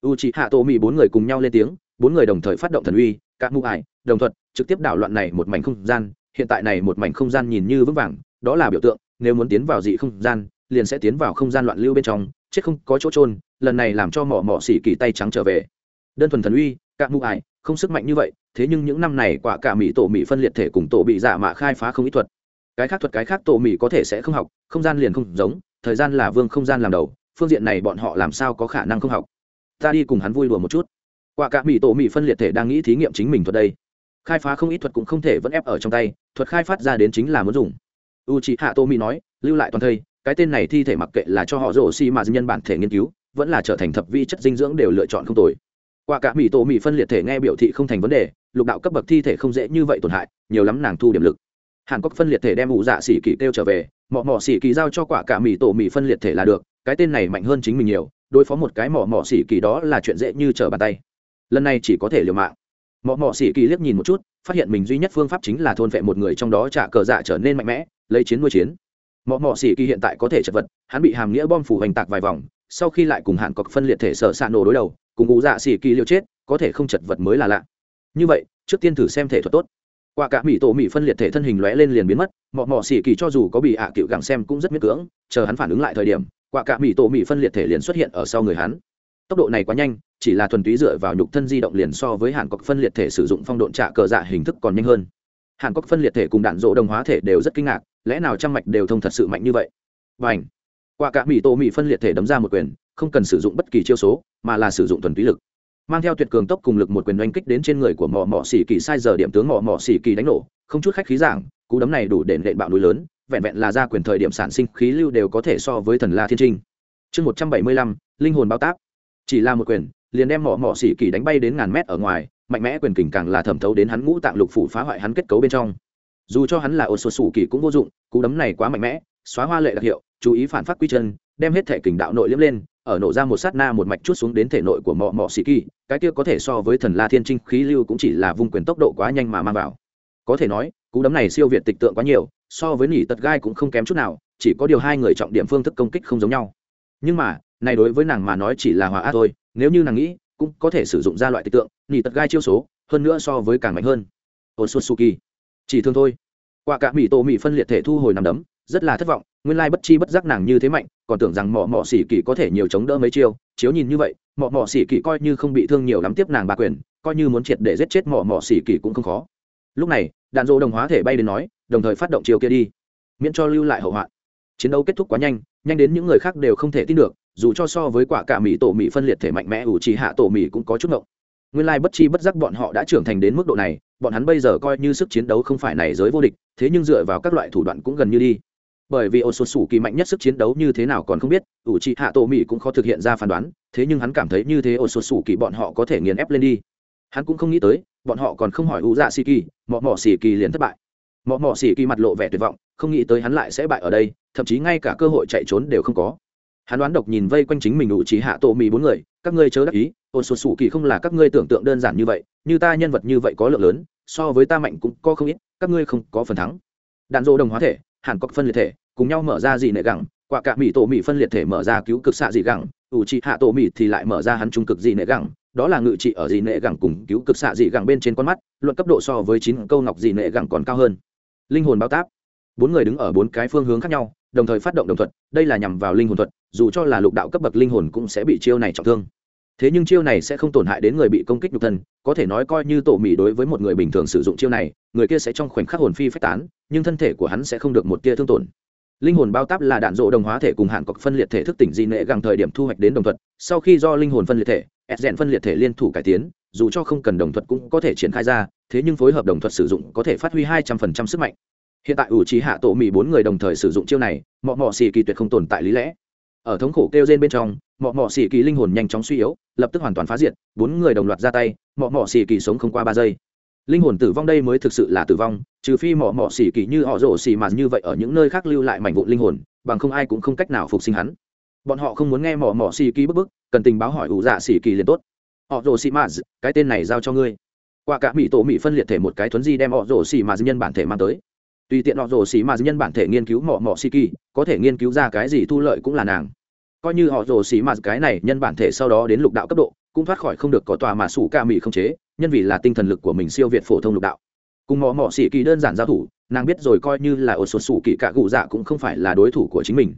U chị hạ tổ mì bốn người cùng nhau lên tiếng bốn người đồng thời phát động thần uy các mưu ải, đồng thuận, trực tiếp đảo loạn này một mảnh không gian. Hiện tại này một mảnh không gian nhìn như vững vàng, đó là biểu tượng, nếu muốn tiến vào dị không gian, liền sẽ tiến vào không gian loạn lưu bên trong, chết không có chỗ trôn lần này làm cho mỏ mỏ xỉ kỳ tay trắng trở về. Đơn thuần thần uy các mụ ải, không sức mạnh như vậy, thế nhưng những năm này quả cả mỹ tổ mỹ phân liệt thể cùng tổ bị giả mạ khai phá không ít thuật. Cái khác thuật cái khác tổ mỹ có thể sẽ không học, không gian liền không giống, thời gian là vương không gian làm đầu, phương diện này bọn họ làm sao có khả năng không học? Ta đi cùng hắn vui đùa một chút quả cả mỹ tổ mỹ phân liệt thể đang nghĩ thí nghiệm chính mình thuật đây. Khai phá không ít thuật cũng không thể vẫn ép ở trong tay, thuật khai phát ra đến chính là muốn dùng. U chị hạ tô mỹ nói, lưu lại toàn thây, cái tên này thi thể mặc kệ là cho họ rổ xi mà nhân bản thể nghiên cứu, vẫn là trở thành thập vi chất dinh dưỡng đều lựa chọn không tồi. Quả cả mỹ tổ mỹ phân liệt thể nghe biểu thị không thành vấn đề, lục đạo cấp bậc thi thể không dễ như vậy tổn hại, nhiều lắm nàng thu điểm lực. Hàn cốc phân liệt thể đem ủ dạ xỉ kỳ kêu trở về, mọ mỏ xỉ kỳ giao cho quả cả mỹ tổ mỹ phân liệt thể là được, cái tên này mạnh hơn chính mình nhiều, đối phó một cái mỏ mỏ xỉ kỳ đó là chuyện dễ như trở bàn tay lần này chỉ có thể liều mạng. Mỏ mọ xỉ kỳ liếc nhìn một chút, phát hiện mình duy nhất phương pháp chính là thôn vệ một người trong đó trả cờ dạ trở nên mạnh mẽ, lấy chiến nuôi chiến. Mỏ mọ xỉ kỳ hiện tại có thể chật vật, hắn bị hàm nghĩa bom phủ hành tạc vài vòng, sau khi lại cùng hạn cọc phân liệt thể sở xạ nổ đối đầu, cùng ngụ dạ xỉ kỳ liều chết, có thể không chật vật mới là lạ. Như vậy, trước tiên thử xem thể thuật tốt. Quả cả mỹ tổ mỹ phân liệt thể thân hình lóe lên liền biến mất, mọ mọ xỉ kỳ cho dù có bị ạ à cựu gặng xem cũng rất miết cưỡng, chờ hắn phản ứng lại thời điểm quả cả mỹ tổ mỹ phân liệt thể liền xuất hiện ở sau người hắn. Tốc độ này quá nhanh chỉ là thuần túy dựa vào nhục thân di động liền so với hàn cọc phân liệt thể sử dụng phong độn trạ cờ dạ hình thức còn nhanh hơn. Hàn cọc phân liệt thể cùng đạn dỗ đồng hóa thể đều rất kinh ngạc, lẽ nào trăm mạch đều thông thật sự mạnh như vậy? Và ảnh quả cả mỹ tô mỹ phân liệt thể đấm ra một quyền, không cần sử dụng bất kỳ chiêu số, mà là sử dụng thuần túy lực. Mang theo tuyệt cường tốc cùng lực một quyền oanh kích đến trên người của mỏ mỏ xỉ kỳ sai giờ điểm tướng mỏ mỏ xỉ kỳ đánh nổ, không chút khách khí giảng, cú đấm này đủ để nện bạo núi lớn, vẹn vẹn là ra quyền thời điểm sản sinh khí lưu đều có thể so với thần la thiên trinh. Chương một trăm bảy mươi lăm, linh hồn bao tác. Chỉ là một quyền liền đem mỏ mỏ xỉ kỳ đánh bay đến ngàn mét ở ngoài, mạnh mẽ quyền kình càng là thẩm thấu đến hắn ngũ tạng lục phủ phá hoại hắn kết cấu bên trong. Dù cho hắn là ô sột sủ kỳ cũng vô dụng, cú đấm này quá mạnh mẽ, xóa hoa lệ đặc hiệu, chú ý phản phát quy chân, đem hết thể kình đạo nội liếm lên, ở nổ ra một sát na một mạch chút xuống đến thể nội của mọ mọ xì kỳ, cái kia có thể so với thần la thiên trinh khí lưu cũng chỉ là vung quyền tốc độ quá nhanh mà mang vào. Có thể nói, cú đấm này siêu việt tịch tượng quá nhiều, so với nỉ tật gai cũng không kém chút nào, chỉ có điều hai người trọng điểm phương thức công kích không giống nhau. Nhưng mà này đối với nàng mà nói chỉ là hòa ác thôi, nếu như nàng nghĩ, cũng có thể sử dụng ra loại tích tượng, nỉ tật gai chiêu số, hơn nữa so với càng mạnh hơn. Otsusuki chỉ thương thôi. Quả cả mỹ tổ mỹ phân liệt thể thu hồi nằm đấm, rất là thất vọng, nguyên lai bất chi bất giác nàng như thế mạnh, còn tưởng rằng mọ mọ xỉ kỳ có thể nhiều chống đỡ mấy chiêu, chiếu nhìn như vậy, mọ mọ xỉ kỳ coi như không bị thương nhiều lắm tiếp nàng bà quyền, coi như muốn triệt để giết chết mọ mọ xỉ kỳ cũng không khó. Lúc này, đạn dỗ đồng hóa thể bay đến nói, đồng thời phát động chiều kia đi. Miễn cho lưu lại hậu hoạn. Chiến đấu kết thúc quá nhanh nhanh đến những người khác đều không thể tin được dù cho so với quả cả mỹ tổ mỹ phân liệt thể mạnh mẽ, ủ trì hạ tổ mỹ cũng có chút ngộng. Nguyên lai bất chi bất giác bọn họ đã trưởng thành đến mức độ này, bọn hắn bây giờ coi như sức chiến đấu không phải này giới vô địch, thế nhưng dựa vào các loại thủ đoạn cũng gần như đi. Bởi vì ô số sủ kỳ mạnh nhất sức chiến đấu như thế nào còn không biết, ủ trị hạ tổ mỹ cũng khó thực hiện ra phán đoán, thế nhưng hắn cảm thấy như thế ô số sủ kỳ bọn họ có thể nghiền ép lên đi. Hắn cũng không nghĩ tới, bọn họ còn không hỏi ủ dạ xì kỳ mọ mọ xì kỳ liền thất bại. Mọ mọ xì kỳ mặt lộ vẻ tuyệt vọng, không nghĩ tới hắn lại sẽ bại ở đây, thậm chí ngay cả cơ hội chạy trốn đều không có hắn đoán độc nhìn vây quanh chính mình ủ trí hạ tổ mì bốn người, các ngươi chớ đắc ý, ôn sột sủ kỳ không là các ngươi tưởng tượng đơn giản như vậy, như ta nhân vật như vậy có lượng lớn, so với ta mạnh cũng có không ít, các ngươi không có phần thắng. Đạn dỗ đồng hóa thể, hàn cọc phân liệt thể, cùng nhau mở ra dị nệ gẳng, quả cả mỹ tổ mỹ phân liệt thể mở ra cứu cực xạ dị gẳng, ủ trị hạ tổ mỹ thì lại mở ra hắn trung cực dị nệ gẳng, đó là ngự trị ở dị nệ gẳng cùng cứu cực xạ dị gẳng bên trên con mắt, luận cấp độ so với chín câu ngọc dị nệ gẳng còn cao hơn. Linh hồn bao táp. Bốn người đứng ở bốn cái phương hướng khác nhau đồng thời phát động đồng thuật, đây là nhằm vào linh hồn thuật, dù cho là lục đạo cấp bậc linh hồn cũng sẽ bị chiêu này trọng thương. Thế nhưng chiêu này sẽ không tổn hại đến người bị công kích nhục thân, có thể nói coi như tổ mỹ đối với một người bình thường sử dụng chiêu này, người kia sẽ trong khoảnh khắc hồn phi phách tán, nhưng thân thể của hắn sẽ không được một tia thương tổn. Linh hồn bao táp là đạn dỗ đồng hóa thể cùng hạn cọc phân liệt thể thức tỉnh di nệ gằng thời điểm thu hoạch đến đồng thuật, sau khi do linh hồn phân liệt thể, ép rèn phân liệt thể liên thủ cải tiến, dù cho không cần đồng thuật cũng có thể triển khai ra, thế nhưng phối hợp đồng thuật sử dụng có thể phát huy hai trăm phần trăm sức mạnh hiện tại ủ trí hạ tổ mỹ bốn người đồng thời sử dụng chiêu này, mọ mọ xì kỳ tuyệt không tồn tại lý lẽ. Ở thống khổ kêu trên bên trong, mọ mọ xì kỳ linh hồn nhanh chóng suy yếu, lập tức hoàn toàn phá diệt, bốn người đồng loạt ra tay, mọ mọ xì kỳ sống không qua ba giây. Linh hồn tử vong đây mới thực sự là tử vong, trừ phi mọ mọ xì kỳ như họ rổ xì mà như vậy ở những nơi khác lưu lại mảnh vụn linh hồn, bằng không ai cũng không cách nào phục sinh hắn. Bọn họ không muốn nghe mọ mọ xì kỳ bức bức, cần tình báo hỏi ủ dạ xì kỳ liền tốt. Họ rổ xì mà cái tên này giao cho ngươi. Qua cả mỹ tổ mỹ phân liệt thể một cái thuấn di đem họ rổ xì mà nhân bản thể mang tới tùy tiện họ rồ xì mà nhân bản thể nghiên cứu mỏ mỏ xì kỳ, có thể nghiên cứu ra cái gì thu lợi cũng là nàng. Coi như họ rồ xì mà cái này nhân bản thể sau đó đến lục đạo cấp độ, cũng thoát khỏi không được có tòa mà sủ ca mỹ không chế, nhân vì là tinh thần lực của mình siêu việt phổ thông lục đạo. Cùng mỏ mỏ xì kỳ đơn giản giao thủ, nàng biết rồi coi như là ổ sột sủ kỳ cạ cụ dạ cũng không phải là đối thủ của chính mình.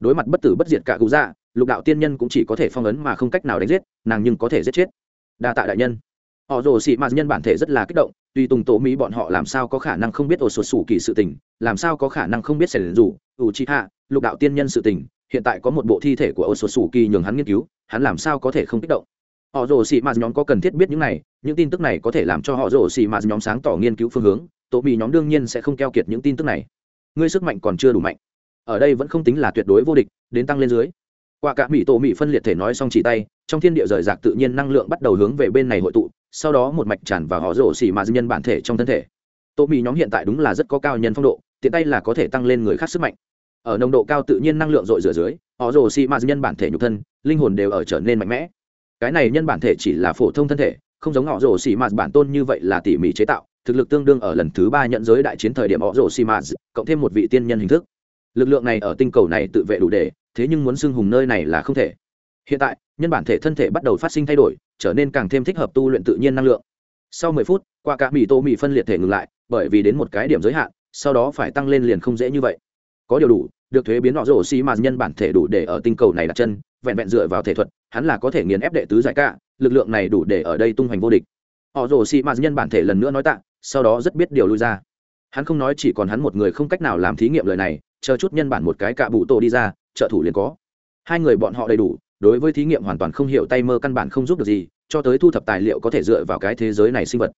Đối mặt bất tử bất diệt cạ cụ dạ lục đạo tiên nhân cũng chỉ có thể phong ấn mà không cách nào đánh giết, nàng nhưng có thể giết chết. Đa tạ đại nhân. Họ rồ xì mà nhân bản thể rất là kích động tuy tùng tổ mỹ bọn họ làm sao có khả năng không biết ổ sột sủ kỳ sự tình, làm sao có khả năng không biết sẻn dù ủ chi hạ lục đạo tiên nhân sự tình. Hiện tại có một bộ thi thể của ổ sột sủ kỳ nhường hắn nghiên cứu, hắn làm sao có thể không kích động? Họ rồ xì mạt nhóm có cần thiết biết những này, những tin tức này có thể làm cho họ rồ xì mạt nhóm sáng tỏ nghiên cứu phương hướng, tổ bị nhóm đương nhiên sẽ không keo kiệt những tin tức này. Ngươi sức mạnh còn chưa đủ mạnh. Ở đây vẫn không tính là tuyệt đối vô địch, đến tăng lên dưới qua cả mỹ tổ mỹ phân liệt thể nói xong chỉ tay, trong thiên địa rời rạc tự nhiên năng lượng bắt đầu hướng về bên này hội tụ, sau đó một mạch tràn vào họ rổ xỉ mà nhân bản thể trong thân thể. Tổ mỹ nhóm hiện tại đúng là rất có cao nhân phong độ, tiện tay là có thể tăng lên người khác sức mạnh. Ở nồng độ cao tự nhiên năng lượng rội rửa dưới, họ rổ xỉ mà nhân bản thể nhục thân, linh hồn đều ở trở nên mạnh mẽ. Cái này nhân bản thể chỉ là phổ thông thân thể, không giống họ rổ xỉ mà bản tôn như vậy là tỉ mỉ chế tạo, thực lực tương đương ở lần thứ ba nhận giới đại chiến thời điểm họ rổ xỉ mà, cộng thêm một vị tiên nhân hình thức. Lực lượng này ở tinh cầu này tự vệ đủ để thế nhưng muốn xưng hùng nơi này là không thể. Hiện tại, nhân bản thể thân thể bắt đầu phát sinh thay đổi, trở nên càng thêm thích hợp tu luyện tự nhiên năng lượng. Sau mười phút, qua cả mì tô mì phân liệt thể ngừng lại, bởi vì đến một cái điểm giới hạn, sau đó phải tăng lên liền không dễ như vậy. Có điều đủ, được thuế biến họ rổ xi mà nhân bản thể đủ để ở tinh cầu này đặt chân, vẹn vẹn dựa vào thể thuật, hắn là có thể nghiền ép đệ tứ giải cả, lực lượng này đủ để ở đây tung hoành vô địch. Họ rổ xi mà nhân bản thể lần nữa nói tạ, sau đó rất biết điều lui ra. Hắn không nói chỉ còn hắn một người không cách nào làm thí nghiệm lời này, chờ chút nhân bản một cái cạ bụ tổ đi ra trợ thủ liền có. Hai người bọn họ đầy đủ, đối với thí nghiệm hoàn toàn không hiểu tay mơ căn bản không giúp được gì, cho tới thu thập tài liệu có thể dựa vào cái thế giới này sinh vật.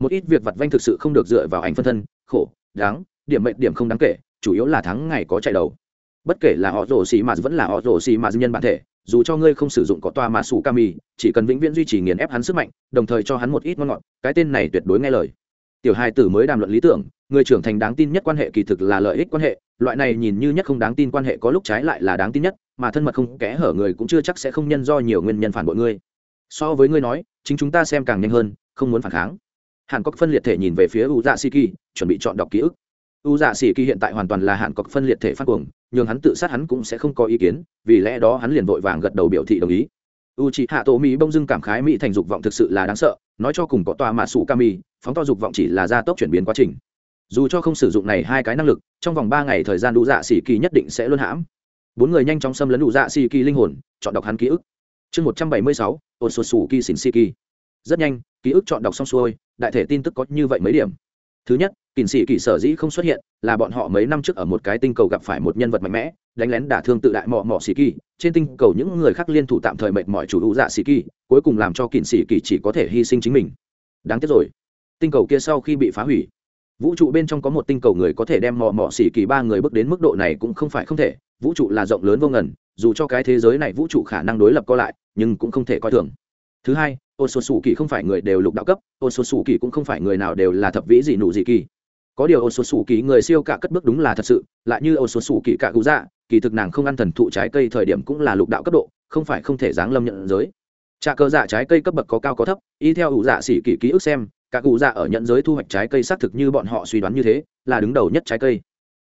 Một ít việc vặt vanh thực sự không được dựa vào ảnh phân thân, khổ, đáng, điểm mệnh điểm không đáng kể, chủ yếu là tháng ngày có chạy đầu. Bất kể là họ rổ xì mà vẫn là họ rổ xì mà nhân bản thể, dù cho ngươi không sử dụng có toa mà sủ kami chỉ cần vĩnh viễn duy trì nghiền ép hắn sức mạnh, đồng thời cho hắn một ít ngon ngọt, cái tên này tuyệt đối nghe lời. Tiểu hai tử mới đàm luận lý tưởng người trưởng thành đáng tin nhất quan hệ kỳ thực là lợi ích quan hệ, loại này nhìn như nhất không đáng tin quan hệ có lúc trái lại là đáng tin nhất, mà thân mật không kẽ hở người cũng chưa chắc sẽ không nhân do nhiều nguyên nhân phản bội ngươi. So với ngươi nói, chính chúng ta xem càng nhanh hơn, không muốn phản kháng. Hàn cốc phân liệt thể nhìn về phía u dạ sĩ kỳ chuẩn bị chọn đọc ký ức. U dạ sĩ kỳ hiện tại hoàn toàn là hàn cốc phân liệt thể phát cuồng, nhường hắn tự sát hắn cũng sẽ không có ý kiến, vì lẽ đó hắn liền vội vàng gật đầu biểu thị đồng ý. U chị hạ tổ mỹ bông dưng cảm khái mỹ thành dục vọng thực sự là đáng sợ, nói cho cùng có tòa mạ sủ kami, phóng to dục vọng chỉ là gia tốc chuyển biến quá trình dù cho không sử dụng này hai cái năng lực, trong vòng ba ngày thời gian đủ dạ xỉ kỳ nhất định sẽ luôn hãm. Bốn người nhanh chóng xâm lấn đủ dạ xỉ kỳ linh hồn, chọn đọc hắn ký ức. Chương một trăm bảy mươi sáu ôn sột sủ kỳ xỉn xỉ kỳ rất nhanh, ký ức chọn đọc xong xuôi, đại thể tin tức có như vậy mấy điểm. Thứ nhất kỳn sĩ kỳ sở dĩ không xuất hiện, là bọn họ mấy năm trước ở một cái tinh cầu gặp phải một nhân vật mạnh mẽ, đánh lén đả thương tự đại mọ mọ sĩ kỳ. Trên tinh cầu những người khác liên thủ tạm thời mệt mỏi chủ hữu dạ sĩ kỳ, cuối cùng làm cho kỳn sĩ kỳ chỉ có thể hy sinh chính mình. Đáng tiếc rồi. Tinh cầu kia sau khi bị phá hủy vũ trụ bên trong có một tinh cầu người có thể đem mò mò xỉ kỳ ba người bước đến mức độ này cũng không phải không thể. Vũ trụ là rộng lớn vô ngần, dù cho cái thế giới này vũ trụ khả năng đối lập co lại, nhưng cũng không thể coi thường. Thứ hai ô số sủ kỳ không phải người đều lục đạo cấp ô số sủ kỳ cũng không phải người nào đều là thập vĩ dị nụ dị kỳ. Có điều ô số sủ kỳ người siêu cả cất bước đúng là thật sự, lại như ô số sủ kỳ cả cụ dạ kỳ thực nàng không ăn thần thụ trái cây thời điểm cũng là lục đạo cấp độ, không phải không thể giáng lâm nhận giới. Trà cơ dạ trái cây cấp bậc có cao có thấp, y theo ủ dạ xỉ kỳ ký ức xem cả cụ dạ ở nhận giới thu hoạch trái cây xác thực như bọn họ suy đoán như thế, là đứng đầu nhất trái cây.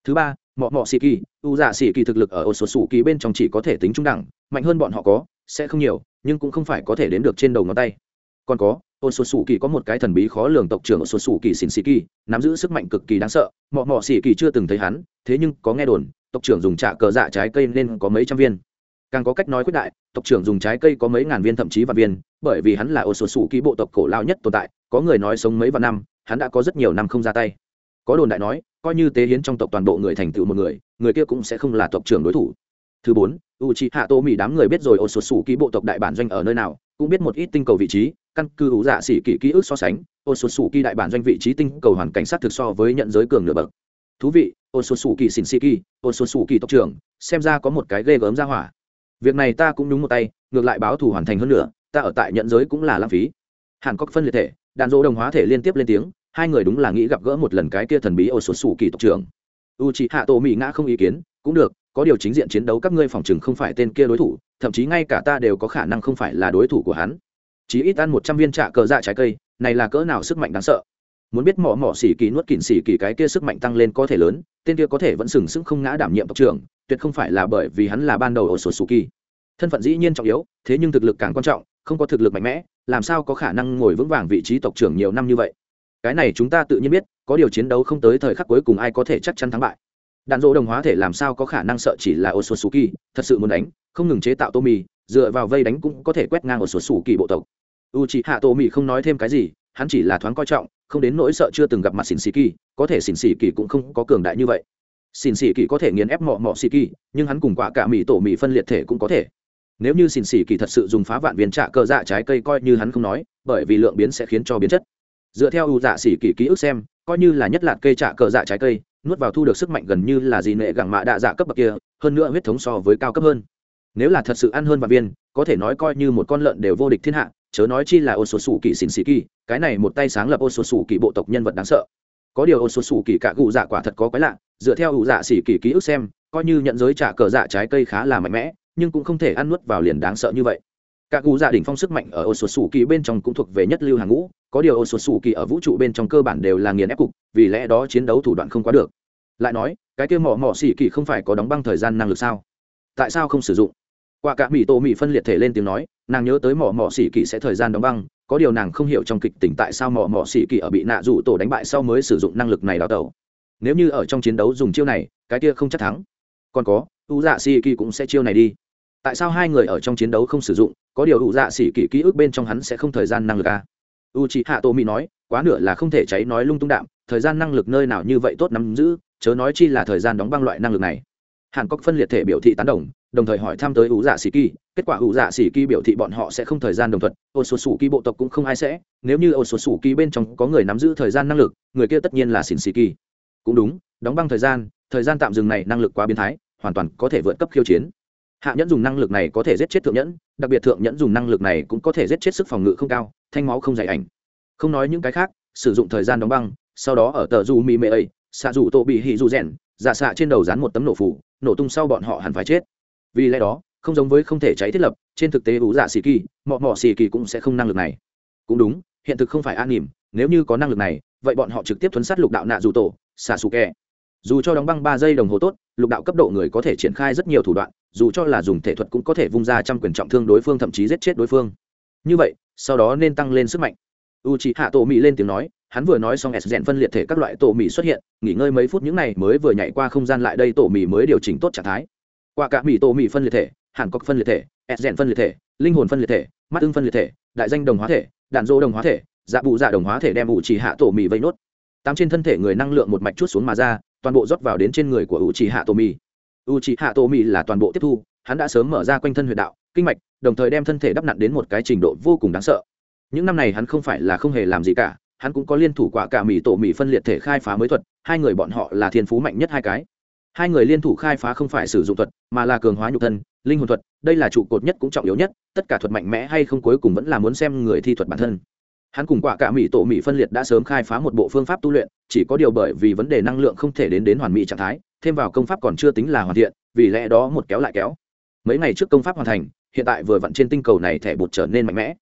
Thứ ba, mọ mọ xì kỳ. U dạ xì kỳ thực lực ở ô số sủ kỳ bên trong chỉ có thể tính trung đẳng, mạnh hơn bọn họ có, sẽ không nhiều, nhưng cũng không phải có thể đến được trên đầu ngón tay. Còn có ô số sủ kỳ có một cái thần bí khó lường tộc trưởng ô số sủ kỳ xin xì kỳ nắm giữ sức mạnh cực kỳ đáng sợ. Mọ mọ xì kỳ chưa từng thấy hắn, thế nhưng có nghe đồn, tộc trưởng dùng trả cờ dạ trái cây nên có mấy trăm viên càng có cách nói quyết đại, tộc trưởng dùng trái cây có mấy ngàn viên thậm chí vạn viên, bởi vì hắn là ô số sủ ký bộ tộc cổ lao nhất tồn tại, có người nói sống mấy vạn năm, hắn đã có rất nhiều năm không ra tay. Có đồn đại nói, coi như tế hiến trong tộc toàn bộ người thành tựu một người người kia cũng sẽ không là tộc trưởng đối thủ. Thứ bốn u c hạ tô mỹ đám người biết rồi ô số sủ ký bộ tộc đại bản doanh ở nơi nào, cũng biết một ít tinh cầu vị trí, căn cứ ủ dạ xỉ kỹ ký ức so sánh, ô số sủ kỳ đại bản doanh vị trí tinh cầu hoàn cảnh sát thực so với nhận giới cường nửa bậc. Thú vị, ô số sủ kỳ xỉn xì kỳ ô số sủ kỳ tộc trưởng, xem ra có một cái ghê gớm ra hỏa việc này ta cũng đúng một tay, ngược lại báo thù hoàn thành hơn nữa, ta ở tại nhận giới cũng là lãng phí. Hàn cốc phân liệt thể, đàn dỗ đồng hóa thể liên tiếp lên tiếng, hai người đúng là nghĩ gặp gỡ một lần cái kia thần bí ô số sủ kỳ tộc trưởng. U chị hạ tổ mỹ ngã không ý kiến, cũng được, có điều chính diện chiến đấu các ngươi phòng chừng không phải tên kia đối thủ, thậm chí ngay cả ta đều có khả năng không phải là đối thủ của hắn. Chỉ ít ăn một trăm viên trạ cờ dạ trái cây, này là cỡ nào sức mạnh đáng sợ muốn biết mỏ mỏ xỉ kỳ nuốt kỉn xỉ kỳ cái kia sức mạnh tăng lên có thể lớn tên kia có thể vẫn sừng sững không ngã đảm nhiệm tộc trưởng tuyệt không phải là bởi vì hắn là ban đầu ở sổ sù kỳ thân phận dĩ nhiên trọng yếu thế nhưng thực lực càng quan trọng không có thực lực mạnh mẽ làm sao có khả năng ngồi vững vàng vị trí tộc trưởng nhiều năm như vậy? Cái này chúng ta tự nhiên biết có điều chiến đấu không tới thời khắc cuối cùng ai có thể chắc chắn thắng bại. Đạn dỗ đồng hóa thể làm sao có khả năng sợ chỉ là Osusuki, thật sự muốn đánh, không ngừng chế tạo tô mì dựa vào vây đánh cũng có thể quét ngang Osusuki bộ tộc. u chỉ hạ tô mì không nói thêm cái gì, hắn chỉ là thoáng coi trọng, không đến nỗi sợ chưa từng gặp mặt xỉn xì kỳ, có thể xỉn xì kỳ cũng không có cường đại như vậy. Xỉn xì kỳ có thể nghiền ép mọ mọ kỳ, nhưng hắn cùng quả cả mỹ tổ mỹ phân liệt thể cũng có thể. Nếu như xỉn xì kỳ thật sự dùng phá vạn viên trạ cơ dạ trái cây coi như hắn không nói, bởi vì lượng biến sẽ khiến cho biến chất. Dựa theo u dạ xỉ kỳ ký ức xem, coi như là nhất lạt cây trạ cờ dạ trái cây, nuốt vào thu được sức mạnh gần như là gì nệ gẳng mạ đạ dạ cấp bậc kia hơn nữa huyết thống so với cao cấp hơn nếu là thật sự ăn hơn vạn viên có thể nói coi như một con lợn đều vô địch thiên hạ chớ nói chi là ô số sủ kỳ xỉn xì kỳ cái này một tay sáng lập ô số sủ kỳ bộ tộc nhân vật đáng sợ. Có điều ô số sủ kỳ cả cụ dạ quả thật có quái lạ, dựa theo ủ dạ xỉ kỳ ký ức xem, coi như nhận giới trả cờ dạ trái cây khá là mạnh mẽ, nhưng cũng không thể ăn nuốt vào liền đáng sợ như vậy. Cả cụ dạ đỉnh phong sức mạnh ở ô số sủ kỳ bên trong cũng thuộc về nhất lưu hàng ngũ, có điều ô số sủ kỳ ở vũ trụ bên trong cơ bản đều là nghiền ép cục, vì lẽ đó chiến đấu thủ đoạn không quá được. Lại nói, cái kia mỏ mỏ xỉ kỳ không phải có đóng băng thời gian năng lực sao? Tại sao không sử dụng? Qua cả mỹ tổ mỹ phân liệt thể lên tiếng nói, nàng nhớ tới mỏ mỏ xỉ kỳ sẽ thời gian đóng băng có điều nàng không hiểu trong kịch tỉnh tại sao mỏ mỏ xỉ kỳ ở bị nạ rủ tổ đánh bại sau mới sử dụng năng lực này đào tẩu. Nếu như ở trong chiến đấu dùng chiêu này, cái kia không chắc thắng. Còn có, u dạ xỉ kỳ cũng sẽ chiêu này đi. Tại sao hai người ở trong chiến đấu không sử dụng, có điều u dạ xỉ kỳ ký ức bên trong hắn sẽ không thời gian năng lực à? u chị hạ tô mỹ nói, quá nửa là không thể cháy nói lung tung đạm, thời gian năng lực nơi nào như vậy tốt nắm giữ, chớ nói chi là thời gian đóng băng loại năng lực này hàn cốc phân liệt thể biểu thị tán đồng đồng thời hỏi thăm tới ủ dạ sĩ kỳ. Kết quả ủ dạ sĩ kỳ biểu thị bọn họ sẽ không thời gian đồng thuận ô số sủ kỳ bộ tộc cũng không ai sẽ. Nếu như ô số sủ kỳ bên trong có người nắm giữ thời gian năng lực, người kia tất nhiên là xỉn sĩ kỳ. Cũng đúng, đóng băng thời gian thời gian tạm dừng này năng lực quá biến thái, hoàn toàn có thể vượt cấp khiêu chiến. Hạ nhẫn dùng năng lực này có thể giết chết thượng nhẫn, đặc biệt thượng nhẫn dùng năng lực này cũng có thể giết chết sức phòng ngự không cao, thanh máu không dày ảnh. Không nói những cái khác, sử dụng thời gian đóng băng, sau đó ở tờ du mi mê ấy xạ dù tô bị hỉ dù rèn dạ xạ trên đầu dán một tấm nổ phủ nổ tung sau bọn họ hẳn phải chết. Vì lẽ đó, không giống với không thể cháy thiết lập, trên thực tế ủ dạ xì kỳ, mọ mọ xì kỳ cũng sẽ không năng lực này. Cũng đúng, hiện thực không phải an nỉm nếu như có năng lực này, vậy bọn họ trực tiếp thuấn sát lục đạo nạ dù tổ, xạ xù kẹ. Dù cho đóng băng ba giây đồng hồ tốt, lục đạo cấp độ người có thể triển khai rất nhiều thủ đoạn, dù cho là dùng thể thuật cũng có thể vung ra trăm quyền trọng thương đối phương, thậm chí giết chết đối phương. Như vậy, sau đó nên tăng lên sức mạnh. U c h ị hạ tổ mỹ lên tiếng nói hắn vừa nói xong s rèn phân liệt thể các loại tổ mì xuất hiện, nghỉ ngơi mấy phút những này mới vừa nhảy qua không gian lại đây tổ mì mới điều chỉnh tốt trạng thái. Qua cả mì tổ mì phân liệt thể, hàn cốc phân liệt thể, s rèn phân liệt thể, linh hồn phân liệt thể, mắt ưng phân liệt thể, đại danh đồng hóa thể, đạn dô đồng hóa thể dạ bụ dạ đồng hóa thể đem ủ chỉ hạ tổ mì vây nốt. Tám trên thân thể người năng lượng một mạch chút xuống mà ra, toàn bộ rót vào đến trên người của ủ chỉ hạ tổ mì. Ủ chỉ hạ tổ mì là toàn bộ tiếp thu, hắn đã sớm mở ra quanh thân huyệt đạo, kinh mạch, đồng thời đem thân thể đắp nặn đến một cái trình độ vô cùng đáng sợ. Những năm này hắn không phải là không hề làm gì cả hắn cũng có liên thủ quả cả mỹ tổ mỹ phân liệt thể khai phá mới thuật, hai người bọn họ là thiên phú mạnh nhất hai cái. Hai người liên thủ khai phá không phải sử dụng thuật, mà là cường hóa nhục thân, linh hồn thuật, đây là trụ cột nhất cũng trọng yếu nhất, tất cả thuật mạnh mẽ hay không cuối cùng vẫn là muốn xem người thi thuật bản thân. Hắn cùng quả cả mỹ tổ mỹ phân liệt đã sớm khai phá một bộ phương pháp tu luyện, chỉ có điều bởi vì vấn đề năng lượng không thể đến đến hoàn mỹ trạng thái, thêm vào công pháp còn chưa tính là hoàn thiện, vì lẽ đó một kéo lại kéo. Mấy ngày trước công pháp hoàn thành, hiện tại vừa vặn trên tinh cầu này thẻ bột trở nên mạnh mẽ.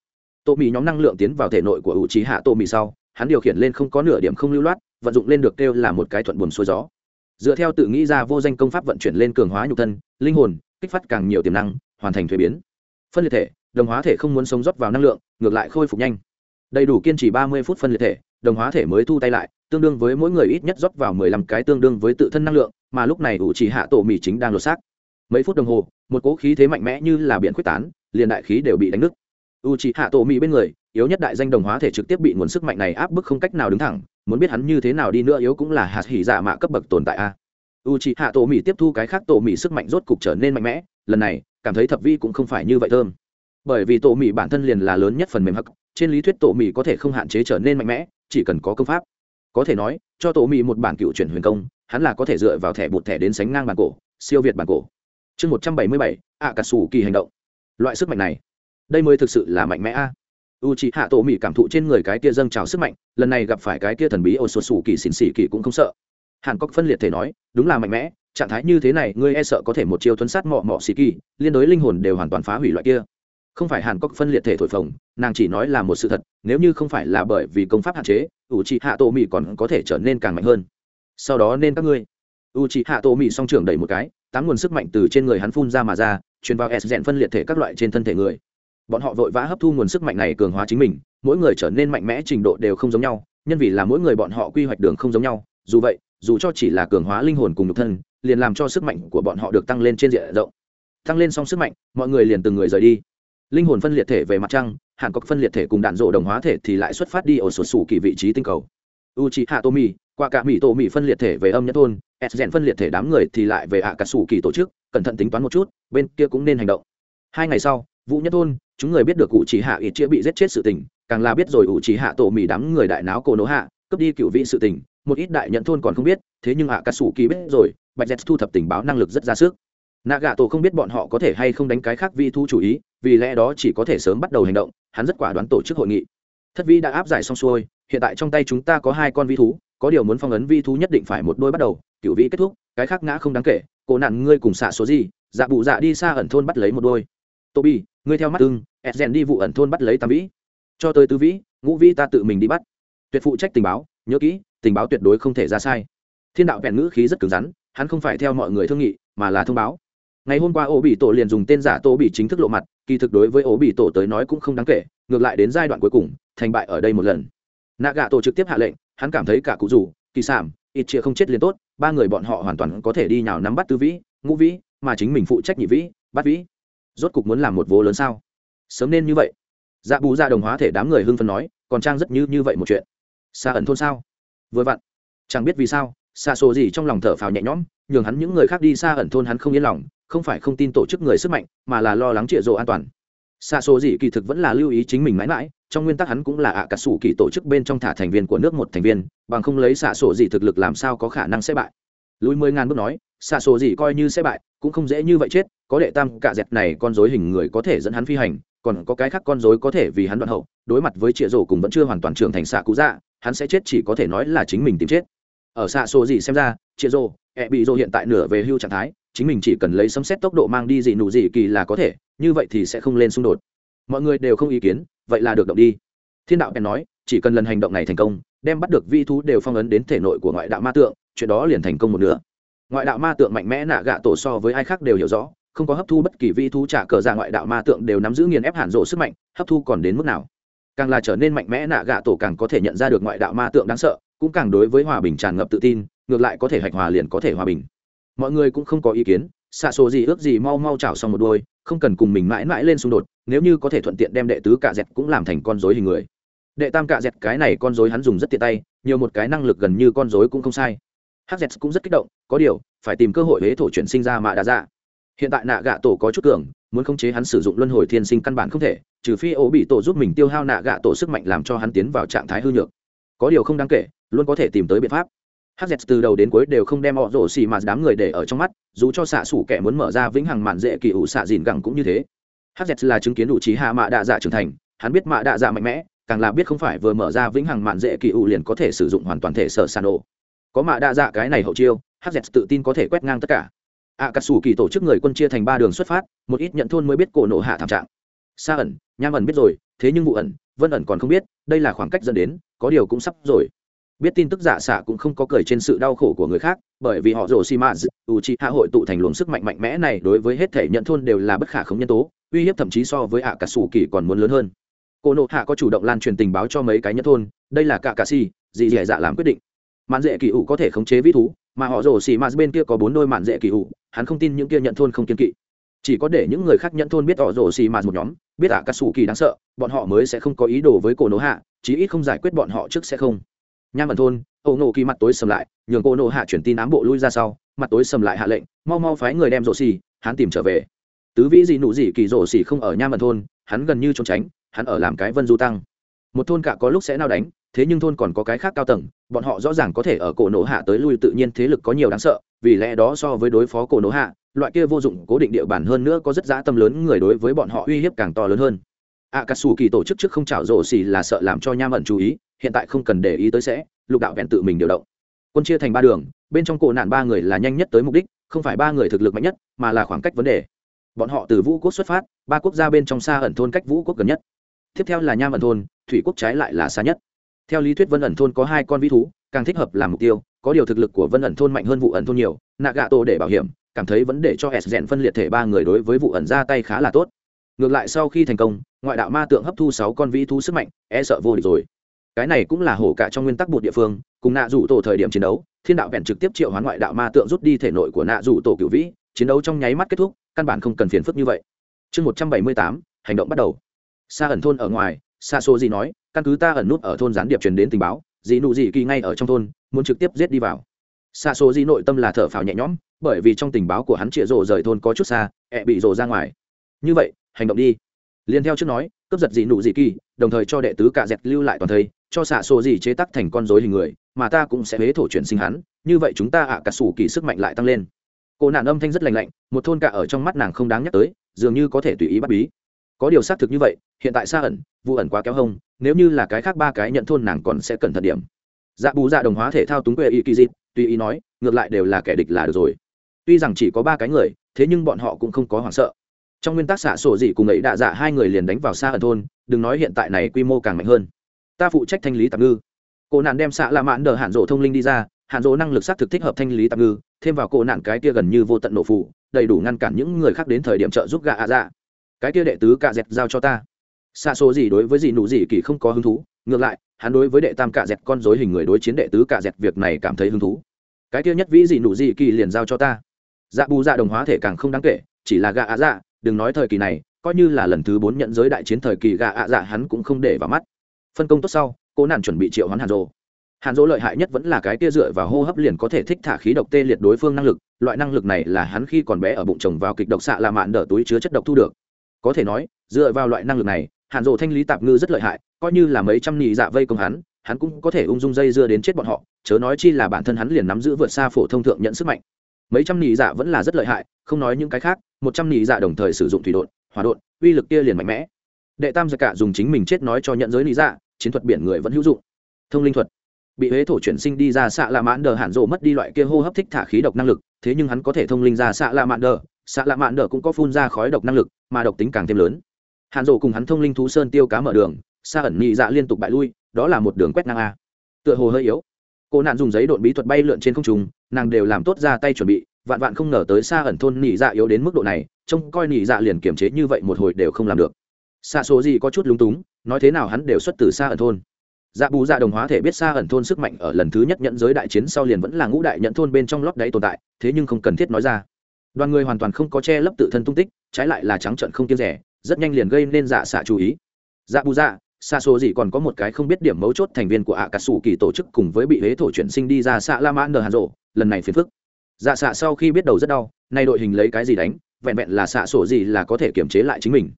Tổ mỹ nhóm năng lượng tiến vào thể nội của ủ trí hạ tổ mỹ sau hắn điều khiển lên không có nửa điểm không lưu loát, vận dụng lên được kêu là một cái thuận buồn xuôi gió. Dựa theo tự nghĩ ra vô danh công pháp vận chuyển lên cường hóa nhục thân, linh hồn, kích phát càng nhiều tiềm năng, hoàn thành thuế biến. Phân liệt thể, đồng hóa thể không muốn sống rót vào năng lượng, ngược lại khôi phục nhanh. Đầy đủ kiên trì ba mươi phút phân liệt thể, đồng hóa thể mới thu tay lại, tương đương với mỗi người ít nhất rót vào mười lăm cái tương đương với tự thân năng lượng, mà lúc này ủ chỉ hạ tổ mỹ chính đang lột xác. Mấy phút đồng hồ, một cỗ khí thế mạnh mẽ như là biển quyết tán, liền đại khí đều bị đánh nứt. U chỉ hạ tổ mỹ bên người yếu nhất đại danh đồng hóa thể trực tiếp bị nguồn sức mạnh này áp bức không cách nào đứng thẳng, muốn biết hắn như thế nào đi nữa yếu cũng là hạt hỉ dạ mạ cấp bậc tồn tại a. U c hạ tổ mỹ tiếp thu cái khác tổ mỹ sức mạnh rốt cục trở nên mạnh mẽ, lần này, cảm thấy thập vi cũng không phải như vậy thơm. Bởi vì tổ mỹ bản thân liền là lớn nhất phần mềm hắc, trên lý thuyết tổ mỹ có thể không hạn chế trở nên mạnh mẽ, chỉ cần có công pháp. Có thể nói, cho tổ mỹ một bản cựu chuyển huyền công, hắn là có thể dựa vào thẻ bột thẻ đến sánh ngang bản cổ, siêu việt bản cổ. Chương một trăm bảy mươi bảy ạ cà sủ kỳ hành động. Loại sức mạnh này, đây mới thực sự là mạnh mẽ a u c h ị hạ tổ mỹ cảm thụ trên người cái kia dâng trào sức mạnh, lần này gặp phải cái kia thần bí ô sột sủ kỳ xỉn xỉ kỳ cũng không sợ. Hàn cốc phân liệt thể nói, đúng là mạnh mẽ, trạng thái như thế này, ngươi e sợ có thể một chiêu thuấn sát mọ mọ xỉ kỳ liên đối linh hồn đều hoàn toàn phá hủy loại kia. Không phải hàn cốc phân liệt thể thổi phồng, nàng chỉ nói là một sự thật, nếu như không phải là bởi vì công pháp hạn chế u c h hạ tổ mỹ còn có thể trở nên càng mạnh hơn. Sau đó nên các ngươi. U c hạ tổ mỹ song trưởng đẩy một cái, tám nguồn sức mạnh từ trên người hắn phun ra mà ra, truyền vào s rèn phân liệt thể các loại trên thân thể người bọn họ vội vã hấp thu nguồn sức mạnh này cường hóa chính mình, mỗi người trở nên mạnh mẽ trình độ đều không giống nhau, nhân vì là mỗi người bọn họ quy hoạch đường không giống nhau, dù vậy, dù cho chỉ là cường hóa linh hồn cùng nhục thân, liền làm cho sức mạnh của bọn họ được tăng lên trên diện rộng. Tăng lên xong sức mạnh, mọi người liền từng người rời đi. Linh hồn phân liệt thể về mặt trăng hàn cốc phân liệt thể cùng đạn rộ đồng hóa thể thì lại xuất phát đi ở sổ sủ kỳ vị trí tinh cầu. U c h i hạ tô mì qua cả mỹ tô mì phân liệt thể về âm nhất thôn s rèn phân liệt thể đám người thì lại về hạ cả sủ kỳ tổ chức, cẩn thận tính toán một chút, bên kia cũng nên hành động. Hai ngày sau, vũ nhất thôn chúng người biết được cụ chỉ hạ ít chĩa bị giết chết sự tình, càng là biết rồi ủ chỉ hạ tổ mì đám người đại náo cổ nỗ hạ, cướp đi cựu vị sự tình, một ít đại nhận thôn còn không biết, thế nhưng hạ cà sủ kỳ biết rồi, bạch dẹt thu thập tình báo năng lực rất ra sức. Nạ gà tổ không biết bọn họ có thể hay không đánh cái khác vi thu chủ ý, vì lẽ đó chỉ có thể sớm bắt đầu hành động, hắn rất quả đoán tổ chức hội nghị. Thất vi đã áp giải xong xuôi, hiện tại trong tay chúng ta có hai con vi thú, có điều muốn phong ấn vi thú nhất định phải một đôi bắt đầu, cựu vị kết thúc, cái khác ngã không đáng kể, cổ nạn ngươi cùng xạ số gì dạ bụ dạ đi xa ẩn thôn bắt lấy một đôi toby, ngươi theo mắt ưng edgen đi vụ ẩn thôn bắt lấy tam vĩ. Cho tới tứ vĩ, ngũ vĩ ta tự mình đi bắt. Tuyệt phụ trách tình báo, nhớ kỹ, tình báo tuyệt đối không thể ra sai. Thiên đạo vẹn ngữ khí rất cứng rắn, hắn không phải theo mọi người thương nghị, mà là thông báo. Ngày hôm qua ổ bị tổ liền dùng tên giả tô bị chính thức lộ mặt, kỳ thực đối với ổ bị tổ tới nói cũng không đáng kể, ngược lại đến giai đoạn cuối cùng, thành bại ở đây một lần. Nạ gạ tổ trực tiếp hạ lệnh, hắn cảm thấy cả cụ rủ, kỳ sản ít chia không chết liền tốt, ba người bọn họ hoàn toàn có thể đi nhào nắm bắt tư vĩ, ngũ vĩ, mà chính mình phụ trách nhị vĩ, bắt vĩ rốt cục muốn làm một vố lớn sao? Sớm nên như vậy. Dạ bù ra đồng hóa thể đám người hưng phân nói, còn trang rất như như vậy một chuyện. Xa ẩn thôn sao? Vừa vặn. Chẳng biết vì sao xa số gì trong lòng thở phào nhẹ nhõm, nhường hắn những người khác đi xa ẩn thôn hắn không yên lòng, không phải không tin tổ chức người sức mạnh, mà là lo lắng trịa rộ an toàn. Xa số gì kỳ thực vẫn là lưu ý chính mình mãi mãi, trong nguyên tắc hắn cũng là ạ à cà sủ kỳ tổ chức bên trong thả thành viên của nước một thành viên, bằng không lấy xạ sổ gì thực lực làm sao có khả năng sẽ bại lùi mười ngàn bước nói, xạ xô gì coi như sẽ bại, cũng không dễ như vậy chết, có đệ tam cả dẹt này con dối hình người có thể dẫn hắn phi hành, còn có cái khác con dối có thể vì hắn đoạn hậu, đối mặt với trịa rổ cùng vẫn chưa hoàn toàn trưởng thành xạ cũ dạ hắn sẽ chết chỉ có thể nói là chính mình tìm chết. Ở xạ xô gì xem ra, trịa rổ, ẹ bị rổ hiện tại nửa về hưu trạng thái, chính mình chỉ cần lấy sấm xét tốc độ mang đi dị nụ dị kỳ là có thể, như vậy thì sẽ không lên xung đột. Mọi người đều không ý kiến, vậy là được động đi. Thiên đạo bèn nói, chỉ cần lần hành động này thành công, đem bắt được vi thú đều phong ấn đến thể nội của ngoại đạo ma tượng chuyện đó liền thành công một nửa. Ngoại đạo ma tượng mạnh mẽ nạ gạ tổ so với ai khác đều hiểu rõ, không có hấp thu bất kỳ vi thú trả cờ ra ngoại đạo ma tượng đều nắm giữ nghiền ép hàn rộ sức mạnh, hấp thu còn đến mức nào. Càng là trở nên mạnh mẽ, nạ gạ tổ càng có thể nhận ra được ngoại đạo ma tượng đáng sợ, cũng càng đối với hòa bình tràn ngập tự tin, ngược lại có thể hạch hòa liền có thể hòa bình. Mọi người cũng không có ý kiến, xạ số gì ước gì mau mau chảo xong một đôi, không cần cùng mình mãi mãi lên xung đột, nếu như có thể thuận tiện đem đệ tứ cạ dẹt cũng làm thành con dối hình người. Đệ tam cạ dẹt, cái này con dối hắn dùng rất tiện tay, nhiều một cái năng lực gần như con dối cũng không sai hz cũng rất kích động, có điều, phải tìm cơ hội huế thổ chuyển sinh ra mạ đa dạ. Hiện tại nạ gạ tổ có chút cường, muốn khống chế hắn sử dụng luân hồi thiên sinh căn bản không thể, trừ phi ố bị tổ giúp mình tiêu hao nạ gạ tổ sức mạnh làm cho hắn tiến vào trạng thái hư nhược. Có điều không đáng kể, luôn có thể tìm tới biện pháp. Hz từ đầu đến cuối đều không đem họ rổ xì mà đám người để ở trong mắt, dù cho xạ xủ kẻ muốn mở ra vĩnh hằng mạn dễ kỳ ủ xạ dìn gẳng cũng như thế. Hz là chứng kiến đủ trí hạ mạ đạ dạ trưởng thành, hắn biết mạ đạ dạ mạnh mẽ, càng là biết không phải vừa mở ra vĩnh hằng mạn dễ kỳ ủ liền có thể sử dụng hoàn toàn thể sở sàn ổ có mạ đa dạ cái này hậu chiêu hz tự tin có thể quét ngang tất cả. Ạ cà sủ kỳ tổ chức người quân chia thành ba đường xuất phát, một ít nhận thôn mới biết cổ nộ hạ thảm trạng. Xa ẩn, nham ẩn biết rồi, thế nhưng vụ ẩn, vân ẩn còn không biết, đây là khoảng cách dẫn đến, có điều cũng sắp rồi. Biết tin tức giả xạ cũng không có cười trên sự đau khổ của người khác, bởi vì họ rồ xi mã u chi hạ hội tụ thành luồng sức mạnh mạnh mẽ này đối với hết thể nhận thôn đều là bất khả khống nhân tố, uy hiếp thậm chí so với ạ cà sủ kỳ còn muốn lớn hơn. Cô nộ hạ có chủ động lan truyền tình báo cho mấy cái nhận thôn, đây là cả cà si dì dì dạ làm quyết định mạn dễ kỳ ủ có thể khống chế vĩ thú, mà họ rồ xì mạt bên kia có bốn đôi mạn dễ kỳ ủ, hắn không tin những kia nhận thôn không kiên kỵ. Chỉ có để những người khác nhận thôn biết họ rồ xì mạt một nhóm, biết ả cà sủ kỳ đáng sợ, bọn họ mới sẽ không có ý đồ với cổ nổ hạ, chí ít không giải quyết bọn họ trước sẽ không. Nham ẩn thôn ẩu nổ kỳ mặt tối sầm lại, nhường cổ nổ hạ chuyển tin ám bộ lui ra sau, mặt tối sầm lại hạ lệnh, mau mau phái người đem rồ xì, hắn tìm trở về. Tứ vĩ gì nụ gì kỳ rồ xì không ở nham ẩn thôn, hắn gần như trốn tránh, hắn ở làm cái vân du tăng. Một thôn cả có lúc sẽ nào đánh thế nhưng thôn còn có cái khác cao tầng, bọn họ rõ ràng có thể ở cổ nổ hạ tới lui tự nhiên thế lực có nhiều đáng sợ, vì lẽ đó so với đối phó cổ nổ hạ, loại kia vô dụng cố định địa bàn hơn nữa có rất dã tâm lớn người đối với bọn họ uy hiếp càng to lớn hơn. A cà sù kỳ tổ chức trước không chảo rổ xì là sợ làm cho nham ẩn chú ý, hiện tại không cần để ý tới sẽ, lục đạo vẹn tự mình điều động. Quân chia thành ba đường, bên trong cổ nạn ba người là nhanh nhất tới mục đích, không phải ba người thực lực mạnh nhất, mà là khoảng cách vấn đề. Bọn họ từ vũ quốc xuất phát, ba quốc gia bên trong xa ẩn thôn cách vũ quốc gần nhất. Tiếp theo là nham ẩn thôn, thủy quốc trái lại là xa nhất theo lý thuyết vân ẩn thôn có hai con vĩ thú, càng thích hợp làm mục tiêu, có điều thực lực của vân ẩn thôn mạnh hơn vụ ẩn thôn nhiều nạ gạ tổ để bảo hiểm, cảm thấy vấn đề cho s rèn phân liệt thể ba người đối với vụ ẩn ra tay khá là tốt. Ngược lại sau khi thành công, ngoại đạo ma tượng hấp thu sáu con vĩ thú sức mạnh e sợ vô địch rồi. Cái này cũng là hổ cả trong nguyên tắc bột địa phương, cùng nạ rủ tổ thời điểm chiến đấu, thiên đạo vẹn trực tiếp triệu hoán ngoại đạo ma tượng rút đi thể nội của nạ rủ tổ cựu vĩ, chiến đấu trong nháy mắt kết thúc, căn bản không cần phiền phức như vậy. Chương một trăm bảy mươi tám, hành động bắt đầu. Xa ẩn thôn ở ngoài xa xô gì nói căn cứ ta ẩn nút ở thôn gián điệp truyền đến tình báo dị nụ dị kỳ ngay ở trong thôn, muốn trực tiếp giết đi vào. Xa số dị nội tâm là thở phào nhẹ nhõm, bởi vì trong tình báo của hắn chĩa rồ rời thôn có chút xa, ẹ bị rồ ra ngoài. Như vậy, hành động đi. Liền theo trước nói, cướp giật dị nụ dị kỳ, đồng thời cho đệ tứ cạ dẹt lưu lại toàn thây, cho xạ sổ dị chế tắc thành con dối hình người, mà ta cũng sẽ huế thổ chuyển sinh hắn, như vậy chúng ta ạ à cả sủ kỳ sức mạnh lại tăng lên. Cô nạn âm thanh rất lành lạnh, một thôn cả ở trong mắt nàng không đáng nhắc tới, dường như có thể tùy ý bắt bí. Có điều xác thực như vậy, hiện tại xa ẩn, vụ ẩn quá kéo hông nếu như là cái khác ba cái nhận thôn nàng còn sẽ cẩn thận điểm. Dạ bù dạ đồng hóa thể thao túng quê y kỳ dịp tùy ý nói, ngược lại đều là kẻ địch là được rồi. Tuy rằng chỉ có ba cái người, thế nhưng bọn họ cũng không có hoảng sợ. Trong nguyên tắc xạ sổ dị cùng ấy đạ dạ hai người liền đánh vào xa ở thôn, đừng nói hiện tại này quy mô càng mạnh hơn. Ta phụ trách thanh lý tạm ngư. Cô nạn đem xạ la mãn đờ hạn rộ thông linh đi ra, hạn rộ năng lực xác thực thích hợp thanh lý tạm ngư, thêm vào cô nạn cái kia gần như vô tận nổ phụ đầy đủ ngăn cản những người khác đến thời điểm trợ giúp gạ ạ dạ. Cái kia đệ tứ cạ dẹt giao cho ta xa số gì đối với gì nụ gì kỳ không có hứng thú, ngược lại, hắn đối với đệ tam cạ dẹt con dối hình người đối chiến đệ tứ cạ dẹt việc này cảm thấy hứng thú. Cái kia nhất vĩ gì nụ gì kỳ liền giao cho ta. Dạ bù dạ đồng hóa thể càng không đáng kể, chỉ là gạ ạ dạ đừng nói thời kỳ này, coi như là lần thứ bốn nhận giới đại chiến thời kỳ gạ ạ dạ hắn cũng không để vào mắt. Phân công tốt sau, cố nản chuẩn bị triệu hoán hàn rồ hàn dỗ lợi hại nhất vẫn là cái kia dựa vào hô hấp liền có thể thích thả khí độc tê liệt đối phương năng lực, loại năng lực này là hắn khi còn bé ở bụng chồng vào kịch độc xạ là mạn đỡ túi chứa chất độc thu được. Có thể nói, dựa vào loại năng lực này hàn rộ thanh lý tạp ngư rất lợi hại, coi như là mấy trăm nị dạ vây công hắn hắn cũng có thể ung dung dây dưa đến chết bọn họ, chớ nói chi là bản thân hắn liền nắm giữ vượt xa phổ thông thượng nhận sức mạnh. Mấy trăm nị dạ vẫn là rất lợi hại, không nói những cái khác, một trăm nị dạ đồng thời sử dụng thủy đột hỏa đột uy lực kia liền mạnh mẽ. Đệ tam gia cả dùng chính mình chết nói cho nhận giới nị dạ chiến thuật biển người vẫn hữu dụng. Thông linh thuật. Bị huế thổ chuyển sinh đi ra xạ lạ mãn đờ, Hàn rộ mất đi loại kia hô hấp thích thả khí độc năng lực, thế nhưng hắn có thể thông linh ra xạ lạ mãn đờ. Xạ lạ mãn đờ cũng có phun ra khói độc năng lực, mà độc tính càng thêm lớn. Hàn rộ cùng hắn thông linh thú sơn tiêu cá mở đường xa ẩn nhị dạ liên tục bại lui, đó là một đường quét năng a. Tựa hồ hơi yếu. Cô nạn dùng giấy độn bí thuật bay lượn trên không trung, nàng đều làm tốt ra tay chuẩn bị, vạn vạn không ngờ tới xa ẩn thôn nhị dạ yếu đến mức độ này, trông coi nhị dạ liền kiềm chế như vậy một hồi đều không làm được. Xa số gì có chút lúng túng, nói thế nào hắn đều xuất từ xa ẩn thôn. Dạ bù dạ đồng hóa thể biết xa ẩn thôn sức mạnh ở lần thứ nhất nhận giới đại chiến sau liền vẫn là ngũ đại nhận thôn bên trong lót đáy tồn tại, thế nhưng không cần thiết nói ra. Đoàn người hoàn toàn không có che lấp tự thân tung tích, trái lại là trắng trận không kiêng rẻ rất nhanh liền gây nên dạ xạ chú ý. Dạ bù dạ xa số gì còn có một cái không biết điểm mấu chốt thành viên của ạ cà sủ kỳ tổ chức cùng với bị huế thổ chuyển sinh đi ra xạ la mã nờ hàn rộ, lần này phiền phức. Dạ xạ sau khi biết đầu rất đau, nay đội hình lấy cái gì đánh, vẹn vẹn là xạ sổ gì là có thể kiềm chế lại chính mình.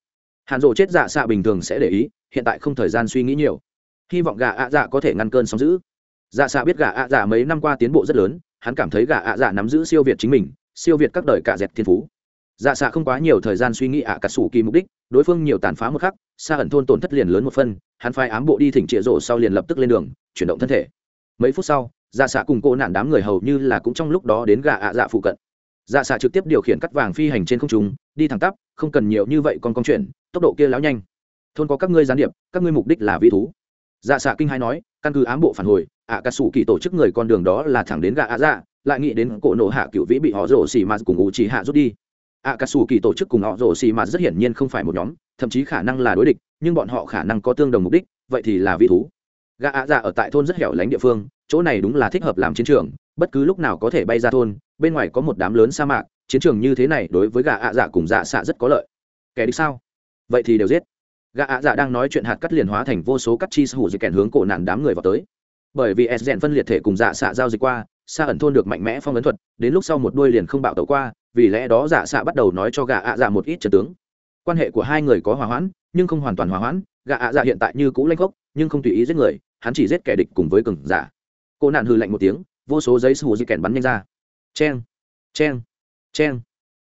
Hàn rộ chết dạ xạ bình thường sẽ để ý, hiện tại không thời gian suy nghĩ nhiều. Hy vọng gà ạ dạ có thể ngăn cơn sóng giữ dạ xạ biết gà ạ dạ mấy năm qua tiến bộ rất lớn, hắn cảm thấy gà ạ dạ nắm giữ siêu việt chính mình, siêu việt các đời cả dẹp thiên phú. Dạ xạ không quá nhiều thời gian suy nghĩ ạ cả sủ kỳ mục đích đối phương nhiều tàn phá một khắc xa ẩn thôn tổn thất liền lớn một phân hắn phai ám bộ đi thỉnh trịa rộ sau liền lập tức lên đường, chuyển động thân thể. Mấy phút sau dạ xạ cùng cô nạn đám người hầu như là cũng trong lúc đó đến gà ạ dạ phụ cận. Dạ xạ trực tiếp điều khiển cắt vàng phi hành trên không trung, đi thẳng tắp, không cần nhiều như vậy còn con chuyện, tốc độ kia láo nhanh. Thôn có các ngươi gián điệp, các ngươi mục đích là vĩ thú. Dạ xạ kinh hai nói, căn cứ ám bộ phản hồi ạ cà sủ kỳ tổ chức người con đường đó là thẳng đến gà ạ dạ lại nghĩ đến cổ nộ hạ cựu vĩ bị họ rổ xì mà cùng ủ trì hạ rút đi ạ cà sù kỳ tổ chức cùng họ rổ xì mà rất hiển nhiên không phải một nhóm, thậm chí khả năng là đối địch, nhưng bọn họ khả năng có tương đồng mục đích, vậy thì là vị thú. Gà ạ dạ ở tại thôn rất hẻo lánh địa phương, chỗ này đúng là thích hợp làm chiến trường, bất cứ lúc nào có thể bay ra thôn, bên ngoài có một đám lớn sa mạc, chiến trường như thế này đối với gà ạ dạ cùng dạ xạ rất có lợi. Kẻ địch sao? Vậy thì đều giết. Gã ạ dạ đang nói chuyện hạt cắt liền hóa thành vô số cắt chi hủ dịch kèn hướng cổ nạn đám người vào tới. Bởi vì s rèn phân liệt thể cùng dạ xạ giao dịch qua xa ẩn thôn được mạnh mẽ phong ấn thuật, đến lúc sau một đuôi liền không bạo tẩu qua vì lẽ đó dạ xạ bắt đầu nói cho gạ ạ dạ một ít trật tướng. Quan hệ của hai người có hòa hoãn, nhưng không hoàn toàn hòa hoãn. Gạ ạ dạ hiện tại như cũ lanh gốc nhưng không tùy ý giết người, hắn chỉ giết kẻ địch cùng với cừng giả. Cô nạn hư lạnh một tiếng, vô số giấy sù di kèn bắn nhanh ra. Cheng cheng cheng.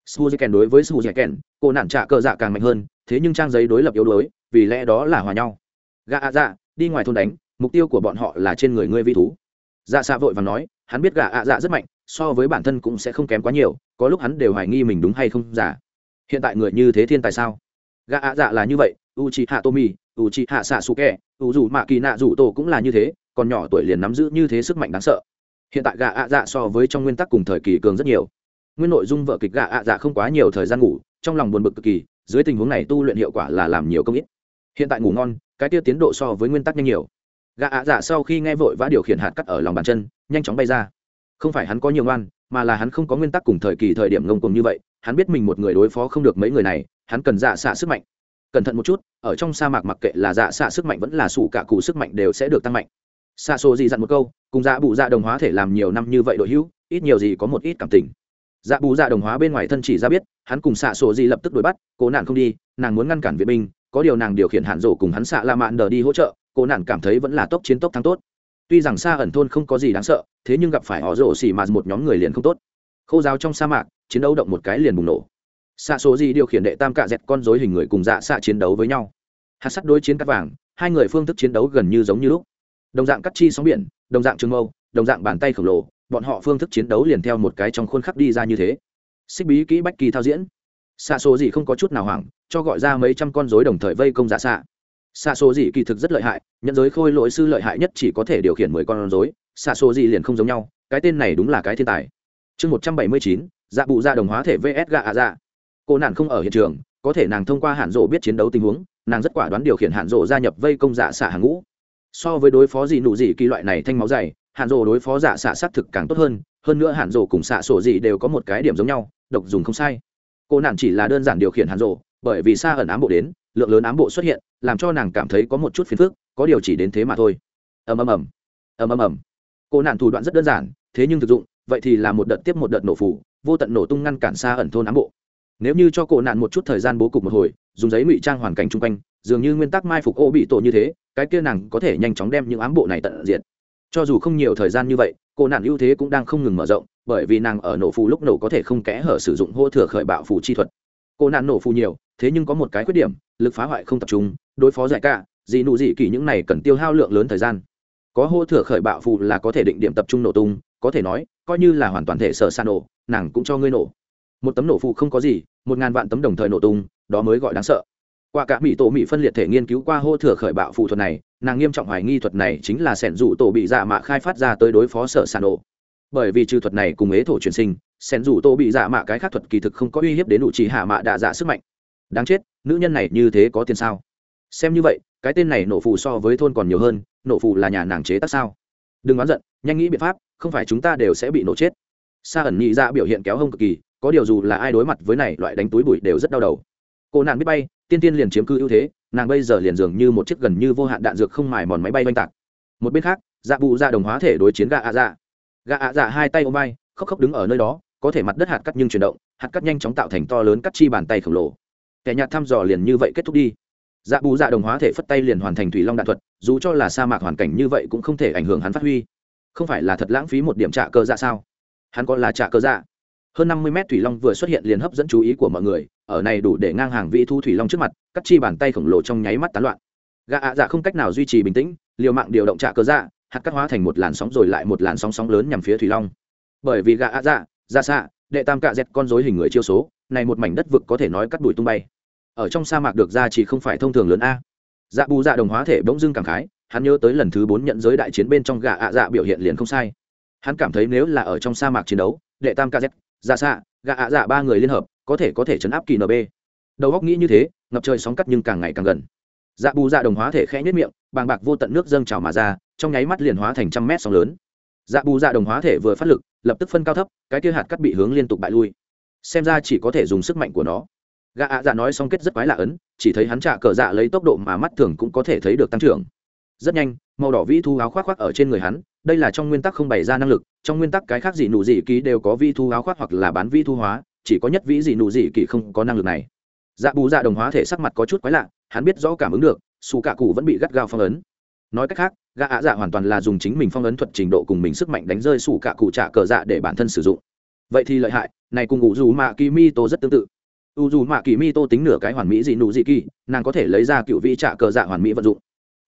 Sù di kèn đối với sù di kèn, cô nạn trả cờ dạ càng mạnh hơn, thế nhưng trang giấy đối lập yếu đuối, vì lẽ đó là hòa nhau. Gạ ạ dạ đi ngoài thôn đánh, mục tiêu của bọn họ là trên người ngươi vi thú. Dạ xạ vội và nói, hắn biết gạ ạ dạ rất mạnh, so với bản thân cũng sẽ không kém quá nhiều có lúc hắn đều hoài nghi mình đúng hay không giả. Hiện tại người như thế thiên tài sao? Gã ạ dạ là như vậy u c hạ tomi u c hạ xạ su kẹ u dù mạ kỳ nạ dù tổ cũng là như thế, còn nhỏ tuổi liền nắm giữ như thế sức mạnh đáng sợ. Hiện tại gã ạ dạ so với trong nguyên tắc cùng thời kỳ cường rất nhiều. Nguyên nội dung vợ kịch gã ạ dạ không quá nhiều thời gian ngủ, trong lòng buồn bực cực kỳ, dưới tình huống này tu luyện hiệu quả là làm nhiều công ít. Hiện tại ngủ ngon, cái tiêu tiến độ so với nguyên tắc nhanh nhiều. Gã ạ dạ sau khi nghe vội vã điều khiển hạt cắt ở lòng bàn chân, nhanh chóng bay ra. Không phải hắn có nhiều ngoan mà là hắn không có nguyên tắc cùng thời kỳ thời điểm ngông cùng như vậy, hắn biết mình một người đối phó không được mấy người này, hắn cần dạ xạ sức mạnh. Cẩn thận một chút, ở trong sa mạc mặc kệ là dạ xạ sức mạnh vẫn là sủ cả cụ sức mạnh đều sẽ được tăng mạnh. Xạ xô gì dặn một câu, cùng dạ bụ dạ đồng hóa thể làm nhiều năm như vậy đội hữu, ít nhiều gì có một ít cảm tình. Dạ bù dạ đồng hóa bên ngoài thân chỉ ra biết, hắn cùng xạ sổ gì lập tức đuổi bắt, cố nạn không đi, nàng muốn ngăn cản viện binh, có điều nàng điều khiển hạn rổ cùng hắn xạ la mạn đờ đi hỗ trợ, cố nạn cảm thấy vẫn là tốc chiến tốc thắng tốt tuy rằng xa ẩn thôn không có gì đáng sợ, thế nhưng gặp phải họ rổ xỉ mà một nhóm người liền không tốt. Khâu giáo trong sa mạc, chiến đấu động một cái liền bùng nổ. Xạ số gì điều khiển đệ tam cạ dẹt con dối hình người cùng dạ xạ chiến đấu với nhau. Hạt sắt đối chiến cắt vàng, hai người phương thức chiến đấu gần như giống như lúc. Đồng dạng cắt chi sóng biển, đồng dạng trường mâu, đồng dạng bàn tay khổng lồ, bọn họ phương thức chiến đấu liền theo một cái trong khuôn khắc đi ra như thế. Xích bí kỹ bách kỳ thao diễn. Xạ số gì không có chút nào hoảng, cho gọi ra mấy trăm con dối đồng thời vây công dạ xạ xạ số gì kỳ thực rất lợi hại nhận giới khôi lỗi sư lợi hại nhất chỉ có thể điều khiển mười con rối. xạ số gì liền không giống nhau, cái tên này đúng là cái thiên tài. Chương một trăm bảy mươi chín dạ bụ ra đồng hóa thể vs gạ ạ dạ. Cô nạn không ở hiện trường, có thể nàng thông qua hạn rộ biết chiến đấu tình huống, nàng rất quả đoán điều khiển hạn rộ gia nhập vây công dạ xạ hàng ngũ. So với đối phó gì nụ gì kỳ loại này thanh máu dày hạn rộ đối phó dạ xạ xác thực càng tốt hơn hơn nữa hạn rộ cùng xạ sổ gì đều có một cái điểm giống nhau, độc dùng không sai. Cô nạn chỉ là đơn giản điều khiển hạn rộ bởi vì xa ẩn ám bộ đến, lượng lớn ám bộ xuất hiện, làm cho nàng cảm thấy có một chút phiền phức, có điều chỉ đến thế mà thôi. Ầm ầm ầm. Ầm ầm ầm. Cô nạn thủ đoạn rất đơn giản, thế nhưng thực dụng, vậy thì là một đợt tiếp một đợt nổ phủ, vô tận nổ tung ngăn cản xa ẩn thôn ám bộ. Nếu như cho cổ nạn một chút thời gian bố cục một hồi, dùng giấy ngụy trang hoàn cảnh chung quanh, dường như nguyên tắc mai phục ô bị tổ như thế, cái kia nàng có thể nhanh chóng đem những ám bộ này tận diệt. Cho dù không nhiều thời gian như vậy cổ nạn ưu thế cũng đang không ngừng mở rộng, bởi vì nàng ở nổ phù lúc nổ có thể không kẽ hở sử dụng hô thừa khởi bạo phù chi thuật. Cô nạn nổ phù nhiều, thế nhưng có một cái khuyết điểm, lực phá hoại không tập trung, đối phó giải cả gì nụ gì kỳ những này cần tiêu hao lượng lớn thời gian. Có hô thừa khởi bạo phù là có thể định điểm tập trung nổ tung, có thể nói, coi như là hoàn toàn thể sở san nổ, nàng cũng cho ngươi nổ. Một tấm nổ phụ không có gì, một ngàn vạn tấm đồng thời nổ tung, đó mới gọi đáng sợ. Qua cả mỹ tổ mỹ phân liệt thể nghiên cứu qua hô thừa khởi bạo phù thuật này, nàng nghiêm trọng hoài nghi thuật này chính là sẻn dụ tổ bị dạ mạ khai phát ra tới đối phó sở san nổ. Bởi vì trừ thuật này cùng ế thổ truyền sinh sẻn dù tô bị dạ mạ cái khác thuật kỳ thực không có uy hiếp đến đủ chỉ hạ mạ đạ dạ sức mạnh. Đáng chết, nữ nhân này như thế có tiền sao? Xem như vậy, cái tên này nổ phù so với thôn còn nhiều hơn, nổ phù là nhà nàng chế tác sao? Đừng oán giận, nhanh nghĩ biện pháp, không phải chúng ta đều sẽ bị nổ chết. Sa ẩn nhị ra biểu hiện kéo hông cực kỳ, có điều dù là ai đối mặt với này, loại đánh túi bụi đều rất đau đầu. Cô nàng biết bay, tiên tiên liền chiếm cư ưu thế, nàng bây giờ liền dường như một chiếc gần như vô hạn đạn dược không mài mòn máy bay oanh tạc. Một bên khác dạ bụ ra dạ đồng hóa thể đối chiến gà ạ dạ. Gà ạ dạ hai tay ôm bay, khóc khóc đứng ở nơi đó có thể mặt đất hạt cắt nhưng chuyển động, hạt cắt nhanh chóng tạo thành to lớn cắt chi bàn tay khổng lồ. Kẻ nhạt thăm dò liền như vậy kết thúc đi. Dạ bù dạ đồng hóa thể phất tay liền hoàn thành thủy long đạn thuật, dù cho là sa mạc hoàn cảnh như vậy cũng không thể ảnh hưởng hắn phát huy. Không phải là thật lãng phí một điểm trả cơ dạ sao? Hắn còn là trả cơ dạ? Hơn năm mươi mét thủy long vừa xuất hiện liền hấp dẫn chú ý của mọi người, ở này đủ để ngang hàng vị thu thủy long trước mặt, cắt chi bàn tay khổng lồ trong nháy mắt tán loạn. Gà ạ dạ không cách nào duy trì bình tĩnh, liều mạng điều động trả cơ dạ hạt cắt hóa thành một làn sóng rồi lại một làn sóng sóng lớn nhằm phía thủy long. Bởi vì gà ạ dạ ra xạ, đệ tam cạ dẹt con dối hình người chiêu số, này một mảnh đất vực có thể nói cắt đuổi tung bay. Ở trong sa mạc được ra chỉ không phải thông thường lớn a. Dạ bù dạ đồng hóa thể bỗng dưng cảm khái, hắn nhớ tới lần thứ bốn nhận giới đại chiến bên trong gà ạ dạ biểu hiện liền không sai. Hắn cảm thấy nếu là ở trong sa mạc chiến đấu, đệ tam kz ra dạ xạ gà ạ dạ ba người liên hợp, có thể có thể chấn áp kỳ nb đầu góc nghĩ như thế, ngập trời sóng cắt nhưng càng ngày càng gần. Dạ bù dạ đồng hóa thể khẽ nhất miệng, bàng bạc vô tận nước dâng trào mà ra, trong nháy mắt liền hóa thành trăm mét sóng lớn. Dạ bù dạ đồng hóa thể vừa phát lực lập tức phân cao thấp, cái kia hạt cắt bị hướng liên tục bại lui. Xem ra chỉ có thể dùng sức mạnh của nó. Gã ạ dạ nói xong kết rất quái lạ ấn, chỉ thấy hắn trả cờ dạ lấy tốc độ mà mắt thường cũng có thể thấy được tăng trưởng. Rất nhanh, màu đỏ vĩ thu áo khoác khoác ở trên người hắn, đây là trong nguyên tắc không bày ra năng lực, trong nguyên tắc cái khác gì nụ gì ký đều có vi thu áo khoác hoặc là bán vi thu hóa, chỉ có nhất vĩ gì nụ gì kỳ không có năng lực này. Dạ bù dạ đồng hóa thể sắc mặt có chút quái lạ, hắn biết rõ cảm ứng được, xù cạ cụ vẫn bị gắt gao phong ấn. Nói cách khác gã ạ dạ hoàn toàn là dùng chính mình phong ấn thuật trình độ cùng mình sức mạnh đánh rơi sủ cả cụ trả cờ dạ để bản thân sử dụng. Vậy thì lợi hại, này cùng ngụ dù mạ kỳ mi tô rất tương tự. U dù mạ kỳ mi tô tính nửa cái hoàn mỹ gì nụ gì kỳ, nàng có thể lấy ra cựu vị trả cờ dạ hoàn mỹ vận dụng.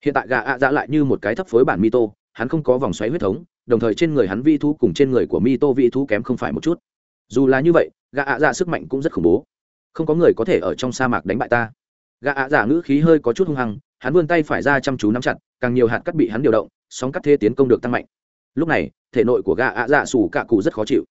Hiện tại gà ạ dạ lại như một cái thấp phối bản mi tô hắn không có vòng xoáy huyết thống, đồng thời trên người hắn vi thú cùng trên người của mi tô vi thú kém không phải một chút. Dù là như vậy gà ạ dạ sức mạnh cũng rất khủng bố. Không có người có thể ở trong sa mạc đánh bại ta. Gà ạ dạ ngữ khí hơi có chút hung hăng hắn vươn tay phải ra chăm chú nắm chặt, càng nhiều hạt cắt bị hắn điều động, sóng cắt thế tiến công được tăng mạnh. Lúc này, thể nội của gà ạ dạ sủ cạ cụ rất khó chịu.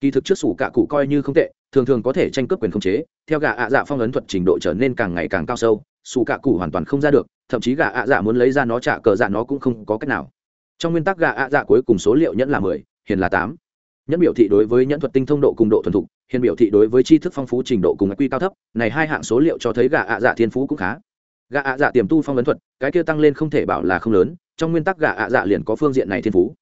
Kỳ thực trước sủ cạ cụ coi như không tệ, thường thường có thể tranh cướp quyền khống chế, theo gà ạ dạ phong ấn thuật trình độ trở nên càng ngày càng cao sâu, sủ cạ cụ hoàn toàn không ra được, thậm chí gà ạ dạ muốn lấy ra nó trả cờ dạ nó cũng không có cách nào. Trong nguyên tắc gà ạ dạ cuối cùng số liệu nhẫn là mười hiền là tám. Nhẫn biểu thị đối với nhẫn thuật tinh thông độ cùng độ thuần thục hiền biểu thị đối với tri thức phong phú trình độ cùng quy cao thấp, này hai hạng số liệu cho thấy gà ạ dạ thiên phú cũng khá gà ạ dạ tiềm tu phong ấn thuật, cái kia tăng lên không thể bảo là không lớn, trong nguyên tắc gà ạ dạ liền có phương diện này thiên phú.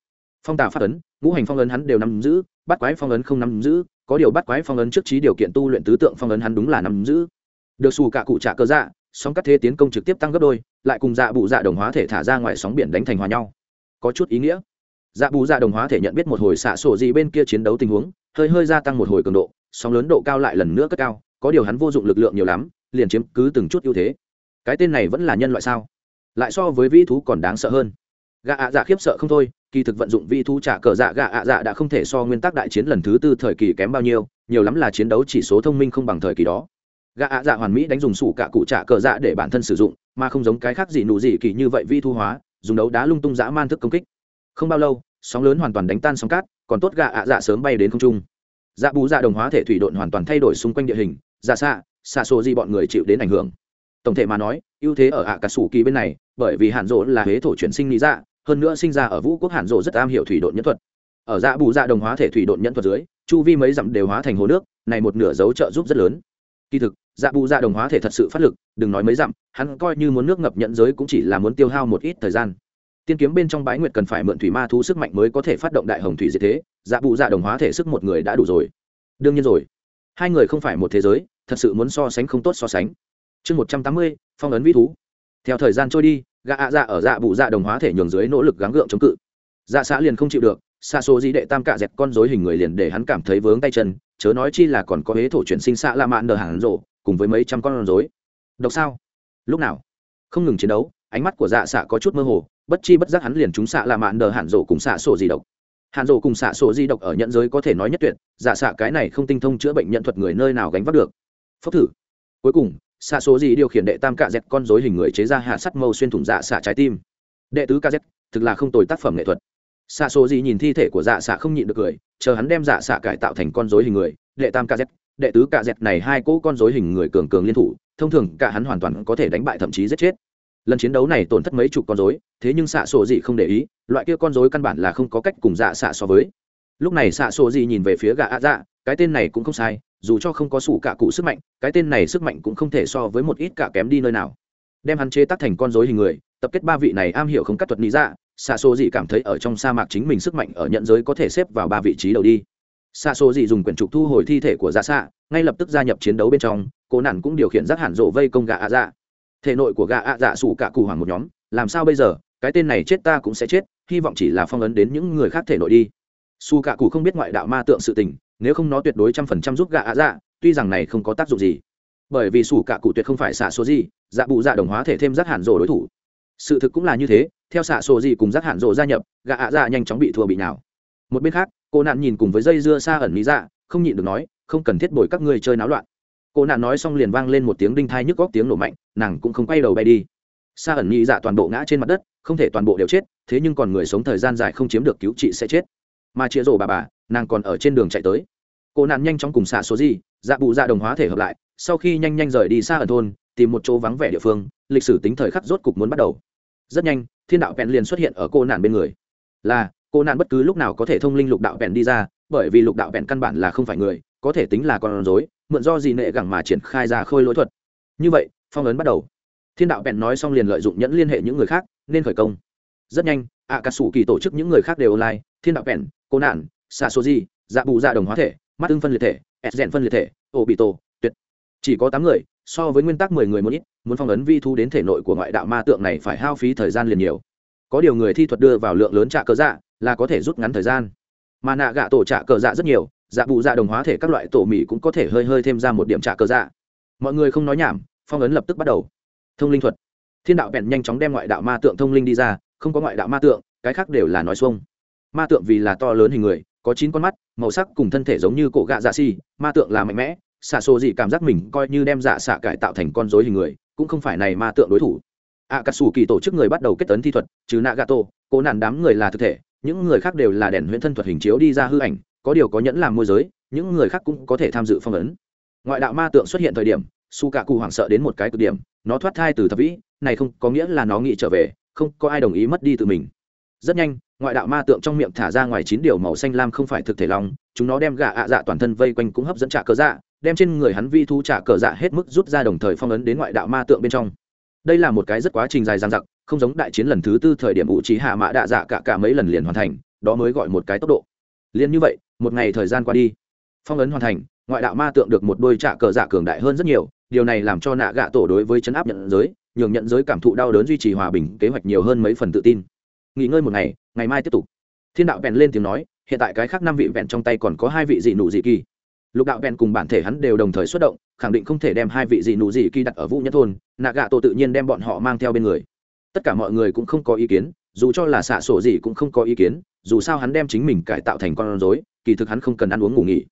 Phong tà phát ấn, ngũ hành phong ấn hắn đều nắm giữ, bắt quái phong ấn không nắm giữ, có điều bắt quái phong ấn trước trí điều kiện tu luyện tứ tượng phong ấn hắn đúng là nắm giữ. Được xù cả cụ trả cơ dạ sóng cắt thế tiến công trực tiếp tăng gấp đôi, lại cùng dạ bụ dạ đồng hóa thể thả ra ngoài sóng biển đánh thành hòa nhau. Có chút ý nghĩa. Dạ bù dạ đồng hóa thể nhận biết một hồi xạ sổ gì bên kia chiến đấu tình huống, hơi hơi gia tăng một hồi cường độ, sóng lớn độ cao lại lần nữa cất cao, có điều hắn vô dụng lực lượng nhiều lắm, liền chiếm cứ từng chút ưu thế cái tên này vẫn là nhân loại sao? Lại so với vĩ thú còn đáng sợ hơn. Gạ ạ dạ khiếp sợ không thôi, kỳ thực vận dụng vĩ thú trả cờ dạ gạ ạ dạ đã không thể so nguyên tắc đại chiến lần thứ tư thời kỳ kém bao nhiêu, nhiều lắm là chiến đấu chỉ số thông minh không bằng thời kỳ đó. Gạ ạ dạ hoàn mỹ đánh dùng sủ cả cụ trả cờ dạ để bản thân sử dụng, mà không giống cái khác gì nụ gì kỳ như vậy vĩ thu hóa, dùng đấu đá lung tung dã man thức công kích. Không bao lâu, sóng lớn hoàn toàn đánh tan sóng cát, còn tốt gạ ạ dạ sớm bay đến không trung. Dạ bù dạ đồng hóa thể thủy độn hoàn toàn thay đổi xung quanh địa hình dạ xạ xạ số gì bọn người chịu đến ảnh hưởng tổng thể mà nói, ưu thế ở ạ cà sủ kỳ bên này, bởi vì hạn rỗ là huế thổ chuyển sinh lý dạ hơn nữa sinh ra ở vũ quốc hạn rỗ rất am hiểu thủy độn nhân thuật. Ở dạ bù dạ đồng hóa thể thủy độn nhân thuật dưới, chu vi mấy dặm đều hóa thành hồ nước, này một nửa dấu trợ giúp rất lớn. Kỳ thực dạ bù dạ đồng hóa thể thật sự phát lực, đừng nói mấy dặm, hắn coi như muốn nước ngập nhận giới cũng chỉ là muốn tiêu hao một ít thời gian. Tiên kiếm bên trong Bái nguyệt cần phải mượn thủy ma thu sức mạnh mới có thể phát động đại hồng thủy diệt thế dạ bù dạ đồng hóa thể sức một người đã đủ rồi. Đương nhiên rồi. Hai người không phải một thế giới, thật sự muốn so sánh không tốt so sánh chương một trăm tám mươi, phong ấn vĩ thú. Theo thời gian trôi đi gạ ạ dạ ở dạ bù dạ đồng hóa thể nhường dưới nỗ lực gắng gượng chống cự. Dạ xã liền không chịu được, xa số di đệ tam cạ dẹt con dối hình người liền để hắn cảm thấy vướng tay chân, chớ nói chi là còn có hế thổ chuyển sinh xạ la mạn nở hàng rộ, cùng với mấy trăm con rối. Độc sao? Lúc nào? Không ngừng chiến đấu, ánh mắt của dạ xạ có chút mơ hồ, bất chi bất giác hắn liền chúng xạ la mạn nở hạn rộ cùng xạ sổ di độc. Hạn rộ cùng xạ sổ di độc ở nhận giới có thể nói nhất tuyệt dạ xạ cái này không tinh thông chữa bệnh nhận thuật người nơi nào gánh vác được. Phốc thử. Cuối cùng xạ số gì điều khiển đệ tam cạ dẹt con dối hình người chế ra hạ sắt mâu xuyên thủng dạ xạ trái tim. Đệ tứ ca dẹt thực là không tồi tác phẩm nghệ thuật. Xạ số gì nhìn thi thể của dạ xạ không nhịn được cười, chờ hắn đem dạ xạ cải tạo thành con dối hình người, đệ tam ca z, đệ tứ ca z này hai cỗ con dối hình người cường cường liên thủ, thông thường cả hắn hoàn toàn có thể đánh bại thậm chí giết chết. Lần chiến đấu này tổn thất mấy chục con dối thế nhưng xạ sổ gì không để ý, loại kia con dối căn bản là không có cách cùng dạ xạ so với. Lúc này xạ sổ gì nhìn về phía gà ạ dạ cái tên này cũng không sai dù cho không có sủ cả cụ sức mạnh, cái tên này sức mạnh cũng không thể so với một ít cả kém đi nơi nào. Đem hắn chế tác thành con dối hình người, tập kết ba vị này am hiểu không cắt thuật lý dạ xạ số dị cảm thấy ở trong sa mạc chính mình sức mạnh ở nhận giới có thể xếp vào ba vị trí đầu đi. Xạ số dị dùng quyển trục thu hồi thi thể của dạ xạ ngay lập tức gia nhập chiến đấu bên trong cô nản cũng điều khiển rác hẳn rộ vây công gà ạ dạ. Thể nội của gà ạ dạ sủ cả cụ hoàng một nhóm, làm sao bây giờ, cái tên này chết ta cũng sẽ chết, hy vọng chỉ là phong ấn đến những người khác thể nội đi. Su cả cụ không biết ngoại đạo ma tượng sự tình nếu không nó tuyệt đối trăm phần trăm giúp gạ ạ dạ tuy rằng này không có tác dụng gì. Bởi vì sủ cả cụ tuyệt không phải xạ số gì dạ bụ dạ đồng hóa thể thêm rác hẳn rổ đối thủ. Sự thực cũng là như thế, theo xạ sổ gì cùng rác hẳn rổ gia nhập, gạ ạ dạ nhanh chóng bị thua bị nào một bên khác, cô nạn nhìn cùng với dây dưa xa ẩn lý dạ không nhịn được nói, không cần thiết bồi các ngươi chơi náo loạn. Cô nạn nói xong liền vang lên một tiếng đinh thai nhức góc tiếng nổ mạnh, nàng cũng không quay đầu bay đi. Xa ẩn lý dạ toàn bộ ngã trên mặt đất, không thể toàn bộ đều chết, thế nhưng còn người sống thời gian dài không chiếm được cứu trị sẽ chết mà chĩa rổ bà bà, nàng còn ở trên đường chạy tới. Cô nạn nhanh chóng cùng xạ số gì dạ bụ dạ đồng hóa thể hợp lại, sau khi nhanh nhanh rời đi xa ở thôn, tìm một chỗ vắng vẻ địa phương, lịch sử tính thời khắc rốt cục muốn bắt đầu. Rất nhanh, thiên đạo vẹn liền xuất hiện ở cô nạn bên người. Là, cô nạn bất cứ lúc nào có thể thông linh lục đạo vẹn đi ra, bởi vì lục đạo vẹn căn bản là không phải người, có thể tính là con rối, mượn do gì nệ gẳng mà triển khai ra khôi lỗi thuật. Như vậy, phong ấn bắt đầu. Thiên đạo vẹn nói xong liền lợi dụng nhẫn liên hệ những người khác, nên khởi công. Rất nhanh ạ cà sủ kỳ tổ chức những người khác đều online thiên đạo pèn cô nạn xa số di dạ bù dạ đồng hóa thể mắt tương phân liệt thể s rèn phân liệt thể ô bị tổ tuyệt. Chỉ có tám người so với nguyên tắc mười người muốn, ít muốn phong ấn vi thu đến thể nội của ngoại đạo ma tượng này phải hao phí thời gian liền nhiều. Có điều người thi thuật đưa vào lượng lớn trạ cờ dạ là có thể rút ngắn thời gian. Mà nạ gạ tổ trạ cờ dạ rất nhiều dạ bù dạ đồng hóa thể các loại tổ mỹ cũng có thể hơi hơi thêm ra một điểm trạ cờ dạ. Mọi người không nói nhảm phong ấn lập tức bắt đầu. Thông linh thuật. Thiên đạo bèn nhanh chóng đem ngoại đạo ma tượng thông linh đi ra không có ngoại đạo ma tượng cái khác đều là nói xuông ma tượng vì là to lớn hình người, có chín con mắt, màu sắc cùng thân thể giống như cổ gạ dạ xi ma tượng là mạnh mẽ, xạ xô gì cảm giác mình coi như đem dạ xạ cải tạo thành con dối hình người, cũng không phải này ma tượng đối thủ. A cà sù kỳ tổ chức người bắt đầu kết tấn thi thuật, trừ nạ gà tô cố nạn đám người là thực thể, những người khác đều là đèn huyễn thân thuật hình chiếu đi ra hư ảnh, có điều có nhẫn làm môi giới, những người khác cũng có thể tham dự phong ấn. Ngoại đạo ma tượng xuất hiện thời điểm su cà cù hoảng sợ đến một cái cực điểm, nó thoát thai từ thập vĩ, này không có nghĩa là nó nghĩ trở về, không có ai đồng ý mất đi từ mình rất nhanh, ngoại đạo ma tượng trong miệng thả ra ngoài chín điều màu xanh lam không phải thực thể long chúng nó đem gà ạ dạ toàn thân vây quanh cũng hấp dẫn trả cờ dạ đem trên người hắn vi thu trả cờ dạ hết mức rút ra đồng thời phong ấn đến ngoại đạo ma tượng bên trong. Đây là một cái rất quá trình dài dang dặc, không giống đại chiến lần thứ tư thời điểm ủ trí hạ mã đạ dạ cả cả mấy lần liền hoàn thành, đó mới gọi một cái tốc độ. Liền như vậy, một ngày thời gian qua đi, phong ấn hoàn thành, ngoại đạo ma tượng được một đôi trả cờ dạ cường đại hơn rất nhiều, điều này làm cho nạ gạ tổ đối với chấn áp nhận giới, nhường nhận giới cảm thụ đau đớn duy trì hòa bình kế hoạch nhiều hơn mấy phần tự tin nghỉ ngơi một ngày ngày mai tiếp tục. Thiên đạo bèn lên tiếng nói, hiện tại cái khác năm vị vẹn trong tay còn có hai vị dị nụ dị kỳ. Lục đạo bèn cùng bản thể hắn đều đồng thời xuất động, khẳng định không thể đem hai vị dị nụ dị kỳ đặt ở vũ nhất thôn nạ gạ tổ tự nhiên đem bọn họ mang theo bên người. Tất cả mọi người cũng không có ý kiến, dù cho là xạ sổ gì cũng không có ý kiến, dù sao hắn đem chính mình cải tạo thành con rối, kỳ thực hắn không cần ăn uống ngủ nghỉ.